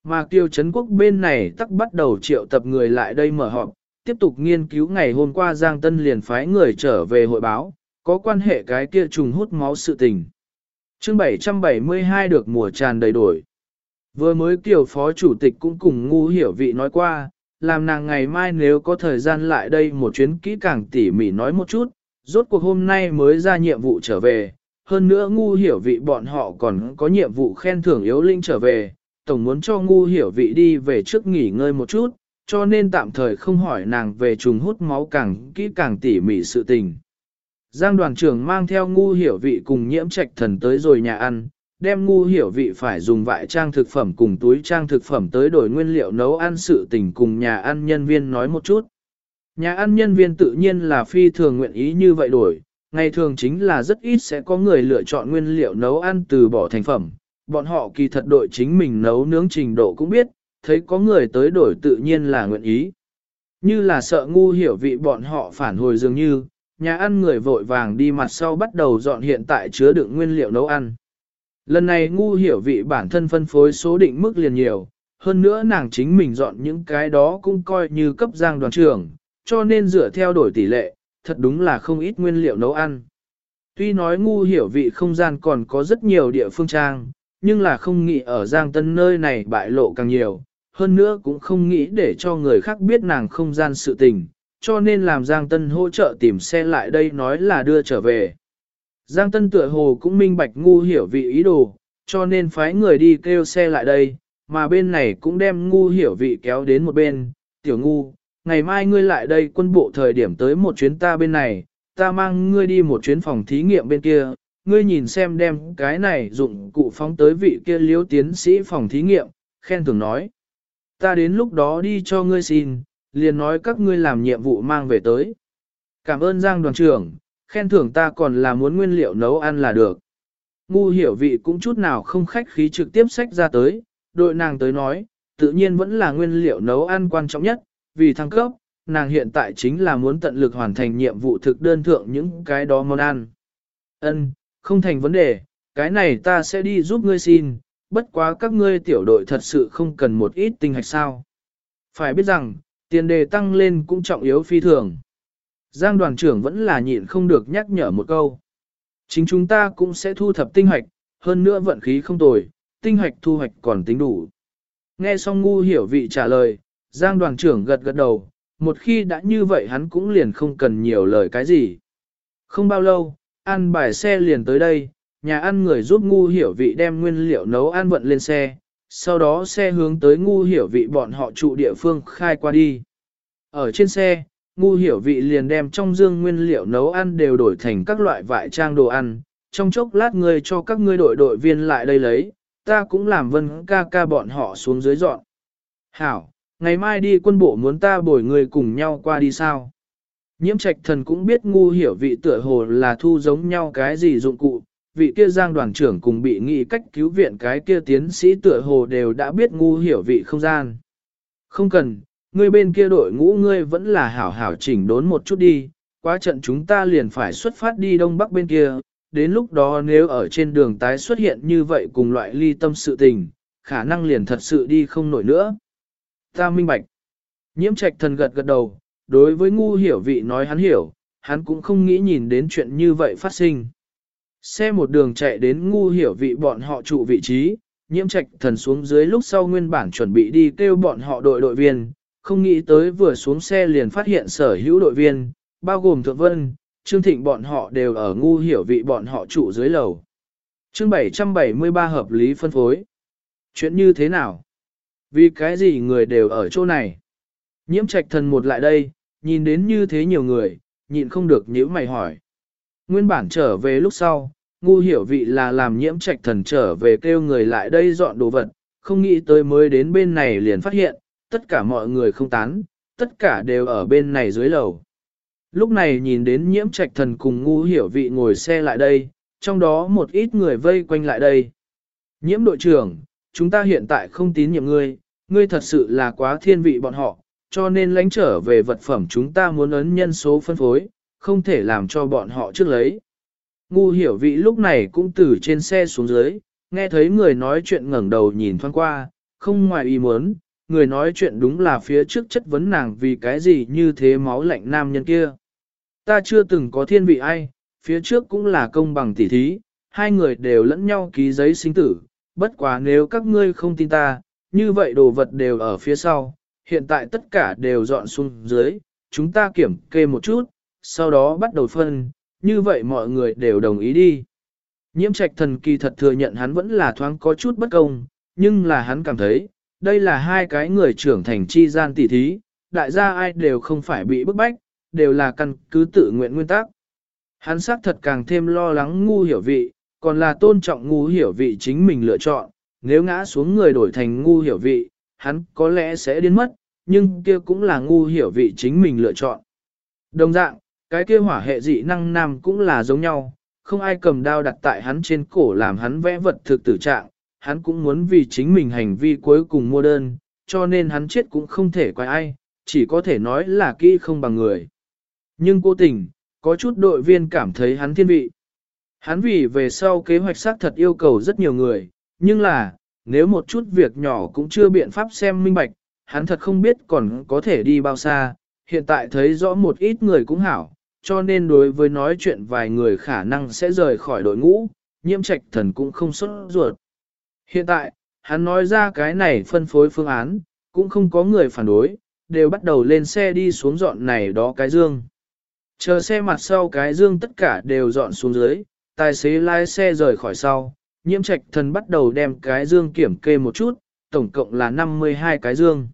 Mà Tiêu Trấn Quốc bên này tắc bắt đầu triệu tập người lại đây mở họp, tiếp tục nghiên cứu ngày hôm qua Giang Tân liền phái người trở về hội báo, có quan hệ cái kia trùng hút máu sự tình. chương 772 được mùa tràn đầy đổi. Vừa mới kiểu phó chủ tịch cũng cùng ngu hiểu vị nói qua, làm nàng ngày mai nếu có thời gian lại đây một chuyến kỹ càng tỉ mỉ nói một chút, rốt cuộc hôm nay mới ra nhiệm vụ trở về, hơn nữa ngu hiểu vị bọn họ còn có nhiệm vụ khen thưởng yếu linh trở về, tổng muốn cho ngu hiểu vị đi về trước nghỉ ngơi một chút, cho nên tạm thời không hỏi nàng về trùng hút máu càng kỹ càng tỉ mỉ sự tình. Giang đoàn trưởng mang theo ngu hiểu vị cùng nhiễm trạch thần tới rồi nhà ăn, đem ngu hiểu vị phải dùng vại trang thực phẩm cùng túi trang thực phẩm tới đổi nguyên liệu nấu ăn sự tình cùng nhà ăn nhân viên nói một chút. Nhà ăn nhân viên tự nhiên là phi thường nguyện ý như vậy đổi, ngày thường chính là rất ít sẽ có người lựa chọn nguyên liệu nấu ăn từ bỏ thành phẩm, bọn họ kỳ thật đội chính mình nấu nướng trình độ cũng biết, thấy có người tới đổi tự nhiên là nguyện ý. Như là sợ ngu hiểu vị bọn họ phản hồi dường như, nhà ăn người vội vàng đi mặt sau bắt đầu dọn hiện tại chứa đựng nguyên liệu nấu ăn. Lần này ngu hiểu vị bản thân phân phối số định mức liền nhiều, hơn nữa nàng chính mình dọn những cái đó cũng coi như cấp giang đoàn trưởng, cho nên dựa theo đổi tỷ lệ, thật đúng là không ít nguyên liệu nấu ăn. Tuy nói ngu hiểu vị không gian còn có rất nhiều địa phương trang, nhưng là không nghĩ ở giang tân nơi này bại lộ càng nhiều, hơn nữa cũng không nghĩ để cho người khác biết nàng không gian sự tình, cho nên làm giang tân hỗ trợ tìm xe lại đây nói là đưa trở về. Giang Tân tựa hồ cũng minh bạch ngu hiểu vị ý đồ, cho nên phái người đi kêu xe lại đây, mà bên này cũng đem ngu hiểu vị kéo đến một bên, tiểu ngu, ngày mai ngươi lại đây quân bộ thời điểm tới một chuyến ta bên này, ta mang ngươi đi một chuyến phòng thí nghiệm bên kia, ngươi nhìn xem đem cái này dụng cụ phóng tới vị kia liếu tiến sĩ phòng thí nghiệm, khen thường nói. Ta đến lúc đó đi cho ngươi xin, liền nói các ngươi làm nhiệm vụ mang về tới. Cảm ơn Giang đoàn trưởng, khen thưởng ta còn là muốn nguyên liệu nấu ăn là được. Ngu hiểu vị cũng chút nào không khách khí trực tiếp sách ra tới, đội nàng tới nói, tự nhiên vẫn là nguyên liệu nấu ăn quan trọng nhất, vì thăng cấp, nàng hiện tại chính là muốn tận lực hoàn thành nhiệm vụ thực đơn thượng những cái đó món ăn. Ân, không thành vấn đề, cái này ta sẽ đi giúp ngươi xin, bất quá các ngươi tiểu đội thật sự không cần một ít tinh hạch sao. Phải biết rằng, tiền đề tăng lên cũng trọng yếu phi thường. Giang đoàn trưởng vẫn là nhịn không được nhắc nhở một câu. Chính chúng ta cũng sẽ thu thập tinh hoạch, hơn nữa vận khí không tồi, tinh hoạch thu hoạch còn tính đủ. Nghe xong ngu hiểu vị trả lời, Giang đoàn trưởng gật gật đầu, một khi đã như vậy hắn cũng liền không cần nhiều lời cái gì. Không bao lâu, ăn bài xe liền tới đây, nhà ăn người giúp ngu hiểu vị đem nguyên liệu nấu ăn vận lên xe, sau đó xe hướng tới ngu hiểu vị bọn họ trụ địa phương khai qua đi. Ở trên xe, ngu hiểu vị liền đem trong dương nguyên liệu nấu ăn đều đổi thành các loại vải trang đồ ăn, trong chốc lát người cho các ngươi đội đội viên lại đây lấy, ta cũng làm vân ca ca bọn họ xuống dưới dọn. Hảo, ngày mai đi quân bộ muốn ta bồi người cùng nhau qua đi sao? Nhiễm trạch thần cũng biết ngu hiểu vị tựa hồ là thu giống nhau cái gì dụng cụ, vị kia giang đoàn trưởng cùng bị nghị cách cứu viện cái kia tiến sĩ tựa hồ đều đã biết ngu hiểu vị không gian. Không cần, ngươi bên kia đội ngũ ngươi vẫn là hảo hảo chỉnh đốn một chút đi, Quá trận chúng ta liền phải xuất phát đi đông bắc bên kia, đến lúc đó nếu ở trên đường tái xuất hiện như vậy cùng loại ly tâm sự tình, khả năng liền thật sự đi không nổi nữa. Ta minh bạch. Nhiễm trạch thần gật gật đầu, đối với ngu hiểu vị nói hắn hiểu, hắn cũng không nghĩ nhìn đến chuyện như vậy phát sinh. Xe một đường chạy đến ngu hiểu vị bọn họ trụ vị trí, nhiễm trạch thần xuống dưới lúc sau nguyên bản chuẩn bị đi kêu bọn họ đội đội viên, không nghĩ tới vừa xuống xe liền phát hiện sở hữu đội viên, bao gồm thượng vân, Trương Thịnh bọn họ đều ở ngu hiểu vị bọn họ trụ dưới lầu. Chương 773 hợp lý phân phối. Chuyện như thế nào? Vì cái gì người đều ở chỗ này? Nhiễm trạch thần một lại đây, nhìn đến như thế nhiều người, nhịn không được nhíu mày hỏi. Nguyên bản trở về lúc sau, ngu hiểu vị là làm nhiễm trạch thần trở về kêu người lại đây dọn đồ vật, không nghĩ tới mới đến bên này liền phát hiện, tất cả mọi người không tán, tất cả đều ở bên này dưới lầu. Lúc này nhìn đến nhiễm trạch thần cùng ngu hiểu vị ngồi xe lại đây, trong đó một ít người vây quanh lại đây. Nhiễm đội trưởng, chúng ta hiện tại không tín nhiệm ngươi, ngươi thật sự là quá thiên vị bọn họ, cho nên lãnh trở về vật phẩm chúng ta muốn ấn nhân số phân phối, không thể làm cho bọn họ trước lấy. Ngu hiểu vị lúc này cũng từ trên xe xuống dưới, nghe thấy người nói chuyện ngẩng đầu nhìn thoáng qua, không ngoài ý muốn, người nói chuyện đúng là phía trước chất vấn nàng vì cái gì như thế máu lạnh nam nhân kia. Ta chưa từng có thiên vị ai, phía trước cũng là công bằng tỉ thí, hai người đều lẫn nhau ký giấy sinh tử, bất quá nếu các ngươi không tin ta, như vậy đồ vật đều ở phía sau, hiện tại tất cả đều dọn xuống dưới, chúng ta kiểm kê một chút, sau đó bắt đầu phân, như vậy mọi người đều đồng ý đi. Nhiễm trạch thần kỳ thật thừa nhận hắn vẫn là thoáng có chút bất công, nhưng là hắn cảm thấy, đây là hai cái người trưởng thành chi gian tỷ thí, đại gia ai đều không phải bị bức bách, đều là căn cứ tự nguyện nguyên tắc. Hắn xác thật càng thêm lo lắng ngu hiểu vị, còn là tôn trọng ngu hiểu vị chính mình lựa chọn, nếu ngã xuống người đổi thành ngu hiểu vị, hắn có lẽ sẽ điên mất, nhưng kia cũng là ngu hiểu vị chính mình lựa chọn. Đồng dạng, cái kia hỏa hệ dị năng nam cũng là giống nhau, không ai cầm đao đặt tại hắn trên cổ làm hắn vẽ vật thực tử trạng, hắn cũng muốn vì chính mình hành vi cuối cùng mua đơn, cho nên hắn chết cũng không thể quay ai, chỉ có thể nói là kỹ không bằng người. Nhưng cố tình, có chút đội viên cảm thấy hắn thiên vị. Hắn vì về sau kế hoạch xác thật yêu cầu rất nhiều người, nhưng là, nếu một chút việc nhỏ cũng chưa biện pháp xem minh bạch, hắn thật không biết còn có thể đi bao xa, hiện tại thấy rõ một ít người cũng hảo, cho nên đối với nói chuyện vài người khả năng sẽ rời khỏi đội ngũ, nhiễm trạch thần cũng không xuất ruột. Hiện tại, hắn nói ra cái này phân phối phương án, cũng không có người phản đối, đều bắt đầu lên xe đi xuống dọn này đó cái dương. Chờ xe mặt sau cái dương tất cả đều dọn xuống dưới, tài xế lái xe rời khỏi sau, nhiễm trạch thần bắt đầu đem cái dương kiểm kê một chút, tổng cộng là 52 cái dương.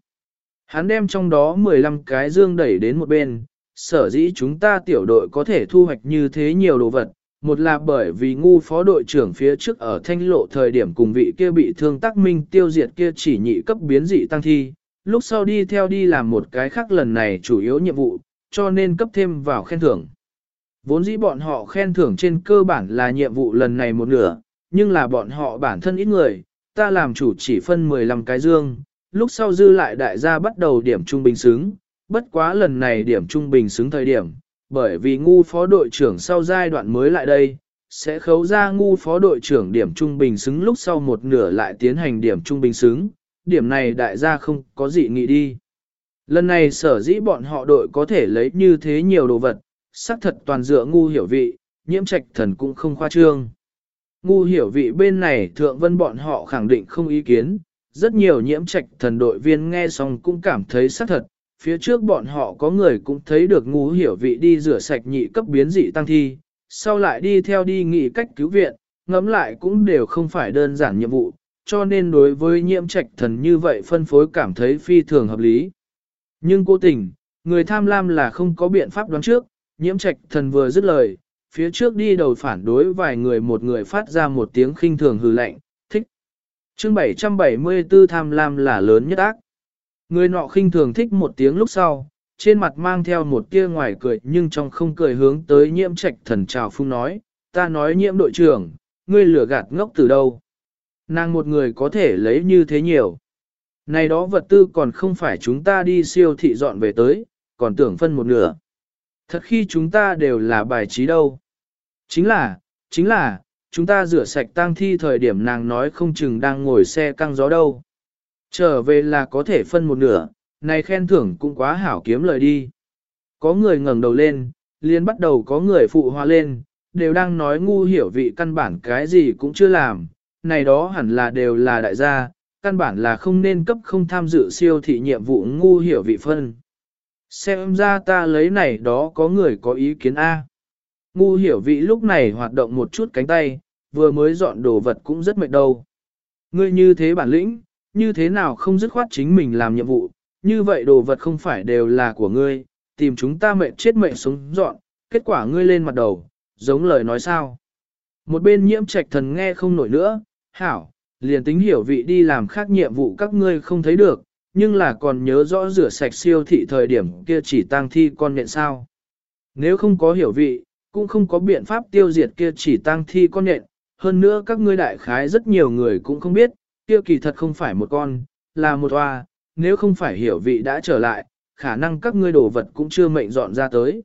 Hắn đem trong đó 15 cái dương đẩy đến một bên, sở dĩ chúng ta tiểu đội có thể thu hoạch như thế nhiều đồ vật, một là bởi vì ngu phó đội trưởng phía trước ở thanh lộ thời điểm cùng vị kia bị thương tác minh tiêu diệt kia chỉ nhị cấp biến dị tăng thi, lúc sau đi theo đi làm một cái khác lần này chủ yếu nhiệm vụ, cho nên cấp thêm vào khen thưởng. Vốn dĩ bọn họ khen thưởng trên cơ bản là nhiệm vụ lần này một nửa, nhưng là bọn họ bản thân ít người, ta làm chủ chỉ phân 15 cái dương, lúc sau dư lại đại gia bắt đầu điểm trung bình xứng, bất quá lần này điểm trung bình xứng thời điểm, bởi vì ngu phó đội trưởng sau giai đoạn mới lại đây, sẽ khấu ra ngu phó đội trưởng điểm trung bình xứng lúc sau một nửa lại tiến hành điểm trung bình xứng, điểm này đại gia không có gì nghĩ đi. Lần này sở dĩ bọn họ đội có thể lấy như thế nhiều đồ vật, xác thật toàn dựa ngu hiểu vị, nhiễm trạch thần cũng không khoa trương. Ngu hiểu vị bên này thượng vân bọn họ khẳng định không ý kiến, rất nhiều nhiễm trạch thần đội viên nghe xong cũng cảm thấy xác thật, phía trước bọn họ có người cũng thấy được ngu hiểu vị đi rửa sạch nhị cấp biến dị tăng thi, sau lại đi theo đi nghị cách cứu viện, ngẫm lại cũng đều không phải đơn giản nhiệm vụ, cho nên đối với nhiễm trạch thần như vậy phân phối cảm thấy phi thường hợp lý. Nhưng cố tình, người tham lam là không có biện pháp đoán trước, nhiễm trạch thần vừa dứt lời, phía trước đi đầu phản đối vài người một người phát ra một tiếng khinh thường hừ lạnh, thích. chương 774 tham lam là lớn nhất ác. Người nọ khinh thường thích một tiếng lúc sau, trên mặt mang theo một tia ngoài cười nhưng trong không cười hướng tới nhiễm trạch thần chào phung nói, ta nói nhiễm đội trưởng, ngươi lừa gạt ngốc từ đâu. Nàng một người có thể lấy như thế nhiều. Này đó vật tư còn không phải chúng ta đi siêu thị dọn về tới, còn tưởng phân một nửa. Thật khi chúng ta đều là bài trí đâu. Chính là, chính là, chúng ta rửa sạch tang thi thời điểm nàng nói không chừng đang ngồi xe căng gió đâu. Trở về là có thể phân một nửa, này khen thưởng cũng quá hảo kiếm lời đi. Có người ngẩng đầu lên, liền bắt đầu có người phụ hoa lên, đều đang nói ngu hiểu vị căn bản cái gì cũng chưa làm, này đó hẳn là đều là đại gia, căn bản là không nên cấp không tham dự siêu thị nhiệm vụ ngu hiểu vị phân. Xem ra ta lấy này đó có người có ý kiến A. Ngu hiểu vị lúc này hoạt động một chút cánh tay, vừa mới dọn đồ vật cũng rất mệt đầu Ngươi như thế bản lĩnh, như thế nào không dứt khoát chính mình làm nhiệm vụ, như vậy đồ vật không phải đều là của ngươi, tìm chúng ta mệnh chết mệnh sống dọn, kết quả ngươi lên mặt đầu, giống lời nói sao. Một bên nhiễm trạch thần nghe không nổi nữa, hảo, liền tính hiểu vị đi làm khác nhiệm vụ các ngươi không thấy được, nhưng là còn nhớ rõ rửa sạch siêu thị thời điểm kia chỉ tang thi con nện sao. Nếu không có hiểu vị, cũng không có biện pháp tiêu diệt kia chỉ tang thi con nện, hơn nữa các ngươi đại khái rất nhiều người cũng không biết, kia kỳ thật không phải một con, là một hoa, nếu không phải hiểu vị đã trở lại, khả năng các ngươi đồ vật cũng chưa mệnh dọn ra tới.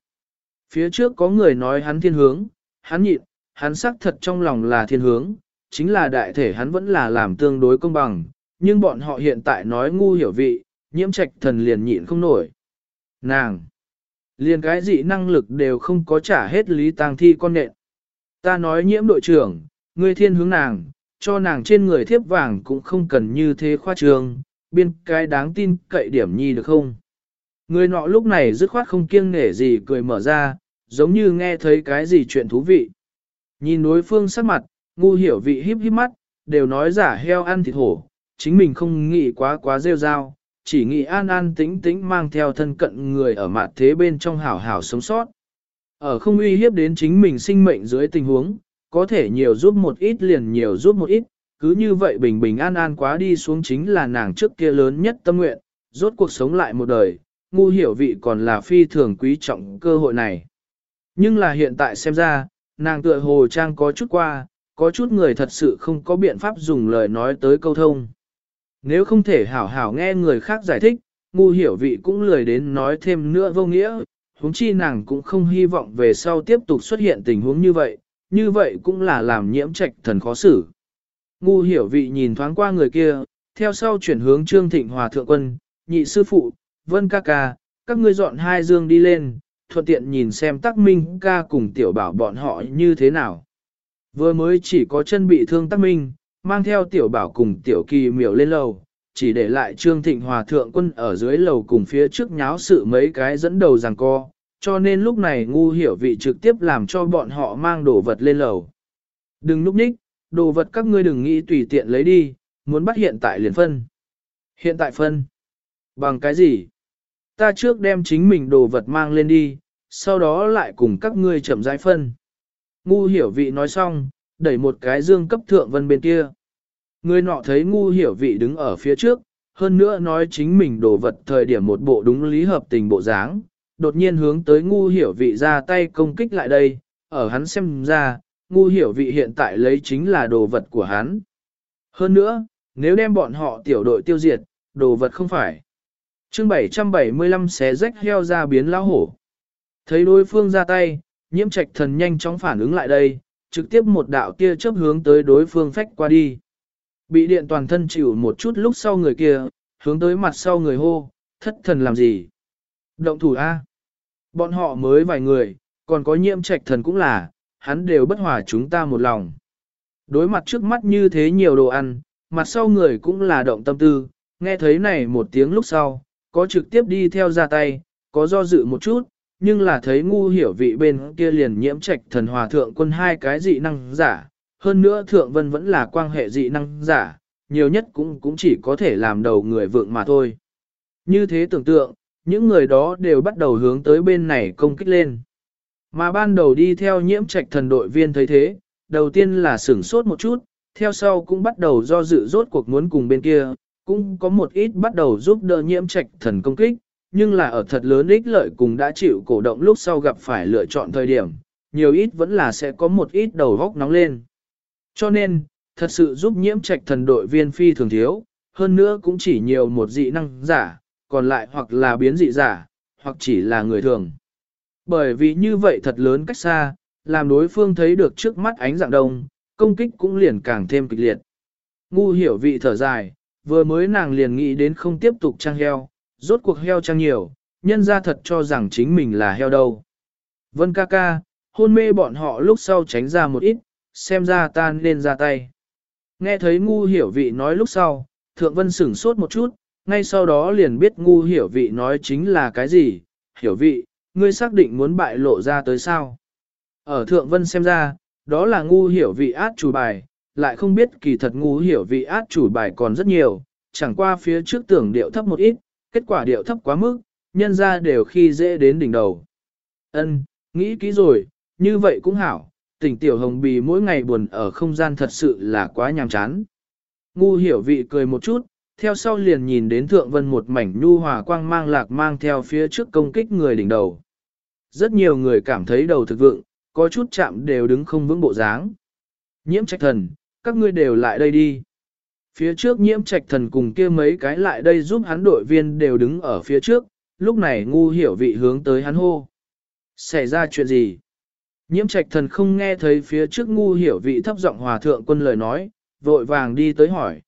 Phía trước có người nói hắn thiên hướng, hắn nhịn, hắn xác thật trong lòng là thiên hướng, chính là đại thể hắn vẫn là làm tương đối công bằng, nhưng bọn họ hiện tại nói ngu hiểu vị, nhiễm trạch thần liền nhịn không nổi. Nàng! Liền cái gì năng lực đều không có trả hết lý tang thi con nện. Ta nói nhiễm đội trưởng, ngươi thiên hướng nàng, cho nàng trên người thiếp vàng cũng không cần như thế khoa trương, biên cái đáng tin cậy điểm nhi được không? Người nọ lúc này dứt khoát không kiêng nể gì cười mở ra, giống như nghe thấy cái gì chuyện thú vị. Nhìn đối phương sắc mặt, ngu hiểu vị híp híp mắt, đều nói giả heo ăn thịt hổ, chính mình không nghĩ quá quá rêu rao, chỉ nghĩ an an tĩnh tĩnh mang theo thân cận người ở mặt thế bên trong hảo hảo sống sót. Ở không uy hiếp đến chính mình sinh mệnh dưới tình huống, có thể nhiều giúp một ít liền nhiều giúp một ít, cứ như vậy bình bình an an quá đi xuống chính là nàng trước kia lớn nhất tâm nguyện, rốt cuộc sống lại một đời, ngu hiểu vị còn là phi thường quý trọng cơ hội này. Nhưng là hiện tại xem ra, nàng tựa hồ trang có chút qua, có chút người thật sự không có biện pháp dùng lời nói tới câu thông. Nếu không thể hảo hảo nghe người khác giải thích, ngu hiểu vị cũng lười đến nói thêm nữa vô nghĩa, huống chi nàng cũng không hy vọng về sau tiếp tục xuất hiện tình huống như vậy, như vậy cũng là làm nhiễm trạch thần khó xử. Ngu hiểu vị nhìn thoáng qua người kia, theo sau chuyển hướng Trương Thịnh Hòa Thượng Quân, nhị sư phụ, Vân ca ca, các ngươi dọn hai dương đi lên, thuận tiện nhìn xem tắc minh ca cùng tiểu bảo bọn họ như thế nào. Vừa mới chỉ có chân bị thương tắc minh, mang theo tiểu bảo cùng tiểu kỳ miểu lên lầu, chỉ để lại Trương Thịnh Hòa Thượng Quân ở dưới lầu cùng phía trước nháo sự mấy cái dẫn đầu rằng co, cho nên lúc này ngu hiểu vị trực tiếp làm cho bọn họ mang đồ vật lên lầu. Đừng lúc ních, đồ vật các ngươi đừng nghĩ tùy tiện lấy đi, muốn bắt hiện tại liền phân. Hiện tại phân. Bằng cái gì? Ta trước đem chính mình đồ vật mang lên đi, sau đó lại cùng các ngươi chậm rãi phân. Ngu hiểu vị nói xong, đẩy một cái dương cấp thượng vân bên kia. Người nọ thấy ngu hiểu vị đứng ở phía trước, hơn nữa nói chính mình đồ vật thời điểm một bộ đúng lý hợp tình bộ dáng, đột nhiên hướng tới ngu hiểu vị ra tay công kích lại đây, ở hắn xem ra, ngu hiểu vị hiện tại lấy chính là đồ vật của hắn. Hơn nữa, nếu đem bọn họ tiểu đội tiêu diệt, đồ vật không phải. chương 775 xé rách heo ra biến lão hổ. Thấy đối phương ra tay, nhiễm trạch thần nhanh chóng phản ứng lại đây, trực tiếp một đạo kia chớp hướng tới đối phương phách qua đi. Bị điện toàn thân chịu một chút lúc sau người kia, hướng tới mặt sau người hô, thất thần làm gì? Động thủ A. Bọn họ mới vài người, còn có nhiễm trạch thần cũng là, hắn đều bất hòa chúng ta một lòng. Đối mặt trước mắt như thế nhiều đồ ăn, mặt sau người cũng là động tâm tư, nghe thấy này một tiếng lúc sau, có trực tiếp đi theo ra tay, có do dự một chút, nhưng là thấy ngu hiểu vị bên kia liền nhiễm trạch thần hòa thượng quân hai cái dị năng giả, hơn nữa thượng vân vẫn là quan hệ dị năng giả, nhiều nhất cũng cũng chỉ có thể làm đầu người vượng mà thôi. Như thế tưởng tượng, những người đó đều bắt đầu hướng tới bên này công kích lên. Mà ban đầu đi theo nhiễm trạch thần đội viên thấy thế, đầu tiên là sửng sốt một chút, theo sau cũng bắt đầu do dự rốt cuộc muốn cùng bên kia, cũng có một ít bắt đầu giúp đỡ nhiễm trạch thần công kích, nhưng là ở thật lớn ích lợi cùng đã chịu cổ động lúc sau gặp phải lựa chọn thời điểm, nhiều ít vẫn là sẽ có một ít đầu góc nóng lên. Cho nên, thật sự giúp nhiễm trạch thần đội viên phi thường thiếu, hơn nữa cũng chỉ nhiều một dị năng giả, còn lại hoặc là biến dị giả, hoặc chỉ là người thường. Bởi vì như vậy thật lớn cách xa, làm đối phương thấy được trước mắt ánh dạng đông, công kích cũng liền càng thêm kịch liệt. Ngu hiểu vị thở dài, vừa mới nàng liền nghĩ đến không tiếp tục trang heo, rốt cuộc heo trang nhiều, nhân ra thật cho rằng chính mình là heo đâu. Vân ca ca, hôn mê bọn họ lúc sau tránh ra một ít, xem ra ta nên ra tay. Nghe thấy ngu hiểu vị nói lúc sau, thượng vân sửng sốt một chút, ngay sau đó liền biết ngu hiểu vị nói chính là cái gì, hiểu vị, ngươi xác định muốn bại lộ ra tới sao. Ở thượng vân xem ra, đó là ngu hiểu vị át chủ bài, lại không biết kỳ thật ngu hiểu vị át chủ bài còn rất nhiều, chẳng qua phía trước tưởng điệu thấp một ít, kết quả điệu thấp quá mức, nhân ra đều khi dễ đến đỉnh đầu. Ân, nghĩ kỹ rồi, như vậy cũng hảo, tỉnh tiểu hồng bì mỗi ngày buồn ở không gian thật sự là quá nhàm chán. Ngu hiểu vị cười một chút, theo sau liền nhìn đến thượng vân một mảnh nhu hòa quang mang lạc mang theo phía trước công kích người đỉnh đầu. Rất nhiều người cảm thấy đầu thực vượng, có chút chạm đều đứng không vững bộ dáng. Nhiễm trạch thần, các ngươi đều lại đây đi. Phía trước nhiễm trạch thần cùng kia mấy cái lại đây giúp hắn đội viên đều đứng ở phía trước, lúc này ngu hiểu vị hướng tới hắn hô. Xảy ra chuyện gì? Nhiễm trạch thần không nghe thấy phía trước ngu hiểu vị thấp giọng hòa thượng quân lời nói, vội vàng đi tới hỏi.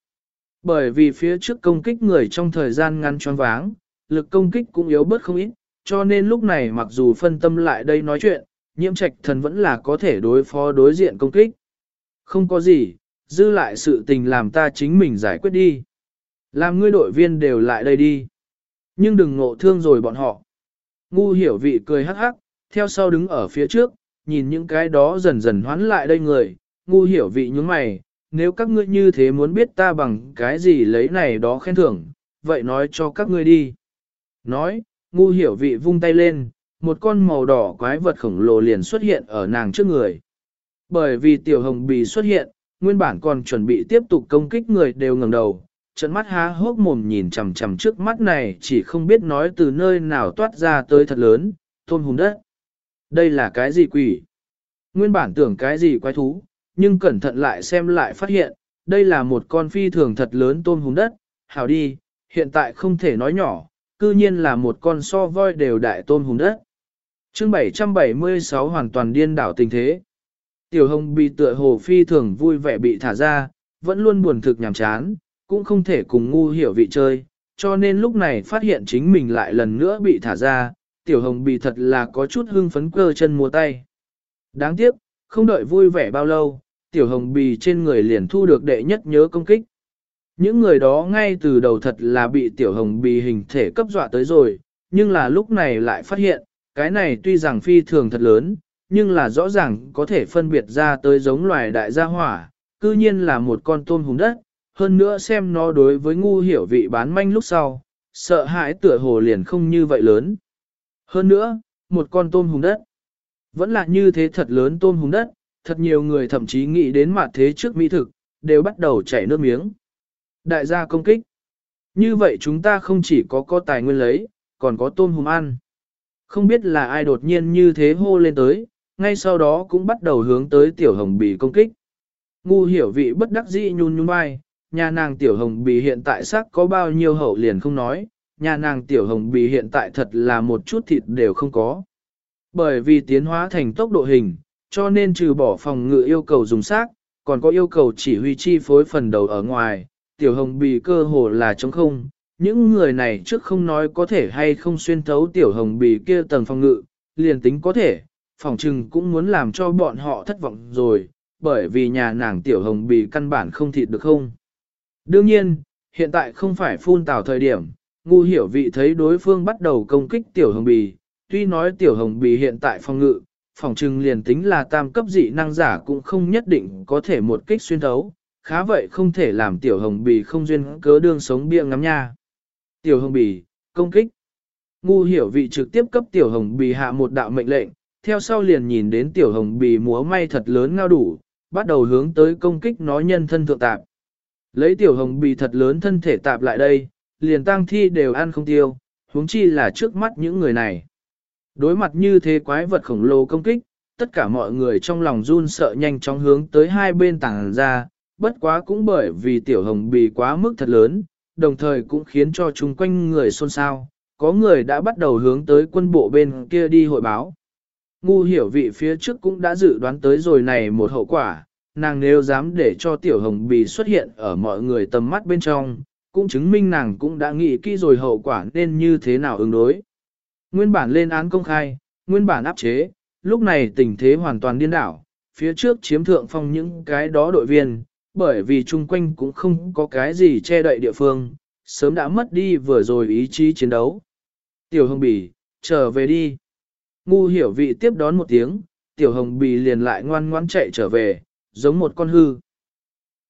Bởi vì phía trước công kích người trong thời gian ngắn choáng váng, lực công kích cũng yếu bớt không ít, cho nên lúc này mặc dù phân tâm lại đây nói chuyện, nhiễm trạch thần vẫn là có thể đối phó đối diện công kích. Không có gì, dư lại sự tình làm ta chính mình giải quyết đi. Làm ngươi đội viên đều lại đây đi. Nhưng đừng ngộ thương rồi bọn họ. Ngu hiểu vị cười hắc hắc, theo sau đứng ở phía trước, nhìn những cái đó dần dần hoán lại đây người, ngu hiểu vị nhúng mày, nếu các ngươi như thế muốn biết ta bằng cái gì lấy này đó khen thưởng, vậy nói cho các ngươi đi. Nói, ngu hiểu vị vung tay lên, một con màu đỏ quái vật khổng lồ liền xuất hiện ở nàng trước người. Bởi vì tiểu hồng bì xuất hiện, nguyên bản còn chuẩn bị tiếp tục công kích người đều ngẩng đầu, trận mắt há hốc mồm nhìn chằm chằm trước mắt này chỉ không biết nói từ nơi nào toát ra tới thật lớn, thôn hùng đất. Đây là cái gì quỷ? Nguyên bản tưởng cái gì quái thú, nhưng cẩn thận lại xem lại phát hiện, đây là một con phi thường thật lớn tôm hùng đất, hảo đi, hiện tại không thể nói nhỏ, cư nhiên là một con so voi đều đại tôm hùng đất. chương 776 hoàn toàn điên đảo tình thế. Tiểu hồng bị tựa hồ phi thường vui vẻ bị thả ra, vẫn luôn buồn thực nhàm chán, cũng không thể cùng ngu hiểu vị chơi, cho nên lúc này phát hiện chính mình lại lần nữa bị thả ra, tiểu hồng bị thật là có chút hưng phấn cơ chân mua tay. Đáng tiếc, không đợi vui vẻ bao lâu, tiểu hồng bì trên người liền thu được đệ nhất nhớ công kích. Những người đó ngay từ đầu thật là bị tiểu hồng bì hình thể cấp dọa tới rồi, nhưng là lúc này lại phát hiện, cái này tuy rằng phi thường thật lớn, nhưng là rõ ràng có thể phân biệt ra tới giống loài đại gia hỏa, cư nhiên là một con tôm hùng đất, hơn nữa xem nó đối với ngu hiểu vị bán manh lúc sau, sợ hãi tựa hồ liền không như vậy lớn. Hơn nữa, một con tôm hùng đất, vẫn là như thế thật lớn tôm hùng đất, thật nhiều người thậm chí nghĩ đến mặt thế trước mỹ thực, đều bắt đầu chảy nước miếng. Đại gia công kích. Như vậy chúng ta không chỉ có có tài nguyên lấy, còn có tôm hùm ăn. Không biết là ai đột nhiên như thế hô lên tới, ngay sau đó cũng bắt đầu hướng tới tiểu hồng bì công kích. Ngu hiểu vị bất đắc dĩ nhún nhún vai, nhà nàng tiểu hồng bì hiện tại xác có bao nhiêu hậu liền không nói, nhà nàng tiểu hồng bì hiện tại thật là một chút thịt đều không có. Bởi vì tiến hóa thành tốc độ hình, cho nên trừ bỏ phòng ngự yêu cầu dùng xác, còn có yêu cầu chỉ huy chi phối phần đầu ở ngoài, tiểu hồng bì cơ hồ là trống không. Những người này trước không nói có thể hay không xuyên thấu tiểu hồng bì kia tầng phòng ngự, liền tính có thể, phòng trừng cũng muốn làm cho bọn họ thất vọng rồi, bởi vì nhà nàng tiểu hồng bì căn bản không thịt được không. Đương nhiên, hiện tại không phải phun tảo thời điểm, ngu hiểu vị thấy đối phương bắt đầu công kích tiểu hồng bì, tuy nói tiểu hồng bì hiện tại phòng ngự, phòng trừng liền tính là tam cấp dị năng giả cũng không nhất định có thể một kích xuyên thấu, khá vậy không thể làm tiểu hồng bì không duyên cớ đương sống bia ngắm nha. Tiểu hồng bì, công kích. Ngu hiểu vị trực tiếp cấp tiểu hồng bì hạ một đạo mệnh lệnh, theo sau liền nhìn đến tiểu hồng bì múa may thật lớn ngao đủ, bắt đầu hướng tới công kích nó nhân thân thượng tạp. Lấy tiểu hồng bì thật lớn thân thể tạp lại đây, liền tang thi đều ăn không tiêu, huống chi là trước mắt những người này. Đối mặt như thế quái vật khổng lồ công kích, tất cả mọi người trong lòng run sợ nhanh chóng hướng tới hai bên tảng ra, bất quá cũng bởi vì tiểu hồng bì quá mức thật lớn, đồng thời cũng khiến cho chung quanh người xôn xao, có người đã bắt đầu hướng tới quân bộ bên kia đi hội báo. Ngu hiểu vị phía trước cũng đã dự đoán tới rồi này một hậu quả, nàng nếu dám để cho tiểu hồng bì xuất hiện ở mọi người tầm mắt bên trong, cũng chứng minh nàng cũng đã nghĩ kỹ rồi hậu quả nên như thế nào ứng đối. Nguyên bản lên án công khai, nguyên bản áp chế, lúc này tình thế hoàn toàn điên đảo, phía trước chiếm thượng phong những cái đó đội viên, bởi vì chung quanh cũng không có cái gì che đậy địa phương, sớm đã mất đi vừa rồi ý chí chiến đấu. Tiểu Hồng Bì, trở về đi. Ngu hiểu vị tiếp đón một tiếng, Tiểu Hồng Bì liền lại ngoan ngoãn chạy trở về, giống một con hư.